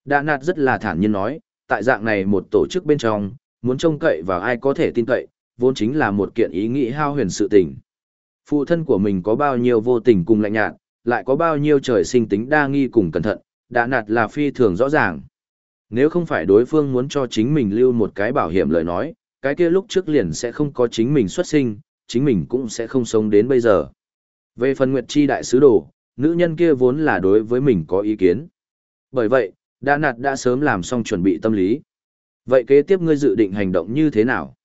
Đà nạt rất là thản nhiên nói, tại dạng này một tổ chức bên trong, muốn trông cậy vào ai có thể tin cậy, vốn chính là một kiện ý nghĩ hao huyền sự tình. Phụ thân của mình có bao nhiêu vô tình cùng lạnh nhạt, lại có bao nhiêu trời sinh tính đa nghi cùng cẩn thận, đã nạt là phi thường rõ ràng. Nếu không phải đối phương muốn cho chính mình lưu một cái bảo hiểm lời nói, cái kia lúc trước liền sẽ không có chính mình xuất sinh, chính mình cũng sẽ không sống đến bây giờ. Về phần Nguyệt Chi đại sứ đồ, nữ nhân kia vốn là đối với mình có ý kiến. Bởi vậy, đã Nạt đã sớm làm xong chuẩn bị tâm lý. Vậy kế tiếp ngươi dự định hành động như thế nào?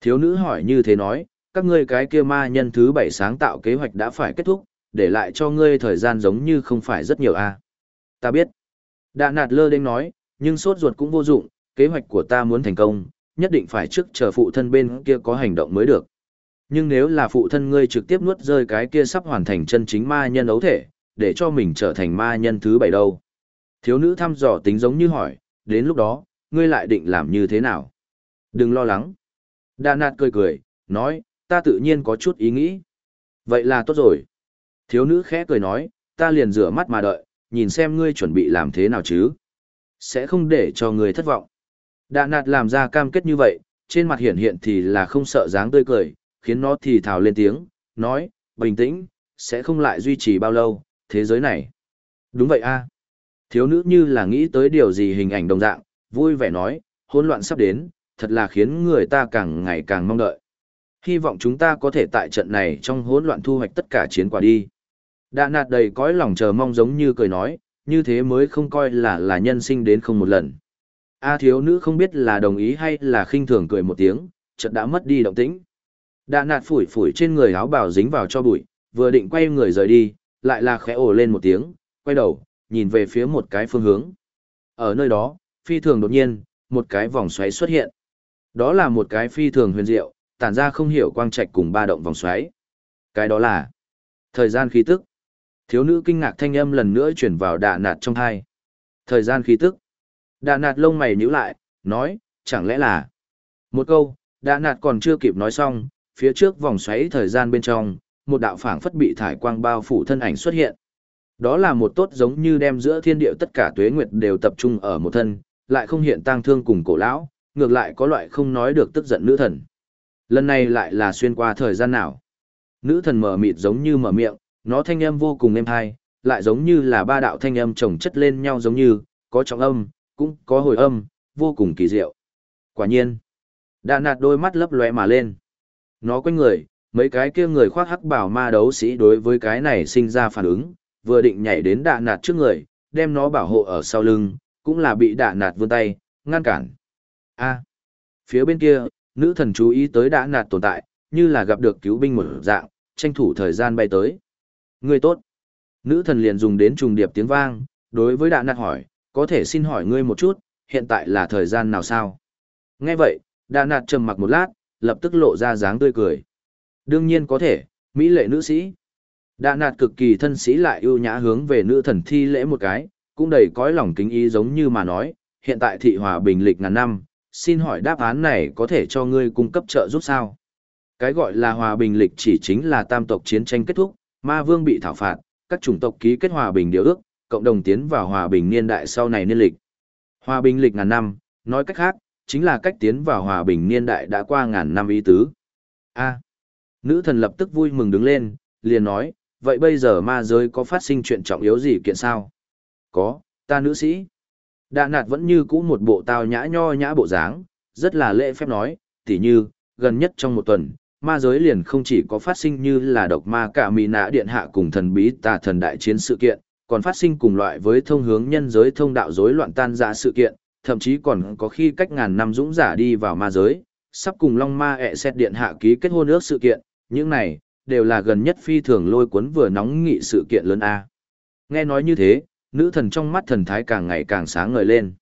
Thiếu nữ hỏi như thế nói, các ngươi cái kia ma nhân thứ bảy sáng tạo kế hoạch đã phải kết thúc, để lại cho ngươi thời gian giống như không phải rất nhiều a. À? Ta biết. Đạ nạt lơ đến nói, nhưng sốt ruột cũng vô dụng, kế hoạch của ta muốn thành công, nhất định phải trước chờ phụ thân bên kia có hành động mới được. Nhưng nếu là phụ thân ngươi trực tiếp nuốt rơi cái kia sắp hoàn thành chân chính ma nhân ấu thể, để cho mình trở thành ma nhân thứ bảy đâu. Thiếu nữ thăm dò tính giống như hỏi, đến lúc đó, ngươi lại định làm như thế nào? Đừng lo lắng. Đà nạt cười cười, nói, ta tự nhiên có chút ý nghĩ. Vậy là tốt rồi. Thiếu nữ khẽ cười nói, ta liền rửa mắt mà đợi, nhìn xem ngươi chuẩn bị làm thế nào chứ. Sẽ không để cho ngươi thất vọng. Đà nạt làm ra cam kết như vậy, trên mặt hiện hiện thì là không sợ dáng tươi cười, khiến nó thì thào lên tiếng, nói, bình tĩnh, sẽ không lại duy trì bao lâu, thế giới này. Đúng vậy a. Thiếu nữ như là nghĩ tới điều gì hình ảnh đồng dạng, vui vẻ nói, hỗn loạn sắp đến, thật là khiến người ta càng ngày càng mong đợi. Hy vọng chúng ta có thể tại trận này trong hỗn loạn thu hoạch tất cả chiến quả đi. Đạ nạt đầy cõi lòng chờ mong giống như cười nói, như thế mới không coi là là nhân sinh đến không một lần. A à, thiếu nữ không biết là đồng ý hay là khinh thường cười một tiếng, chợt đã mất đi động tĩnh. Đạ nạt phủi phủi trên người áo bào dính vào cho bụi, vừa định quay người rời đi, lại là khẽ ồ lên một tiếng, quay đầu, nhìn về phía một cái phương hướng. Ở nơi đó, phi thường đột nhiên, một cái vòng xoáy xuất hiện. Đó là một cái phi thường huyền diệu, tản ra không hiểu quang trạch cùng ba động vòng xoáy. Cái đó là thời gian khí tức. Thiếu nữ kinh ngạc thanh âm lần nữa chuyển vào đà nạt trong hai. Thời gian khí tức. Đà nạt lông mày nhíu lại, nói, chẳng lẽ là... Một câu, đà nạt còn chưa kịp nói xong, phía trước vòng xoáy thời gian bên trong, một đạo phảng phất bị thải quang bao phủ thân ảnh xuất hiện. Đó là một tốt giống như đem giữa thiên địa tất cả tuế nguyệt đều tập trung ở một thân, lại không hiện tang thương cùng cổ lão, ngược lại có loại không nói được tức giận nữ thần. Lần này lại là xuyên qua thời gian nào? Nữ thần mở mịt giống như mở miệng, nó thanh âm vô cùng êm hay, lại giống như là ba đạo thanh âm chồng chất lên nhau giống như, có trọng âm, cũng có hồi âm, vô cùng kỳ diệu. Quả nhiên, đã nạt đôi mắt lấp lóe mà lên. Nó quanh người, mấy cái kia người khoác hắc bảo ma đấu sĩ đối với cái này sinh ra phản ứng, vừa định nhảy đến đạ nạt trước người, đem nó bảo hộ ở sau lưng, cũng là bị đạ nạt vươn tay, ngăn cản. A. Phía bên kia, nữ thần chú ý tới đã nạt tồn tại, như là gặp được cứu binh một dạng, tranh thủ thời gian bay tới. Ngươi tốt. Nữ thần liền dùng đến trùng điệp tiếng vang, đối với đạ nạt hỏi, có thể xin hỏi ngươi một chút, hiện tại là thời gian nào sao? Nghe vậy, đạ nạt trầm mặc một lát, lập tức lộ ra dáng tươi cười. Đương nhiên có thể, mỹ lệ nữ sĩ. Đạ nạt cực kỳ thân sĩ lại ưu nhã hướng về nữ thần thi lễ một cái, cũng đầy cõi lòng kính ý giống như mà nói, hiện tại thị hòa bình lịch ngàn năm, xin hỏi đáp án này có thể cho ngươi cung cấp trợ giúp sao? Cái gọi là hòa bình lịch chỉ chính là tam tộc chiến tranh kết thúc, ma vương bị thảo phạt, các chủng tộc ký kết hòa bình điều ước, cộng đồng tiến vào hòa bình niên đại sau này niên lịch. Hòa bình lịch ngàn năm, nói cách khác, chính là cách tiến vào hòa bình niên đại đã qua ngàn năm ý tứ. A. nữ thần lập tức vui mừng đứng lên, liền nói, vậy bây giờ ma giới có phát sinh chuyện trọng yếu gì kiện sao? Có, ta nữ sĩ. Đạ nạt vẫn như cũ một bộ tao nhã nho nhã bộ dáng, rất là lễ phép nói, tỉ như, gần nhất trong một tuần, ma giới liền không chỉ có phát sinh như là độc ma cả mì nã điện hạ cùng thần bí tà thần đại chiến sự kiện, còn phát sinh cùng loại với thông hướng nhân giới thông đạo rối loạn tan ra sự kiện, thậm chí còn có khi cách ngàn năm dũng giả đi vào ma giới, sắp cùng Long Ma ẹ xét điện hạ ký kết hôn ước sự kiện, những này, đều là gần nhất phi thường lôi cuốn vừa nóng nghị sự kiện lớn A. Nghe nói như thế, nữ thần trong mắt thần thái càng ngày càng sáng ngời lên.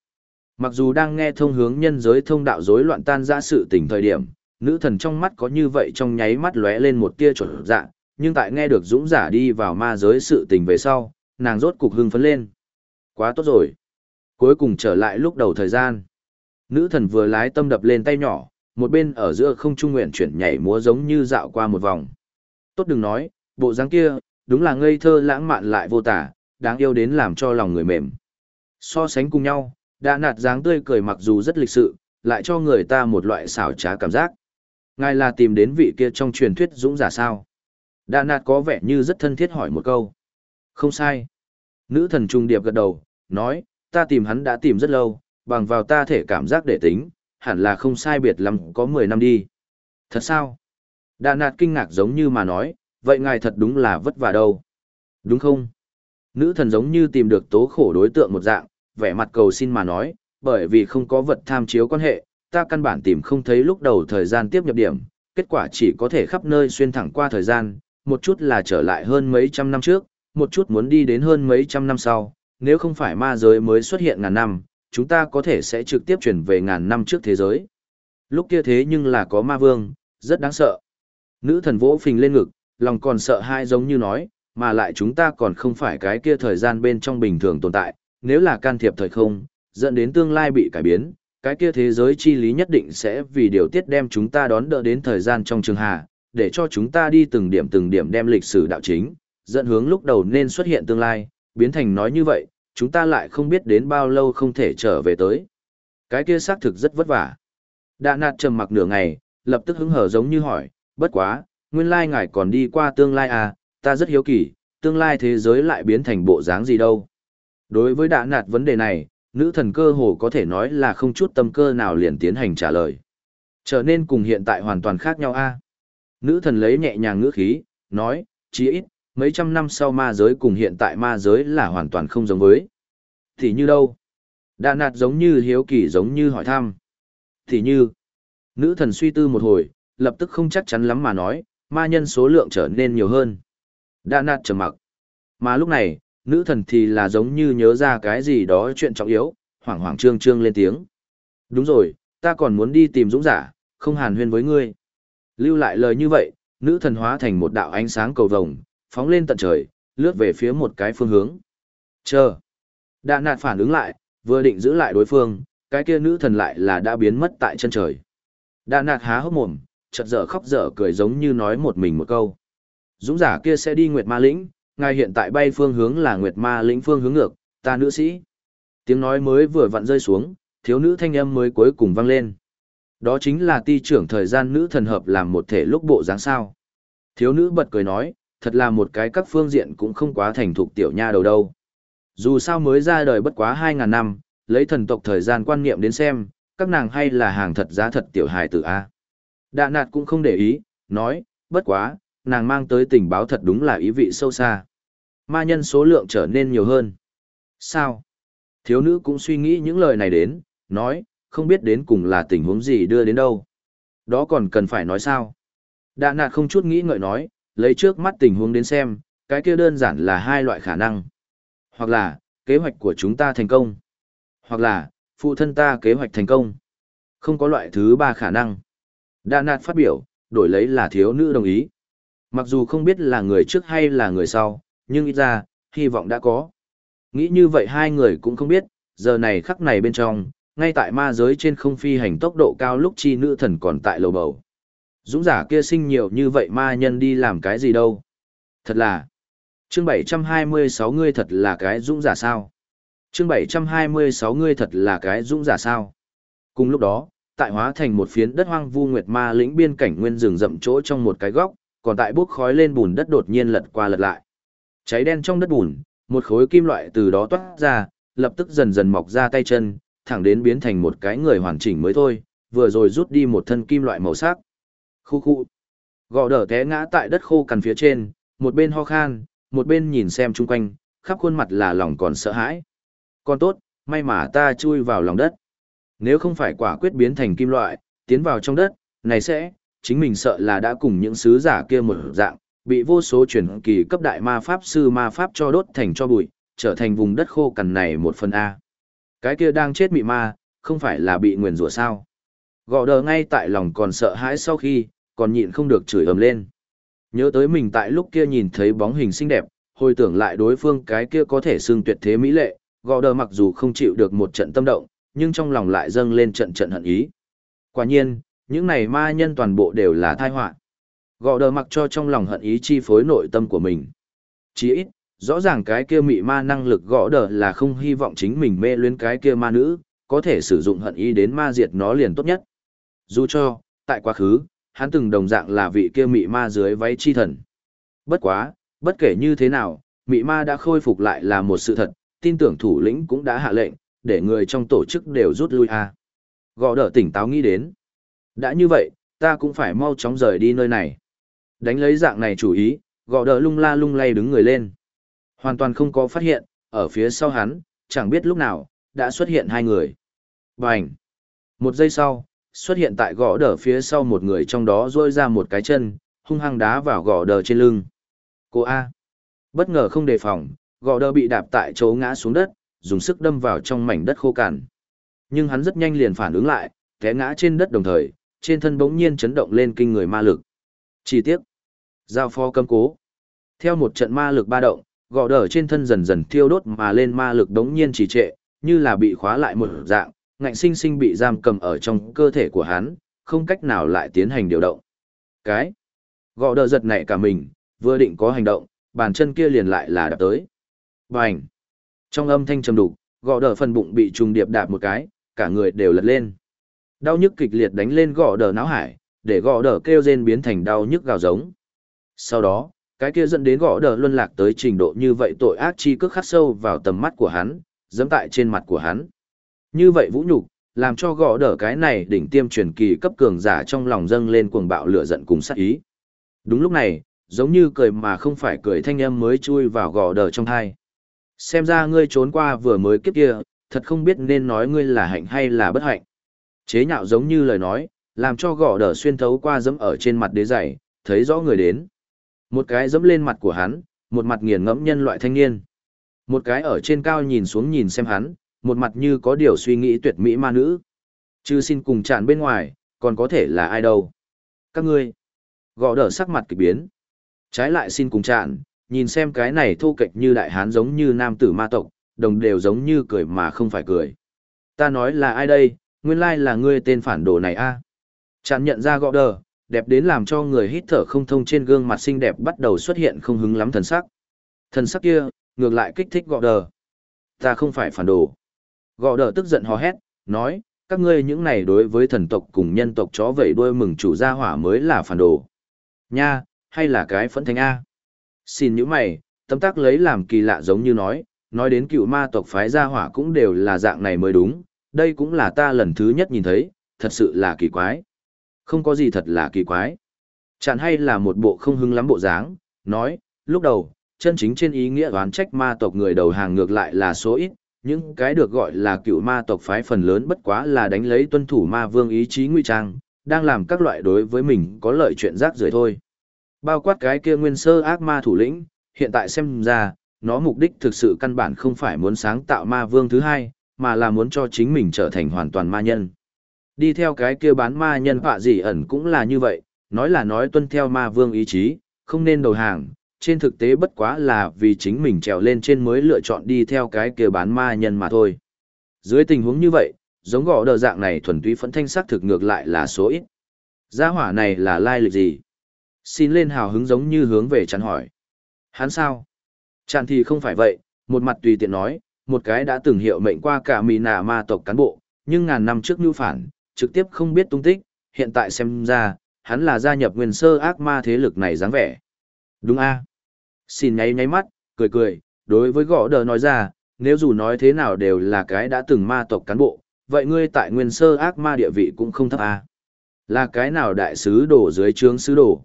Mặc dù đang nghe thông hướng nhân giới thông đạo rối loạn tan ra sự tình thời điểm, nữ thần trong mắt có như vậy trong nháy mắt lóe lên một tia chuẩn dạ, nhưng tại nghe được dũng giả đi vào ma giới sự tình về sau, nàng rốt cục hưng phấn lên. Quá tốt rồi. Cuối cùng trở lại lúc đầu thời gian. Nữ thần vừa lái tâm đập lên tay nhỏ, một bên ở giữa không trung nguyện chuyển nhảy múa giống như dạo qua một vòng. Tốt đừng nói, bộ dáng kia, đúng là ngây thơ lãng mạn lại vô tả, đáng yêu đến làm cho lòng người mềm. So sánh cùng nhau, đã nạt dáng tươi cười mặc dù rất lịch sự, lại cho người ta một loại xảo trá cảm giác. Ngài là tìm đến vị kia trong truyền thuyết dũng giả sao? Đà nạt có vẻ như rất thân thiết hỏi một câu. Không sai. Nữ thần trung điệp gật đầu, nói, ta tìm hắn đã tìm rất lâu, bằng vào ta thể cảm giác để tính, hẳn là không sai biệt lắm có 10 năm đi. Thật sao? Đà nạt kinh ngạc giống như mà nói, vậy ngài thật đúng là vất vả đâu. Đúng không? Nữ thần giống như tìm được tố khổ đối tượng một dạng, vẻ mặt cầu xin mà nói, bởi vì không có vật tham chiếu quan hệ, ta căn bản tìm không thấy lúc đầu thời gian tiếp nhập điểm, kết quả chỉ có thể khắp nơi xuyên thẳng qua thời gian, một chút là trở lại hơn mấy trăm năm trước, một chút muốn đi đến hơn mấy trăm năm sau, nếu không phải ma giới mới xuất hiện ngàn năm, chúng ta có thể sẽ trực tiếp chuyển về ngàn năm trước thế giới. Lúc kia thế nhưng là có ma vương, rất đáng sợ. Nữ thần vỗ phình lên ngực, lòng còn sợ hai giống như nói, mà lại chúng ta còn không phải cái kia thời gian bên trong bình thường tồn tại, nếu là can thiệp thời không, dẫn đến tương lai bị cải biến, cái kia thế giới chi lý nhất định sẽ vì điều tiết đem chúng ta đón đỡ đến thời gian trong trường hạ, để cho chúng ta đi từng điểm từng điểm đem lịch sử đạo chính, dẫn hướng lúc đầu nên xuất hiện tương lai, biến thành nói như vậy, chúng ta lại không biết đến bao lâu không thể trở về tới. Cái kia xác thực rất vất vả. Đạ nạt trầm mặc nửa ngày, lập tức hứng hở giống như hỏi, bất quá, nguyên lai ngài còn đi qua tương lai à, ta rất hiếu kỳ, tương lai thế giới lại biến thành bộ dáng gì đâu. Đối với đạ nạt vấn đề này, nữ thần cơ hồ có thể nói là không chút tâm cơ nào liền tiến hành trả lời. Trở nên cùng hiện tại hoàn toàn khác nhau a. Nữ thần lấy nhẹ nhàng ngữ khí, nói, chí ít, mấy trăm năm sau ma giới cùng hiện tại ma giới là hoàn toàn không giống với. Thì như đâu? Đạ nạt giống như hiếu kỳ giống như hỏi thăm. Thì như, nữ thần suy tư một hồi, lập tức không chắc chắn lắm mà nói, ma nhân số lượng trở nên nhiều hơn đã nạt trầm mặc. Mà lúc này, nữ thần thì là giống như nhớ ra cái gì đó chuyện trọng yếu, hoảng hoảng trương trương lên tiếng. Đúng rồi, ta còn muốn đi tìm dũng giả, không hàn huyên với ngươi. Lưu lại lời như vậy, nữ thần hóa thành một đạo ánh sáng cầu vồng, phóng lên tận trời, lướt về phía một cái phương hướng. Chờ. Đã nạt phản ứng lại, vừa định giữ lại đối phương, cái kia nữ thần lại là đã biến mất tại chân trời. Đã nạt há hốc mồm, chợt dở khóc dở cười giống như nói một mình một câu. Dũng giả kia sẽ đi Nguyệt Ma Lĩnh, ngài hiện tại bay phương hướng là Nguyệt Ma Lĩnh phương hướng ngược, ta nữ sĩ. Tiếng nói mới vừa vặn rơi xuống, thiếu nữ thanh âm mới cuối cùng vang lên. Đó chính là ti trưởng thời gian nữ thần hợp làm một thể lúc bộ dáng sao. Thiếu nữ bật cười nói, thật là một cái các phương diện cũng không quá thành thục tiểu nha đầu đâu. Dù sao mới ra đời bất quá 2.000 năm, lấy thần tộc thời gian quan niệm đến xem, các nàng hay là hàng thật giá thật tiểu hài tử A. Đạ nạt cũng không để ý, nói, bất quá, nàng mang tới tình báo thật đúng là ý vị sâu xa. Ma nhân số lượng trở nên nhiều hơn. Sao? Thiếu nữ cũng suy nghĩ những lời này đến, nói, không biết đến cùng là tình huống gì đưa đến đâu. Đó còn cần phải nói sao? Đạ nạt không chút nghĩ ngợi nói, lấy trước mắt tình huống đến xem, cái kia đơn giản là hai loại khả năng. Hoặc là, kế hoạch của chúng ta thành công. Hoặc là, phụ thân ta kế hoạch thành công. Không có loại thứ ba khả năng. Đạ nạt phát biểu, đổi lấy là thiếu nữ đồng ý. Mặc dù không biết là người trước hay là người sau, nhưng ít ra, hy vọng đã có. Nghĩ như vậy hai người cũng không biết, giờ này khắc này bên trong, ngay tại ma giới trên không phi hành tốc độ cao lúc chi nữ thần còn tại lầu bầu. Dũng giả kia sinh nhiều như vậy ma nhân đi làm cái gì đâu. Thật là, chương 726 ngươi thật là cái dũng giả sao. Chương 726 ngươi thật là cái dũng giả sao. Cùng lúc đó, tại hóa thành một phiến đất hoang vu nguyệt ma lĩnh biên cảnh nguyên rừng rậm chỗ trong một cái góc, còn tại bốc khói lên bùn đất đột nhiên lật qua lật lại. Cháy đen trong đất bùn, một khối kim loại từ đó toát ra, lập tức dần dần mọc ra tay chân, thẳng đến biến thành một cái người hoàn chỉnh mới thôi, vừa rồi rút đi một thân kim loại màu sắc. Khu khu. Gò đỡ té ngã tại đất khô cằn phía trên, một bên ho khan, một bên nhìn xem chung quanh, khắp khuôn mặt là lòng còn sợ hãi. Còn tốt, may mà ta chui vào lòng đất. Nếu không phải quả quyết biến thành kim loại, tiến vào trong đất, này sẽ, chính mình sợ là đã cùng những sứ giả kia một dạng, bị vô số truyền kỳ cấp đại ma pháp sư ma pháp cho đốt thành cho bụi, trở thành vùng đất khô cằn này một phần A. Cái kia đang chết mị ma, không phải là bị nguyền rủa sao. gò đờ ngay tại lòng còn sợ hãi sau khi, còn nhịn không được chửi ầm lên. Nhớ tới mình tại lúc kia nhìn thấy bóng hình xinh đẹp, hồi tưởng lại đối phương cái kia có thể xưng tuyệt thế mỹ lệ, gò đờ mặc dù không chịu được một trận tâm động, nhưng trong lòng lại dâng lên trận trận hận ý. Quả nhiên, những này ma nhân toàn bộ đều là tai họa. Gõ đờ mặc cho trong lòng hận ý chi phối nội tâm của mình. chí ít, rõ ràng cái kia mị ma năng lực gõ đờ là không hy vọng chính mình mê luyến cái kia ma nữ, có thể sử dụng hận ý đến ma diệt nó liền tốt nhất. Dù cho, tại quá khứ, hắn từng đồng dạng là vị kia mị ma dưới váy chi thần. Bất quá, bất kể như thế nào, mị ma đã khôi phục lại là một sự thật, tin tưởng thủ lĩnh cũng đã hạ lệnh, để người trong tổ chức đều rút lui a. À. Gõ đờ tỉnh táo nghĩ đến. Đã như vậy, ta cũng phải mau chóng rời đi nơi này. Đánh lấy dạng này chủ ý, gò đỡ lung la lung lay đứng người lên. Hoàn toàn không có phát hiện, ở phía sau hắn, chẳng biết lúc nào, đã xuất hiện hai người. Bành! Một giây sau, xuất hiện tại gõ đỡ phía sau một người trong đó rôi ra một cái chân, hung hăng đá vào gõ đỡ trên lưng. Cô A! Bất ngờ không đề phòng, gõ đỡ bị đạp tại chỗ ngã xuống đất, dùng sức đâm vào trong mảnh đất khô cằn. Nhưng hắn rất nhanh liền phản ứng lại, té ngã trên đất đồng thời, trên thân bỗng nhiên chấn động lên kinh người ma lực. Chi tiết. Giao phó cấm cố. Theo một trận ma lực ba động, gò đờ trên thân dần dần thiêu đốt mà lên ma lực đống nhiên trì trệ, như là bị khóa lại một dạng, ngạnh sinh sinh bị giam cầm ở trong cơ thể của hắn, không cách nào lại tiến hành điều động. Cái. Gò đờ giật nảy cả mình, vừa định có hành động, bàn chân kia liền lại là đạp tới. Bành. Trong âm thanh trầm đục, gò đờ phần bụng bị trùng điệp đạp một cái, cả người đều lật lên. Đau nhức kịch liệt đánh lên gò đờ náo hải, để gò đờ kêu rên biến thành đau nhức gào giống. Sau đó, cái kia dẫn đến gò đờ luân lạc tới trình độ như vậy tội ác chi cước khắc sâu vào tầm mắt của hắn, dẫm tại trên mặt của hắn. Như vậy vũ nhục, làm cho gò đờ cái này đỉnh tiêm truyền kỳ cấp cường giả trong lòng dâng lên cuồng bạo lửa giận cùng sát ý. Đúng lúc này, giống như cười mà không phải cười thanh âm mới chui vào gò đờ trong thai. Xem ra ngươi trốn qua vừa mới kiếp kia, thật không biết nên nói ngươi là hạnh hay là bất hạnh. Chế nhạo giống như lời nói, làm cho gõ đờ xuyên thấu qua dẫm ở trên mặt đế giày, thấy rõ người đến. Một cái dẫm lên mặt của hắn, một mặt nghiền ngẫm nhân loại thanh niên. Một cái ở trên cao nhìn xuống nhìn xem hắn, một mặt như có điều suy nghĩ tuyệt mỹ ma nữ. Chứ xin cùng chạn bên ngoài, còn có thể là ai đâu. Các ngươi, gõ đỡ sắc mặt kịch biến. Trái lại xin cùng chạn, nhìn xem cái này thô kệch như đại hán giống như nam tử ma tộc, đồng đều giống như cười mà không phải cười. Ta nói là ai đây, nguyên lai là ngươi tên phản đồ này a. Chạn nhận ra gõ đờ, đẹp đến làm cho người hít thở không thông trên gương mặt xinh đẹp bắt đầu xuất hiện không hứng lắm thần sắc. Thần sắc kia, ngược lại kích thích gọ đờ. Ta không phải phản đồ. Gọ đờ tức giận hò hét, nói, các ngươi những này đối với thần tộc cùng nhân tộc chó vẩy đuôi mừng chủ gia hỏa mới là phản đồ. Nha, hay là cái phẫn thanh A. Xin nhữ mày, tâm tác lấy làm kỳ lạ giống như nói, nói đến cựu ma tộc phái gia hỏa cũng đều là dạng này mới đúng, đây cũng là ta lần thứ nhất nhìn thấy, thật sự là kỳ quái. Không có gì thật là kỳ quái. Chẳng hay là một bộ không hứng lắm bộ dáng, nói, lúc đầu, chân chính trên ý nghĩa đoán trách ma tộc người đầu hàng ngược lại là số ít, những cái được gọi là cựu ma tộc phái phần lớn bất quá là đánh lấy tuân thủ ma vương ý chí nguy trang, đang làm các loại đối với mình có lợi chuyện rác rưởi thôi. Bao quát cái kia nguyên sơ ác ma thủ lĩnh, hiện tại xem ra, nó mục đích thực sự căn bản không phải muốn sáng tạo ma vương thứ hai, mà là muốn cho chính mình trở thành hoàn toàn ma nhân. Đi theo cái kia bán ma nhân họa gì ẩn cũng là như vậy, nói là nói tuân theo ma vương ý chí, không nên đầu hàng, trên thực tế bất quá là vì chính mình trèo lên trên mới lựa chọn đi theo cái kia bán ma nhân mà thôi. Dưới tình huống như vậy, giống gõ đờ dạng này thuần túy phẫn thanh sắc thực ngược lại là số ít. Gia hỏa này là lai lịch gì? Xin lên hào hứng giống như hướng về chắn hỏi. Hắn sao? Chàn thì không phải vậy, một mặt tùy tiện nói, một cái đã từng hiệu mệnh qua cả mì nà ma tộc cán bộ, nhưng ngàn năm trước nhu phản, trực tiếp không biết tung tích, hiện tại xem ra, hắn là gia nhập nguyên sơ ác ma thế lực này dáng vẻ. Đúng a Xin nháy nháy mắt, cười cười, đối với gõ đờ nói ra, nếu dù nói thế nào đều là cái đã từng ma tộc cán bộ, vậy ngươi tại nguyên sơ ác ma địa vị cũng không thấp à. Là cái nào đại sứ đổ dưới trướng sứ đổ?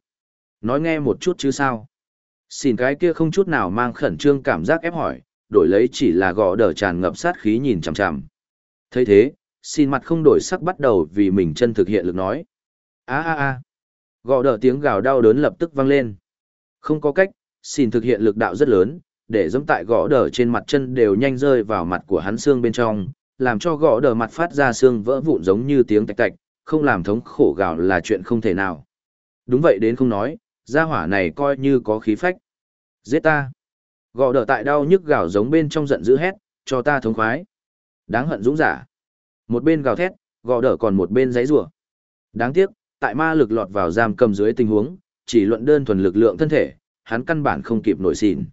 Nói nghe một chút chứ sao? Xin cái kia không chút nào mang khẩn trương cảm giác ép hỏi, đổi lấy chỉ là gò đờ tràn ngập sát khí nhìn chằm chằm. thấy thế, xin mặt không đổi sắc bắt đầu vì mình chân thực hiện lực nói. a a a gò đờ tiếng gào đau đớn lập tức vang lên. Không có cách, xin thực hiện lực đạo rất lớn, để giống tại gõ đờ trên mặt chân đều nhanh rơi vào mặt của hắn xương bên trong, làm cho gõ đờ mặt phát ra xương vỡ vụn giống như tiếng tạch tạch, không làm thống khổ gào là chuyện không thể nào. Đúng vậy đến không nói, gia hỏa này coi như có khí phách. Giết ta. Gò đờ tại đau nhức gào giống bên trong giận dữ hét, cho ta thống khoái. Đáng hận dũng giả. Một bên gào thét, gò đờ còn một bên giấy rủa. Đáng tiếc, tại ma lực lọt vào giam cầm dưới tình huống, chỉ luận đơn thuần lực lượng thân thể, hắn căn bản không kịp nổi xỉn.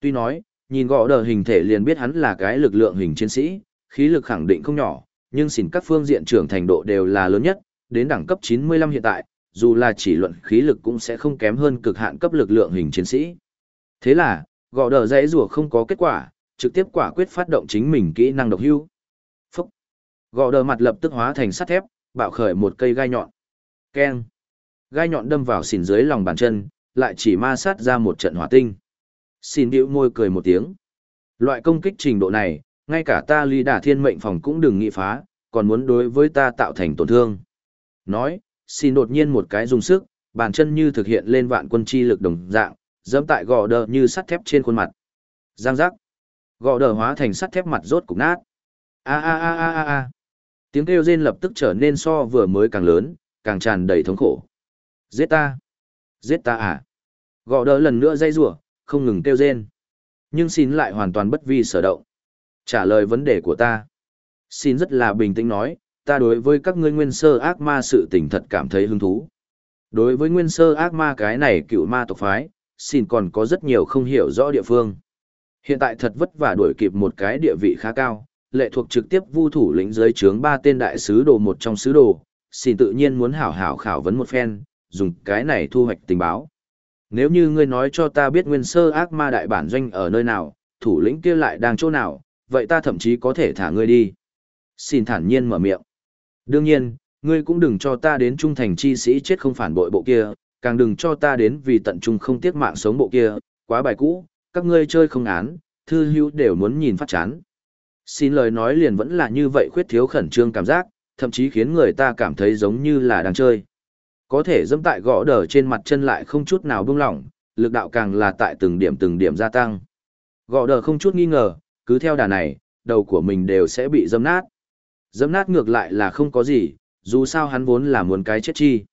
Tuy nói, nhìn gò đờ hình thể liền biết hắn là cái lực lượng hình chiến sĩ, khí lực khẳng định không nhỏ, nhưng xỉn các phương diện trưởng thành độ đều là lớn nhất, đến đẳng cấp 95 hiện tại, dù là chỉ luận khí lực cũng sẽ không kém hơn cực hạn cấp lực lượng hình chiến sĩ. Thế là, gõ đờ dãy rùa không có kết quả, trực tiếp quả quyết phát động chính mình kỹ năng độc hưu. Phúc! Gõ đờ mặt lập tức hóa thành sắt thép, bạo khởi một cây gai nhọn. Keng! Gai nhọn đâm vào xỉn dưới lòng bàn chân, lại chỉ ma sát ra một trận hỏa tinh. Xin điệu môi cười một tiếng. Loại công kích trình độ này, ngay cả ta ly đả thiên mệnh phòng cũng đừng nghĩ phá, còn muốn đối với ta tạo thành tổn thương. Nói, xin đột nhiên một cái dùng sức, bàn chân như thực hiện lên vạn quân chi lực đồng dạng, dẫm tại gò đờ như sắt thép trên khuôn mặt. Giang giác. Gò đờ hóa thành sắt thép mặt rốt cục nát. A a a a a a. Tiếng kêu rên lập tức trở nên so vừa mới càng lớn, càng tràn đầy thống khổ. Giết ta. Giết ta à. Gò đờ lần nữa dây rủa không ngừng kêu rên. Nhưng xin lại hoàn toàn bất vi sở động. Trả lời vấn đề của ta. Xin rất là bình tĩnh nói, ta đối với các ngươi nguyên sơ ác ma sự tình thật cảm thấy hứng thú. Đối với nguyên sơ ác ma cái này cựu ma tộc phái, xin còn có rất nhiều không hiểu rõ địa phương. Hiện tại thật vất vả đuổi kịp một cái địa vị khá cao, lệ thuộc trực tiếp vu thủ lĩnh dưới trướng ba tên đại sứ đồ một trong sứ đồ, xin tự nhiên muốn hảo hảo khảo vấn một phen, dùng cái này thu hoạch tình báo. Nếu như ngươi nói cho ta biết nguyên sơ ác ma đại bản doanh ở nơi nào, thủ lĩnh kia lại đang chỗ nào, vậy ta thậm chí có thể thả ngươi đi. Xin thản nhiên mở miệng. Đương nhiên, ngươi cũng đừng cho ta đến trung thành chi sĩ chết không phản bội bộ kia, càng đừng cho ta đến vì tận trung không tiếc mạng sống bộ kia, quá bài cũ, các ngươi chơi không án, thư hữu đều muốn nhìn phát chán. Xin lời nói liền vẫn là như vậy khuyết thiếu khẩn trương cảm giác, thậm chí khiến người ta cảm thấy giống như là đang chơi. Có thể dẫm tại gõ đờ trên mặt chân lại không chút nào buông lỏng, lực đạo càng là tại từng điểm từng điểm gia tăng. Gõ đờ không chút nghi ngờ, cứ theo đà này, đầu của mình đều sẽ bị dâm nát. Dâm nát ngược lại là không có gì, dù sao hắn vốn là muốn cái chết chi.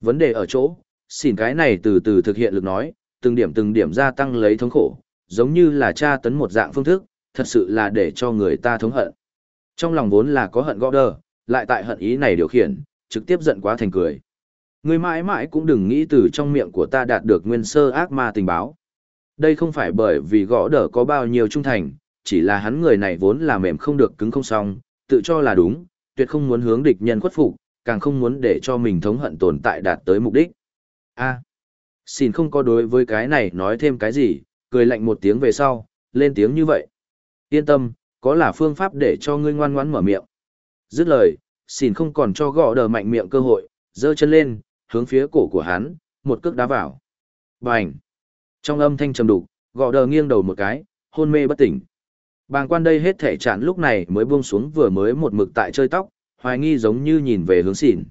Vấn đề ở chỗ, xỉn cái này từ từ thực hiện lực nói, từng điểm từng điểm gia tăng lấy thống khổ, giống như là tra tấn một dạng phương thức, thật sự là để cho người ta thống hận. Trong lòng vốn là có hận gõ đờ, lại tại hận ý này điều khiển, trực tiếp giận quá thành cười. Người mãi mãi cũng đừng nghĩ từ trong miệng của ta đạt được nguyên sơ ác ma tình báo. Đây không phải bởi vì gõ đờ có bao nhiêu trung thành, chỉ là hắn người này vốn là mềm không được cứng không xong, tự cho là đúng, tuyệt không muốn hướng địch nhân khuất phục, càng không muốn để cho mình thống hận tồn tại đạt tới mục đích. A, xin không có đối với cái này nói thêm cái gì, cười lạnh một tiếng về sau, lên tiếng như vậy. Yên tâm, có là phương pháp để cho ngươi ngoan ngoãn mở miệng. Dứt lời, xin không còn cho gõ đờ mạnh miệng cơ hội, giơ chân lên, hướng phía cổ của hắn, một cước đá vào. Bành! Trong âm thanh trầm đục, gõ đờ nghiêng đầu một cái, hôn mê bất tỉnh. Bàng quan đây hết thể chạn lúc này mới buông xuống vừa mới một mực tại chơi tóc, hoài nghi giống như nhìn về hướng xỉn.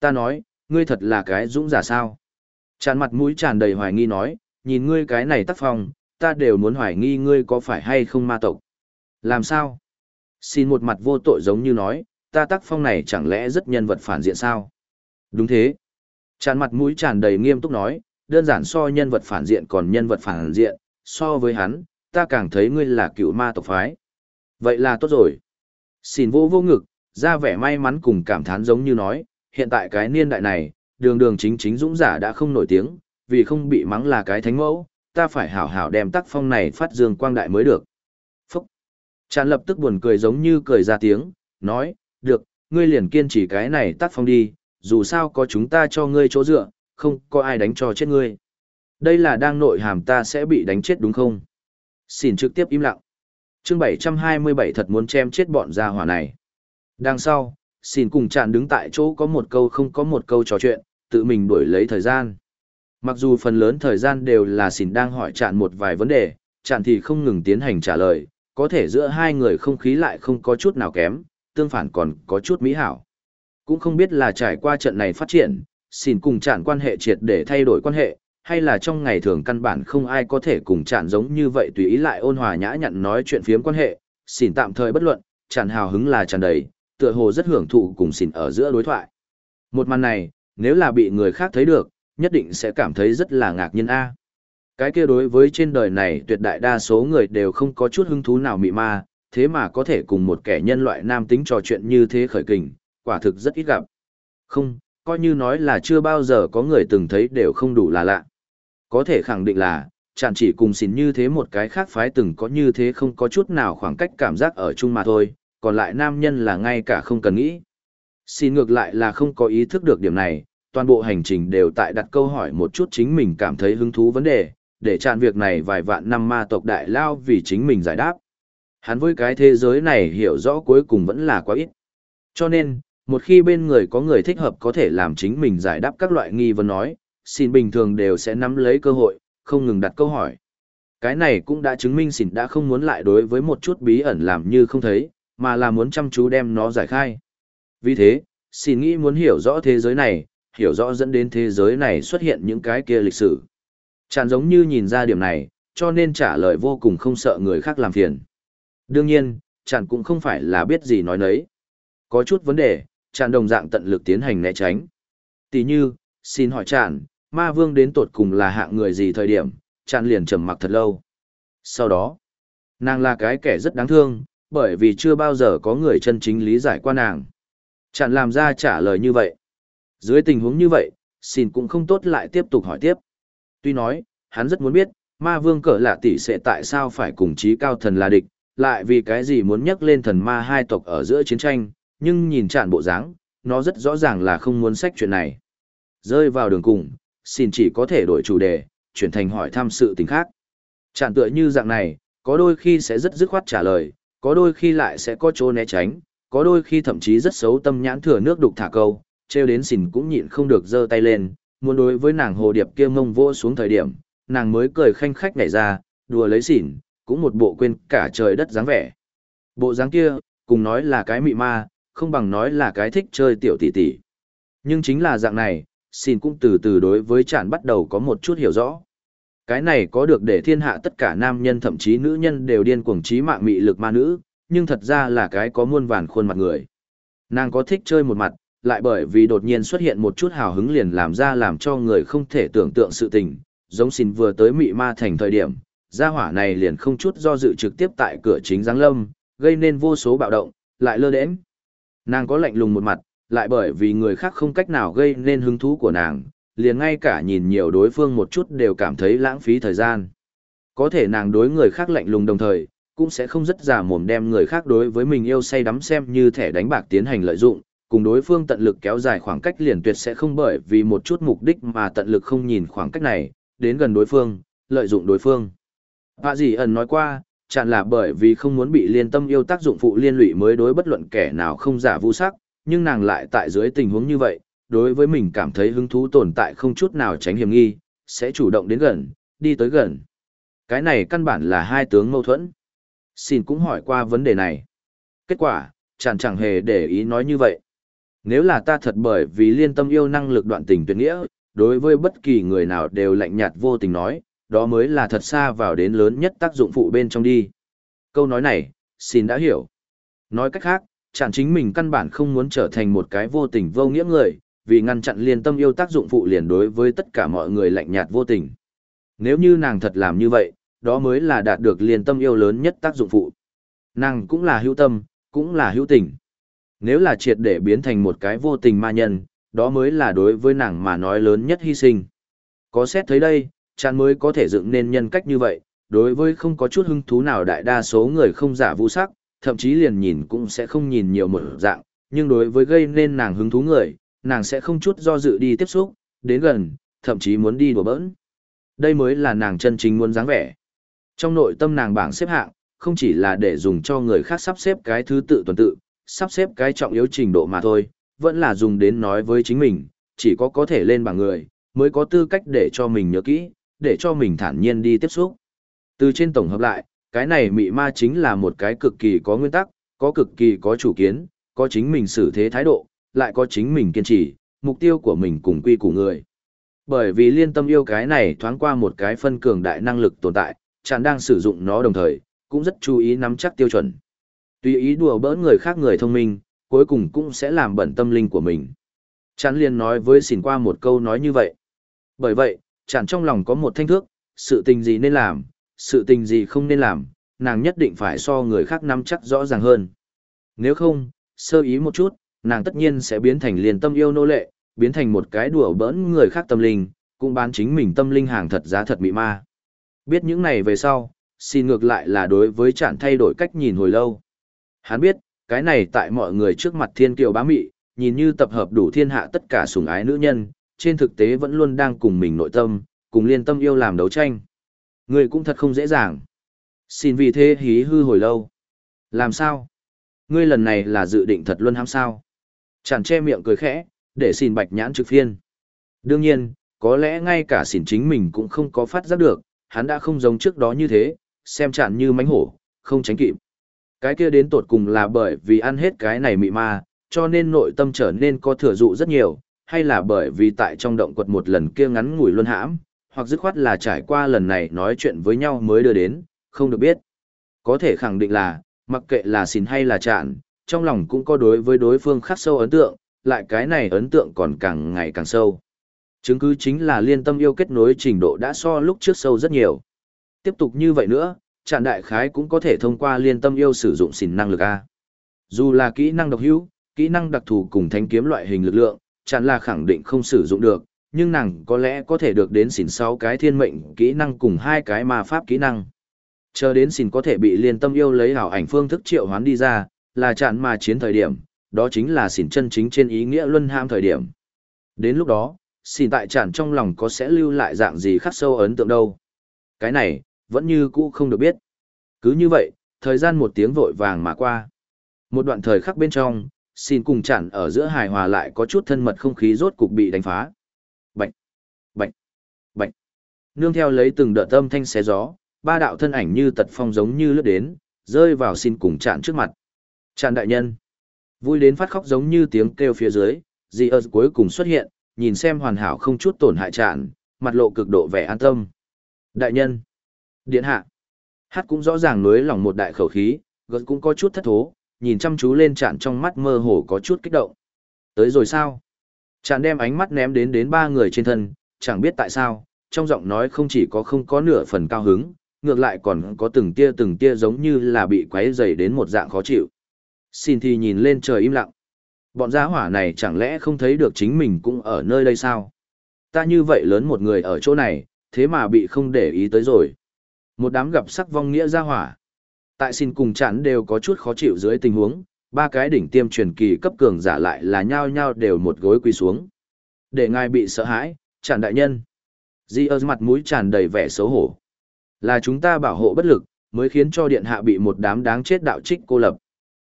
Ta nói, ngươi thật là cái dũng giả sao? Chán mặt mũi tràn đầy hoài nghi nói, nhìn ngươi cái này tác phong, ta đều muốn hoài nghi ngươi có phải hay không ma tộc. Làm sao? Xin một mặt vô tội giống như nói, ta tác phong này chẳng lẽ rất nhân vật phản diện sao? Đúng thế. chán mặt mũi tràn đầy nghiêm túc nói, đơn giản so nhân vật phản diện còn nhân vật phản diện, so với hắn, ta càng thấy ngươi là cựu ma tộc phái. Vậy là tốt rồi. Xin vô vô ngực, ra vẻ may mắn cùng cảm thán giống như nói, hiện tại cái niên đại này, đường đường chính chính dũng giả đã không nổi tiếng, vì không bị mắng là cái thánh mẫu, ta phải hảo hảo đem tác phong này phát dương quang đại mới được. Phúc! Chán lập tức buồn cười giống như cười ra tiếng, nói, được, ngươi liền kiên trì cái này tác phong đi, dù sao có chúng ta cho ngươi chỗ dựa, không có ai đánh cho chết ngươi. Đây là đang nội hàm ta sẽ bị đánh chết đúng không? Xin trực tiếp im lặng. chương 727 thật muốn chém chết bọn gia hỏa này. Đằng sau, xin cùng chạn đứng tại chỗ có một câu không có một câu trò chuyện, tự mình đuổi lấy thời gian. Mặc dù phần lớn thời gian đều là xỉn đang hỏi chạn một vài vấn đề, chạn thì không ngừng tiến hành trả lời, có thể giữa hai người không khí lại không có chút nào kém, tương phản còn có chút mỹ hảo. Cũng không biết là trải qua trận này phát triển, xỉn cùng chạn quan hệ triệt để thay đổi quan hệ, hay là trong ngày thường căn bản không ai có thể cùng chạn giống như vậy tùy ý lại ôn hòa nhã nhặn nói chuyện phiếm quan hệ, Xỉn tạm thời bất luận, chạn hào hứng là tràn đầy, tựa hồ rất hưởng thụ cùng xỉn ở giữa đối thoại. Một màn này, nếu là bị người khác thấy được, nhất định sẽ cảm thấy rất là ngạc nhiên a. Cái kia đối với trên đời này tuyệt đại đa số người đều không có chút hứng thú nào mị ma, thế mà có thể cùng một kẻ nhân loại nam tính trò chuyện như thế khởi kình, quả thực rất ít gặp. Không, coi như nói là chưa bao giờ có người từng thấy đều không đủ là lạ. Có thể khẳng định là, chẳng chỉ cùng xin như thế một cái khác phái từng có như thế không có chút nào khoảng cách cảm giác ở chung mà thôi, còn lại nam nhân là ngay cả không cần nghĩ. Xin ngược lại là không có ý thức được điểm này, toàn bộ hành trình đều tại đặt câu hỏi một chút chính mình cảm thấy hứng thú vấn đề, để chặn việc này vài vạn năm ma tộc đại lao vì chính mình giải đáp. Hắn với cái thế giới này hiểu rõ cuối cùng vẫn là quá ít. Cho nên, một khi bên người có người thích hợp có thể làm chính mình giải đáp các loại nghi vấn nói, xin bình thường đều sẽ nắm lấy cơ hội, không ngừng đặt câu hỏi. Cái này cũng đã chứng minh xin đã không muốn lại đối với một chút bí ẩn làm như không thấy, mà là muốn chăm chú đem nó giải khai. Vì thế, xin nghĩ muốn hiểu rõ thế giới này, hiểu rõ dẫn đến thế giới này xuất hiện những cái kia lịch sử. Chẳng giống như nhìn ra điểm này, cho nên trả lời vô cùng không sợ người khác làm phiền. Đương nhiên, chẳng cũng không phải là biết gì nói nấy. Có chút vấn đề, chẳng đồng dạng tận lực tiến hành né tránh. Tỷ như, xin hỏi chẳng, ma vương đến tột cùng là hạng người gì thời điểm, chẳng liền trầm mặc thật lâu. Sau đó, nàng là cái kẻ rất đáng thương, bởi vì chưa bao giờ có người chân chính lý giải qua nàng. Chẳng làm ra trả lời như vậy. Dưới tình huống như vậy, xin cũng không tốt lại tiếp tục hỏi tiếp. Tuy nói, hắn rất muốn biết, ma vương cỡ lạ tỷ sẽ tại sao phải cùng trí cao thần là địch, lại vì cái gì muốn nhắc lên thần ma hai tộc ở giữa chiến tranh, nhưng nhìn tràn bộ dáng, nó rất rõ ràng là không muốn sách chuyện này. Rơi vào đường cùng, xin chỉ có thể đổi chủ đề, chuyển thành hỏi thăm sự tình khác. Chẳng tựa như dạng này, có đôi khi sẽ rất dứt khoát trả lời, có đôi khi lại sẽ có chỗ né tránh, có đôi khi thậm chí rất xấu tâm nhãn thừa nước đục thả câu, treo đến xỉn cũng nhịn không được giơ tay lên, muốn đối với nàng hồ điệp kia mông vô xuống thời điểm, nàng mới cười khanh khách nhảy ra, đùa lấy xỉn, cũng một bộ quên cả trời đất dáng vẻ. Bộ dáng kia, cùng nói là cái mị ma, không bằng nói là cái thích chơi tiểu tỷ tỷ. Nhưng chính là dạng này, xin cũng từ từ đối với chản bắt đầu có một chút hiểu rõ. Cái này có được để thiên hạ tất cả nam nhân thậm chí nữ nhân đều điên cuồng trí mạng mị lực ma nữ, nhưng thật ra là cái có muôn vàn khuôn mặt người. Nàng có thích chơi một mặt, lại bởi vì đột nhiên xuất hiện một chút hào hứng liền làm ra làm cho người không thể tưởng tượng sự tình, giống xin vừa tới mị ma thành thời điểm, gia hỏa này liền không chút do dự trực tiếp tại cửa chính giáng lâm, gây nên vô số bạo động, lại lơ đễnh. Nàng có lạnh lùng một mặt, lại bởi vì người khác không cách nào gây nên hứng thú của nàng, liền ngay cả nhìn nhiều đối phương một chút đều cảm thấy lãng phí thời gian. Có thể nàng đối người khác lạnh lùng đồng thời, cũng sẽ không rất giả mồm đem người khác đối với mình yêu say đắm xem như thẻ đánh bạc tiến hành lợi dụng, cùng đối phương tận lực kéo dài khoảng cách liền tuyệt sẽ không bởi vì một chút mục đích mà tận lực không nhìn khoảng cách này, đến gần đối phương, lợi dụng đối phương. Hạ gì ẩn nói qua, chẳng là bởi vì không muốn bị liên tâm yêu tác dụng phụ liên lụy mới đối bất luận kẻ nào không giả vu sắc, nhưng nàng lại tại dưới tình huống như vậy, đối với mình cảm thấy hứng thú tồn tại không chút nào tránh hiểm nghi, sẽ chủ động đến gần, đi tới gần. Cái này căn bản là hai tướng mâu thuẫn. Xin cũng hỏi qua vấn đề này. Kết quả, chẳng chẳng hề để ý nói như vậy. Nếu là ta thật bởi vì liên tâm yêu năng lực đoạn tình tuyệt nghĩa, đối với bất kỳ người nào đều lạnh nhạt vô tình nói, đó mới là thật xa vào đến lớn nhất tác dụng phụ bên trong đi. Câu nói này, xin đã hiểu. Nói cách khác, chẳng chính mình căn bản không muốn trở thành một cái vô tình vô nghĩa người, vì ngăn chặn liên tâm yêu tác dụng phụ liền đối với tất cả mọi người lạnh nhạt vô tình. Nếu như nàng thật làm như vậy, đó mới là đạt được liền tâm yêu lớn nhất tác dụng phụ. Nàng cũng là hữu tâm, cũng là hữu tình. Nếu là triệt để biến thành một cái vô tình ma nhân, đó mới là đối với nàng mà nói lớn nhất hy sinh. Có xét thấy đây, chàng mới có thể dựng nên nhân cách như vậy, đối với không có chút hứng thú nào đại đa số người không giả vũ sắc, thậm chí liền nhìn cũng sẽ không nhìn nhiều một dạng, nhưng đối với gây nên nàng hứng thú người, nàng sẽ không chút do dự đi tiếp xúc, đến gần, thậm chí muốn đi đùa bỡn. Đây mới là nàng chân chính muốn dáng vẻ. Trong nội tâm nàng bảng xếp hạng, không chỉ là để dùng cho người khác sắp xếp cái thứ tự tuần tự, sắp xếp cái trọng yếu trình độ mà thôi, vẫn là dùng đến nói với chính mình, chỉ có có thể lên bảng người, mới có tư cách để cho mình nhớ kỹ, để cho mình thản nhiên đi tiếp xúc. Từ trên tổng hợp lại, cái này mị ma chính là một cái cực kỳ có nguyên tắc, có cực kỳ có chủ kiến, có chính mình xử thế thái độ, lại có chính mình kiên trì, mục tiêu của mình cùng quy của người. Bởi vì liên tâm yêu cái này thoáng qua một cái phân cường đại năng lực tồn tại, chàng đang sử dụng nó đồng thời, cũng rất chú ý nắm chắc tiêu chuẩn. Tùy ý đùa bỡn người khác người thông minh, cuối cùng cũng sẽ làm bẩn tâm linh của mình. Chán liền nói với xỉn qua một câu nói như vậy. Bởi vậy, chàng trong lòng có một thanh thước, sự tình gì nên làm, sự tình gì không nên làm, nàng nhất định phải so người khác nắm chắc rõ ràng hơn. Nếu không, sơ ý một chút, nàng tất nhiên sẽ biến thành liền tâm yêu nô lệ, biến thành một cái đùa bỡn người khác tâm linh, cũng bán chính mình tâm linh hàng thật giá thật bị ma. Biết những này về sau, xin ngược lại là đối với chản thay đổi cách nhìn hồi lâu. Hắn biết, cái này tại mọi người trước mặt thiên kiều bá mị, nhìn như tập hợp đủ thiên hạ tất cả sủng ái nữ nhân, trên thực tế vẫn luôn đang cùng mình nội tâm, cùng liên tâm yêu làm đấu tranh. Người cũng thật không dễ dàng. Xin vì thế hí hư hồi lâu. Làm sao? Ngươi lần này là dự định thật luôn hãm sao? Chàng che miệng cười khẽ, để xin bạch nhãn trực phiên. Đương nhiên, có lẽ ngay cả xỉn chính mình cũng không có phát giác được, hắn đã không giống trước đó như thế, xem chản như mánh hổ, không tránh kịp. Cái kia đến tột cùng là bởi vì ăn hết cái này mị ma, cho nên nội tâm trở nên có thừa dụ rất nhiều, hay là bởi vì tại trong động quật một lần kia ngắn ngủi luân hãm, hoặc dứt khoát là trải qua lần này nói chuyện với nhau mới đưa đến, không được biết. Có thể khẳng định là, mặc kệ là xin hay là chạn, trong lòng cũng có đối với đối phương khắc sâu ấn tượng, lại cái này ấn tượng còn càng ngày càng sâu. Chứng cứ chính là liên tâm yêu kết nối trình độ đã so lúc trước sâu rất nhiều. Tiếp tục như vậy nữa, trạng đại khái cũng có thể thông qua liên tâm yêu sử dụng xỉn năng lực A. Dù là kỹ năng độc hữu, kỹ năng đặc thù cùng thanh kiếm loại hình lực lượng, chẳng là khẳng định không sử dụng được, nhưng nàng có lẽ có thể được đến xỉn 6 cái thiên mệnh kỹ năng cùng hai cái ma pháp kỹ năng. Chờ đến xỉn có thể bị liên tâm yêu lấy hảo ảnh phương thức triệu hoán đi ra, là chặn mà chiến thời điểm, đó chính là xỉn chân chính trên ý nghĩa luân ham thời điểm. Đến lúc đó, xin tại tràn trong lòng có sẽ lưu lại dạng gì khắc sâu ấn tượng đâu. Cái này, vẫn như cũ không được biết. Cứ như vậy, thời gian một tiếng vội vàng mà qua. Một đoạn thời khắc bên trong, xin cùng chặn ở giữa hài hòa lại có chút thân mật không khí rốt cục bị đánh phá. Bạch, bạch, bạch. Nương theo lấy từng đợt âm thanh xé gió, ba đạo thân ảnh như tật phong giống như lướt đến, rơi vào xin cùng chặn trước mặt. Chặn đại nhân. Vui đến phát khóc giống như tiếng kêu phía dưới, dì ơ cuối cùng xuất hiện, nhìn xem hoàn hảo không chút tổn hại tràn, mặt lộ cực độ vẻ an tâm. Đại nhân. Điện hạ. Hát cũng rõ ràng nối lòng một đại khẩu khí, gật cũng có chút thất thố, nhìn chăm chú lên tràn trong mắt mơ hồ có chút kích động. Tới rồi sao? Tràn đem ánh mắt ném đến đến ba người trên thân, chẳng biết tại sao, trong giọng nói không chỉ có không có nửa phần cao hứng, ngược lại còn có từng tia từng tia giống như là bị quấy dày đến một dạng khó chịu. Xin thì nhìn lên trời im lặng. Bọn gia hỏa này chẳng lẽ không thấy được chính mình cũng ở nơi đây sao? Ta như vậy lớn một người ở chỗ này, thế mà bị không để ý tới rồi. Một đám gặp sắc vong nghĩa gia hỏa. Tại xin cùng chắn đều có chút khó chịu dưới tình huống, ba cái đỉnh tiêm truyền kỳ cấp cường giả lại là nhao nhao đều một gối quỳ xuống. Để ngài bị sợ hãi, chản đại nhân. Di ơ mặt mũi tràn đầy vẻ xấu hổ. Là chúng ta bảo hộ bất lực, mới khiến cho điện hạ bị một đám đáng chết đạo trích cô lập.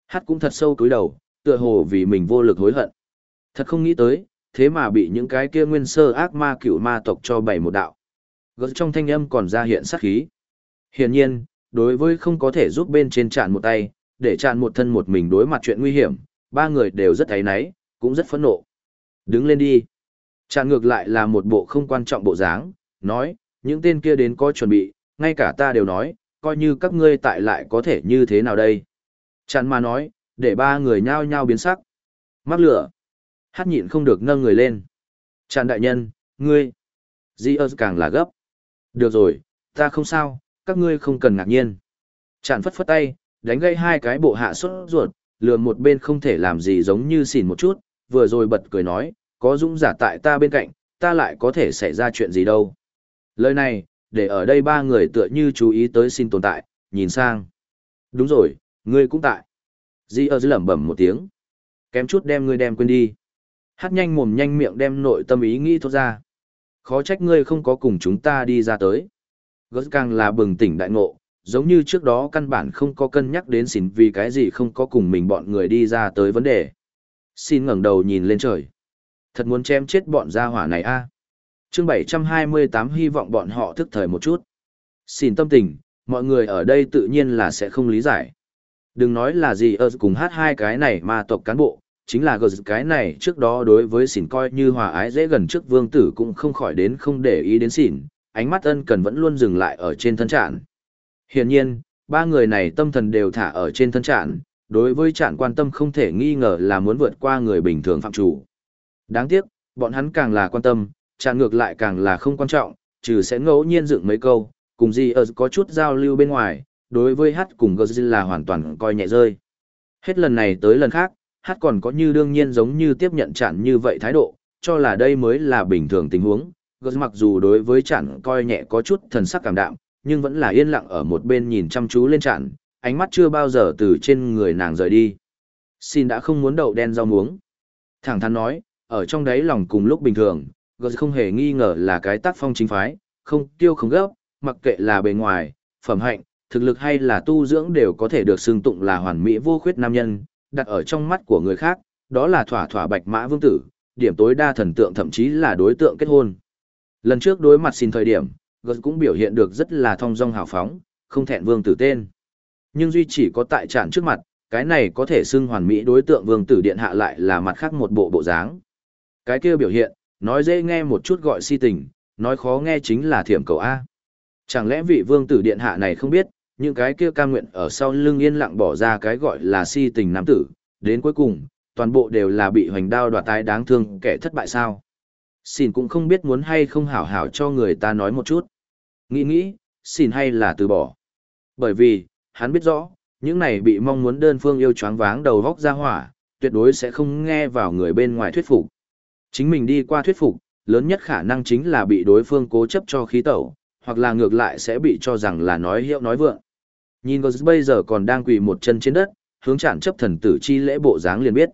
Hát cũng thật sâu cúi đầu, tựa hồ vì mình vô lực hối hận. Thật không nghĩ tới, thế mà bị những cái kia nguyên sơ ác ma cựu ma tộc cho bày một đạo. Gớt trong thanh âm còn ra hiện sát khí. Hiển nhiên, đối với không có thể giúp bên trên chạn một tay, để chạn một thân một mình đối mặt chuyện nguy hiểm, ba người đều rất thấy náy, cũng rất phẫn nộ. Đứng lên đi. Chạn ngược lại là một bộ không quan trọng bộ dáng, nói, những tên kia đến có chuẩn bị, ngay cả ta đều nói, coi như các ngươi tại lại có thể như thế nào đây. Chạn mà nói, để ba người nhao nhao biến sắc. Mắc lửa. Hát nhịn không được nâng người lên. Tràn đại nhân, ngươi. Di ơ càng là gấp. Được rồi, ta không sao, các ngươi không cần ngạc nhiên. Chạn phất phất tay, đánh gây hai cái bộ hạ xuất ruột, lừa một bên không thể làm gì giống như xỉn một chút, vừa rồi bật cười nói, có dũng giả tại ta bên cạnh, ta lại có thể xảy ra chuyện gì đâu. Lời này, để ở đây ba người tựa như chú ý tới xin tồn tại, nhìn sang. Đúng rồi, ngươi cũng tại. Di ơ lẩm bẩm một tiếng. Kém chút đem ngươi đem quên đi. Hát nhanh mồm nhanh miệng đem nội tâm ý nghĩ thốt ra. Khó trách ngươi không có cùng chúng ta đi ra tới. Gớt càng là bừng tỉnh đại ngộ, giống như trước đó căn bản không có cân nhắc đến xin vì cái gì không có cùng mình bọn người đi ra tới vấn đề. Xin ngẩng đầu nhìn lên trời. Thật muốn chém chết bọn gia hỏa này a. À? Chương 728 hy vọng bọn họ thức thời một chút. Xin tâm tình, mọi người ở đây tự nhiên là sẽ không lý giải. Đừng nói là gì ở cùng hát hai cái này mà tộc cán bộ, chính là gờ cái này trước đó đối với xỉn coi như hòa ái dễ gần trước vương tử cũng không khỏi đến không để ý đến xỉn, ánh mắt ân cần vẫn luôn dừng lại ở trên thân trạn. Hiển nhiên, ba người này tâm thần đều thả ở trên thân trạn, đối với trạn quan tâm không thể nghi ngờ là muốn vượt qua người bình thường phạm chủ. Đáng tiếc, bọn hắn càng là quan tâm, trạn ngược lại càng là không quan trọng, trừ sẽ ngẫu nhiên dựng mấy câu, cùng gì ở có chút giao lưu bên ngoài, đối với hát cùng gờ là hoàn toàn coi nhẹ rơi. Hết lần này tới lần khác, hát còn có như đương nhiên giống như tiếp nhận chản như vậy thái độ, cho là đây mới là bình thường tình huống. Gớt mặc dù đối với chản coi nhẹ có chút thần sắc cảm đạm, nhưng vẫn là yên lặng ở một bên nhìn chăm chú lên chản, ánh mắt chưa bao giờ từ trên người nàng rời đi. Xin đã không muốn đậu đen rau muống. Thẳng thắn nói, ở trong đấy lòng cùng lúc bình thường, Gớt không hề nghi ngờ là cái tác phong chính phái, không tiêu không gấp, mặc kệ là bề ngoài, phẩm hạnh, thực lực hay là tu dưỡng đều có thể được xưng tụng là hoàn mỹ vô khuyết nam nhân, đặt ở trong mắt của người khác, đó là thỏa thỏa bạch mã vương tử, điểm tối đa thần tượng thậm chí là đối tượng kết hôn. Lần trước đối mặt xin thời điểm, gần cũng biểu hiện được rất là thong dong hào phóng, không thẹn vương tử tên. Nhưng duy chỉ có tại trạn trước mặt, cái này có thể xưng hoàn mỹ đối tượng vương tử điện hạ lại là mặt khác một bộ bộ dáng. Cái kia biểu hiện, nói dễ nghe một chút gọi si tình, nói khó nghe chính là thiểm cầu A. Chẳng lẽ vị vương tử điện hạ này không biết, những cái kia cam nguyện ở sau lưng yên lặng bỏ ra cái gọi là si tình nam tử, đến cuối cùng, toàn bộ đều là bị hoành đao đoạt tái đáng thương kẻ thất bại sao. Xin cũng không biết muốn hay không hảo hảo cho người ta nói một chút. Nghĩ nghĩ, xin hay là từ bỏ. Bởi vì, hắn biết rõ, những này bị mong muốn đơn phương yêu choáng váng đầu vóc ra hỏa, tuyệt đối sẽ không nghe vào người bên ngoài thuyết phục. Chính mình đi qua thuyết phục, lớn nhất khả năng chính là bị đối phương cố chấp cho khí tẩu, hoặc là ngược lại sẽ bị cho rằng là nói hiệu nói vượng. Nhìn Ghost bây giờ còn đang quỳ một chân trên đất, hướng chản chấp thần tử chi lễ bộ dáng liền biết.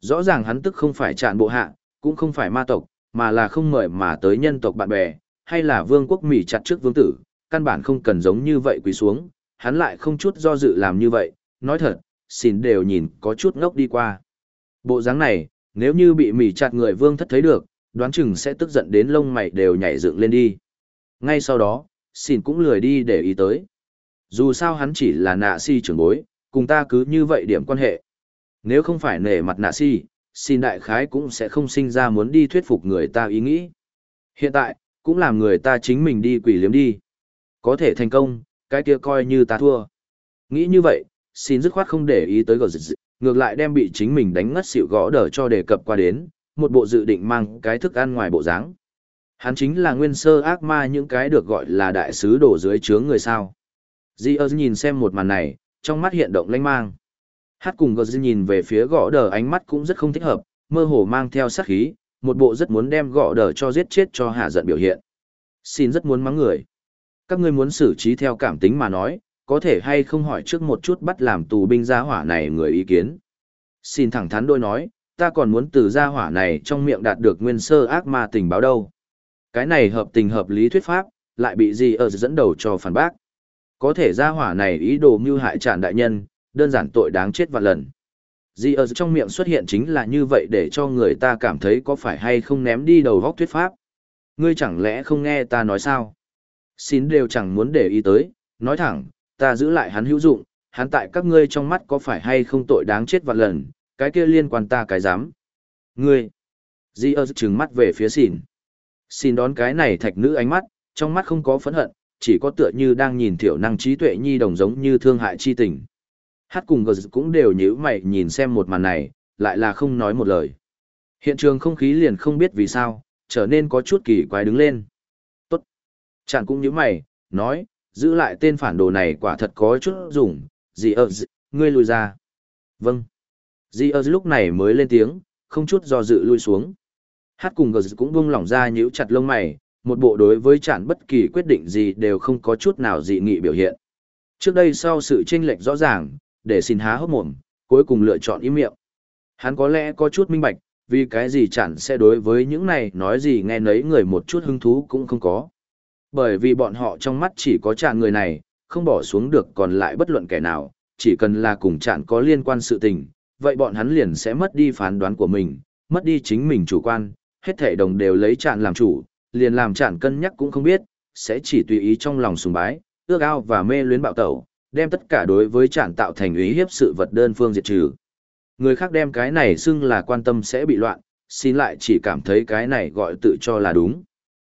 Rõ ràng hắn tức không phải chạn bộ hạ, cũng không phải ma tộc, mà là không mời mà tới nhân tộc bạn bè, hay là vương quốc Mỹ chặt trước vương tử, căn bản không cần giống như vậy quỳ xuống, hắn lại không chút do dự làm như vậy, nói thật, xin đều nhìn có chút ngốc đi qua. Bộ dáng này, nếu như bị Mỹ chặt người vương thất thấy được, đoán chừng sẽ tức giận đến lông mày đều nhảy dựng lên đi. Ngay sau đó, xin cũng lười đi để ý tới. Dù sao hắn chỉ là nạ si trưởng bối, cùng ta cứ như vậy điểm quan hệ. Nếu không phải nể mặt nạ si, xin đại khái cũng sẽ không sinh ra muốn đi thuyết phục người ta ý nghĩ. Hiện tại, cũng làm người ta chính mình đi quỷ liếm đi. Có thể thành công, cái kia coi như ta thua. Nghĩ như vậy, xin dứt khoát không để ý tới gò dịch ngược lại đem bị chính mình đánh ngất xỉu gõ đờ cho đề cập qua đến, một bộ dự định mang cái thức ăn ngoài bộ dáng. Hắn chính là nguyên sơ ác ma những cái được gọi là đại sứ đổ dưới chướng người sao. Di ơ nhìn xem một màn này, trong mắt hiện động lanh mang. Hát cùng gờ nhìn về phía gõ đờ ánh mắt cũng rất không thích hợp, mơ hồ mang theo sát khí, một bộ rất muốn đem gõ đờ cho giết chết cho hạ giận biểu hiện. Xin rất muốn mắng người. Các ngươi muốn xử trí theo cảm tính mà nói, có thể hay không hỏi trước một chút bắt làm tù binh gia hỏa này người ý kiến. Xin thẳng thắn đôi nói, ta còn muốn từ gia hỏa này trong miệng đạt được nguyên sơ ác ma tình báo đâu. Cái này hợp tình hợp lý thuyết pháp, lại bị gì ở dẫn đầu cho phản bác có thể ra hỏa này ý đồ mưu hại tràn đại nhân, đơn giản tội đáng chết vạn lần. Di ở trong miệng xuất hiện chính là như vậy để cho người ta cảm thấy có phải hay không ném đi đầu góc thuyết pháp. Ngươi chẳng lẽ không nghe ta nói sao? Xin đều chẳng muốn để ý tới, nói thẳng, ta giữ lại hắn hữu dụng, hắn tại các ngươi trong mắt có phải hay không tội đáng chết vạn lần, cái kia liên quan ta cái dám. Ngươi! Di ơ trừng mắt về phía xỉn. Xin đón cái này thạch nữ ánh mắt, trong mắt không có phẫn hận, chỉ có tựa như đang nhìn thiểu năng trí tuệ nhi đồng giống như thương hại chi tình. Hát cùng gờ cũng đều nhíu mày nhìn xem một màn này, lại là không nói một lời. Hiện trường không khí liền không biết vì sao, trở nên có chút kỳ quái đứng lên. Tốt. Chẳng cũng nhíu mày, nói, giữ lại tên phản đồ này quả thật có chút dùng, gì ơ, ngươi lùi ra. Vâng. Di ơ lúc này mới lên tiếng, không chút do dự lui xuống. Hát cùng gờ cũng buông lỏng ra nhíu chặt lông mày, một bộ đối với chản bất kỳ quyết định gì đều không có chút nào dị nghị biểu hiện. Trước đây sau sự chênh lệch rõ ràng, để xin há hốc mồm, cuối cùng lựa chọn im miệng. Hắn có lẽ có chút minh bạch, vì cái gì chẳng sẽ đối với những này nói gì nghe nấy người một chút hứng thú cũng không có. Bởi vì bọn họ trong mắt chỉ có chàng người này, không bỏ xuống được còn lại bất luận kẻ nào, chỉ cần là cùng chạn có liên quan sự tình, vậy bọn hắn liền sẽ mất đi phán đoán của mình, mất đi chính mình chủ quan, hết thể đồng đều lấy chàng làm chủ, liền làm chản cân nhắc cũng không biết, sẽ chỉ tùy ý trong lòng sùng bái, ước ao và mê luyến bạo tẩu, đem tất cả đối với chản tạo thành ý hiếp sự vật đơn phương diệt trừ. Người khác đem cái này xưng là quan tâm sẽ bị loạn, xin lại chỉ cảm thấy cái này gọi tự cho là đúng.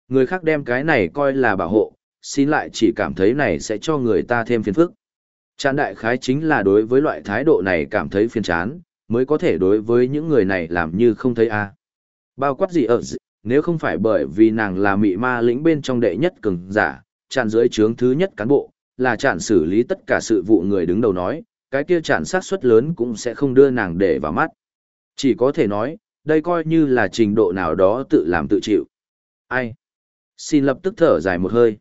Người khác đem cái này coi là bảo hộ, xin lại chỉ cảm thấy này sẽ cho người ta thêm phiền phức. Chán đại khái chính là đối với loại thái độ này cảm thấy phiền chán, mới có thể đối với những người này làm như không thấy a. Bao quát gì ở nếu không phải bởi vì nàng là mị ma lĩnh bên trong đệ nhất cường giả, tràn dưới trướng thứ nhất cán bộ, là tràn xử lý tất cả sự vụ người đứng đầu nói, cái kia tràn sát suất lớn cũng sẽ không đưa nàng để vào mắt. Chỉ có thể nói, đây coi như là trình độ nào đó tự làm tự chịu. Ai? Xin lập tức thở dài một hơi.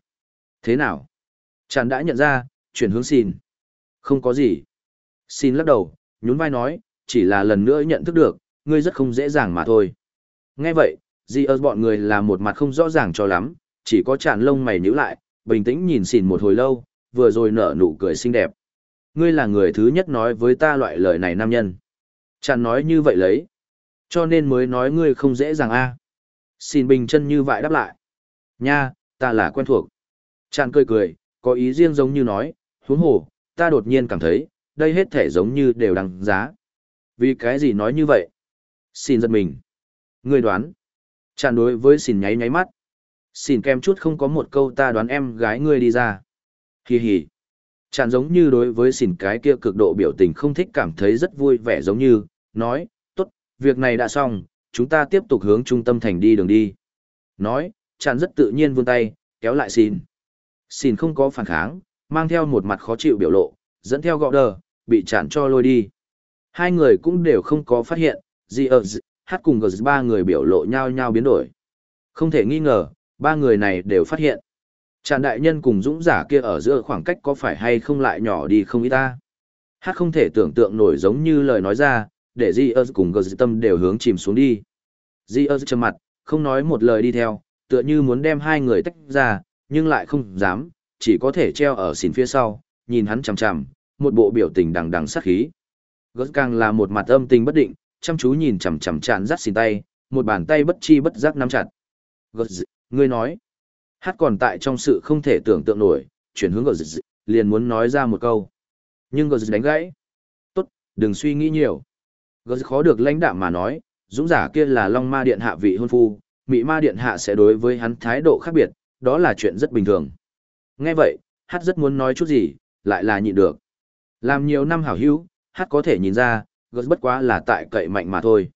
Thế nào? Tràn đã nhận ra, chuyển hướng xin. Không có gì. Xin lắc đầu, nhún vai nói, chỉ là lần nữa nhận thức được, ngươi rất không dễ dàng mà thôi. Nghe vậy, Di ơ bọn người là một mặt không rõ ràng cho lắm, chỉ có tràn lông mày nhíu lại, bình tĩnh nhìn xỉn một hồi lâu, vừa rồi nở nụ cười xinh đẹp. Ngươi là người thứ nhất nói với ta loại lời này nam nhân. Tràn nói như vậy lấy. Cho nên mới nói ngươi không dễ dàng a. Xin bình chân như vậy đáp lại. Nha, ta là quen thuộc. Tràn cười cười, có ý riêng giống như nói, huống hồ, ta đột nhiên cảm thấy, đây hết thể giống như đều đằng giá. Vì cái gì nói như vậy? Xin giật mình. Ngươi đoán. Tràn đối với xỉn nháy nháy mắt. Xỉn kem chút không có một câu ta đoán em gái ngươi đi ra. Hì hì. Tràn giống như đối với xỉn cái kia cực độ biểu tình không thích cảm thấy rất vui vẻ giống như, nói, tốt, việc này đã xong, chúng ta tiếp tục hướng trung tâm thành đi đường đi. Nói, tràn rất tự nhiên vươn tay, kéo lại xỉn. Xỉn không có phản kháng, mang theo một mặt khó chịu biểu lộ, dẫn theo gọ đờ, bị chản cho lôi đi. Hai người cũng đều không có phát hiện, gì ở hát cùng gờ ba người biểu lộ nhau nhau biến đổi. Không thể nghi ngờ, ba người này đều phát hiện. Tràn đại nhân cùng dũng giả kia ở giữa khoảng cách có phải hay không lại nhỏ đi không ít ta. Hát không thể tưởng tượng nổi giống như lời nói ra, để Di ơ cùng gờ tâm đều hướng chìm xuống đi. Di ơ trầm mặt, không nói một lời đi theo, tựa như muốn đem hai người tách ra, nhưng lại không dám, chỉ có thể treo ở xỉn phía sau, nhìn hắn chằm chằm, một bộ biểu tình đằng đằng sát khí. Gớt càng là một mặt âm tình bất định, chăm chú nhìn chằm chằm chán rắt xin tay, một bàn tay bất chi bất giác nắm chặt. Gớt ngươi nói. Hát còn tại trong sự không thể tưởng tượng nổi, chuyển hướng gớt liền muốn nói ra một câu. Nhưng gớt đánh gãy. Tốt, đừng suy nghĩ nhiều. Gớt khó được lãnh đạm mà nói, dũng giả kia là Long Ma Điện hạ vị hôn phu, Mị Ma Điện hạ sẽ đối với hắn thái độ khác biệt, đó là chuyện rất bình thường. Nghe vậy, hát rất muốn nói chút gì, lại là nhịn được. Làm nhiều năm hảo hữu, hát có thể nhìn ra, gớt bất quá là tại cậy mạnh mà thôi.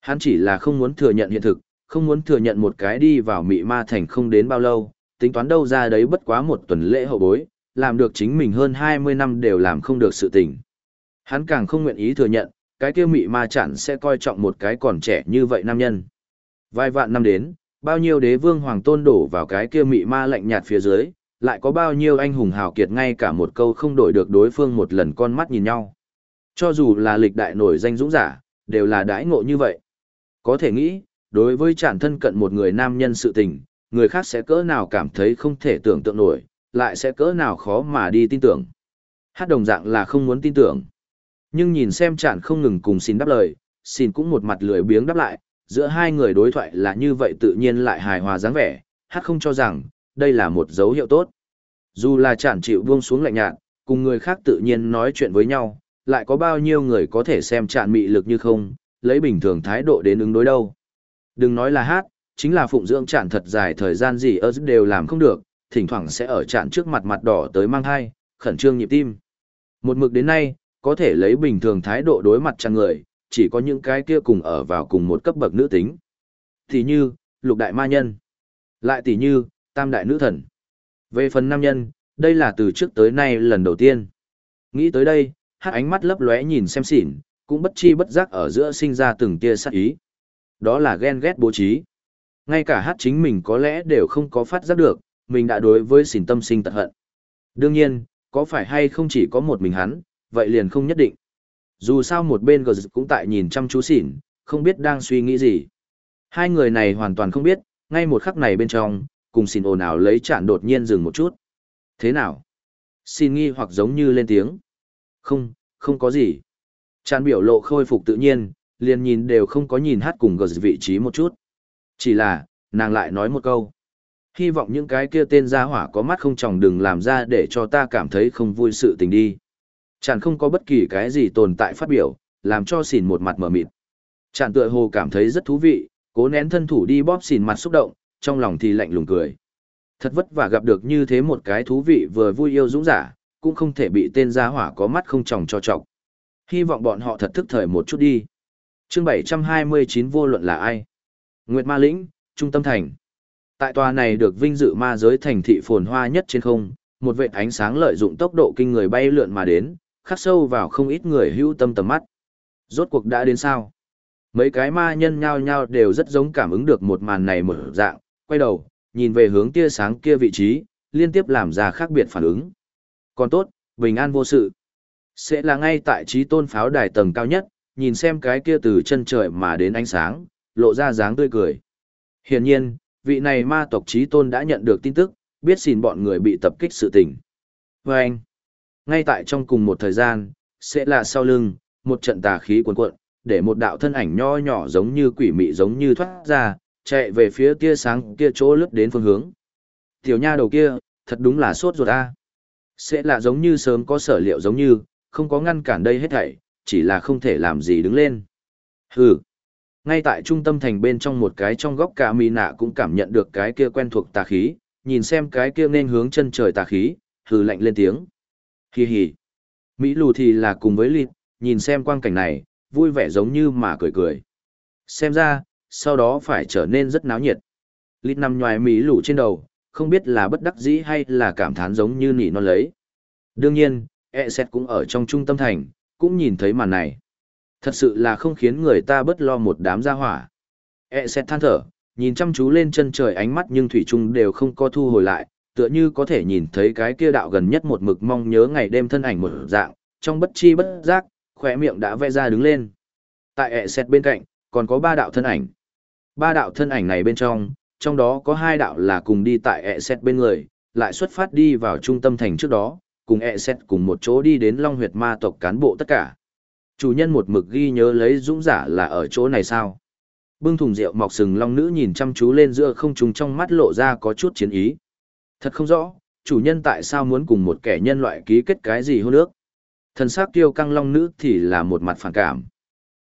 Hắn chỉ là không muốn thừa nhận hiện thực, không muốn thừa nhận một cái đi vào mị ma thành không đến bao lâu, tính toán đâu ra đấy bất quá một tuần lễ hậu bối, làm được chính mình hơn 20 năm đều làm không được sự tình. Hắn càng không nguyện ý thừa nhận, cái kia mị ma chẳng sẽ coi trọng một cái còn trẻ như vậy nam nhân. Vài vạn năm đến, bao nhiêu đế vương hoàng tôn đổ vào cái kia mị ma lạnh nhạt phía dưới, lại có bao nhiêu anh hùng hào kiệt ngay cả một câu không đổi được đối phương một lần con mắt nhìn nhau. Cho dù là lịch đại nổi danh dũng giả, đều là đãi ngộ như vậy. Có thể nghĩ, đối với tràn thân cận một người nam nhân sự tình, người khác sẽ cỡ nào cảm thấy không thể tưởng tượng nổi, lại sẽ cỡ nào khó mà đi tin tưởng. Hát đồng dạng là không muốn tin tưởng. Nhưng nhìn xem tràn không ngừng cùng xin đáp lời, xin cũng một mặt lười biếng đáp lại, giữa hai người đối thoại là như vậy tự nhiên lại hài hòa dáng vẻ, hát không cho rằng, đây là một dấu hiệu tốt. Dù là tràn chịu buông xuống lạnh nhạt, cùng người khác tự nhiên nói chuyện với nhau, lại có bao nhiêu người có thể xem trạn mị lực như không, lấy bình thường thái độ đến ứng đối đâu. Đừng nói là hát, chính là phụng dưỡng trạn thật dài thời gian gì ớt đều làm không được, thỉnh thoảng sẽ ở trạn trước mặt mặt đỏ tới mang hai, khẩn trương nhịp tim. Một mực đến nay, có thể lấy bình thường thái độ đối mặt tràn người, chỉ có những cái kia cùng ở vào cùng một cấp bậc nữ tính. Thì như, lục đại ma nhân. Lại tỷ như, tam đại nữ thần. Về phần nam nhân, đây là từ trước tới nay lần đầu tiên. Nghĩ tới đây, hát ánh mắt lấp lóe nhìn xem xỉn, cũng bất chi bất giác ở giữa sinh ra từng tia sát ý. Đó là ghen ghét bố trí. Ngay cả hát chính mình có lẽ đều không có phát giác được, mình đã đối với xỉn tâm sinh tận hận. Đương nhiên, có phải hay không chỉ có một mình hắn, vậy liền không nhất định. Dù sao một bên gờ cũng tại nhìn chăm chú xỉn, không biết đang suy nghĩ gì. Hai người này hoàn toàn không biết, ngay một khắc này bên trong, cùng xỉn ồn ào lấy chản đột nhiên dừng một chút. Thế nào? Xin nghi hoặc giống như lên tiếng. Không, không có gì. Tràn biểu lộ khôi phục tự nhiên, liền nhìn đều không có nhìn hát cùng gờ vị trí một chút. Chỉ là, nàng lại nói một câu. Hy vọng những cái kia tên gia hỏa có mắt không tròng đừng làm ra để cho ta cảm thấy không vui sự tình đi. Chẳng không có bất kỳ cái gì tồn tại phát biểu, làm cho xỉn một mặt mở mịt. Chẳng tựa hồ cảm thấy rất thú vị, cố nén thân thủ đi bóp xỉn mặt xúc động, trong lòng thì lạnh lùng cười. Thật vất vả gặp được như thế một cái thú vị vừa vui yêu dũng giả, cũng không thể bị tên gia hỏa có mắt không tròng cho trọc. Hy vọng bọn họ thật thức thời một chút đi. chương 729 vô luận là ai? Nguyệt Ma Lĩnh, Trung tâm thành. Tại tòa này được vinh dự ma giới thành thị phồn hoa nhất trên không, một vệt ánh sáng lợi dụng tốc độ kinh người bay lượn mà đến, khắc sâu vào không ít người hữu tâm tầm mắt. Rốt cuộc đã đến sao? Mấy cái ma nhân nhao nhao đều rất giống cảm ứng được một màn này mở dạng, quay đầu, nhìn về hướng tia sáng kia vị trí, liên tiếp làm ra khác biệt phản ứng. Còn tốt, bình an vô sự. Sẽ là ngay tại trí tôn pháo đài tầng cao nhất, nhìn xem cái kia từ chân trời mà đến ánh sáng, lộ ra dáng tươi cười. Hiển nhiên, vị này ma tộc trí tôn đã nhận được tin tức, biết xin bọn người bị tập kích sự tình. Và anh, ngay tại trong cùng một thời gian, sẽ là sau lưng, một trận tà khí cuồn cuộn, để một đạo thân ảnh nho nhỏ giống như quỷ mị giống như thoát ra, chạy về phía tia sáng kia chỗ lướt đến phương hướng. Tiểu nha đầu kia, thật đúng là sốt ruột a. Sẽ là giống như sớm có sở liệu giống như, không có ngăn cản đây hết thảy, chỉ là không thể làm gì đứng lên. Hừ. Ngay tại trung tâm thành bên trong một cái trong góc cả mì nạ cũng cảm nhận được cái kia quen thuộc tà khí, nhìn xem cái kia nên hướng chân trời tà khí, hừ lạnh lên tiếng. Hì hi. Mỹ lù thì là cùng với lịt, nhìn xem quang cảnh này, vui vẻ giống như mà cười cười. Xem ra, sau đó phải trở nên rất náo nhiệt. Lịt nằm nhòi Mỹ lù trên đầu, không biết là bất đắc dĩ hay là cảm thán giống như nỉ non lấy. Đương nhiên, e xét cũng ở trong trung tâm thành, cũng nhìn thấy màn này. Thật sự là không khiến người ta bất lo một đám gia hỏa. E xét than thở, nhìn chăm chú lên chân trời ánh mắt nhưng thủy trung đều không có thu hồi lại, tựa như có thể nhìn thấy cái kia đạo gần nhất một mực mong nhớ ngày đêm thân ảnh một dạng, trong bất chi bất giác, khỏe miệng đã vẽ ra đứng lên. Tại e ẹ xét bên cạnh, còn có ba đạo thân ảnh. Ba đạo thân ảnh này bên trong, trong đó có hai đạo là cùng đi tại ẹ xét bên người, lại xuất phát đi vào trung tâm thành trước đó, cùng ẹ xét cùng một chỗ đi đến Long Huyệt Ma tộc cán bộ tất cả. Chủ nhân một mực ghi nhớ lấy dũng giả là ở chỗ này sao? Bưng thùng rượu mọc sừng long nữ nhìn chăm chú lên giữa không trùng trong mắt lộ ra có chút chiến ý. Thật không rõ, chủ nhân tại sao muốn cùng một kẻ nhân loại ký kết cái gì hôn ước. Thần sắc tiêu căng long nữ thì là một mặt phản cảm.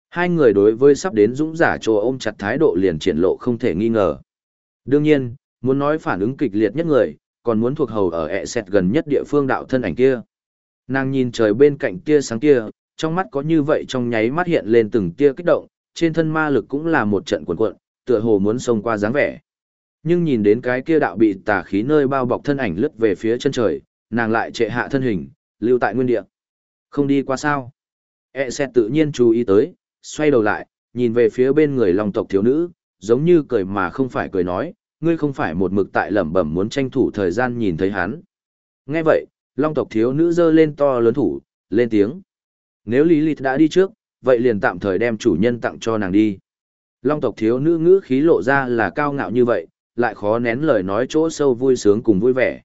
Hai người đối với sắp đến dũng giả trồ ôm chặt thái độ liền triển lộ không thể nghi ngờ. Đương nhiên, muốn nói phản ứng kịch liệt nhất người, còn muốn thuộc hầu ở ẹ xẹt gần nhất địa phương đạo thân ảnh kia. Nàng nhìn trời bên cạnh kia sáng kia, trong mắt có như vậy trong nháy mắt hiện lên từng tia kích động, trên thân ma lực cũng là một trận cuộn cuộn, tựa hồ muốn xông qua dáng vẻ. Nhưng nhìn đến cái kia đạo bị tà khí nơi bao bọc thân ảnh lướt về phía chân trời, nàng lại trệ hạ thân hình, lưu tại nguyên địa. Không đi qua sao? E sẽ tự nhiên chú ý tới, xoay đầu lại, nhìn về phía bên người lòng tộc thiếu nữ, giống như cười mà không phải cười nói, ngươi không phải một mực tại lẩm bẩm muốn tranh thủ thời gian nhìn thấy hắn. Nghe vậy, long tộc thiếu nữ giơ lên to lớn thủ, lên tiếng. Nếu Lý Lilith đã đi trước, vậy liền tạm thời đem chủ nhân tặng cho nàng đi. Long tộc thiếu nữ ngữ khí lộ ra là cao ngạo như vậy, lại khó nén lời nói chỗ sâu vui sướng cùng vui vẻ.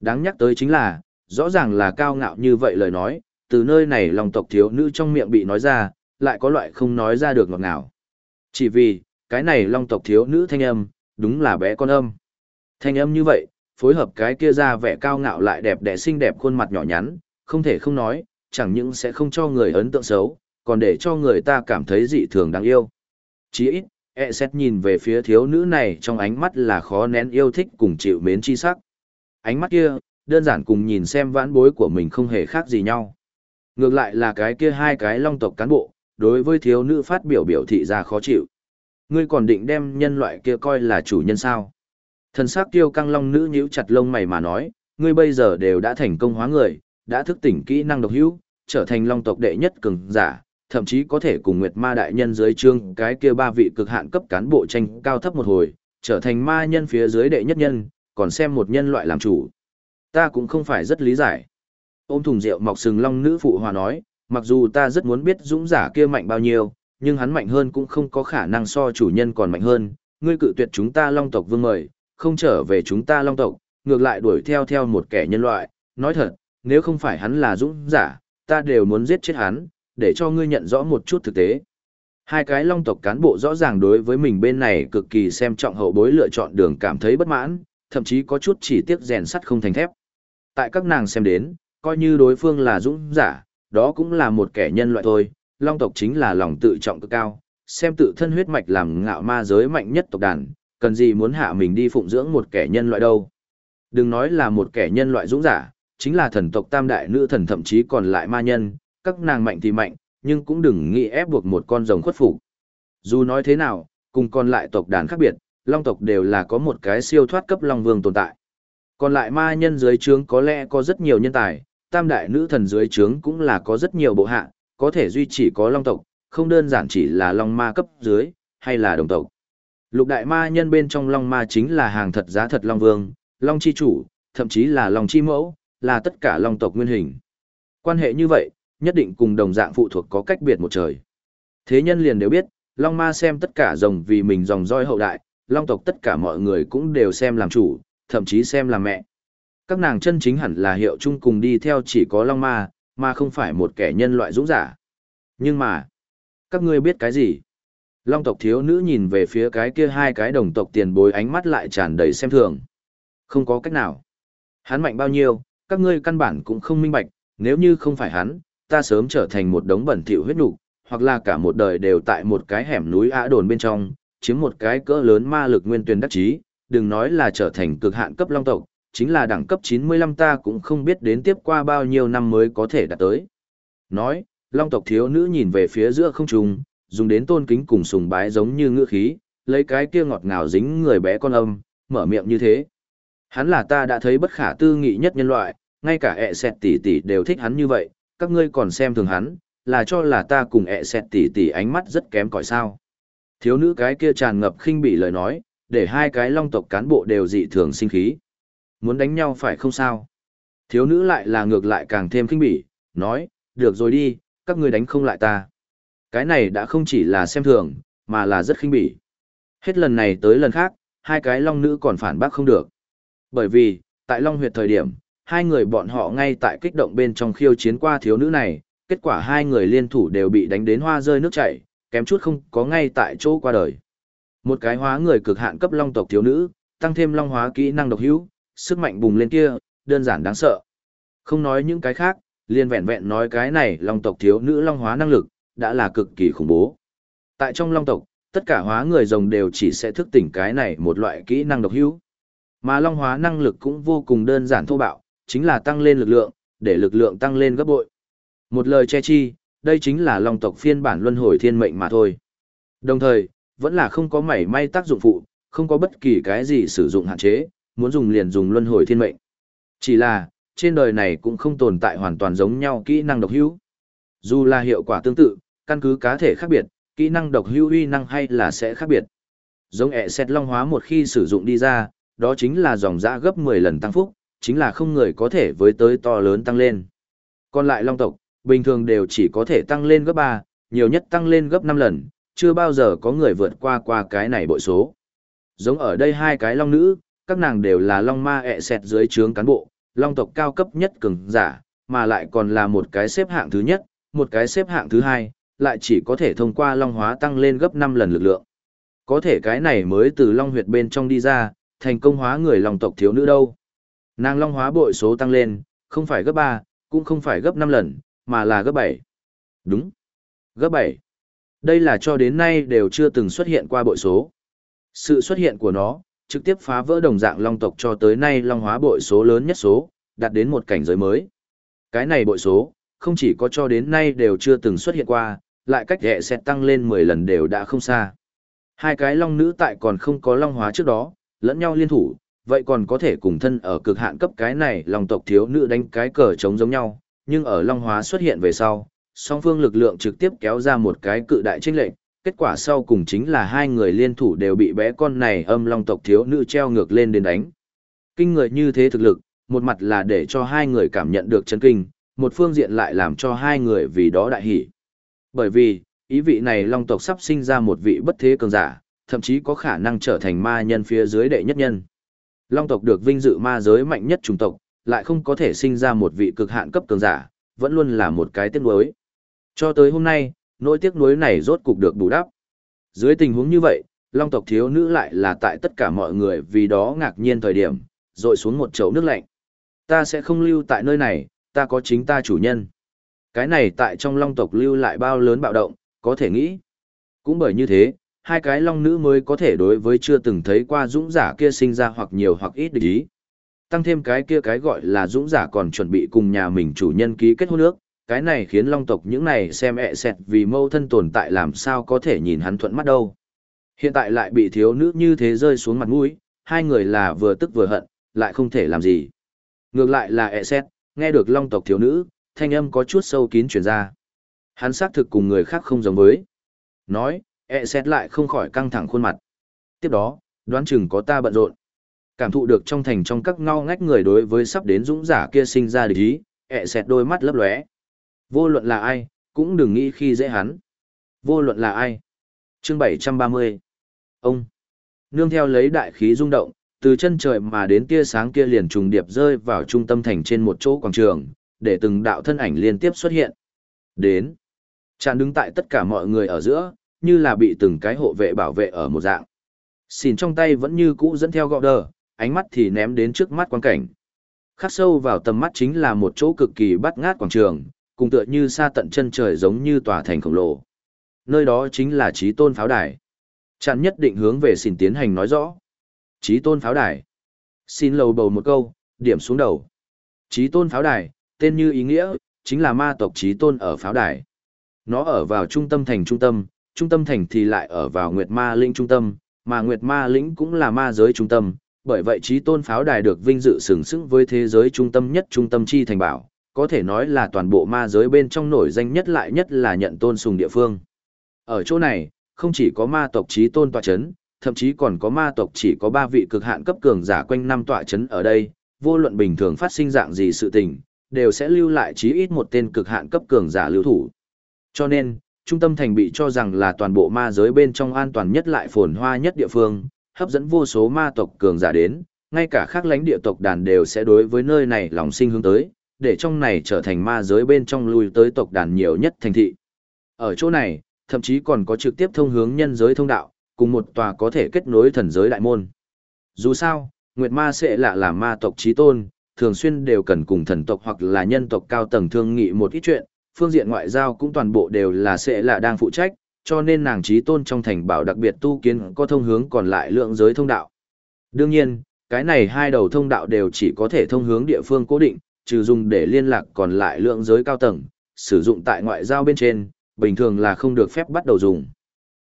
Đáng nhắc tới chính là, rõ ràng là cao ngạo như vậy lời nói, từ nơi này long tộc thiếu nữ trong miệng bị nói ra, lại có loại không nói ra được ngọt ngào. Chỉ vì, cái này long tộc thiếu nữ thanh âm, đúng là bé con âm. Thanh âm như vậy, phối hợp cái kia ra vẻ cao ngạo lại đẹp đẽ xinh đẹp khuôn mặt nhỏ nhắn, không thể không nói, chẳng những sẽ không cho người ấn tượng xấu, còn để cho người ta cảm thấy dị thường đáng yêu. Chỉ ít, e xét nhìn về phía thiếu nữ này trong ánh mắt là khó nén yêu thích cùng chịu mến chi sắc. Ánh mắt kia, đơn giản cùng nhìn xem vãn bối của mình không hề khác gì nhau. Ngược lại là cái kia hai cái long tộc cán bộ, đối với thiếu nữ phát biểu biểu thị ra khó chịu. Ngươi còn định đem nhân loại kia coi là chủ nhân sao? Thần sắc tiêu căng long nữ nhíu chặt lông mày mà nói, ngươi bây giờ đều đã thành công hóa người, đã thức tỉnh kỹ năng độc hữu, trở thành long tộc đệ nhất cường giả, thậm chí có thể cùng Nguyệt Ma đại nhân dưới trương cái kia ba vị cực hạn cấp cán bộ tranh cao thấp một hồi, trở thành ma nhân phía dưới đệ nhất nhân, còn xem một nhân loại làm chủ. Ta cũng không phải rất lý giải. Ôm thùng rượu mọc sừng long nữ phụ hòa nói, mặc dù ta rất muốn biết dũng giả kia mạnh bao nhiêu, nhưng hắn mạnh hơn cũng không có khả năng so chủ nhân còn mạnh hơn, ngươi cự tuyệt chúng ta long tộc vương mời, không trở về chúng ta long tộc, ngược lại đuổi theo theo một kẻ nhân loại, nói thật, nếu không phải hắn là dũng giả, ta đều muốn giết chết hắn, để cho ngươi nhận rõ một chút thực tế. Hai cái long tộc cán bộ rõ ràng đối với mình bên này cực kỳ xem trọng hậu bối lựa chọn đường cảm thấy bất mãn, thậm chí có chút chỉ tiếc rèn sắt không thành thép. Tại các nàng xem đến, coi như đối phương là dũng giả, đó cũng là một kẻ nhân loại thôi, long tộc chính là lòng tự trọng cực cao, xem tự thân huyết mạch làm ngạo ma giới mạnh nhất tộc đàn, cần gì muốn hạ mình đi phụng dưỡng một kẻ nhân loại đâu. Đừng nói là một kẻ nhân loại dũng giả, chính là thần tộc tam đại nữ thần thậm chí còn lại ma nhân, các nàng mạnh thì mạnh, nhưng cũng đừng nghĩ ép buộc một con rồng khuất phục. Dù nói thế nào, cùng còn lại tộc đàn khác biệt, long tộc đều là có một cái siêu thoát cấp long vương tồn tại. Còn lại ma nhân dưới trướng có lẽ có rất nhiều nhân tài, tam đại nữ thần dưới trướng cũng là có rất nhiều bộ hạ, có thể duy trì có long tộc, không đơn giản chỉ là long ma cấp dưới, hay là đồng tộc. Lục đại ma nhân bên trong long ma chính là hàng thật giá thật long vương, long chi chủ, thậm chí là long chi mẫu, là tất cả long tộc nguyên hình. Quan hệ như vậy, nhất định cùng đồng dạng phụ thuộc có cách biệt một trời. Thế nhân liền đều biết, long ma xem tất cả rồng vì mình dòng roi hậu đại, long tộc tất cả mọi người cũng đều xem làm chủ, thậm chí xem làm mẹ. Các nàng chân chính hẳn là hiệu chung cùng đi theo chỉ có long ma, mà không phải một kẻ nhân loại dũng giả. Nhưng mà, các ngươi biết cái gì? Long tộc thiếu nữ nhìn về phía cái kia hai cái đồng tộc tiền bối ánh mắt lại tràn đầy xem thường. Không có cách nào. Hắn mạnh bao nhiêu, các ngươi căn bản cũng không minh bạch, nếu như không phải hắn, ta sớm trở thành một đống bẩn thỉu huyết nục, hoặc là cả một đời đều tại một cái hẻm núi ả đồn bên trong, chiếm một cái cỡ lớn ma lực nguyên tuyên đắc chí, đừng nói là trở thành cực hạn cấp long tộc, chính là đẳng cấp 95 ta cũng không biết đến tiếp qua bao nhiêu năm mới có thể đạt tới. Nói, long tộc thiếu nữ nhìn về phía giữa không trung, dùng đến tôn kính cùng sùng bái giống như ngữ khí, lấy cái kia ngọt ngào dính người bé con âm, mở miệng như thế. Hắn là ta đã thấy bất khả tư nghị nhất nhân loại, ngay cả ẹ xẹt tỷ tỷ đều thích hắn như vậy, các ngươi còn xem thường hắn, là cho là ta cùng ẹ xẹt tỷ tỷ ánh mắt rất kém cỏi sao. Thiếu nữ cái kia tràn ngập khinh bỉ lời nói, để hai cái long tộc cán bộ đều dị thường sinh khí. Muốn đánh nhau phải không sao? Thiếu nữ lại là ngược lại càng thêm khinh bỉ, nói, được rồi đi, các ngươi đánh không lại ta. Cái này đã không chỉ là xem thường, mà là rất khinh bỉ. Hết lần này tới lần khác, hai cái long nữ còn phản bác không được. Bởi vì, tại long huyệt thời điểm, hai người bọn họ ngay tại kích động bên trong khiêu chiến qua thiếu nữ này, kết quả hai người liên thủ đều bị đánh đến hoa rơi nước chảy, kém chút không có ngay tại chỗ qua đời. Một cái hóa người cực hạn cấp long tộc thiếu nữ, tăng thêm long hóa kỹ năng độc hữu, sức mạnh bùng lên kia, đơn giản đáng sợ. Không nói những cái khác, liên vẹn vẹn nói cái này long tộc thiếu nữ long hóa năng lực, đã là cực kỳ khủng bố. Tại trong long tộc, tất cả hóa người rồng đều chỉ sẽ thức tỉnh cái này một loại kỹ năng độc hữu. Mà long hóa năng lực cũng vô cùng đơn giản thô bạo, chính là tăng lên lực lượng, để lực lượng tăng lên gấp bội. Một lời che chi, đây chính là long tộc phiên bản luân hồi thiên mệnh mà thôi. Đồng thời, vẫn là không có mảy may tác dụng phụ, không có bất kỳ cái gì sử dụng hạn chế, muốn dùng liền dùng luân hồi thiên mệnh. Chỉ là, trên đời này cũng không tồn tại hoàn toàn giống nhau kỹ năng độc hữu. Dù là hiệu quả tương tự, căn cứ cá thể khác biệt, kỹ năng độc hữu uy năng hay là sẽ khác biệt. Giống ẹ xét long hóa một khi sử dụng đi ra, đó chính là dòng dã gấp 10 lần tăng phúc, chính là không người có thể với tới to lớn tăng lên. Còn lại long tộc, bình thường đều chỉ có thể tăng lên gấp 3, nhiều nhất tăng lên gấp 5 lần, chưa bao giờ có người vượt qua qua cái này bội số. Giống ở đây hai cái long nữ, các nàng đều là long ma ẹ xẹt dưới trướng cán bộ, long tộc cao cấp nhất cường giả, mà lại còn là một cái xếp hạng thứ nhất, một cái xếp hạng thứ hai, lại chỉ có thể thông qua long hóa tăng lên gấp 5 lần lực lượng. Có thể cái này mới từ long huyệt bên trong đi ra, thành công hóa người long tộc thiếu nữ đâu. Nàng long hóa bội số tăng lên, không phải gấp 3, cũng không phải gấp 5 lần, mà là gấp 7. Đúng. Gấp 7. Đây là cho đến nay đều chưa từng xuất hiện qua bội số. Sự xuất hiện của nó, trực tiếp phá vỡ đồng dạng long tộc cho tới nay long hóa bội số lớn nhất số, đạt đến một cảnh giới mới. Cái này bội số, không chỉ có cho đến nay đều chưa từng xuất hiện qua, lại cách hệ sẽ tăng lên 10 lần đều đã không xa. Hai cái long nữ tại còn không có long hóa trước đó, lẫn nhau liên thủ, vậy còn có thể cùng thân ở cực hạn cấp cái này long tộc thiếu nữ đánh cái cờ chống giống nhau, nhưng ở long hóa xuất hiện về sau, song phương lực lượng trực tiếp kéo ra một cái cự đại chênh lệnh, kết quả sau cùng chính là hai người liên thủ đều bị bé con này âm long tộc thiếu nữ treo ngược lên đến đánh. Kinh người như thế thực lực, một mặt là để cho hai người cảm nhận được chân kinh, một phương diện lại làm cho hai người vì đó đại hỷ. Bởi vì, ý vị này long tộc sắp sinh ra một vị bất thế cường giả, thậm chí có khả năng trở thành ma nhân phía dưới đệ nhất nhân. Long tộc được vinh dự ma giới mạnh nhất chủng tộc, lại không có thể sinh ra một vị cực hạn cấp cường giả, vẫn luôn là một cái tiếc nuối. Cho tới hôm nay, nỗi tiếc nuối này rốt cục được bù đắp. Dưới tình huống như vậy, Long tộc thiếu nữ lại là tại tất cả mọi người vì đó ngạc nhiên thời điểm, rồi xuống một chậu nước lạnh. Ta sẽ không lưu tại nơi này, ta có chính ta chủ nhân. Cái này tại trong Long tộc lưu lại bao lớn bạo động, có thể nghĩ. Cũng bởi như thế, hai cái long nữ mới có thể đối với chưa từng thấy qua dũng giả kia sinh ra hoặc nhiều hoặc ít địch ý. Tăng thêm cái kia cái gọi là dũng giả còn chuẩn bị cùng nhà mình chủ nhân ký kết hôn ước, cái này khiến long tộc những này xem ẹ xẹt vì mâu thân tồn tại làm sao có thể nhìn hắn thuận mắt đâu. Hiện tại lại bị thiếu nữ như thế rơi xuống mặt mũi, hai người là vừa tức vừa hận, lại không thể làm gì. Ngược lại là ẹ xẹt, nghe được long tộc thiếu nữ, thanh âm có chút sâu kín truyền ra. Hắn xác thực cùng người khác không giống với. Nói, ẹ xẹt lại không khỏi căng thẳng khuôn mặt. Tiếp đó, đoán chừng có ta bận rộn. Cảm thụ được trong thành trong các ngao ngách người đối với sắp đến dũng giả kia sinh ra địch ý, ẹ xẹt đôi mắt lấp lóe. Vô luận là ai, cũng đừng nghĩ khi dễ hắn. Vô luận là ai. Chương 730. Ông. Nương theo lấy đại khí rung động, từ chân trời mà đến tia sáng kia liền trùng điệp rơi vào trung tâm thành trên một chỗ quảng trường, để từng đạo thân ảnh liên tiếp xuất hiện. Đến. Tràn đứng tại tất cả mọi người ở giữa, như là bị từng cái hộ vệ bảo vệ ở một dạng. Xin trong tay vẫn như cũ dẫn theo gọ đờ, ánh mắt thì ném đến trước mắt quan cảnh. Khắc sâu vào tầm mắt chính là một chỗ cực kỳ bắt ngát quảng trường, cùng tựa như xa tận chân trời giống như tòa thành khổng lồ. Nơi đó chính là trí tôn pháo đài. Chẳng nhất định hướng về xin tiến hành nói rõ. Trí tôn pháo đài. Xin lầu bầu một câu, điểm xuống đầu. Trí tôn pháo đài, tên như ý nghĩa, chính là ma tộc trí tôn ở pháo đài. Nó ở vào trung tâm thành trung tâm, trung tâm thành thì lại ở vào Nguyệt Ma Linh trung tâm, mà Nguyệt Ma Lĩnh cũng là ma giới trung tâm, bởi vậy trí tôn pháo đài được vinh dự sừng sững với thế giới trung tâm nhất trung tâm chi thành bảo, có thể nói là toàn bộ ma giới bên trong nổi danh nhất lại nhất là nhận tôn sùng địa phương. Ở chỗ này, không chỉ có ma tộc trí tôn tọa chấn, thậm chí còn có ma tộc chỉ có ba vị cực hạn cấp cường giả quanh năm tọa chấn ở đây, vô luận bình thường phát sinh dạng gì sự tình, đều sẽ lưu lại chí ít một tên cực hạn cấp cường giả lưu thủ. Cho nên, trung tâm thành bị cho rằng là toàn bộ ma giới bên trong an toàn nhất lại phồn hoa nhất địa phương, hấp dẫn vô số ma tộc cường giả đến, ngay cả các lãnh địa tộc đàn đều sẽ đối với nơi này lòng sinh hướng tới, để trong này trở thành ma giới bên trong lui tới tộc đàn nhiều nhất thành thị. Ở chỗ này, thậm chí còn có trực tiếp thông hướng nhân giới thông đạo, cùng một tòa có thể kết nối thần giới đại môn. Dù sao, Nguyệt Ma sẽ lạ là ma tộc trí tôn, thường xuyên đều cần cùng thần tộc hoặc là nhân tộc cao tầng thương nghị một ít chuyện, phương diện ngoại giao cũng toàn bộ đều là sẽ lạ đang phụ trách, cho nên nàng trí tôn trong thành bảo đặc biệt tu kiến có thông hướng còn lại lượng giới thông đạo. Đương nhiên, cái này hai đầu thông đạo đều chỉ có thể thông hướng địa phương cố định, trừ dùng để liên lạc còn lại lượng giới cao tầng, sử dụng tại ngoại giao bên trên, bình thường là không được phép bắt đầu dùng.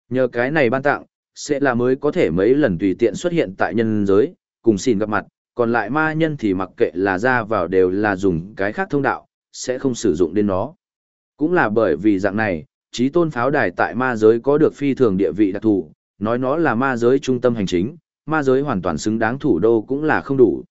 Nhờ cái này ban tặng, sẽ là mới có thể mấy lần tùy tiện xuất hiện tại nhân giới, cùng xin gặp mặt, còn lại ma nhân thì mặc kệ là ra vào đều là dùng cái khác thông đạo, sẽ không sử dụng đến nó. Cũng là bởi vì dạng này, trí tôn pháo đài tại ma giới có được phi thường địa vị đặc thù, nói nó là ma giới trung tâm hành chính, ma giới hoàn toàn xứng đáng thủ đô cũng là không đủ.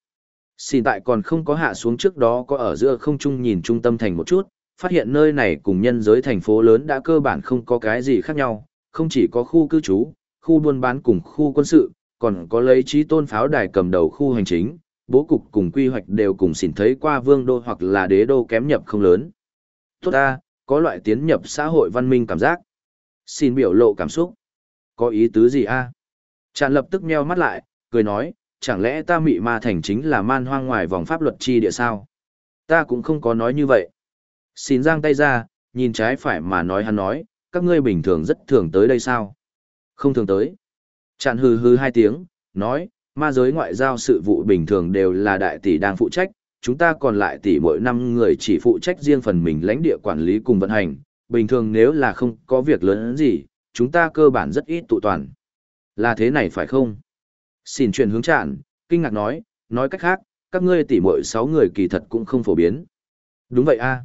Xin tại còn không có hạ xuống trước đó có ở giữa không trung nhìn trung tâm thành một chút, phát hiện nơi này cùng nhân giới thành phố lớn đã cơ bản không có cái gì khác nhau, không chỉ có khu cư trú, khu buôn bán cùng khu quân sự, còn có lấy trí tôn pháo đài cầm đầu khu hành chính, bố cục cùng quy hoạch đều cùng xỉn thấy qua vương đô hoặc là đế đô kém nhập không lớn. Tốt ta, có loại tiến nhập xã hội văn minh cảm giác. Xin biểu lộ cảm xúc. Có ý tứ gì a? À? Tràn lập tức meo mắt lại, cười nói, chẳng lẽ ta mị ma thành chính là man hoang ngoài vòng pháp luật chi địa sao? Ta cũng không có nói như vậy. Xin giang tay ra, nhìn trái phải mà nói hắn nói, các ngươi bình thường rất thường tới đây sao? Không thường tới. Chạn hừ hừ hai tiếng, nói, ma giới ngoại giao sự vụ bình thường đều là đại tỷ đang phụ trách, chúng ta còn lại tỷ mỗi năm người chỉ phụ trách riêng phần mình lãnh địa quản lý cùng vận hành, bình thường nếu là không có việc lớn gì, chúng ta cơ bản rất ít tụ toàn. Là thế này phải không? Xin truyền hướng chạn, kinh ngạc nói, nói cách khác, các ngươi tỉ muội sáu người kỳ thật cũng không phổ biến. Đúng vậy a. À.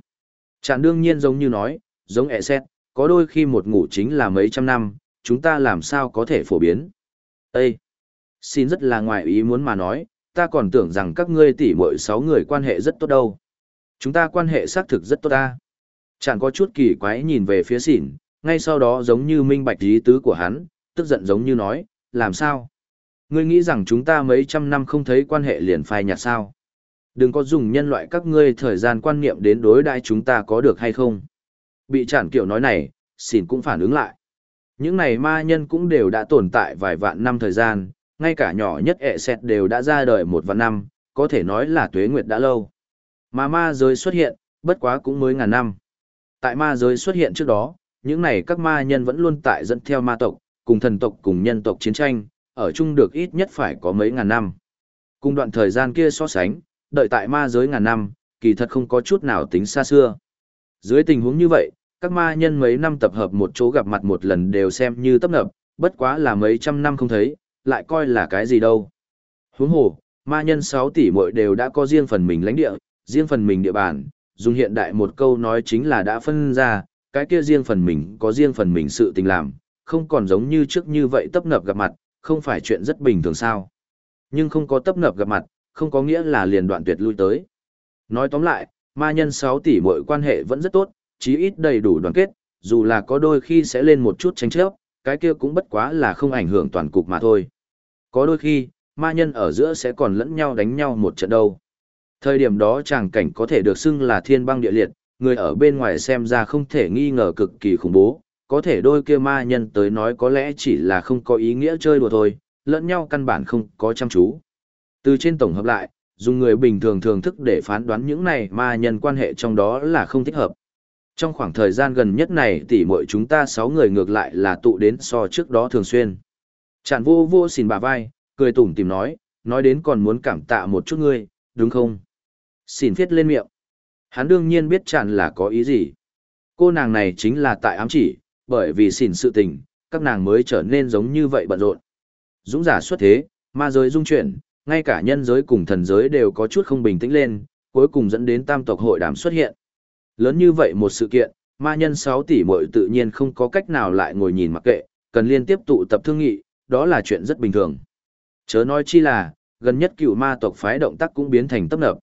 Chạn đương nhiên giống như nói, giống ẹ xét, có đôi khi một ngủ chính là mấy trăm năm, chúng ta làm sao có thể phổ biến. Ê! Xin rất là ngoài ý muốn mà nói, ta còn tưởng rằng các ngươi tỉ muội sáu người quan hệ rất tốt đâu. Chúng ta quan hệ xác thực rất tốt ta. À. Chẳng có chút kỳ quái nhìn về phía xỉn, ngay sau đó giống như minh bạch ý tứ của hắn, tức giận giống như nói, làm sao? Ngươi nghĩ rằng chúng ta mấy trăm năm không thấy quan hệ liền phai nhạt sao? Đừng có dùng nhân loại các ngươi thời gian quan niệm đến đối đãi chúng ta có được hay không? Bị chản kiểu nói này, xỉn cũng phản ứng lại. Những này ma nhân cũng đều đã tồn tại vài vạn năm thời gian, ngay cả nhỏ nhất ẹ sẹt đều đã ra đời một vạn năm, có thể nói là tuế nguyệt đã lâu. Mà ma giới xuất hiện, bất quá cũng mới ngàn năm. Tại ma giới xuất hiện trước đó, những này các ma nhân vẫn luôn tại dẫn theo ma tộc, cùng thần tộc cùng nhân tộc chiến tranh, ở chung được ít nhất phải có mấy ngàn năm. Cùng đoạn thời gian kia so sánh, đợi tại ma giới ngàn năm, kỳ thật không có chút nào tính xa xưa. Dưới tình huống như vậy, các ma nhân mấy năm tập hợp một chỗ gặp mặt một lần đều xem như tấp nập, bất quá là mấy trăm năm không thấy, lại coi là cái gì đâu. Huống hồ, ma nhân 6 tỷ mỗi đều đã có riêng phần mình lãnh địa, riêng phần mình địa bàn, dùng hiện đại một câu nói chính là đã phân ra, cái kia riêng phần mình có riêng phần mình sự tình làm, không còn giống như trước như vậy tấp nập gặp mặt, không phải chuyện rất bình thường sao. Nhưng không có tấp nập gặp mặt, không có nghĩa là liền đoạn tuyệt lui tới. Nói tóm lại, ma nhân 6 tỷ mỗi quan hệ vẫn rất tốt, chí ít đầy đủ đoàn kết, dù là có đôi khi sẽ lên một chút tranh chấp, cái kia cũng bất quá là không ảnh hưởng toàn cục mà thôi. Có đôi khi, ma nhân ở giữa sẽ còn lẫn nhau đánh nhau một trận đâu. Thời điểm đó chàng cảnh có thể được xưng là thiên băng địa liệt, người ở bên ngoài xem ra không thể nghi ngờ cực kỳ khủng bố, có thể đôi kia ma nhân tới nói có lẽ chỉ là không có ý nghĩa chơi đùa thôi, lẫn nhau căn bản không có chăm chú. Từ trên tổng hợp lại, dùng người bình thường thường thức để phán đoán những này ma nhân quan hệ trong đó là không thích hợp. Trong khoảng thời gian gần nhất này tỷ muội chúng ta sáu người ngược lại là tụ đến so trước đó thường xuyên. Chản vô vô xin bà vai, cười tủm tìm nói, nói đến còn muốn cảm tạ một chút ngươi, đúng không? Xin viết lên miệng. Hắn đương nhiên biết chản là có ý gì. Cô nàng này chính là tại ám chỉ, bởi vì xỉn sự tình, các nàng mới trở nên giống như vậy bận rộn. Dũng giả xuất thế, ma giới dung chuyển, ngay cả nhân giới cùng thần giới đều có chút không bình tĩnh lên, cuối cùng dẫn đến tam tộc hội đàm xuất hiện. Lớn như vậy một sự kiện, ma nhân 6 tỷ muội tự nhiên không có cách nào lại ngồi nhìn mặc kệ, cần liên tiếp tụ tập thương nghị, đó là chuyện rất bình thường. Chớ nói chi là, gần nhất cựu ma tộc phái động tác cũng biến thành tấp nập.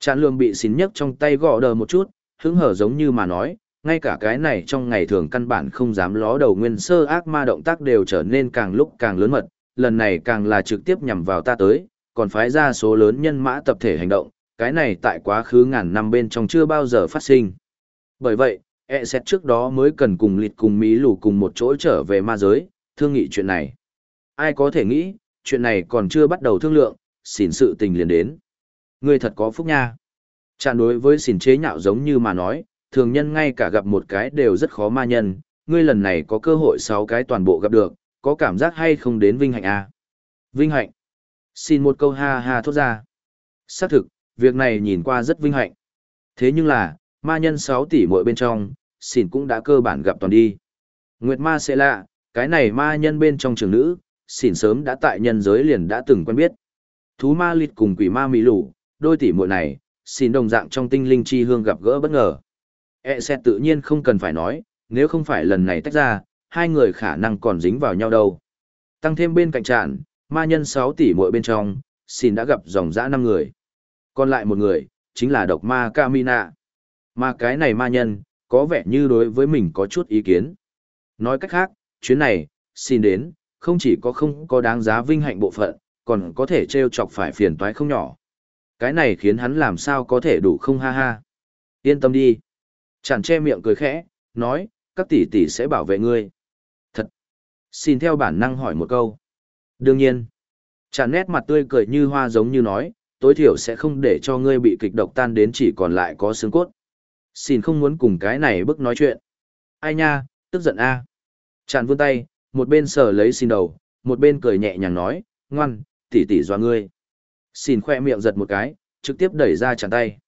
Tràn lương bị xín nhấc trong tay gõ đờ một chút, hứng hở giống như mà nói, ngay cả cái này trong ngày thường căn bản không dám ló đầu nguyên sơ ác ma động tác đều trở nên càng lúc càng lớn mật, lần này càng là trực tiếp nhằm vào ta tới, còn phái ra số lớn nhân mã tập thể hành động, cái này tại quá khứ ngàn năm bên trong chưa bao giờ phát sinh. Bởi vậy, e xét trước đó mới cần cùng lịt cùng Mỹ lù cùng một chỗ trở về ma giới, thương nghị chuyện này. Ai có thể nghĩ, chuyện này còn chưa bắt đầu thương lượng, xỉn sự tình liền đến. Người thật có phúc nha. Chạm đối với xỉn chế nhạo giống như mà nói, thường nhân ngay cả gặp một cái đều rất khó ma nhân, ngươi lần này có cơ hội sáu cái toàn bộ gặp được, có cảm giác hay không đến vinh hạnh à? Vinh hạnh. Xin một câu ha ha thốt ra. Xác thực, việc này nhìn qua rất vinh hạnh. Thế nhưng là, ma nhân 6 tỷ mỗi bên trong, xin cũng đã cơ bản gặp toàn đi. Nguyệt ma sẽ lạ, cái này ma nhân bên trong trường nữ, xỉn sớm đã tại nhân giới liền đã từng quen biết. Thú ma lịt cùng quỷ ma mỹ lụ, đôi tỷ muội này, xin đồng dạng trong tinh linh chi hương gặp gỡ bất ngờ. E sẽ tự nhiên không cần phải nói, nếu không phải lần này tách ra, hai người khả năng còn dính vào nhau đâu. Tăng thêm bên cạnh tràn, ma nhân 6 tỷ muội bên trong, xin đã gặp dòng dã 5 người. Còn lại một người, chính là độc ma Kamina. Mà cái này ma nhân, có vẻ như đối với mình có chút ý kiến. Nói cách khác, chuyến này, xin đến, không chỉ có không có đáng giá vinh hạnh bộ phận, còn có thể treo chọc phải phiền toái không nhỏ. Cái này khiến hắn làm sao có thể đủ không ha ha. Yên tâm đi. Chản che miệng cười khẽ, nói, các tỷ tỷ sẽ bảo vệ ngươi. Thật. Xin theo bản năng hỏi một câu. Đương nhiên. Chản nét mặt tươi cười như hoa giống như nói, tối thiểu sẽ không để cho ngươi bị kịch độc tan đến chỉ còn lại có xương cốt. Xin không muốn cùng cái này bức nói chuyện. Ai nha, tức giận a. À. Tràn vươn tay, một bên sờ lấy xin đầu, một bên cười nhẹ nhàng nói, ngoan, tỷ tỷ doa ngươi. Xin khoe miệng giật một cái, trực tiếp đẩy ra tràn tay.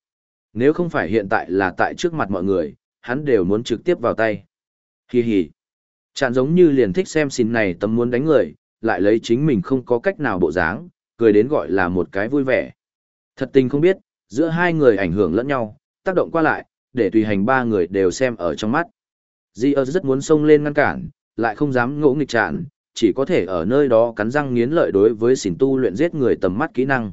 Nếu không phải hiện tại là tại trước mặt mọi người, hắn đều muốn trực tiếp vào tay. Hi hi. Chạn giống như liền thích xem xin này tấm muốn đánh người, lại lấy chính mình không có cách nào bộ dáng, cười đến gọi là một cái vui vẻ. Thật tình không biết, giữa hai người ảnh hưởng lẫn nhau, tác động qua lại, để tùy hành ba người đều xem ở trong mắt. Di ơ rất muốn xông lên ngăn cản, lại không dám ngỗ nghịch chạn, chỉ có thể ở nơi đó cắn răng nghiến lợi đối với xỉn tu luyện giết người tầm mắt kỹ năng.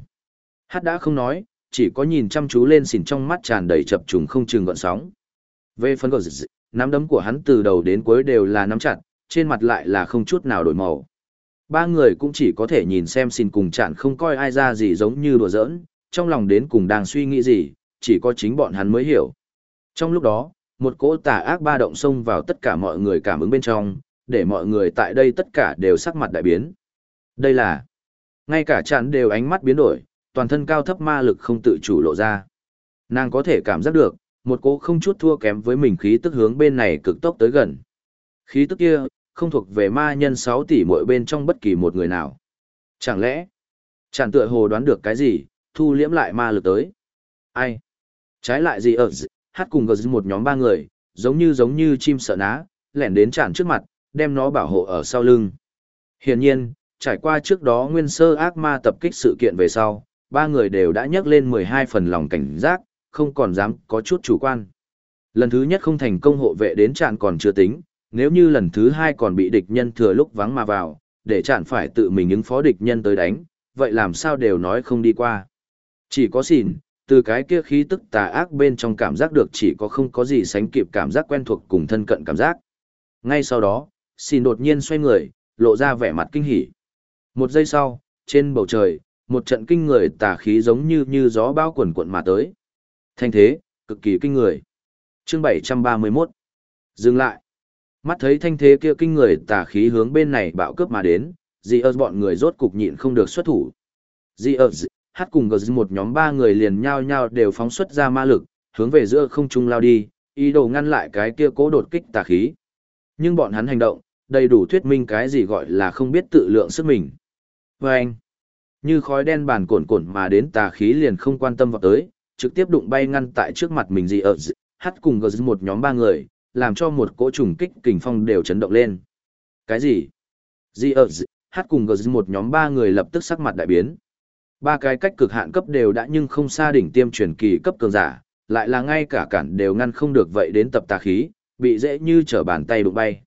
Hát đã không nói, chỉ có nhìn chăm chú lên xỉn trong mắt tràn đầy chập trùng không chừng gọn sóng. Về phần gọt nắm đấm của hắn từ đầu đến cuối đều là nắm chặt, trên mặt lại là không chút nào đổi màu. Ba người cũng chỉ có thể nhìn xem xin cùng chạn không coi ai ra gì giống như đùa giỡn, trong lòng đến cùng đang suy nghĩ gì, chỉ có chính bọn hắn mới hiểu. Trong lúc đó, một cỗ tà ác ba động xông vào tất cả mọi người cảm ứng bên trong, để mọi người tại đây tất cả đều sắc mặt đại biến. Đây là, ngay cả chạn đều ánh mắt biến đổi, toàn thân cao thấp ma lực không tự chủ lộ ra. Nàng có thể cảm giác được, một cỗ không chút thua kém với mình khí tức hướng bên này cực tốc tới gần. Khí tức kia, không thuộc về ma nhân 6 tỷ mỗi bên trong bất kỳ một người nào. Chẳng lẽ, chẳng tựa hồ đoán được cái gì, thu liễm lại ma lực tới. Ai? Trái lại gì ở hát cùng gờ một nhóm ba người, giống như giống như chim sợ ná, lẻn đến chản trước mặt, đem nó bảo hộ ở sau lưng. Hiển nhiên, trải qua trước đó nguyên sơ ác ma tập kích sự kiện về sau, ba người đều đã nhắc lên 12 phần lòng cảnh giác, không còn dám có chút chủ quan. Lần thứ nhất không thành công hộ vệ đến tràn còn chưa tính, nếu như lần thứ hai còn bị địch nhân thừa lúc vắng mà vào, để chặn phải tự mình ứng phó địch nhân tới đánh, vậy làm sao đều nói không đi qua. Chỉ có xỉn, từ cái kia khí tức tà ác bên trong cảm giác được chỉ có không có gì sánh kịp cảm giác quen thuộc cùng thân cận cảm giác. Ngay sau đó, xỉn đột nhiên xoay người, lộ ra vẻ mặt kinh hỉ. Một giây sau, trên bầu trời, một trận kinh người tà khí giống như như gió bao quần quận mà tới. Thanh thế, cực kỳ kinh người. Chương 731. Dừng lại. Mắt thấy thanh thế kia kinh người tà khí hướng bên này bạo cướp mà đến, dì ơ bọn người rốt cục nhịn không được xuất thủ. Dì ơ hát cùng gờ một nhóm ba người liền nhao nhao đều phóng xuất ra ma lực, hướng về giữa không trung lao đi, ý đồ ngăn lại cái kia cố đột kích tà khí. Nhưng bọn hắn hành động, đầy đủ thuyết minh cái gì gọi là không biết tự lượng sức mình. Vâng! anh, như khói đen bàn cồn cồn mà đến tà khí liền không quan tâm vào tới, trực tiếp đụng bay ngăn tại trước mặt mình gì ở hát cùng gờ một nhóm ba người, làm cho một cỗ trùng kích kình phong đều chấn động lên. Cái gì? Gì ở hát cùng gờ một nhóm ba người lập tức sắc mặt đại biến. Ba cái cách cực hạn cấp đều đã nhưng không xa đỉnh tiêm truyền kỳ cấp cường giả, lại là ngay cả cản đều ngăn không được vậy đến tập tà khí, bị dễ như trở bàn tay đụng bay.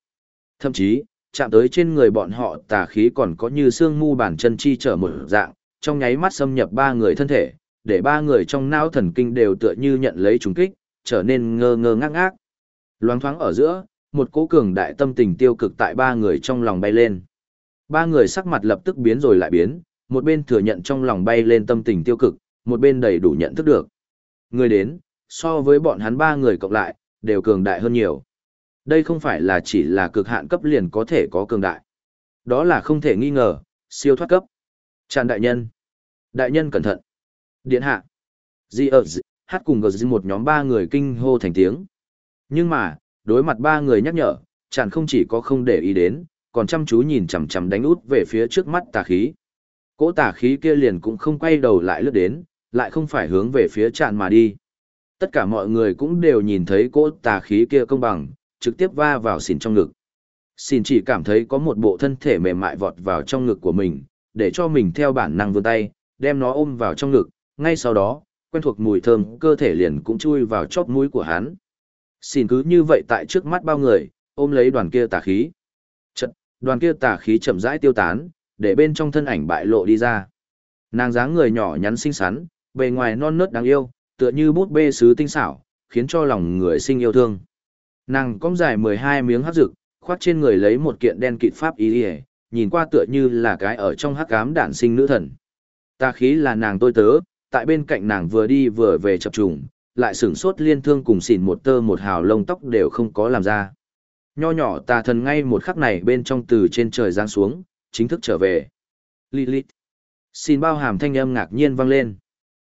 Thậm chí, chạm tới trên người bọn họ tà khí còn có như xương mu bàn chân chi trở một dạng, trong nháy mắt xâm nhập ba người thân thể, để ba người trong não thần kinh đều tựa như nhận lấy trùng kích, trở nên ngơ ngơ ngác ngác. Loáng thoáng ở giữa, một cỗ cường đại tâm tình tiêu cực tại ba người trong lòng bay lên. Ba người sắc mặt lập tức biến rồi lại biến, một bên thừa nhận trong lòng bay lên tâm tình tiêu cực, một bên đầy đủ nhận thức được. Người đến, so với bọn hắn ba người cộng lại, đều cường đại hơn nhiều. Đây không phải là chỉ là cực hạn cấp liền có thể có cường đại. Đó là không thể nghi ngờ, siêu thoát cấp. Tràn đại nhân. Đại nhân cẩn thận. Điện hạ. Di ở hát cùng gờ một nhóm ba người kinh hô thành tiếng. Nhưng mà, đối mặt ba người nhắc nhở, chàng không chỉ có không để ý đến, còn chăm chú nhìn chằm chằm đánh út về phía trước mắt tà khí. Cỗ tà khí kia liền cũng không quay đầu lại lướt đến, lại không phải hướng về phía tràn mà đi. Tất cả mọi người cũng đều nhìn thấy cỗ tà khí kia công bằng, trực tiếp va vào xỉn trong ngực. Xỉn chỉ cảm thấy có một bộ thân thể mềm mại vọt vào trong ngực của mình, để cho mình theo bản năng vươn tay, đem nó ôm vào trong ngực, ngay sau đó, quen thuộc mùi thơm cơ thể liền cũng chui vào chóp mũi của hắn. Xỉn cứ như vậy tại trước mắt bao người, ôm lấy đoàn kia tà khí. Chật, đoàn kia tà khí chậm rãi tiêu tán, để bên trong thân ảnh bại lộ đi ra. Nàng dáng người nhỏ nhắn xinh xắn, bề ngoài non nớt đáng yêu, tựa như bút bê sứ tinh xảo, khiến cho lòng người sinh yêu thương. Nàng cong dài 12 miếng hắc rực, khoác trên người lấy một kiện đen kịt pháp ý liề, nhìn qua tựa như là cái ở trong hắc ám đản sinh nữ thần. ta khí là nàng tôi tớ, tại bên cạnh nàng vừa đi vừa về chập trùng, lại sửng sốt liên thương cùng xỉn một tơ một hào lông tóc đều không có làm ra. Nho nhỏ tà thần ngay một khắc này bên trong từ trên trời giáng xuống, chính thức trở về. Lilith. Xin bao hàm thanh âm ngạc nhiên vang lên.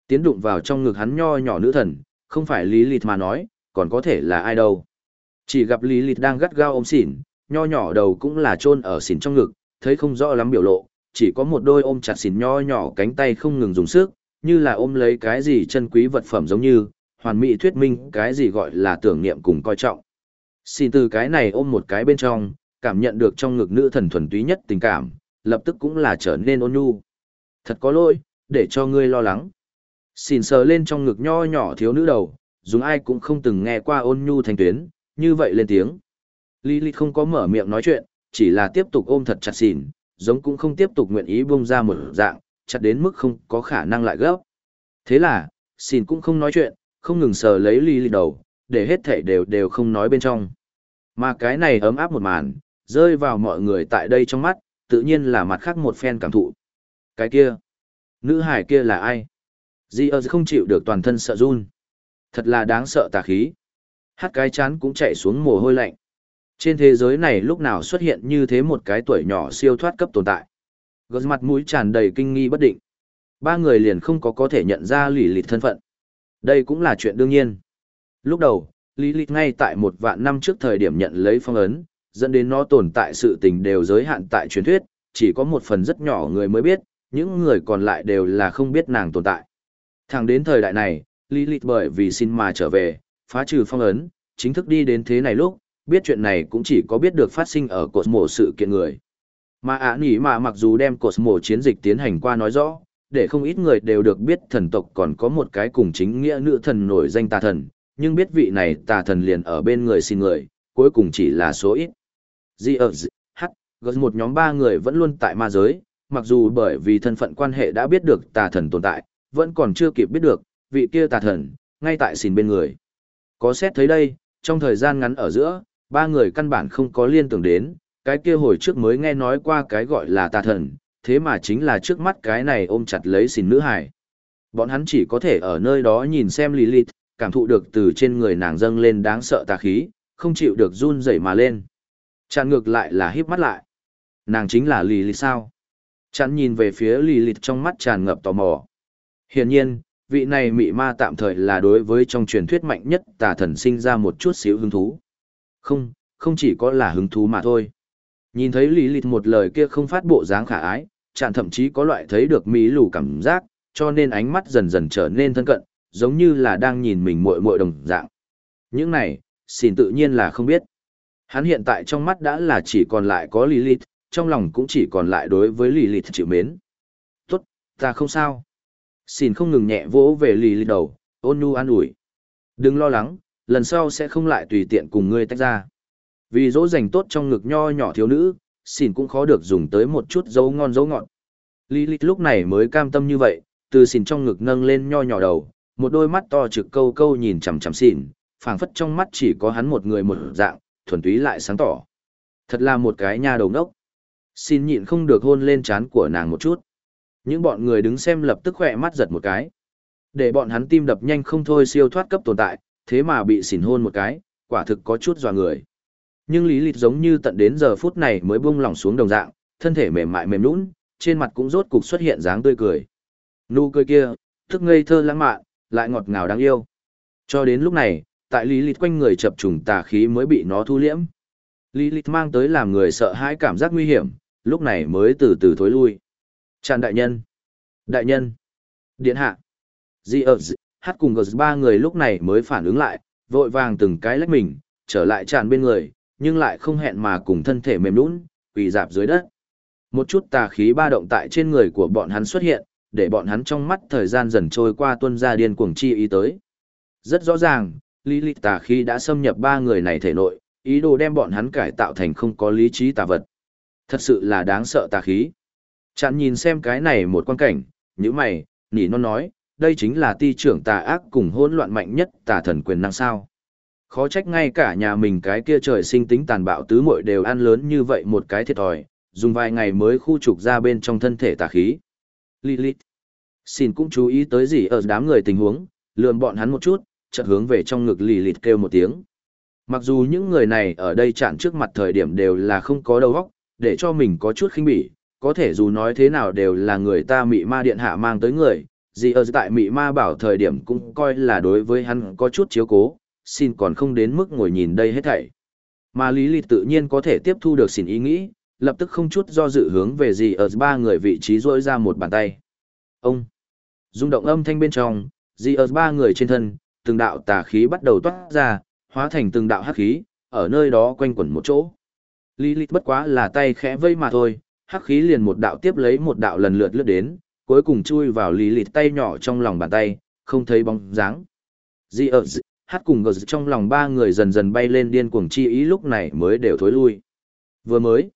Tiến đụng vào trong ngực hắn nho nhỏ nữ thần, không phải Lilith mà nói, còn có thể là ai đâu. Chỉ gặp lý Lilith đang gắt gao ôm xỉn, nho nhỏ đầu cũng là chôn ở xỉn trong ngực, thấy không rõ lắm biểu lộ, chỉ có một đôi ôm chặt xỉn nho nhỏ cánh tay không ngừng dùng sức, như là ôm lấy cái gì chân quý vật phẩm giống như, hoàn mỹ thuyết minh cái gì gọi là tưởng niệm cùng coi trọng. Xin từ cái này ôm một cái bên trong, cảm nhận được trong ngực nữ thần thuần túy nhất tình cảm, lập tức cũng là trở nên ôn nhu. Thật có lỗi, để cho ngươi lo lắng. Xin sờ lên trong ngực nho nhỏ thiếu nữ đầu, dùng ai cũng không từng nghe qua ôn nhu thành tuyến, như vậy lên tiếng. Lily không có mở miệng nói chuyện, chỉ là tiếp tục ôm thật chặt xỉn, giống cũng không tiếp tục nguyện ý buông ra một dạng, chặt đến mức không có khả năng lại gấp. Thế là, xỉn cũng không nói chuyện, không ngừng sờ lấy Lily đầu, để hết thảy đều đều không nói bên trong. Mà cái này ấm áp một màn, rơi vào mọi người tại đây trong mắt, tự nhiên là mặt khác một phen cảm thụ. Cái kia, nữ hải kia là ai? Di không chịu được toàn thân sợ run. Thật là đáng sợ tà khí. Hát cái chán cũng chạy xuống mồ hôi lạnh. Trên thế giới này lúc nào xuất hiện như thế một cái tuổi nhỏ siêu thoát cấp tồn tại. Gớt mặt mũi tràn đầy kinh nghi bất định. Ba người liền không có có thể nhận ra lì lịt thân phận. Đây cũng là chuyện đương nhiên. Lúc đầu, lì lịt ngay tại một vạn năm trước thời điểm nhận lấy phong ấn, dẫn đến nó tồn tại sự tình đều giới hạn tại truyền thuyết, chỉ có một phần rất nhỏ người mới biết, những người còn lại đều là không biết nàng tồn tại. Thẳng đến thời đại này, lý lịch bởi vì xin mà trở về, phá trừ phong ấn, chính thức đi đến thế này lúc, biết chuyện này cũng chỉ có biết được phát sinh ở cột mổ sự kiện người. Mà ả nỉ mà mặc dù đem cột mổ chiến dịch tiến hành qua nói rõ, để không ít người đều được biết thần tộc còn có một cái cùng chính nghĩa nữ thần nổi danh tà thần, nhưng biết vị này tà thần liền ở bên người xin người, cuối cùng chỉ là số ít. Di ở H, gần một nhóm ba người vẫn luôn tại ma giới, mặc dù bởi vì thân phận quan hệ đã biết được tà thần tồn tại, vẫn còn chưa kịp biết được, vị kia tà thần, ngay tại xin bên người. Có xét thấy đây, trong thời gian ngắn ở giữa, ba người căn bản không có liên tưởng đến, cái kia hồi trước mới nghe nói qua cái gọi là tà thần, thế mà chính là trước mắt cái này ôm chặt lấy xin nữ hải. Bọn hắn chỉ có thể ở nơi đó nhìn xem Lilith, cảm thụ được từ trên người nàng dâng lên đáng sợ tà khí, không chịu được run rẩy mà lên. Chặn ngược lại là híp mắt lại. Nàng chính là Lilith sao? Chặn nhìn về phía Lilith trong mắt tràn ngập tò mò. Hiển nhiên, vị này mị ma tạm thời là đối với trong truyền thuyết mạnh nhất tà thần sinh ra một chút xíu hứng thú. Không, không chỉ có là hứng thú mà thôi. Nhìn thấy Lý Lịch một lời kia không phát bộ dáng khả ái, chạn thậm chí có loại thấy được mỹ lù cảm giác, cho nên ánh mắt dần dần trở nên thân cận, giống như là đang nhìn mình muội muội đồng dạng. Những này, xin tự nhiên là không biết. Hắn hiện tại trong mắt đã là chỉ còn lại có Lilith, trong lòng cũng chỉ còn lại đối với Lilith chịu mến. Tốt, ta không sao. Xin không ngừng nhẹ vỗ về lì lì đầu, ôn nhu an ủi. Đừng lo lắng, lần sau sẽ không lại tùy tiện cùng ngươi tách ra. Vì dỗ dành tốt trong ngực nho nhỏ thiếu nữ, xin cũng khó được dùng tới một chút dấu ngon dấu ngọt. lì lúc này mới cam tâm như vậy, từ xin trong ngực nâng lên nho nhỏ đầu, một đôi mắt to trực câu câu nhìn chằm chằm Xìn, phảng phất trong mắt chỉ có hắn một người một dạng, thuần túy lại sáng tỏ. Thật là một cái nha đầu ngốc. Xin nhịn không được hôn lên trán của nàng một chút. Những bọn người đứng xem lập tức khỏe mắt giật một cái. Để bọn hắn tim đập nhanh không thôi siêu thoát cấp tồn tại, thế mà bị xỉn hôn một cái, quả thực có chút dò người. Nhưng lý lịch giống như tận đến giờ phút này mới buông lỏng xuống đồng dạng, thân thể mềm mại mềm nũng, trên mặt cũng rốt cục xuất hiện dáng tươi cười. Nụ cười kia, thức ngây thơ lãng mạn, lại ngọt ngào đáng yêu. Cho đến lúc này, tại lý lịch quanh người chập trùng tà khí mới bị nó thu liễm. Lý lịch mang tới làm người sợ hãi cảm giác nguy hiểm, lúc này mới từ từ thối lui. Tràn đại nhân. Đại nhân. Điện hạ. Di ở hát cùng gờ ba người lúc này mới phản ứng lại, vội vàng từng cái lách mình, trở lại tràn bên người, nhưng lại không hẹn mà cùng thân thể mềm nũng, quỳ dạp dưới đất. Một chút tà khí ba động tại trên người của bọn hắn xuất hiện, để bọn hắn trong mắt thời gian dần trôi qua tuân ra điên cuồng chi ý tới. Rất rõ ràng, lý lịch tà khí đã xâm nhập ba người này thể nội, ý đồ đem bọn hắn cải tạo thành không có lý trí tà vật. Thật sự là đáng sợ tà khí. Chặn nhìn xem cái này một quan cảnh, như mày, nỉ non nói, đây chính là ti trưởng tà ác cùng hỗn loạn mạnh nhất tà thần quyền năng sao. Khó trách ngay cả nhà mình cái kia trời sinh tính tàn bạo tứ muội đều ăn lớn như vậy một cái thiệt thòi, dùng vài ngày mới khu trục ra bên trong thân thể tà khí. Lilith. Xin cũng chú ý tới gì ở đám người tình huống, lườm bọn hắn một chút, chợt hướng về trong ngực Lilith kêu một tiếng. Mặc dù những người này ở đây chặn trước mặt thời điểm đều là không có đầu óc, để cho mình có chút khinh bỉ, có thể dù nói thế nào đều là người ta mị ma điện hạ mang tới người, gì ở tại mị ma bảo thời điểm cũng coi là đối với hắn có chút chiếu cố, xin còn không đến mức ngồi nhìn đây hết thảy. Mà Lý Lịch tự nhiên có thể tiếp thu được xin ý nghĩ, lập tức không chút do dự hướng về gì ở ba người vị trí rỗi ra một bàn tay. Ông! rung động âm thanh bên trong, gì ở ba người trên thân, từng đạo tà khí bắt đầu toát ra, hóa thành từng đạo hắc khí, ở nơi đó quanh quẩn một chỗ. Lý Lịch bất quá là tay khẽ vây mà thôi, hắc khí liền một đạo tiếp lấy một đạo lần lượt lướt đến, cuối cùng chui vào Lý lịt tay nhỏ trong lòng bàn tay, không thấy bóng dáng. Di ở hát cùng gờ trong lòng ba người dần dần bay lên điên cuồng chi ý lúc này mới đều thối lui. Vừa mới,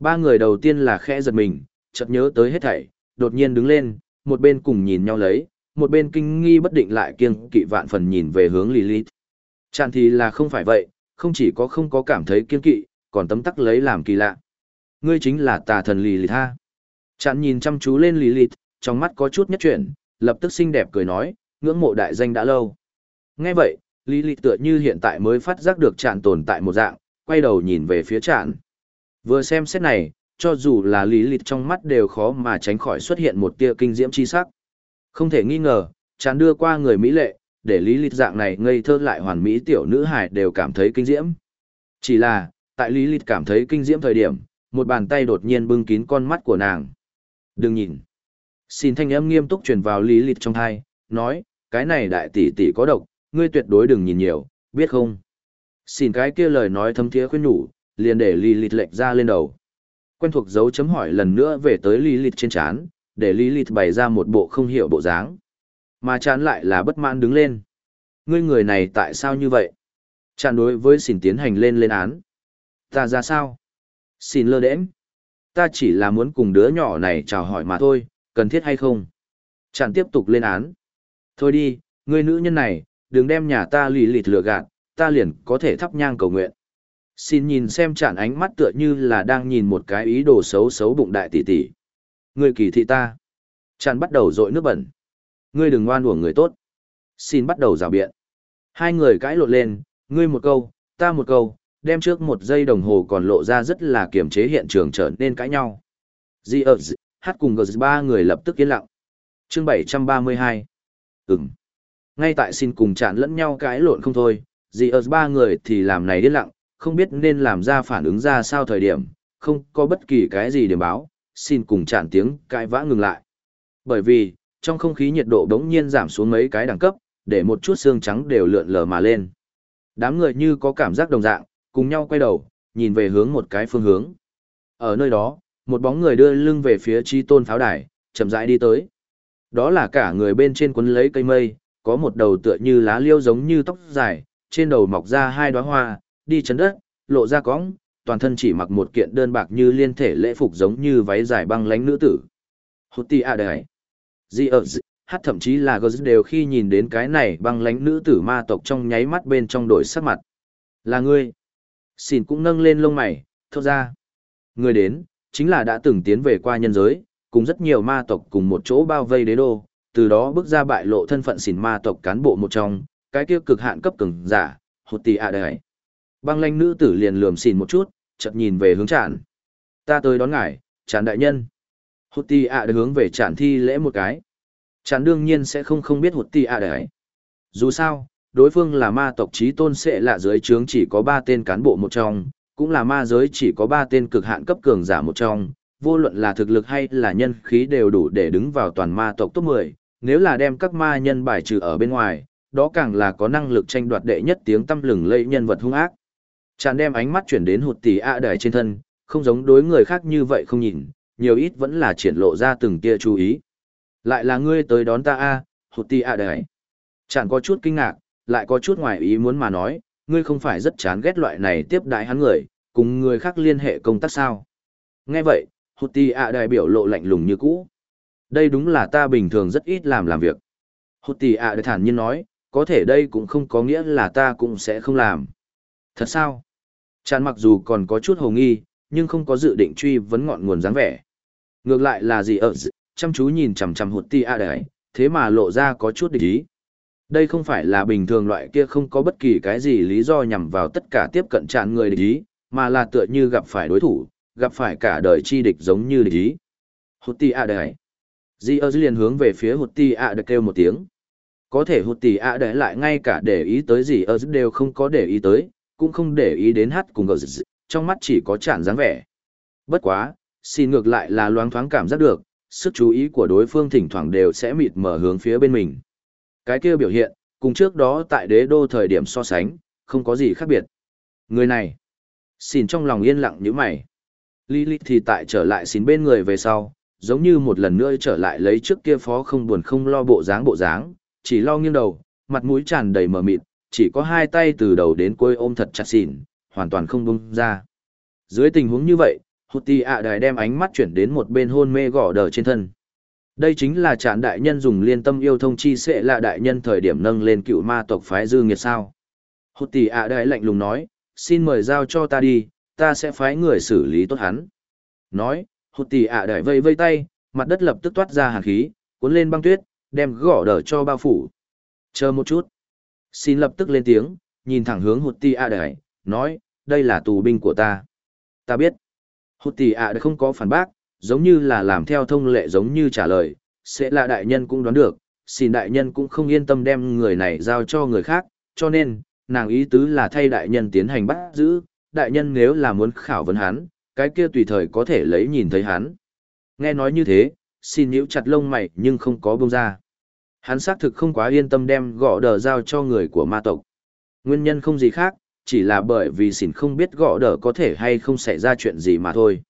ba người đầu tiên là khẽ giật mình, chợt nhớ tới hết thảy, đột nhiên đứng lên, một bên cùng nhìn nhau lấy, một bên kinh nghi bất định lại kiêng kỵ vạn phần nhìn về hướng Lilith. Chàn thì là không phải vậy, không chỉ có không có cảm thấy kiêng kỵ, còn tấm tắc lấy làm kỳ lạ. Ngươi chính là tà thần Lý Lì Tha. Chặn nhìn chăm chú lên Lilith, trong mắt có chút nhất chuyển, lập tức xinh đẹp cười nói, ngưỡng mộ đại danh đã lâu. Nghe vậy, Lilith tựa như hiện tại mới phát giác được chặn tồn tại một dạng, quay đầu nhìn về phía chặn. Vừa xem xét này, cho dù là Lilith trong mắt đều khó mà tránh khỏi xuất hiện một tia kinh diễm chi sắc. Không thể nghi ngờ, chặn đưa qua người Mỹ lệ, để lý lịch dạng này ngây thơ lại hoàn mỹ tiểu nữ hải đều cảm thấy kinh diễm. Chỉ là, tại lý lịch cảm thấy kinh diễm thời điểm, một bàn tay đột nhiên bưng kín con mắt của nàng. Đừng nhìn. Xin thanh âm nghiêm túc truyền vào lý lịch trong thai, nói, cái này đại tỷ tỷ có độc, ngươi tuyệt đối đừng nhìn nhiều, biết không? Xin cái kia lời nói thâm thiế khuyên nhủ, liền để lý lịch lệch ra lên đầu. Quen thuộc dấu chấm hỏi lần nữa về tới lý lịch trên chán, để lý lịch bày ra một bộ không hiểu bộ dáng. Mà chán lại là bất mãn đứng lên. Ngươi người này tại sao như vậy? Chán đối với xỉn tiến hành lên lên án. Ta ra sao? Xin lơ đễnh. Ta chỉ là muốn cùng đứa nhỏ này chào hỏi mà thôi, cần thiết hay không? Chán tiếp tục lên án. Thôi đi, người nữ nhân này, đừng đem nhà ta lì lịt lừa gạt, ta liền có thể thắp nhang cầu nguyện. Xin nhìn xem chản ánh mắt tựa như là đang nhìn một cái ý đồ xấu xấu bụng đại tỷ tỷ. người kỳ thị ta. Chản bắt đầu dội nước bẩn. Ngươi đừng ngoan uổng người tốt. Xin bắt đầu rào biện. Hai người cãi lộn lên, ngươi một câu, ta một câu, đem trước một giây đồng hồ còn lộ ra rất là kiềm chế hiện trường trở nên cãi nhau. Di ở hát cùng gờ ba người lập tức yên lặng. Chương 732. Ừm. Ngay tại xin cùng chạn lẫn nhau cãi lộn không thôi, Di ở ba người thì làm này yên lặng, không biết nên làm ra phản ứng ra sao thời điểm, không có bất kỳ cái gì điểm báo, xin cùng chạn tiếng cãi vã ngừng lại. Bởi vì, trong không khí nhiệt độ đống nhiên giảm xuống mấy cái đẳng cấp, để một chút xương trắng đều lượn lờ mà lên. Đám người như có cảm giác đồng dạng, cùng nhau quay đầu, nhìn về hướng một cái phương hướng. Ở nơi đó, một bóng người đưa lưng về phía chi tôn pháo đài, chậm rãi đi tới. Đó là cả người bên trên quấn lấy cây mây, có một đầu tựa như lá liêu giống như tóc dài, trên đầu mọc ra hai đóa hoa, đi chấn đất, lộ ra cõng, toàn thân chỉ mặc một kiện đơn bạc như liên thể lễ phục giống như váy dài băng lánh nữ tử. Hút ti à đời. Di ở hát thậm chí là gớt đều khi nhìn đến cái này băng lánh nữ tử ma tộc trong nháy mắt bên trong đổi sắc mặt. Là ngươi. Xin cũng nâng lên lông mày, thốt ra. Người đến, chính là đã từng tiến về qua nhân giới, cùng rất nhiều ma tộc cùng một chỗ bao vây đế đô, từ đó bước ra bại lộ thân phận xỉn ma tộc cán bộ một trong, cái kia cực hạn cấp cường giả, hụt tì ạ đời. Băng lanh nữ tử liền lườm xỉn một chút, chợt nhìn về hướng tràn. Ta tới đón ngài, tràn đại nhân. Hụt tì ạ à hướng về tràn thi lễ một cái. Tràn đương nhiên sẽ không không biết hụt tì ạ đời. Dù sao, đối phương là ma tộc trí tôn sẽ là dưới trướng chỉ có ba tên cán bộ một trong, cũng là ma giới chỉ có ba tên cực hạn cấp cường giả một trong, vô luận là thực lực hay là nhân khí đều đủ để đứng vào toàn ma tộc top 10, nếu là đem các ma nhân bài trừ ở bên ngoài, đó càng là có năng lực tranh đoạt đệ nhất tiếng tâm lừng lẫy nhân vật hung ác. Tràn đem ánh mắt chuyển đến hụt tỷ ạ đài trên thân, không giống đối người khác như vậy không nhìn, nhiều ít vẫn là triển lộ ra từng tia chú ý. Lại là ngươi tới đón ta a, hụt tỷ ạ đài. Tràn có chút kinh ngạc, lại có chút ngoài ý muốn mà nói, ngươi không phải rất chán ghét loại này tiếp đại hắn người, cùng người khác liên hệ công tác sao. Nghe vậy, hụt tỷ ạ đại biểu lộ lạnh lùng như cũ. Đây đúng là ta bình thường rất ít làm làm việc. Hụt tỷ ạ đại thản nhiên nói, có thể đây cũng không có nghĩa là ta cũng sẽ không làm. Thật sao? Chán mặc dù còn có chút hồ nghi, nhưng không có dự định truy vấn ngọn nguồn dáng vẻ. Ngược lại là gì ở chăm chú nhìn chằm chằm hụt Ạ a đại, thế mà lộ ra có chút địch ý. Đây không phải là bình thường loại kia không có bất kỳ cái gì lý do nhằm vào tất cả tiếp cận tràn người địch ý, mà là tựa như gặp phải đối thủ, gặp phải cả đời chi địch giống như địch ý. Hụt tì ạ đấy. Di ơ liền hướng về phía hụt tì ạ được kêu một tiếng. Có thể hụt tì ạ đấy lại ngay cả để ý tới gì ơ đều không có để ý tới, cũng không để ý đến hát cùng gờ dị, trong mắt chỉ có chản dáng vẻ. Bất quá, xin ngược lại là loáng thoáng cảm giác được, sức chú ý của đối phương thỉnh thoảng đều sẽ mịt mở hướng phía bên mình. Cái kia biểu hiện, cùng trước đó tại đế đô thời điểm so sánh, không có gì khác biệt. Người này, xin trong lòng yên lặng như mày. Lilith thì tại trở lại xin bên người về sau, giống như một lần nữa trở lại lấy trước kia phó không buồn không lo bộ dáng bộ dáng, chỉ lo nghiêng đầu, mặt mũi tràn đầy mờ mịt, chỉ có hai tay từ đầu đến cuối ôm thật chặt xỉn, hoàn toàn không bung ra. Dưới tình huống như vậy, hụt tì ạ đài đem ánh mắt chuyển đến một bên hôn mê gõ đờ trên thân. Đây chính là trạn đại nhân dùng liên tâm yêu thông chi sẽ là đại nhân thời điểm nâng lên cựu ma tộc phái dư nghiệt sao. Hụt tỷ ạ đại lạnh lùng nói, xin mời giao cho ta đi, ta sẽ phái người xử lý tốt hắn. Nói, hụt tỷ ạ đại vây vây tay, mặt đất lập tức toát ra hàn khí, cuốn lên băng tuyết, đem gõ đỡ cho bao phủ. Chờ một chút. Xin lập tức lên tiếng, nhìn thẳng hướng hụt tỷ ạ đại, nói, đây là tù binh của ta. Ta biết. Hụt tỷ ạ đại không có phản bác, giống như là làm theo thông lệ giống như trả lời, sẽ là đại nhân cũng đoán được, xin đại nhân cũng không yên tâm đem người này giao cho người khác, cho nên, nàng ý tứ là thay đại nhân tiến hành bắt giữ, đại nhân nếu là muốn khảo vấn hắn, cái kia tùy thời có thể lấy nhìn thấy hắn. Nghe nói như thế, xin nhíu chặt lông mày nhưng không có bông ra. Hắn xác thực không quá yên tâm đem gõ đờ giao cho người của ma tộc. Nguyên nhân không gì khác, chỉ là bởi vì xỉn không biết gõ đờ có thể hay không xảy ra chuyện gì mà thôi.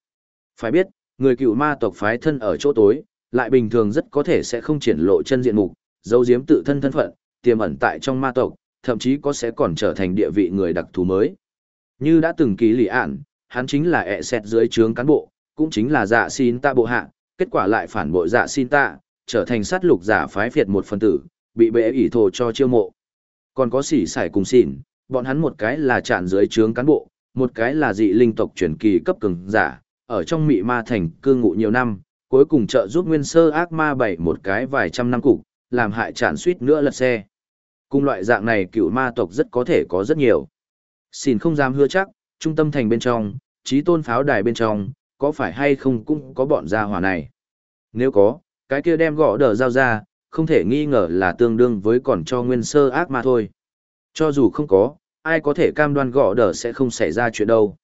Phải biết, người cựu ma tộc phái thân ở chỗ tối, lại bình thường rất có thể sẽ không triển lộ chân diện mục, giấu giếm tự thân thân phận, tiềm ẩn tại trong ma tộc, thậm chí có sẽ còn trở thành địa vị người đặc thù mới. Như đã từng ký lì ản, hắn chính là ẹ xẹt dưới trướng cán bộ, cũng chính là dạ xin ta bộ hạ, kết quả lại phản bội dạ xin ta, trở thành sát lục giả phái phiệt một phần tử, bị bệ ủy thổ cho chiêu mộ. Còn có sỉ sải cùng xỉn, bọn hắn một cái là tràn dưới trướng cán bộ, một cái là dị linh tộc truyền kỳ cấp cường giả, ở trong mị ma thành cư ngụ nhiều năm, cuối cùng trợ giúp nguyên sơ ác ma bảy một cái vài trăm năm cục, làm hại tràn suýt nữa lật xe. Cùng loại dạng này cựu ma tộc rất có thể có rất nhiều. Xin không dám hứa chắc, trung tâm thành bên trong, trí tôn pháo đài bên trong, có phải hay không cũng có bọn gia hỏa này. Nếu có, cái kia đem gõ đờ giao ra, không thể nghi ngờ là tương đương với còn cho nguyên sơ ác ma thôi. Cho dù không có, ai có thể cam đoan gõ đờ sẽ không xảy ra chuyện đâu.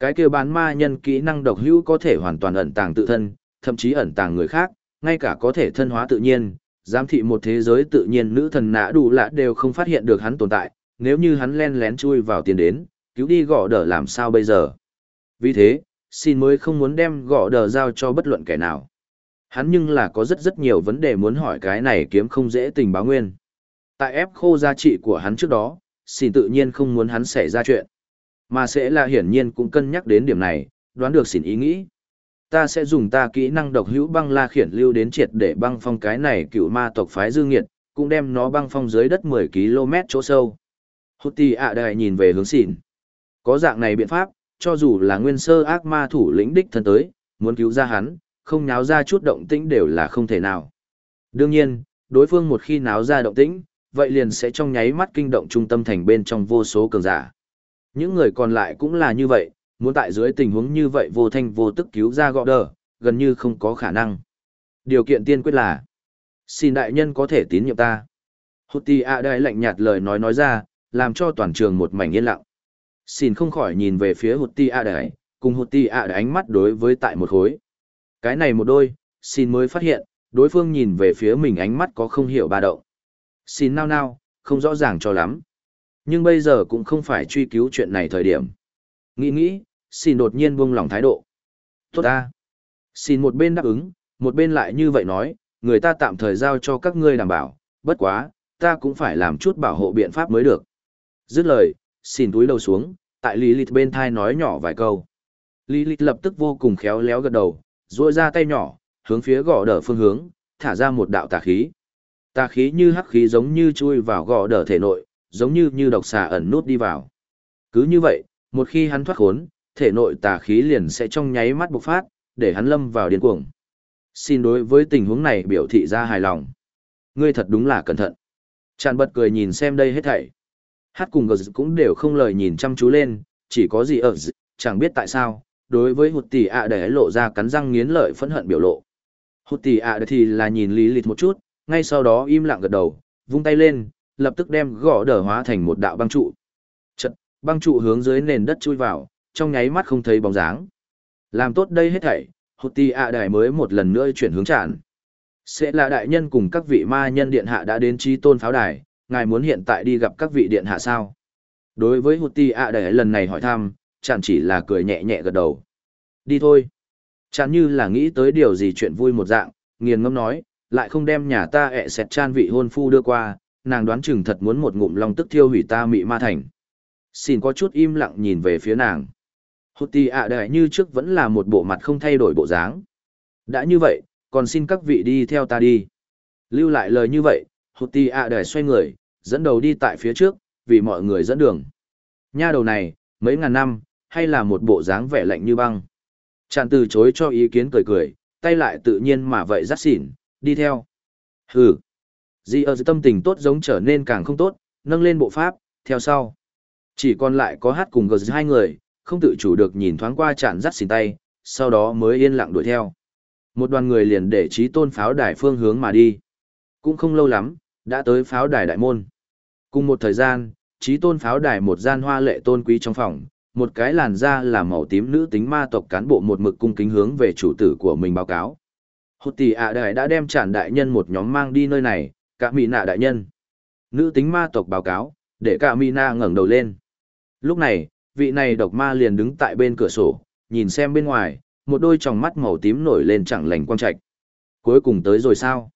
Cái kia bán ma nhân kỹ năng độc hữu có thể hoàn toàn ẩn tàng tự thân, thậm chí ẩn tàng người khác, ngay cả có thể thân hóa tự nhiên, giám thị một thế giới tự nhiên nữ thần nã đủ lạ đều không phát hiện được hắn tồn tại, nếu như hắn len lén chui vào tiền đến, cứu đi gõ đờ làm sao bây giờ. Vì thế, xin mới không muốn đem gõ đờ giao cho bất luận kẻ nào. Hắn nhưng là có rất rất nhiều vấn đề muốn hỏi cái này kiếm không dễ tình báo nguyên. Tại ép khô giá trị của hắn trước đó, xin tự nhiên không muốn hắn xảy ra chuyện. Mà sẽ là hiển nhiên cũng cân nhắc đến điểm này, đoán được xỉn ý nghĩ. Ta sẽ dùng ta kỹ năng độc hữu băng la khiển lưu đến triệt để băng phong cái này cựu ma tộc phái dư nghiệt, cũng đem nó băng phong dưới đất 10 km chỗ sâu. Hút tì ạ đại nhìn về hướng xỉn. Có dạng này biện pháp, cho dù là nguyên sơ ác ma thủ lĩnh đích thân tới, muốn cứu ra hắn, không náo ra chút động tĩnh đều là không thể nào. Đương nhiên, đối phương một khi náo ra động tĩnh, vậy liền sẽ trong nháy mắt kinh động trung tâm thành bên trong vô số cường giả. Những người còn lại cũng là như vậy, muốn tại dưới tình huống như vậy vô thanh vô tức cứu ra gọ đờ, gần như không có khả năng. Điều kiện tiên quyết là, xin đại nhân có thể tín nhiệm ta. Hụt tì ạ đại lạnh nhạt lời nói nói ra, làm cho toàn trường một mảnh yên lặng. Xin không khỏi nhìn về phía hụt tì ạ đại, cùng hụt tì ạ đại ánh mắt đối với tại một khối. Cái này một đôi, xin mới phát hiện, đối phương nhìn về phía mình ánh mắt có không hiểu ba động. Xin nao nao, không rõ ràng cho lắm. Nhưng bây giờ cũng không phải truy cứu chuyện này thời điểm. Nghĩ nghĩ, xin đột nhiên buông lòng thái độ. Tốt ta. Xin một bên đáp ứng, một bên lại như vậy nói, người ta tạm thời giao cho các ngươi đảm bảo, bất quá, ta cũng phải làm chút bảo hộ biện pháp mới được. Dứt lời, xin túi đầu xuống, tại lý Lilith bên thai nói nhỏ vài câu. lý Lilith lập tức vô cùng khéo léo gật đầu, duỗi ra tay nhỏ, hướng phía gõ đờ phương hướng, thả ra một đạo tà khí. Tà khí như hắc khí giống như chui vào gõ đờ thể nội, giống như như độc xà ẩn nút đi vào. Cứ như vậy, một khi hắn thoát khốn, thể nội tà khí liền sẽ trong nháy mắt bộc phát, để hắn lâm vào điên cuồng. Xin đối với tình huống này biểu thị ra hài lòng. Ngươi thật đúng là cẩn thận. Tràn bật cười nhìn xem đây hết thảy. Hát cùng gờ cũng đều không lời nhìn chăm chú lên, chỉ có gì ở chẳng biết tại sao, đối với hụt tỷ ạ để lộ ra cắn răng nghiến lợi phẫn hận biểu lộ. Hụt tỷ ạ thì là nhìn lý lịt một chút, ngay sau đó im lặng gật đầu, vung tay lên, lập tức đem gõ đờ hóa thành một đạo băng trụ. Chật, băng trụ hướng dưới nền đất chui vào, trong nháy mắt không thấy bóng dáng. Làm tốt đây hết thảy, hột ti ạ đại mới một lần nữa chuyển hướng tràn. Sẽ là đại nhân cùng các vị ma nhân điện hạ đã đến trí tôn pháo đài, ngài muốn hiện tại đi gặp các vị điện hạ sao? Đối với hột ti ạ đại lần này hỏi thăm, chẳng chỉ là cười nhẹ nhẹ gật đầu. Đi thôi. Chẳng như là nghĩ tới điều gì chuyện vui một dạng, nghiền ngâm nói, lại không đem nhà ta ẹ xẹt chan vị hôn phu đưa qua, nàng đoán chừng thật muốn một ngụm long tức thiêu hủy ta mị ma thành. Xin có chút im lặng nhìn về phía nàng. Hụt tì ạ đại như trước vẫn là một bộ mặt không thay đổi bộ dáng. Đã như vậy, còn xin các vị đi theo ta đi. Lưu lại lời như vậy, hụt tì ạ đại xoay người, dẫn đầu đi tại phía trước, vì mọi người dẫn đường. Nha đầu này, mấy ngàn năm, hay là một bộ dáng vẻ lạnh như băng. Chàng từ chối cho ý kiến cười cười, tay lại tự nhiên mà vậy dắt xỉn, đi theo. Hừ. Di ở tâm tình tốt giống trở nên càng không tốt, nâng lên bộ pháp, theo sau. Chỉ còn lại có hát cùng gờ hai người, không tự chủ được nhìn thoáng qua chản dắt xỉn tay, sau đó mới yên lặng đuổi theo. Một đoàn người liền để trí tôn pháo đài phương hướng mà đi. Cũng không lâu lắm, đã tới pháo đài đại môn. Cùng một thời gian, trí tôn pháo đài một gian hoa lệ tôn quý trong phòng, một cái làn da là màu tím nữ tính ma tộc cán bộ một mực cung kính hướng về chủ tử của mình báo cáo. Hột tỷ ạ đại đã đem tràn đại nhân một nhóm mang đi nơi này, cả mỹ nạ đại nhân. Nữ tính ma tộc báo cáo, để cả mỹ nạ ngẩng đầu lên. Lúc này, vị này độc ma liền đứng tại bên cửa sổ, nhìn xem bên ngoài, một đôi tròng mắt màu tím nổi lên chẳng lành quang trạch. Cuối cùng tới rồi sao?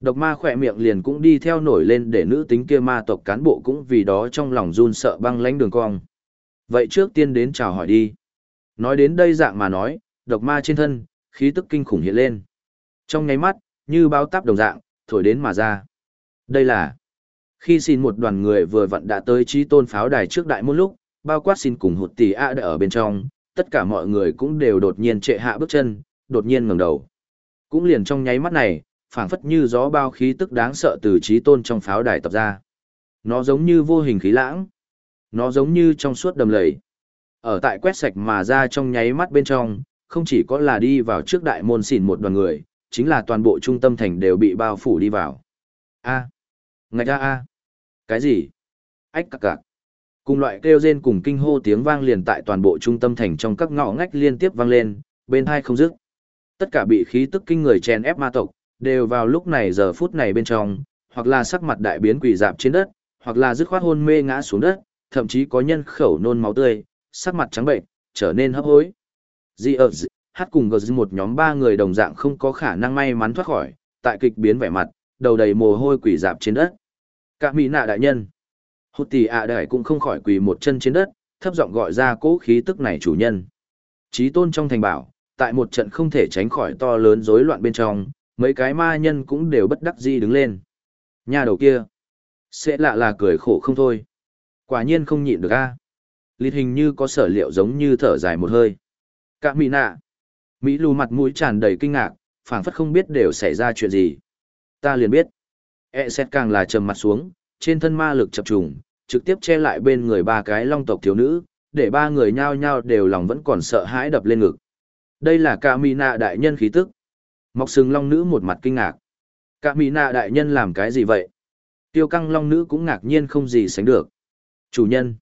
Độc ma khỏe miệng liền cũng đi theo nổi lên để nữ tính kia ma tộc cán bộ cũng vì đó trong lòng run sợ băng lánh đường cong. Vậy trước tiên đến chào hỏi đi. Nói đến đây dạng mà nói, độc ma trên thân, khí tức kinh khủng hiện lên. Trong nháy mắt, như bao táp đồng dạng, thổi đến mà ra. Đây là khi xin một đoàn người vừa vặn đã tới trí tôn pháo đài trước đại môn lúc, bao quát xin cùng hụt tỷ a đã ở bên trong, tất cả mọi người cũng đều đột nhiên trệ hạ bước chân, đột nhiên ngẩng đầu. Cũng liền trong nháy mắt này, phảng phất như gió bao khí tức đáng sợ từ trí tôn trong pháo đài tập ra. Nó giống như vô hình khí lãng. Nó giống như trong suốt đầm lầy. Ở tại quét sạch mà ra trong nháy mắt bên trong, không chỉ có là đi vào trước đại môn xỉn một đoàn người, chính là toàn bộ trung tâm thành đều bị bao phủ đi vào. A. À. Ngạch a a. Cái gì? Ách cạc cạc. Cùng loại kêu rên cùng kinh hô tiếng vang liền tại toàn bộ trung tâm thành trong các ngõ ngách liên tiếp vang lên, bên hai không dứt. Tất cả bị khí tức kinh người chèn ép ma tộc, đều vào lúc này giờ phút này bên trong, hoặc là sắc mặt đại biến quỷ dạp trên đất, hoặc là dứt khoát hôn mê ngã xuống đất, thậm chí có nhân khẩu nôn máu tươi, sắc mặt trắng bệnh, trở nên hấp hối. Di ở hát cùng gờ một nhóm ba người đồng dạng không có khả năng may mắn thoát khỏi, tại kịch biến vẻ mặt, đầu đầy mồ hôi quỷ dạp trên đất. Cả mỹ nạ đại nhân. Hụt tỷ ạ đại cũng không khỏi quỳ một chân trên đất, thấp giọng gọi ra cố khí tức này chủ nhân. Chí tôn trong thành bảo, tại một trận không thể tránh khỏi to lớn rối loạn bên trong, mấy cái ma nhân cũng đều bất đắc dĩ đứng lên. Nhà đầu kia, sẽ lạ là cười khổ không thôi. Quả nhiên không nhịn được a. À. Lịt hình như có sở liệu giống như thở dài một hơi. Cả mỹ nạ. Mỹ lù mặt mũi tràn đầy kinh ngạc, phảng phất không biết đều xảy ra chuyện gì. Ta liền biết. E xét càng là trầm mặt xuống, trên thân ma lực chập trùng, trực tiếp che lại bên người ba cái long tộc thiếu nữ, để ba người nhao nhao đều lòng vẫn còn sợ hãi đập lên ngực. Đây là cả mỹ nạ đại nhân khí tức. Mọc sừng long nữ một mặt kinh ngạc. Cả mỹ nạ đại nhân làm cái gì vậy? Tiêu căng long nữ cũng ngạc nhiên không gì sánh được. Chủ nhân.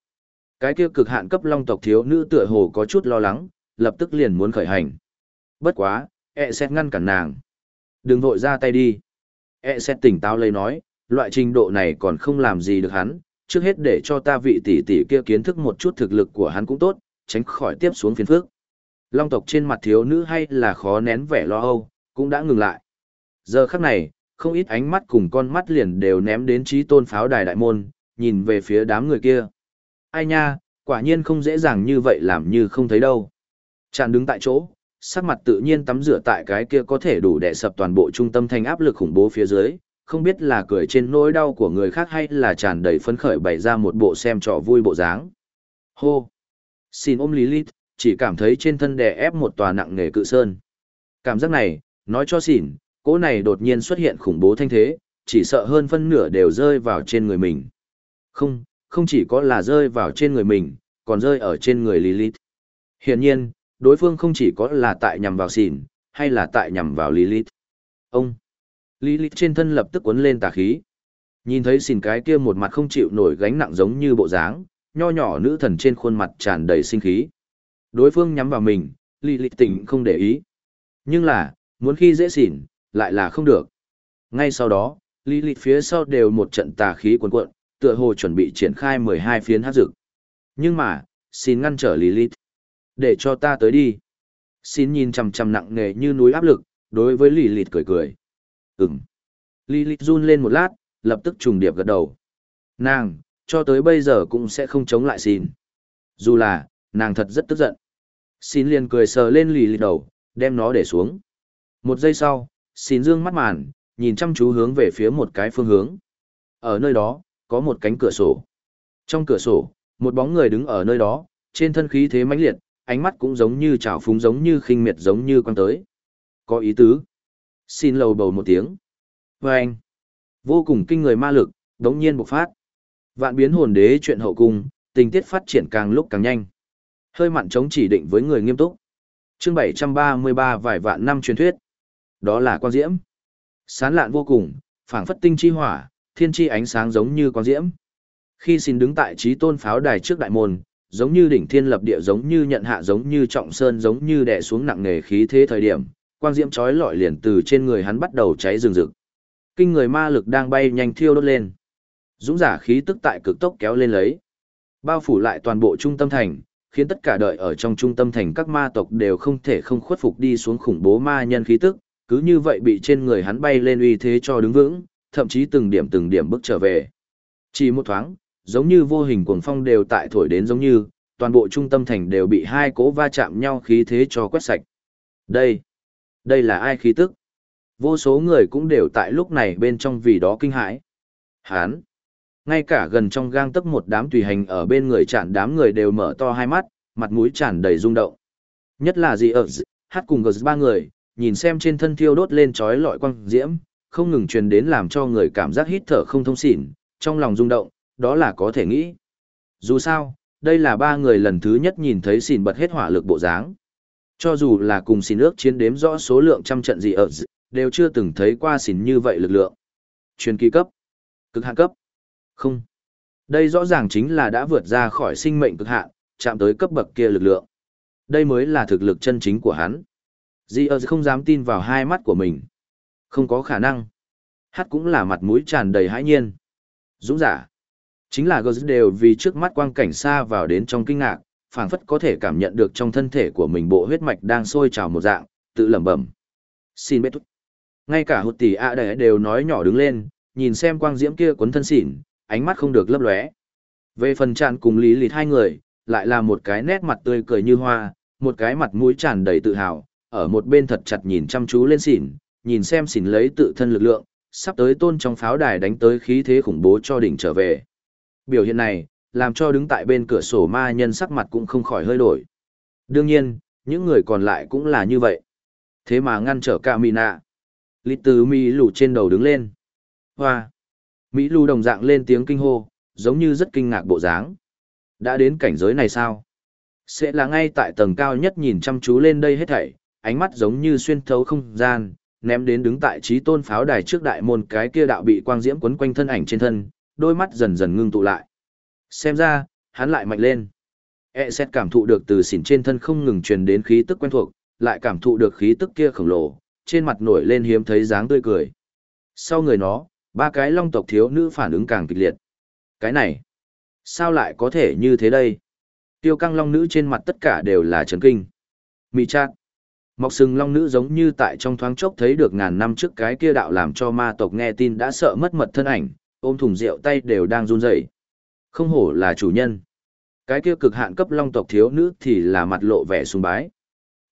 Cái kia cực hạn cấp long tộc thiếu nữ tựa hồ có chút lo lắng, lập tức liền muốn khởi hành. Bất quá, e xét ngăn cản nàng. Đừng vội ra tay đi. E xét tỉnh táo lấy nói, loại trình độ này còn không làm gì được hắn, trước hết để cho ta vị tỷ tỷ kia kiến thức một chút thực lực của hắn cũng tốt, tránh khỏi tiếp xuống phiền phức. Long tộc trên mặt thiếu nữ hay là khó nén vẻ lo âu, cũng đã ngừng lại. Giờ khắc này, không ít ánh mắt cùng con mắt liền đều ném đến trí tôn pháo đài đại môn, nhìn về phía đám người kia. Ai nha, quả nhiên không dễ dàng như vậy làm như không thấy đâu. Chàng đứng tại chỗ, sắc mặt tự nhiên tắm rửa tại cái kia có thể đủ đè sập toàn bộ trung tâm thành áp lực khủng bố phía dưới, không biết là cười trên nỗi đau của người khác hay là tràn đầy phấn khởi bày ra một bộ xem trò vui bộ dáng. Hô! Xin ôm Lilith, chỉ cảm thấy trên thân đè ép một tòa nặng nề cự sơn. Cảm giác này, nói cho xỉn, cỗ này đột nhiên xuất hiện khủng bố thanh thế, chỉ sợ hơn phân nửa đều rơi vào trên người mình. Không, không chỉ có là rơi vào trên người mình, còn rơi ở trên người Lilith. Hiển nhiên, đối phương không chỉ có là tại nhằm vào xỉn, hay là tại nhằm vào Lilith. Ông! Lilith trên thân lập tức cuốn lên tà khí. Nhìn thấy xỉn cái kia một mặt không chịu nổi gánh nặng giống như bộ dáng, nho nhỏ nữ thần trên khuôn mặt tràn đầy sinh khí. Đối phương nhắm vào mình, Lilith tỉnh không để ý. Nhưng là, muốn khi dễ xỉn, lại là không được. Ngay sau đó, Lilith phía sau đều một trận tà khí cuồn cuộn, tựa hồ chuẩn bị triển khai 12 phiến hát dực. Nhưng mà, xin ngăn trở Lilith. Để cho ta tới đi. Xin nhìn chằm chằm nặng nề như núi áp lực, đối với lì lịt cười cười. Ừm. lịt run lên một lát, lập tức trùng điệp gật đầu. Nàng, cho tới bây giờ cũng sẽ không chống lại xin. Dù là, nàng thật rất tức giận. Xin liền cười sờ lên lì lịt đầu, đem nó để xuống. Một giây sau, xin dương mắt màn, nhìn chăm chú hướng về phía một cái phương hướng. Ở nơi đó, có một cánh cửa sổ. Trong cửa sổ, một bóng người đứng ở nơi đó, trên thân khí thế mãnh liệt, ánh mắt cũng giống như trào phúng giống như khinh miệt giống như quan tới. Có ý tứ. Xin lầu bầu một tiếng. Và anh. Vô cùng kinh người ma lực, đống nhiên bộc phát. Vạn biến hồn đế chuyện hậu cung, tình tiết phát triển càng lúc càng nhanh. Hơi mặn chống chỉ định với người nghiêm túc. Chương 733 vài vạn năm truyền thuyết. Đó là quan diễm. Sán lạn vô cùng, phảng phất tinh chi hỏa, thiên chi ánh sáng giống như quan diễm. Khi xin đứng tại trí tôn pháo đài trước đại môn, giống như đỉnh thiên lập địa giống như nhận hạ giống như trọng sơn giống như đè xuống nặng nề khí thế thời điểm, quang diễm chói lọi liền từ trên người hắn bắt đầu cháy rừng rực. Kinh người ma lực đang bay nhanh thiêu đốt lên. Dũng giả khí tức tại cực tốc kéo lên lấy. Bao phủ lại toàn bộ trung tâm thành, khiến tất cả đợi ở trong trung tâm thành các ma tộc đều không thể không khuất phục đi xuống khủng bố ma nhân khí tức, cứ như vậy bị trên người hắn bay lên uy thế cho đứng vững, thậm chí từng điểm từng điểm bước trở về. Chỉ một thoáng, giống như vô hình cuồng phong đều tại thổi đến giống như, toàn bộ trung tâm thành đều bị hai cỗ va chạm nhau khí thế cho quét sạch. Đây, đây là ai khí tức? Vô số người cũng đều tại lúc này bên trong vì đó kinh hãi. Hán, ngay cả gần trong gang tấc một đám tùy hành ở bên người chản đám người đều mở to hai mắt, mặt mũi tràn đầy rung động. Nhất là gì ở hát cùng gờ ba người, nhìn xem trên thân thiêu đốt lên chói lọi quang diễm, không ngừng truyền đến làm cho người cảm giác hít thở không thông xỉn, trong lòng rung động, đó là có thể nghĩ. Dù sao, đây là ba người lần thứ nhất nhìn thấy xỉn bật hết hỏa lực bộ dáng. Cho dù là cùng xỉn ước chiến đếm rõ số lượng trăm trận gì ở đều chưa từng thấy qua xỉn như vậy lực lượng. Truyền kỳ cấp, cực hạn cấp. Không. Đây rõ ràng chính là đã vượt ra khỏi sinh mệnh cực hạn, chạm tới cấp bậc kia lực lượng. Đây mới là thực lực chân chính của hắn. Di ơ không dám tin vào hai mắt của mình. Không có khả năng. Hát cũng là mặt mũi tràn đầy hãi nhiên. Dũng giả. Chính là Gers đều vì trước mắt quang cảnh xa vào đến trong kinh ngạc, phảng phất có thể cảm nhận được trong thân thể của mình bộ huyết mạch đang sôi trào một dạng, tự lẩm bẩm. Xin bết thúc. Ngay cả hụt tỷ ạ à đều nói nhỏ đứng lên, nhìn xem quang diễm kia cuốn thân xỉn, ánh mắt không được lấp lóe. Về phần tràn cùng lý lịt hai người, lại là một cái nét mặt tươi cười như hoa, một cái mặt mũi tràn đầy tự hào, ở một bên thật chặt nhìn chăm chú lên xỉn, nhìn xem xỉn lấy tự thân lực lượng, sắp tới tôn trong pháo đài đánh tới khí thế khủng bố cho đỉnh trở về. Biểu hiện này, làm cho đứng tại bên cửa sổ ma nhân sắc mặt cũng không khỏi hơi đổi. Đương nhiên, những người còn lại cũng là như vậy. Thế mà ngăn trở cả Mỹ nạ. Lít từ Mỹ lù trên đầu đứng lên. Hoa! Mỹ lù đồng dạng lên tiếng kinh hô, giống như rất kinh ngạc bộ dáng. Đã đến cảnh giới này sao? Sẽ là ngay tại tầng cao nhất nhìn chăm chú lên đây hết thảy, ánh mắt giống như xuyên thấu không gian, ném đến đứng tại trí tôn pháo đài trước đại môn cái kia đạo bị quang diễm quấn quanh thân ảnh trên thân, đôi mắt dần dần ngưng tụ lại. Xem ra, hắn lại mạnh lên. E xét cảm thụ được từ xỉn trên thân không ngừng truyền đến khí tức quen thuộc, lại cảm thụ được khí tức kia khổng lồ, trên mặt nổi lên hiếm thấy dáng tươi cười. Sau người nó, ba cái long tộc thiếu nữ phản ứng càng kịch liệt. Cái này, sao lại có thể như thế đây? Tiêu căng long nữ trên mặt tất cả đều là chấn kinh. Mị chát. Mọc sừng long nữ giống như tại trong thoáng chốc thấy được ngàn năm trước cái kia đạo làm cho ma tộc nghe tin đã sợ mất mật thân ảnh, ôm thùng rượu tay đều đang run rẩy. Không hổ là chủ nhân. Cái kia cực hạn cấp long tộc thiếu nữ thì là mặt lộ vẻ sùng bái.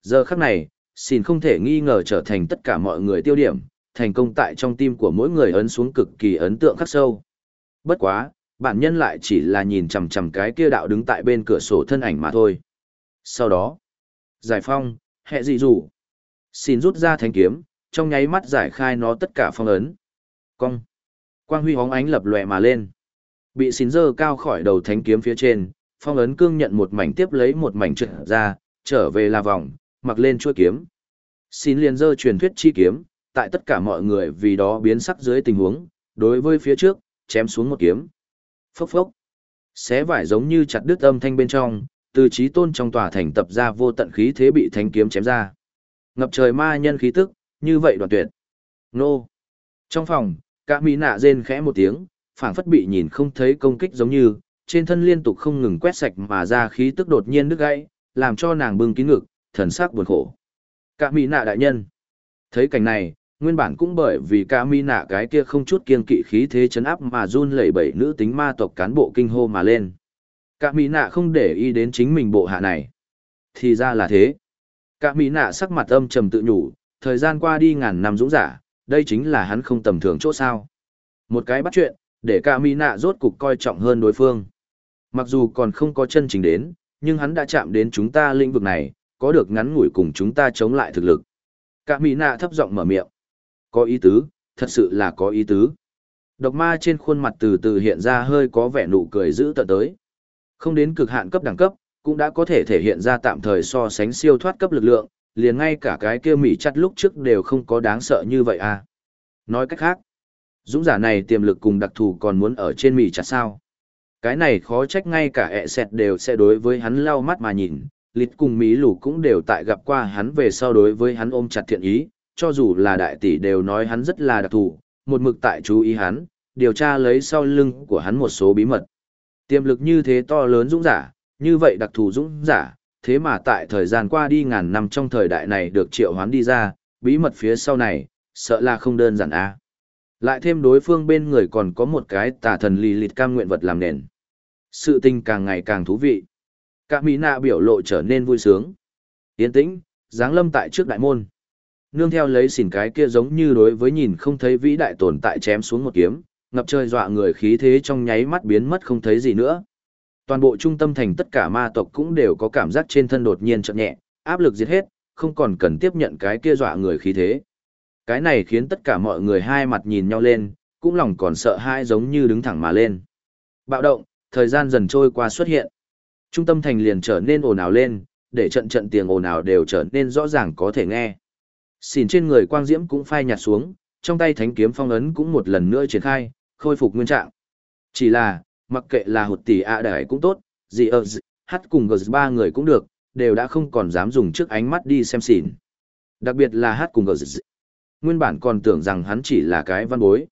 Giờ khắc này, xin không thể nghi ngờ trở thành tất cả mọi người tiêu điểm, thành công tại trong tim của mỗi người ấn xuống cực kỳ ấn tượng khắc sâu. Bất quá, bản nhân lại chỉ là nhìn chằm chằm cái kia đạo đứng tại bên cửa sổ thân ảnh mà thôi. Sau đó, giải phong, hệ dị rủ. Xin rút ra thanh kiếm, trong nháy mắt giải khai nó tất cả phong ấn. Cong. Quang huy hóng ánh lập lòe mà lên. Bị xin dơ cao khỏi đầu thánh kiếm phía trên, phong ấn cương nhận một mảnh tiếp lấy một mảnh trượt ra, trở về là vòng, mặc lên chuôi kiếm. Xin liền dơ truyền thuyết chi kiếm, tại tất cả mọi người vì đó biến sắc dưới tình huống, đối với phía trước, chém xuống một kiếm. Phốc phốc. Xé vải giống như chặt đứt âm thanh bên trong, từ trí tôn trong tòa thành tập ra vô tận khí thế bị thánh kiếm chém ra. Ngập trời ma nhân khí tức, như vậy đoạn tuyệt. Nô. Trong phòng, cả mỹ nạ rên khẽ một tiếng, phảng phất bị nhìn không thấy công kích giống như, trên thân liên tục không ngừng quét sạch mà ra khí tức đột nhiên đứt gãy, làm cho nàng bưng kín ngực, thần sắc buồn khổ. Cả mỹ nạ đại nhân. Thấy cảnh này, nguyên bản cũng bởi vì cả mỹ nạ cái kia không chút kiên kỵ khí thế chấn áp mà run lẩy bẩy nữ tính ma tộc cán bộ kinh hô mà lên. Cả mỹ nạ không để ý đến chính mình bộ hạ này. Thì ra là thế. Cả mỹ nạ sắc mặt âm trầm tự nhủ, thời gian qua đi ngàn năm dũng giả, đây chính là hắn không tầm thường chỗ sao. Một cái bắt chuyện, để cả mỹ nạ rốt cục coi trọng hơn đối phương. Mặc dù còn không có chân chính đến, nhưng hắn đã chạm đến chúng ta lĩnh vực này, có được ngắn ngủi cùng chúng ta chống lại thực lực. Cả mỹ nạ thấp giọng mở miệng. Có ý tứ, thật sự là có ý tứ. Độc ma trên khuôn mặt từ từ hiện ra hơi có vẻ nụ cười giữ tận tới. Không đến cực hạn cấp đẳng cấp, cũng đã có thể thể hiện ra tạm thời so sánh siêu thoát cấp lực lượng, liền ngay cả cái kia mỉ chặt lúc trước đều không có đáng sợ như vậy à. Nói cách khác, dũng giả này tiềm lực cùng đặc thù còn muốn ở trên mỉ chặt sao. Cái này khó trách ngay cả ẹ sẹt đều sẽ đối với hắn lau mắt mà nhìn, lịt cùng mỹ lù cũng đều tại gặp qua hắn về sau đối với hắn ôm chặt thiện ý, cho dù là đại tỷ đều nói hắn rất là đặc thù, một mực tại chú ý hắn, điều tra lấy sau lưng của hắn một số bí mật. Tiềm lực như thế to lớn dũng giả, như vậy đặc thù dũng giả, thế mà tại thời gian qua đi ngàn năm trong thời đại này được triệu hoán đi ra, bí mật phía sau này, sợ là không đơn giản a. Lại thêm đối phương bên người còn có một cái tà thần lì lịt cam nguyện vật làm nền. Sự tình càng ngày càng thú vị. Cả Mỹ nạ biểu lộ trở nên vui sướng. Yên tĩnh, dáng lâm tại trước đại môn. Nương theo lấy xỉn cái kia giống như đối với nhìn không thấy vĩ đại tồn tại chém xuống một kiếm, ngập trời dọa người khí thế trong nháy mắt biến mất không thấy gì nữa. Toàn bộ trung tâm thành tất cả ma tộc cũng đều có cảm giác trên thân đột nhiên chậm nhẹ, áp lực giết hết, không còn cần tiếp nhận cái kia dọa người khí thế. Cái này khiến tất cả mọi người hai mặt nhìn nhau lên, cũng lòng còn sợ hãi giống như đứng thẳng mà lên. Bạo động, thời gian dần trôi qua xuất hiện. Trung tâm thành liền trở nên ồn ào lên, để trận trận tiếng ồn ào đều trở nên rõ ràng có thể nghe. Xỉn trên người quang diễm cũng phai nhạt xuống, trong tay thánh kiếm phong ấn cũng một lần nữa triển khai, khôi phục nguyên trạng. Chỉ là, mặc kệ là hụt tỷ ạ đại cũng tốt, gì ở hát cùng gờ ba người cũng được, đều đã không còn dám dùng trước ánh mắt đi xem xỉn. Đặc biệt là hát cùng gờ Nguyên bản còn tưởng rằng hắn chỉ là cái văn bối.